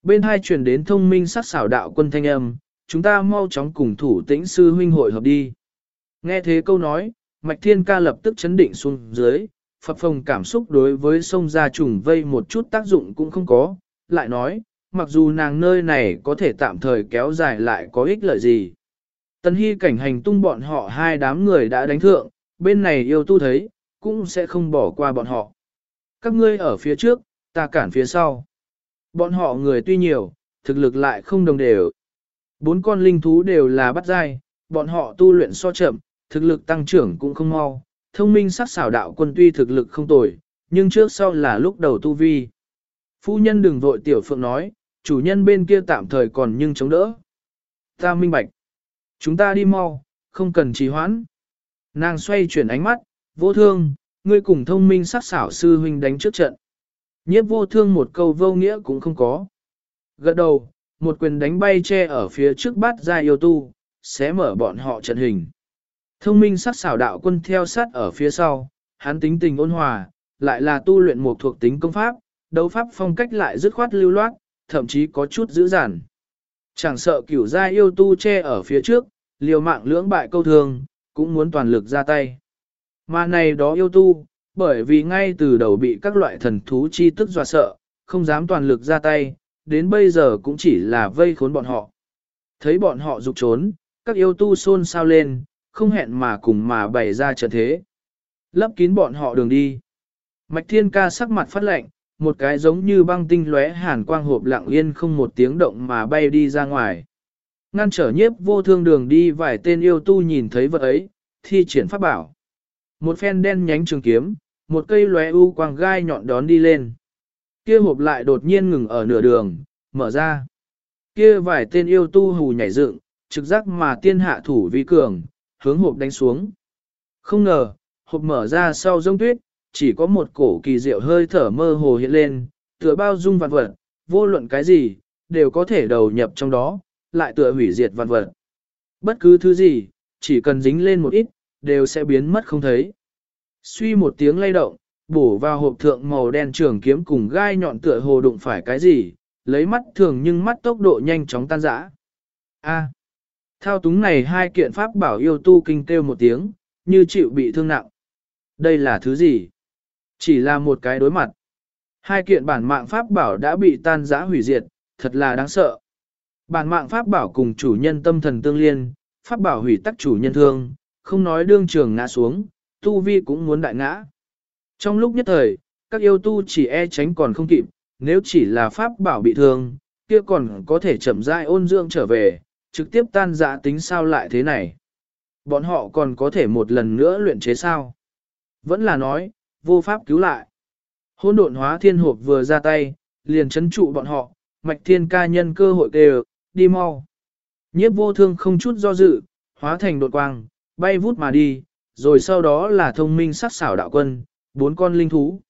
Bên hai truyền đến thông minh sắc xảo đạo quân thanh âm, chúng ta mau chóng cùng thủ tĩnh sư huynh hội hợp đi. Nghe thế câu nói, Mạch Thiên Ca lập tức chấn định xuống dưới, phập phồng cảm xúc đối với sông gia trùng vây một chút tác dụng cũng không có, lại nói, mặc dù nàng nơi này có thể tạm thời kéo dài lại có ích lợi gì. Tần hy cảnh hành tung bọn họ hai đám người đã đánh thượng, bên này yêu tu thấy, cũng sẽ không bỏ qua bọn họ. Các ngươi ở phía trước, ta cản phía sau. Bọn họ người tuy nhiều, thực lực lại không đồng đều. Bốn con linh thú đều là bắt dai, bọn họ tu luyện so chậm, thực lực tăng trưởng cũng không mau. Thông minh sắc xảo đạo quân tuy thực lực không tồi, nhưng trước sau là lúc đầu tu vi. Phu nhân đừng vội tiểu phượng nói, chủ nhân bên kia tạm thời còn nhưng chống đỡ. Ta minh bạch. Chúng ta đi mau, không cần trì hoãn. Nàng xoay chuyển ánh mắt, vô thương, ngươi cùng thông minh sắc xảo sư huynh đánh trước trận. Nhiếp vô thương một câu vô nghĩa cũng không có. Gật đầu, một quyền đánh bay che ở phía trước bát ra yêu tu, sẽ mở bọn họ trận hình. Thông minh sắc xảo đạo quân theo sát ở phía sau, hắn tính tình ôn hòa, lại là tu luyện một thuộc tính công pháp, đấu pháp phong cách lại dứt khoát lưu loát, thậm chí có chút dữ dằn. Chẳng sợ cửu gia yêu tu che ở phía trước, liều mạng lưỡng bại câu thường, cũng muốn toàn lực ra tay. Mà này đó yêu tu, bởi vì ngay từ đầu bị các loại thần thú chi tức dọa sợ, không dám toàn lực ra tay, đến bây giờ cũng chỉ là vây khốn bọn họ. Thấy bọn họ rục trốn, các yêu tu xôn xao lên, không hẹn mà cùng mà bày ra trận thế. Lấp kín bọn họ đường đi. Mạch thiên ca sắc mặt phát lạnh một cái giống như băng tinh lóe hàn quang hộp lặng yên không một tiếng động mà bay đi ra ngoài. Ngăn trở nhiếp vô thương đường đi vài tên yêu tu nhìn thấy vật ấy, thi triển pháp bảo. Một phen đen nhánh trường kiếm, một cây lóe u quang gai nhọn đón đi lên. Kia hộp lại đột nhiên ngừng ở nửa đường, mở ra. Kia vài tên yêu tu hù nhảy dựng, trực giác mà tiên hạ thủ vi cường, hướng hộp đánh xuống. Không ngờ, hộp mở ra sau rông tuyết, chỉ có một cổ kỳ diệu hơi thở mơ hồ hiện lên, tựa bao dung vạn vật, vô luận cái gì, đều có thể đầu nhập trong đó, lại tựa hủy diệt vạn vật. Bất cứ thứ gì, chỉ cần dính lên một ít, đều sẽ biến mất không thấy. Suy một tiếng lay động, bổ vào hộp thượng màu đen trường kiếm cùng gai nhọn tựa hồ đụng phải cái gì, lấy mắt thường nhưng mắt tốc độ nhanh chóng tan rã. A thao túng này hai kiện pháp bảo yêu tu kinh kêu một tiếng, như chịu bị thương nặng. Đây là thứ gì? Chỉ là một cái đối mặt. Hai kiện bản mạng pháp bảo đã bị tan rã hủy diệt, thật là đáng sợ. Bản mạng pháp bảo cùng chủ nhân tâm thần tương liên, pháp bảo hủy tắc chủ nhân thương, không nói đương trường ngã xuống, tu vi cũng muốn đại ngã. Trong lúc nhất thời, các yêu tu chỉ e tránh còn không kịp, nếu chỉ là pháp bảo bị thương, kia còn có thể chậm rãi ôn dưỡng trở về, trực tiếp tan dạ tính sao lại thế này. Bọn họ còn có thể một lần nữa luyện chế sao. Vẫn là nói, vô pháp cứu lại. Hôn độn hóa thiên hộp vừa ra tay, liền chấn trụ bọn họ, mạch thiên ca nhân cơ hội đều, đi mau. Nhiếp vô thương không chút do dự, hóa thành đột quang, bay vút mà đi, rồi sau đó là thông minh sắc xảo đạo quân, bốn con linh thú.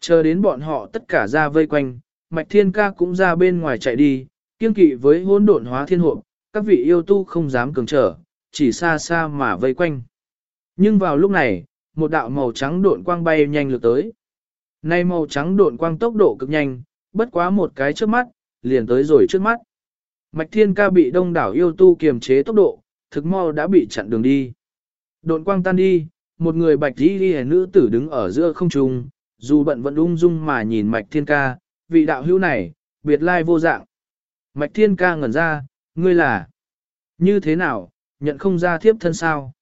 Chờ đến bọn họ tất cả ra vây quanh, mạch thiên ca cũng ra bên ngoài chạy đi, kiên kỵ với hôn độn hóa thiên hộp, các vị yêu tu không dám cường trở, chỉ xa xa mà vây quanh. Nhưng vào lúc này, một đạo màu trắng độn quang bay nhanh lượt tới. Nay màu trắng độn quang tốc độ cực nhanh, bất quá một cái trước mắt, liền tới rồi trước mắt. Mạch Thiên Ca bị đông đảo yêu tu kiềm chế tốc độ, thực mau đã bị chặn đường đi. Độn quang tan đi, một người bạch y đi nữ tử đứng ở giữa không trung, dù bận vẫn ung dung mà nhìn Mạch Thiên Ca, vị đạo hữu này, biệt lai vô dạng. Mạch Thiên Ca ngẩn ra, ngươi là, như thế nào, nhận không ra thiếp thân sao?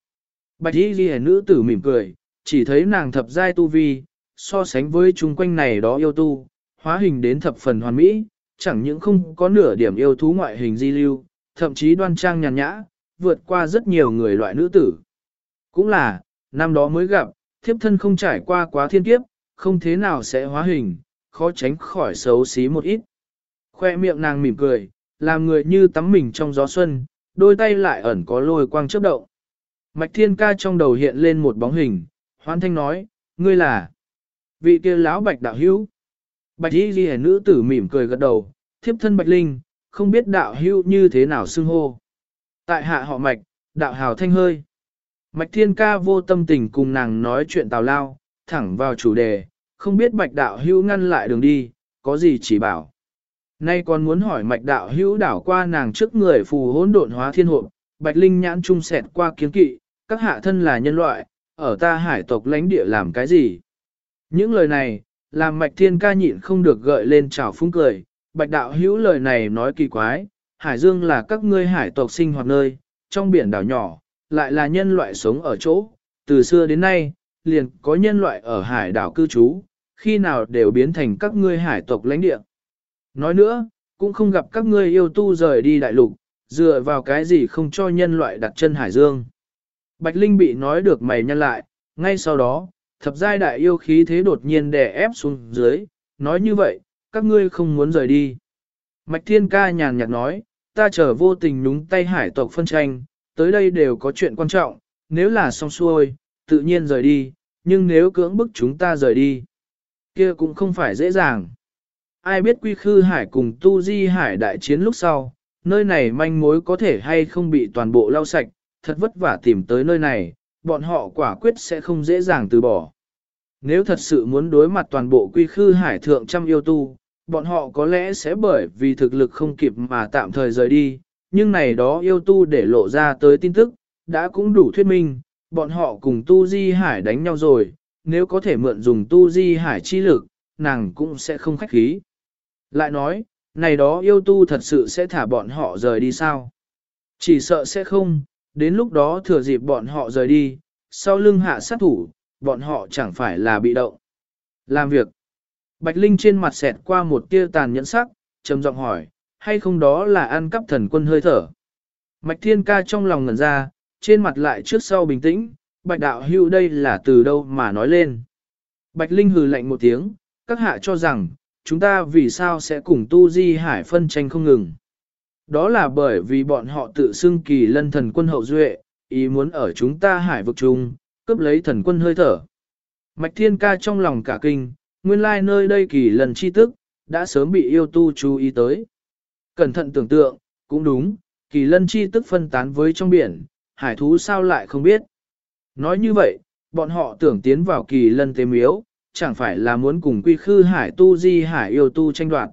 Bạch y ghi nữ tử mỉm cười, chỉ thấy nàng thập giai tu vi, so sánh với chung quanh này đó yêu tu, hóa hình đến thập phần hoàn mỹ, chẳng những không có nửa điểm yêu thú ngoại hình di lưu, thậm chí đoan trang nhàn nhã, vượt qua rất nhiều người loại nữ tử. Cũng là, năm đó mới gặp, thiếp thân không trải qua quá thiên kiếp, không thế nào sẽ hóa hình, khó tránh khỏi xấu xí một ít. Khoe miệng nàng mỉm cười, làm người như tắm mình trong gió xuân, đôi tay lại ẩn có lôi quang chớp động. Mạch thiên ca trong đầu hiện lên một bóng hình, hoan thanh nói, ngươi là vị kia lão bạch đạo hữu. Bạch y ghi nữ tử mỉm cười gật đầu, thiếp thân bạch linh, không biết đạo hữu như thế nào xưng hô. Tại hạ họ mạch, đạo hào thanh hơi. Mạch thiên ca vô tâm tình cùng nàng nói chuyện tào lao, thẳng vào chủ đề, không biết bạch đạo hữu ngăn lại đường đi, có gì chỉ bảo. Nay còn muốn hỏi mạch đạo hữu đảo qua nàng trước người phù hỗn độn hóa thiên hộ, bạch linh nhãn trung sẹt qua kiến kỵ, các hạ thân là nhân loại, ở ta hải tộc lãnh địa làm cái gì. Những lời này, làm mạch thiên ca nhịn không được gợi lên trào phúng cười, bạch đạo hữu lời này nói kỳ quái, hải dương là các ngươi hải tộc sinh hoạt nơi, trong biển đảo nhỏ, lại là nhân loại sống ở chỗ, từ xưa đến nay, liền có nhân loại ở hải đảo cư trú, khi nào đều biến thành các ngươi hải tộc lãnh địa. Nói nữa, cũng không gặp các ngươi yêu tu rời đi đại lục, dựa vào cái gì không cho nhân loại đặt chân hải dương. Bạch Linh bị nói được mày nhăn lại, ngay sau đó, thập giai đại yêu khí thế đột nhiên đè ép xuống dưới, nói như vậy, các ngươi không muốn rời đi. Mạch Thiên Ca nhàn nhạt nói, ta chờ vô tình nhúng tay hải tộc phân tranh, tới đây đều có chuyện quan trọng, nếu là xong xuôi, tự nhiên rời đi, nhưng nếu cưỡng bức chúng ta rời đi, kia cũng không phải dễ dàng. Ai biết quy khư hải cùng tu di hải đại chiến lúc sau, nơi này manh mối có thể hay không bị toàn bộ lau sạch, thật vất vả tìm tới nơi này, bọn họ quả quyết sẽ không dễ dàng từ bỏ. Nếu thật sự muốn đối mặt toàn bộ quy khư hải thượng trăm yêu tu, bọn họ có lẽ sẽ bởi vì thực lực không kịp mà tạm thời rời đi, nhưng này đó yêu tu để lộ ra tới tin tức, đã cũng đủ thuyết minh, bọn họ cùng tu di hải đánh nhau rồi, nếu có thể mượn dùng tu di hải chi lực, nàng cũng sẽ không khách khí. Lại nói, này đó yêu tu thật sự sẽ thả bọn họ rời đi sao? Chỉ sợ sẽ không, đến lúc đó thừa dịp bọn họ rời đi, sau lưng hạ sát thủ, bọn họ chẳng phải là bị động. Làm việc. Bạch Linh trên mặt xẹt qua một tia tàn nhẫn sắc, trầm giọng hỏi, hay không đó là ăn cắp thần quân hơi thở. Mạch Thiên Ca trong lòng ngẩn ra, trên mặt lại trước sau bình tĩnh, Bạch Đạo Hưu đây là từ đâu mà nói lên. Bạch Linh hừ lạnh một tiếng, các hạ cho rằng, chúng ta vì sao sẽ cùng Tu Di Hải phân tranh không ngừng. Đó là bởi vì bọn họ tự xưng kỳ lân thần quân hậu duệ, ý muốn ở chúng ta hải vực chung, cướp lấy thần quân hơi thở. Mạch thiên ca trong lòng cả kinh, nguyên lai nơi đây kỳ lần chi tức, đã sớm bị yêu tu chú ý tới. Cẩn thận tưởng tượng, cũng đúng, kỳ lân chi tức phân tán với trong biển, hải thú sao lại không biết. Nói như vậy, bọn họ tưởng tiến vào kỳ lân tế miếu, chẳng phải là muốn cùng quy khư hải tu di hải yêu tu tranh đoạt.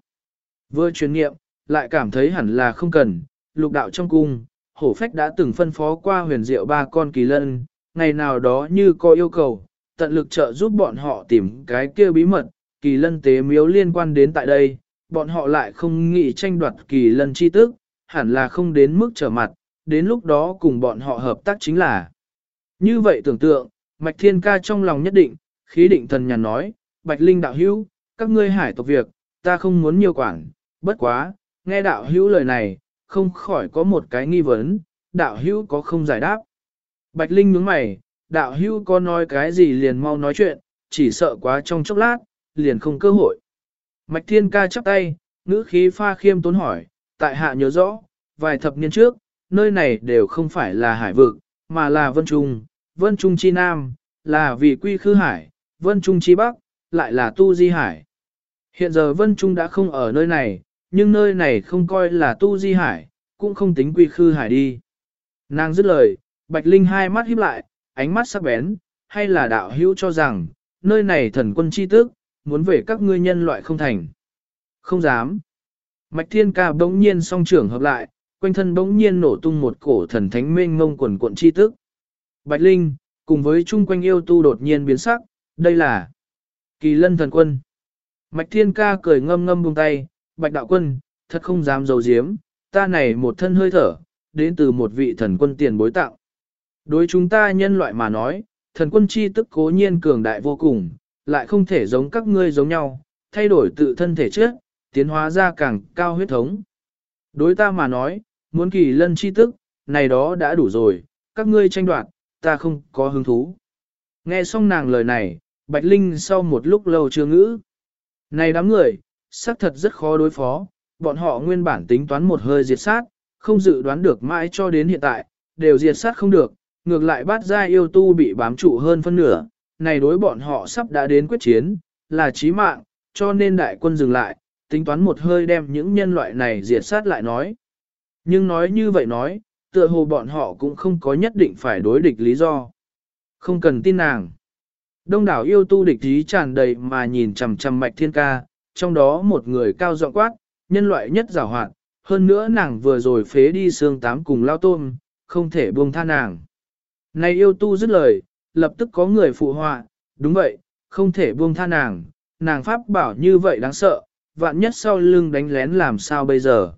Vừa truyền nghiệm, lại cảm thấy hẳn là không cần, lục đạo trong cung, hổ phách đã từng phân phó qua huyền diệu ba con kỳ lân, ngày nào đó như có yêu cầu, tận lực trợ giúp bọn họ tìm cái kia bí mật, kỳ lân tế miếu liên quan đến tại đây, bọn họ lại không nghĩ tranh đoạt kỳ lân chi tức, hẳn là không đến mức trở mặt, đến lúc đó cùng bọn họ hợp tác chính là. Như vậy tưởng tượng, Mạch Thiên Ca trong lòng nhất định, khí định thần nhàn nói, Bạch Linh đạo hữu, các ngươi hải tộc việc, ta không muốn nhiều quản, bất quá, nghe đạo hữu lời này, không khỏi có một cái nghi vấn, đạo hữu có không giải đáp. Bạch Linh nhướng mày, đạo hữu có nói cái gì liền mau nói chuyện, chỉ sợ quá trong chốc lát, liền không cơ hội. Mạch Thiên Ca chắp tay, ngữ khí pha khiêm tốn hỏi, tại hạ nhớ rõ, vài thập niên trước, nơi này đều không phải là hải vực, mà là Vân Trung, Vân Trung chi Nam, là vì quy khư hải, Vân Trung chi Bắc, lại là tu di hải. Hiện giờ Vân Trung đã không ở nơi này, nhưng nơi này không coi là tu di hải, cũng không tính quy khư hải đi. Nàng dứt lời, Bạch Linh hai mắt híp lại, ánh mắt sắc bén, hay là đạo hữu cho rằng, nơi này thần quân chi tức, muốn về các ngươi nhân loại không thành. Không dám. Mạch Thiên Ca bỗng nhiên song trưởng hợp lại, quanh thân bỗng nhiên nổ tung một cổ thần thánh mênh ngông quần cuộn chi tức. Bạch Linh, cùng với chung quanh yêu tu đột nhiên biến sắc, đây là kỳ lân thần quân. Mạch Thiên Ca cười ngâm ngâm buông tay, Bạch Đạo Quân, thật không dám dầu diếm, ta này một thân hơi thở, đến từ một vị thần quân tiền bối tạo. Đối chúng ta nhân loại mà nói, thần quân chi tức cố nhiên cường đại vô cùng, lại không thể giống các ngươi giống nhau, thay đổi tự thân thể trước tiến hóa ra càng cao huyết thống. Đối ta mà nói, muốn kỳ lân chi tức, này đó đã đủ rồi, các ngươi tranh đoạt, ta không có hứng thú. Nghe xong nàng lời này, Bạch Linh sau một lúc lâu chưa ngữ. Này đám người, xác thật rất khó đối phó, bọn họ nguyên bản tính toán một hơi diệt sát, không dự đoán được mãi cho đến hiện tại, đều diệt sát không được, ngược lại bát gia yêu tu bị bám trụ hơn phân nửa, này đối bọn họ sắp đã đến quyết chiến, là chí mạng, cho nên đại quân dừng lại, tính toán một hơi đem những nhân loại này diệt sát lại nói. Nhưng nói như vậy nói, tựa hồ bọn họ cũng không có nhất định phải đối địch lý do. Không cần tin nàng. Đông đảo yêu tu địch ý tràn đầy mà nhìn chằm chằm mạch thiên ca, trong đó một người cao giọng quát, nhân loại nhất giảo hoạt, hơn nữa nàng vừa rồi phế đi xương tám cùng lao tôm, không thể buông tha nàng. Này yêu tu dứt lời, lập tức có người phụ họa, đúng vậy, không thể buông tha nàng, nàng pháp bảo như vậy đáng sợ, vạn nhất sau lưng đánh lén làm sao bây giờ.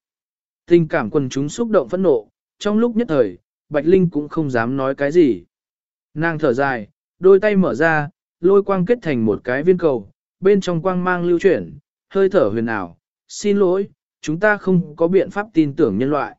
Tình cảm quần chúng xúc động phẫn nộ, trong lúc nhất thời, Bạch Linh cũng không dám nói cái gì. Nàng thở dài, đôi tay mở ra, lôi quang kết thành một cái viên cầu, bên trong quang mang lưu chuyển, hơi thở huyền ảo. Xin lỗi, chúng ta không có biện pháp tin tưởng nhân loại.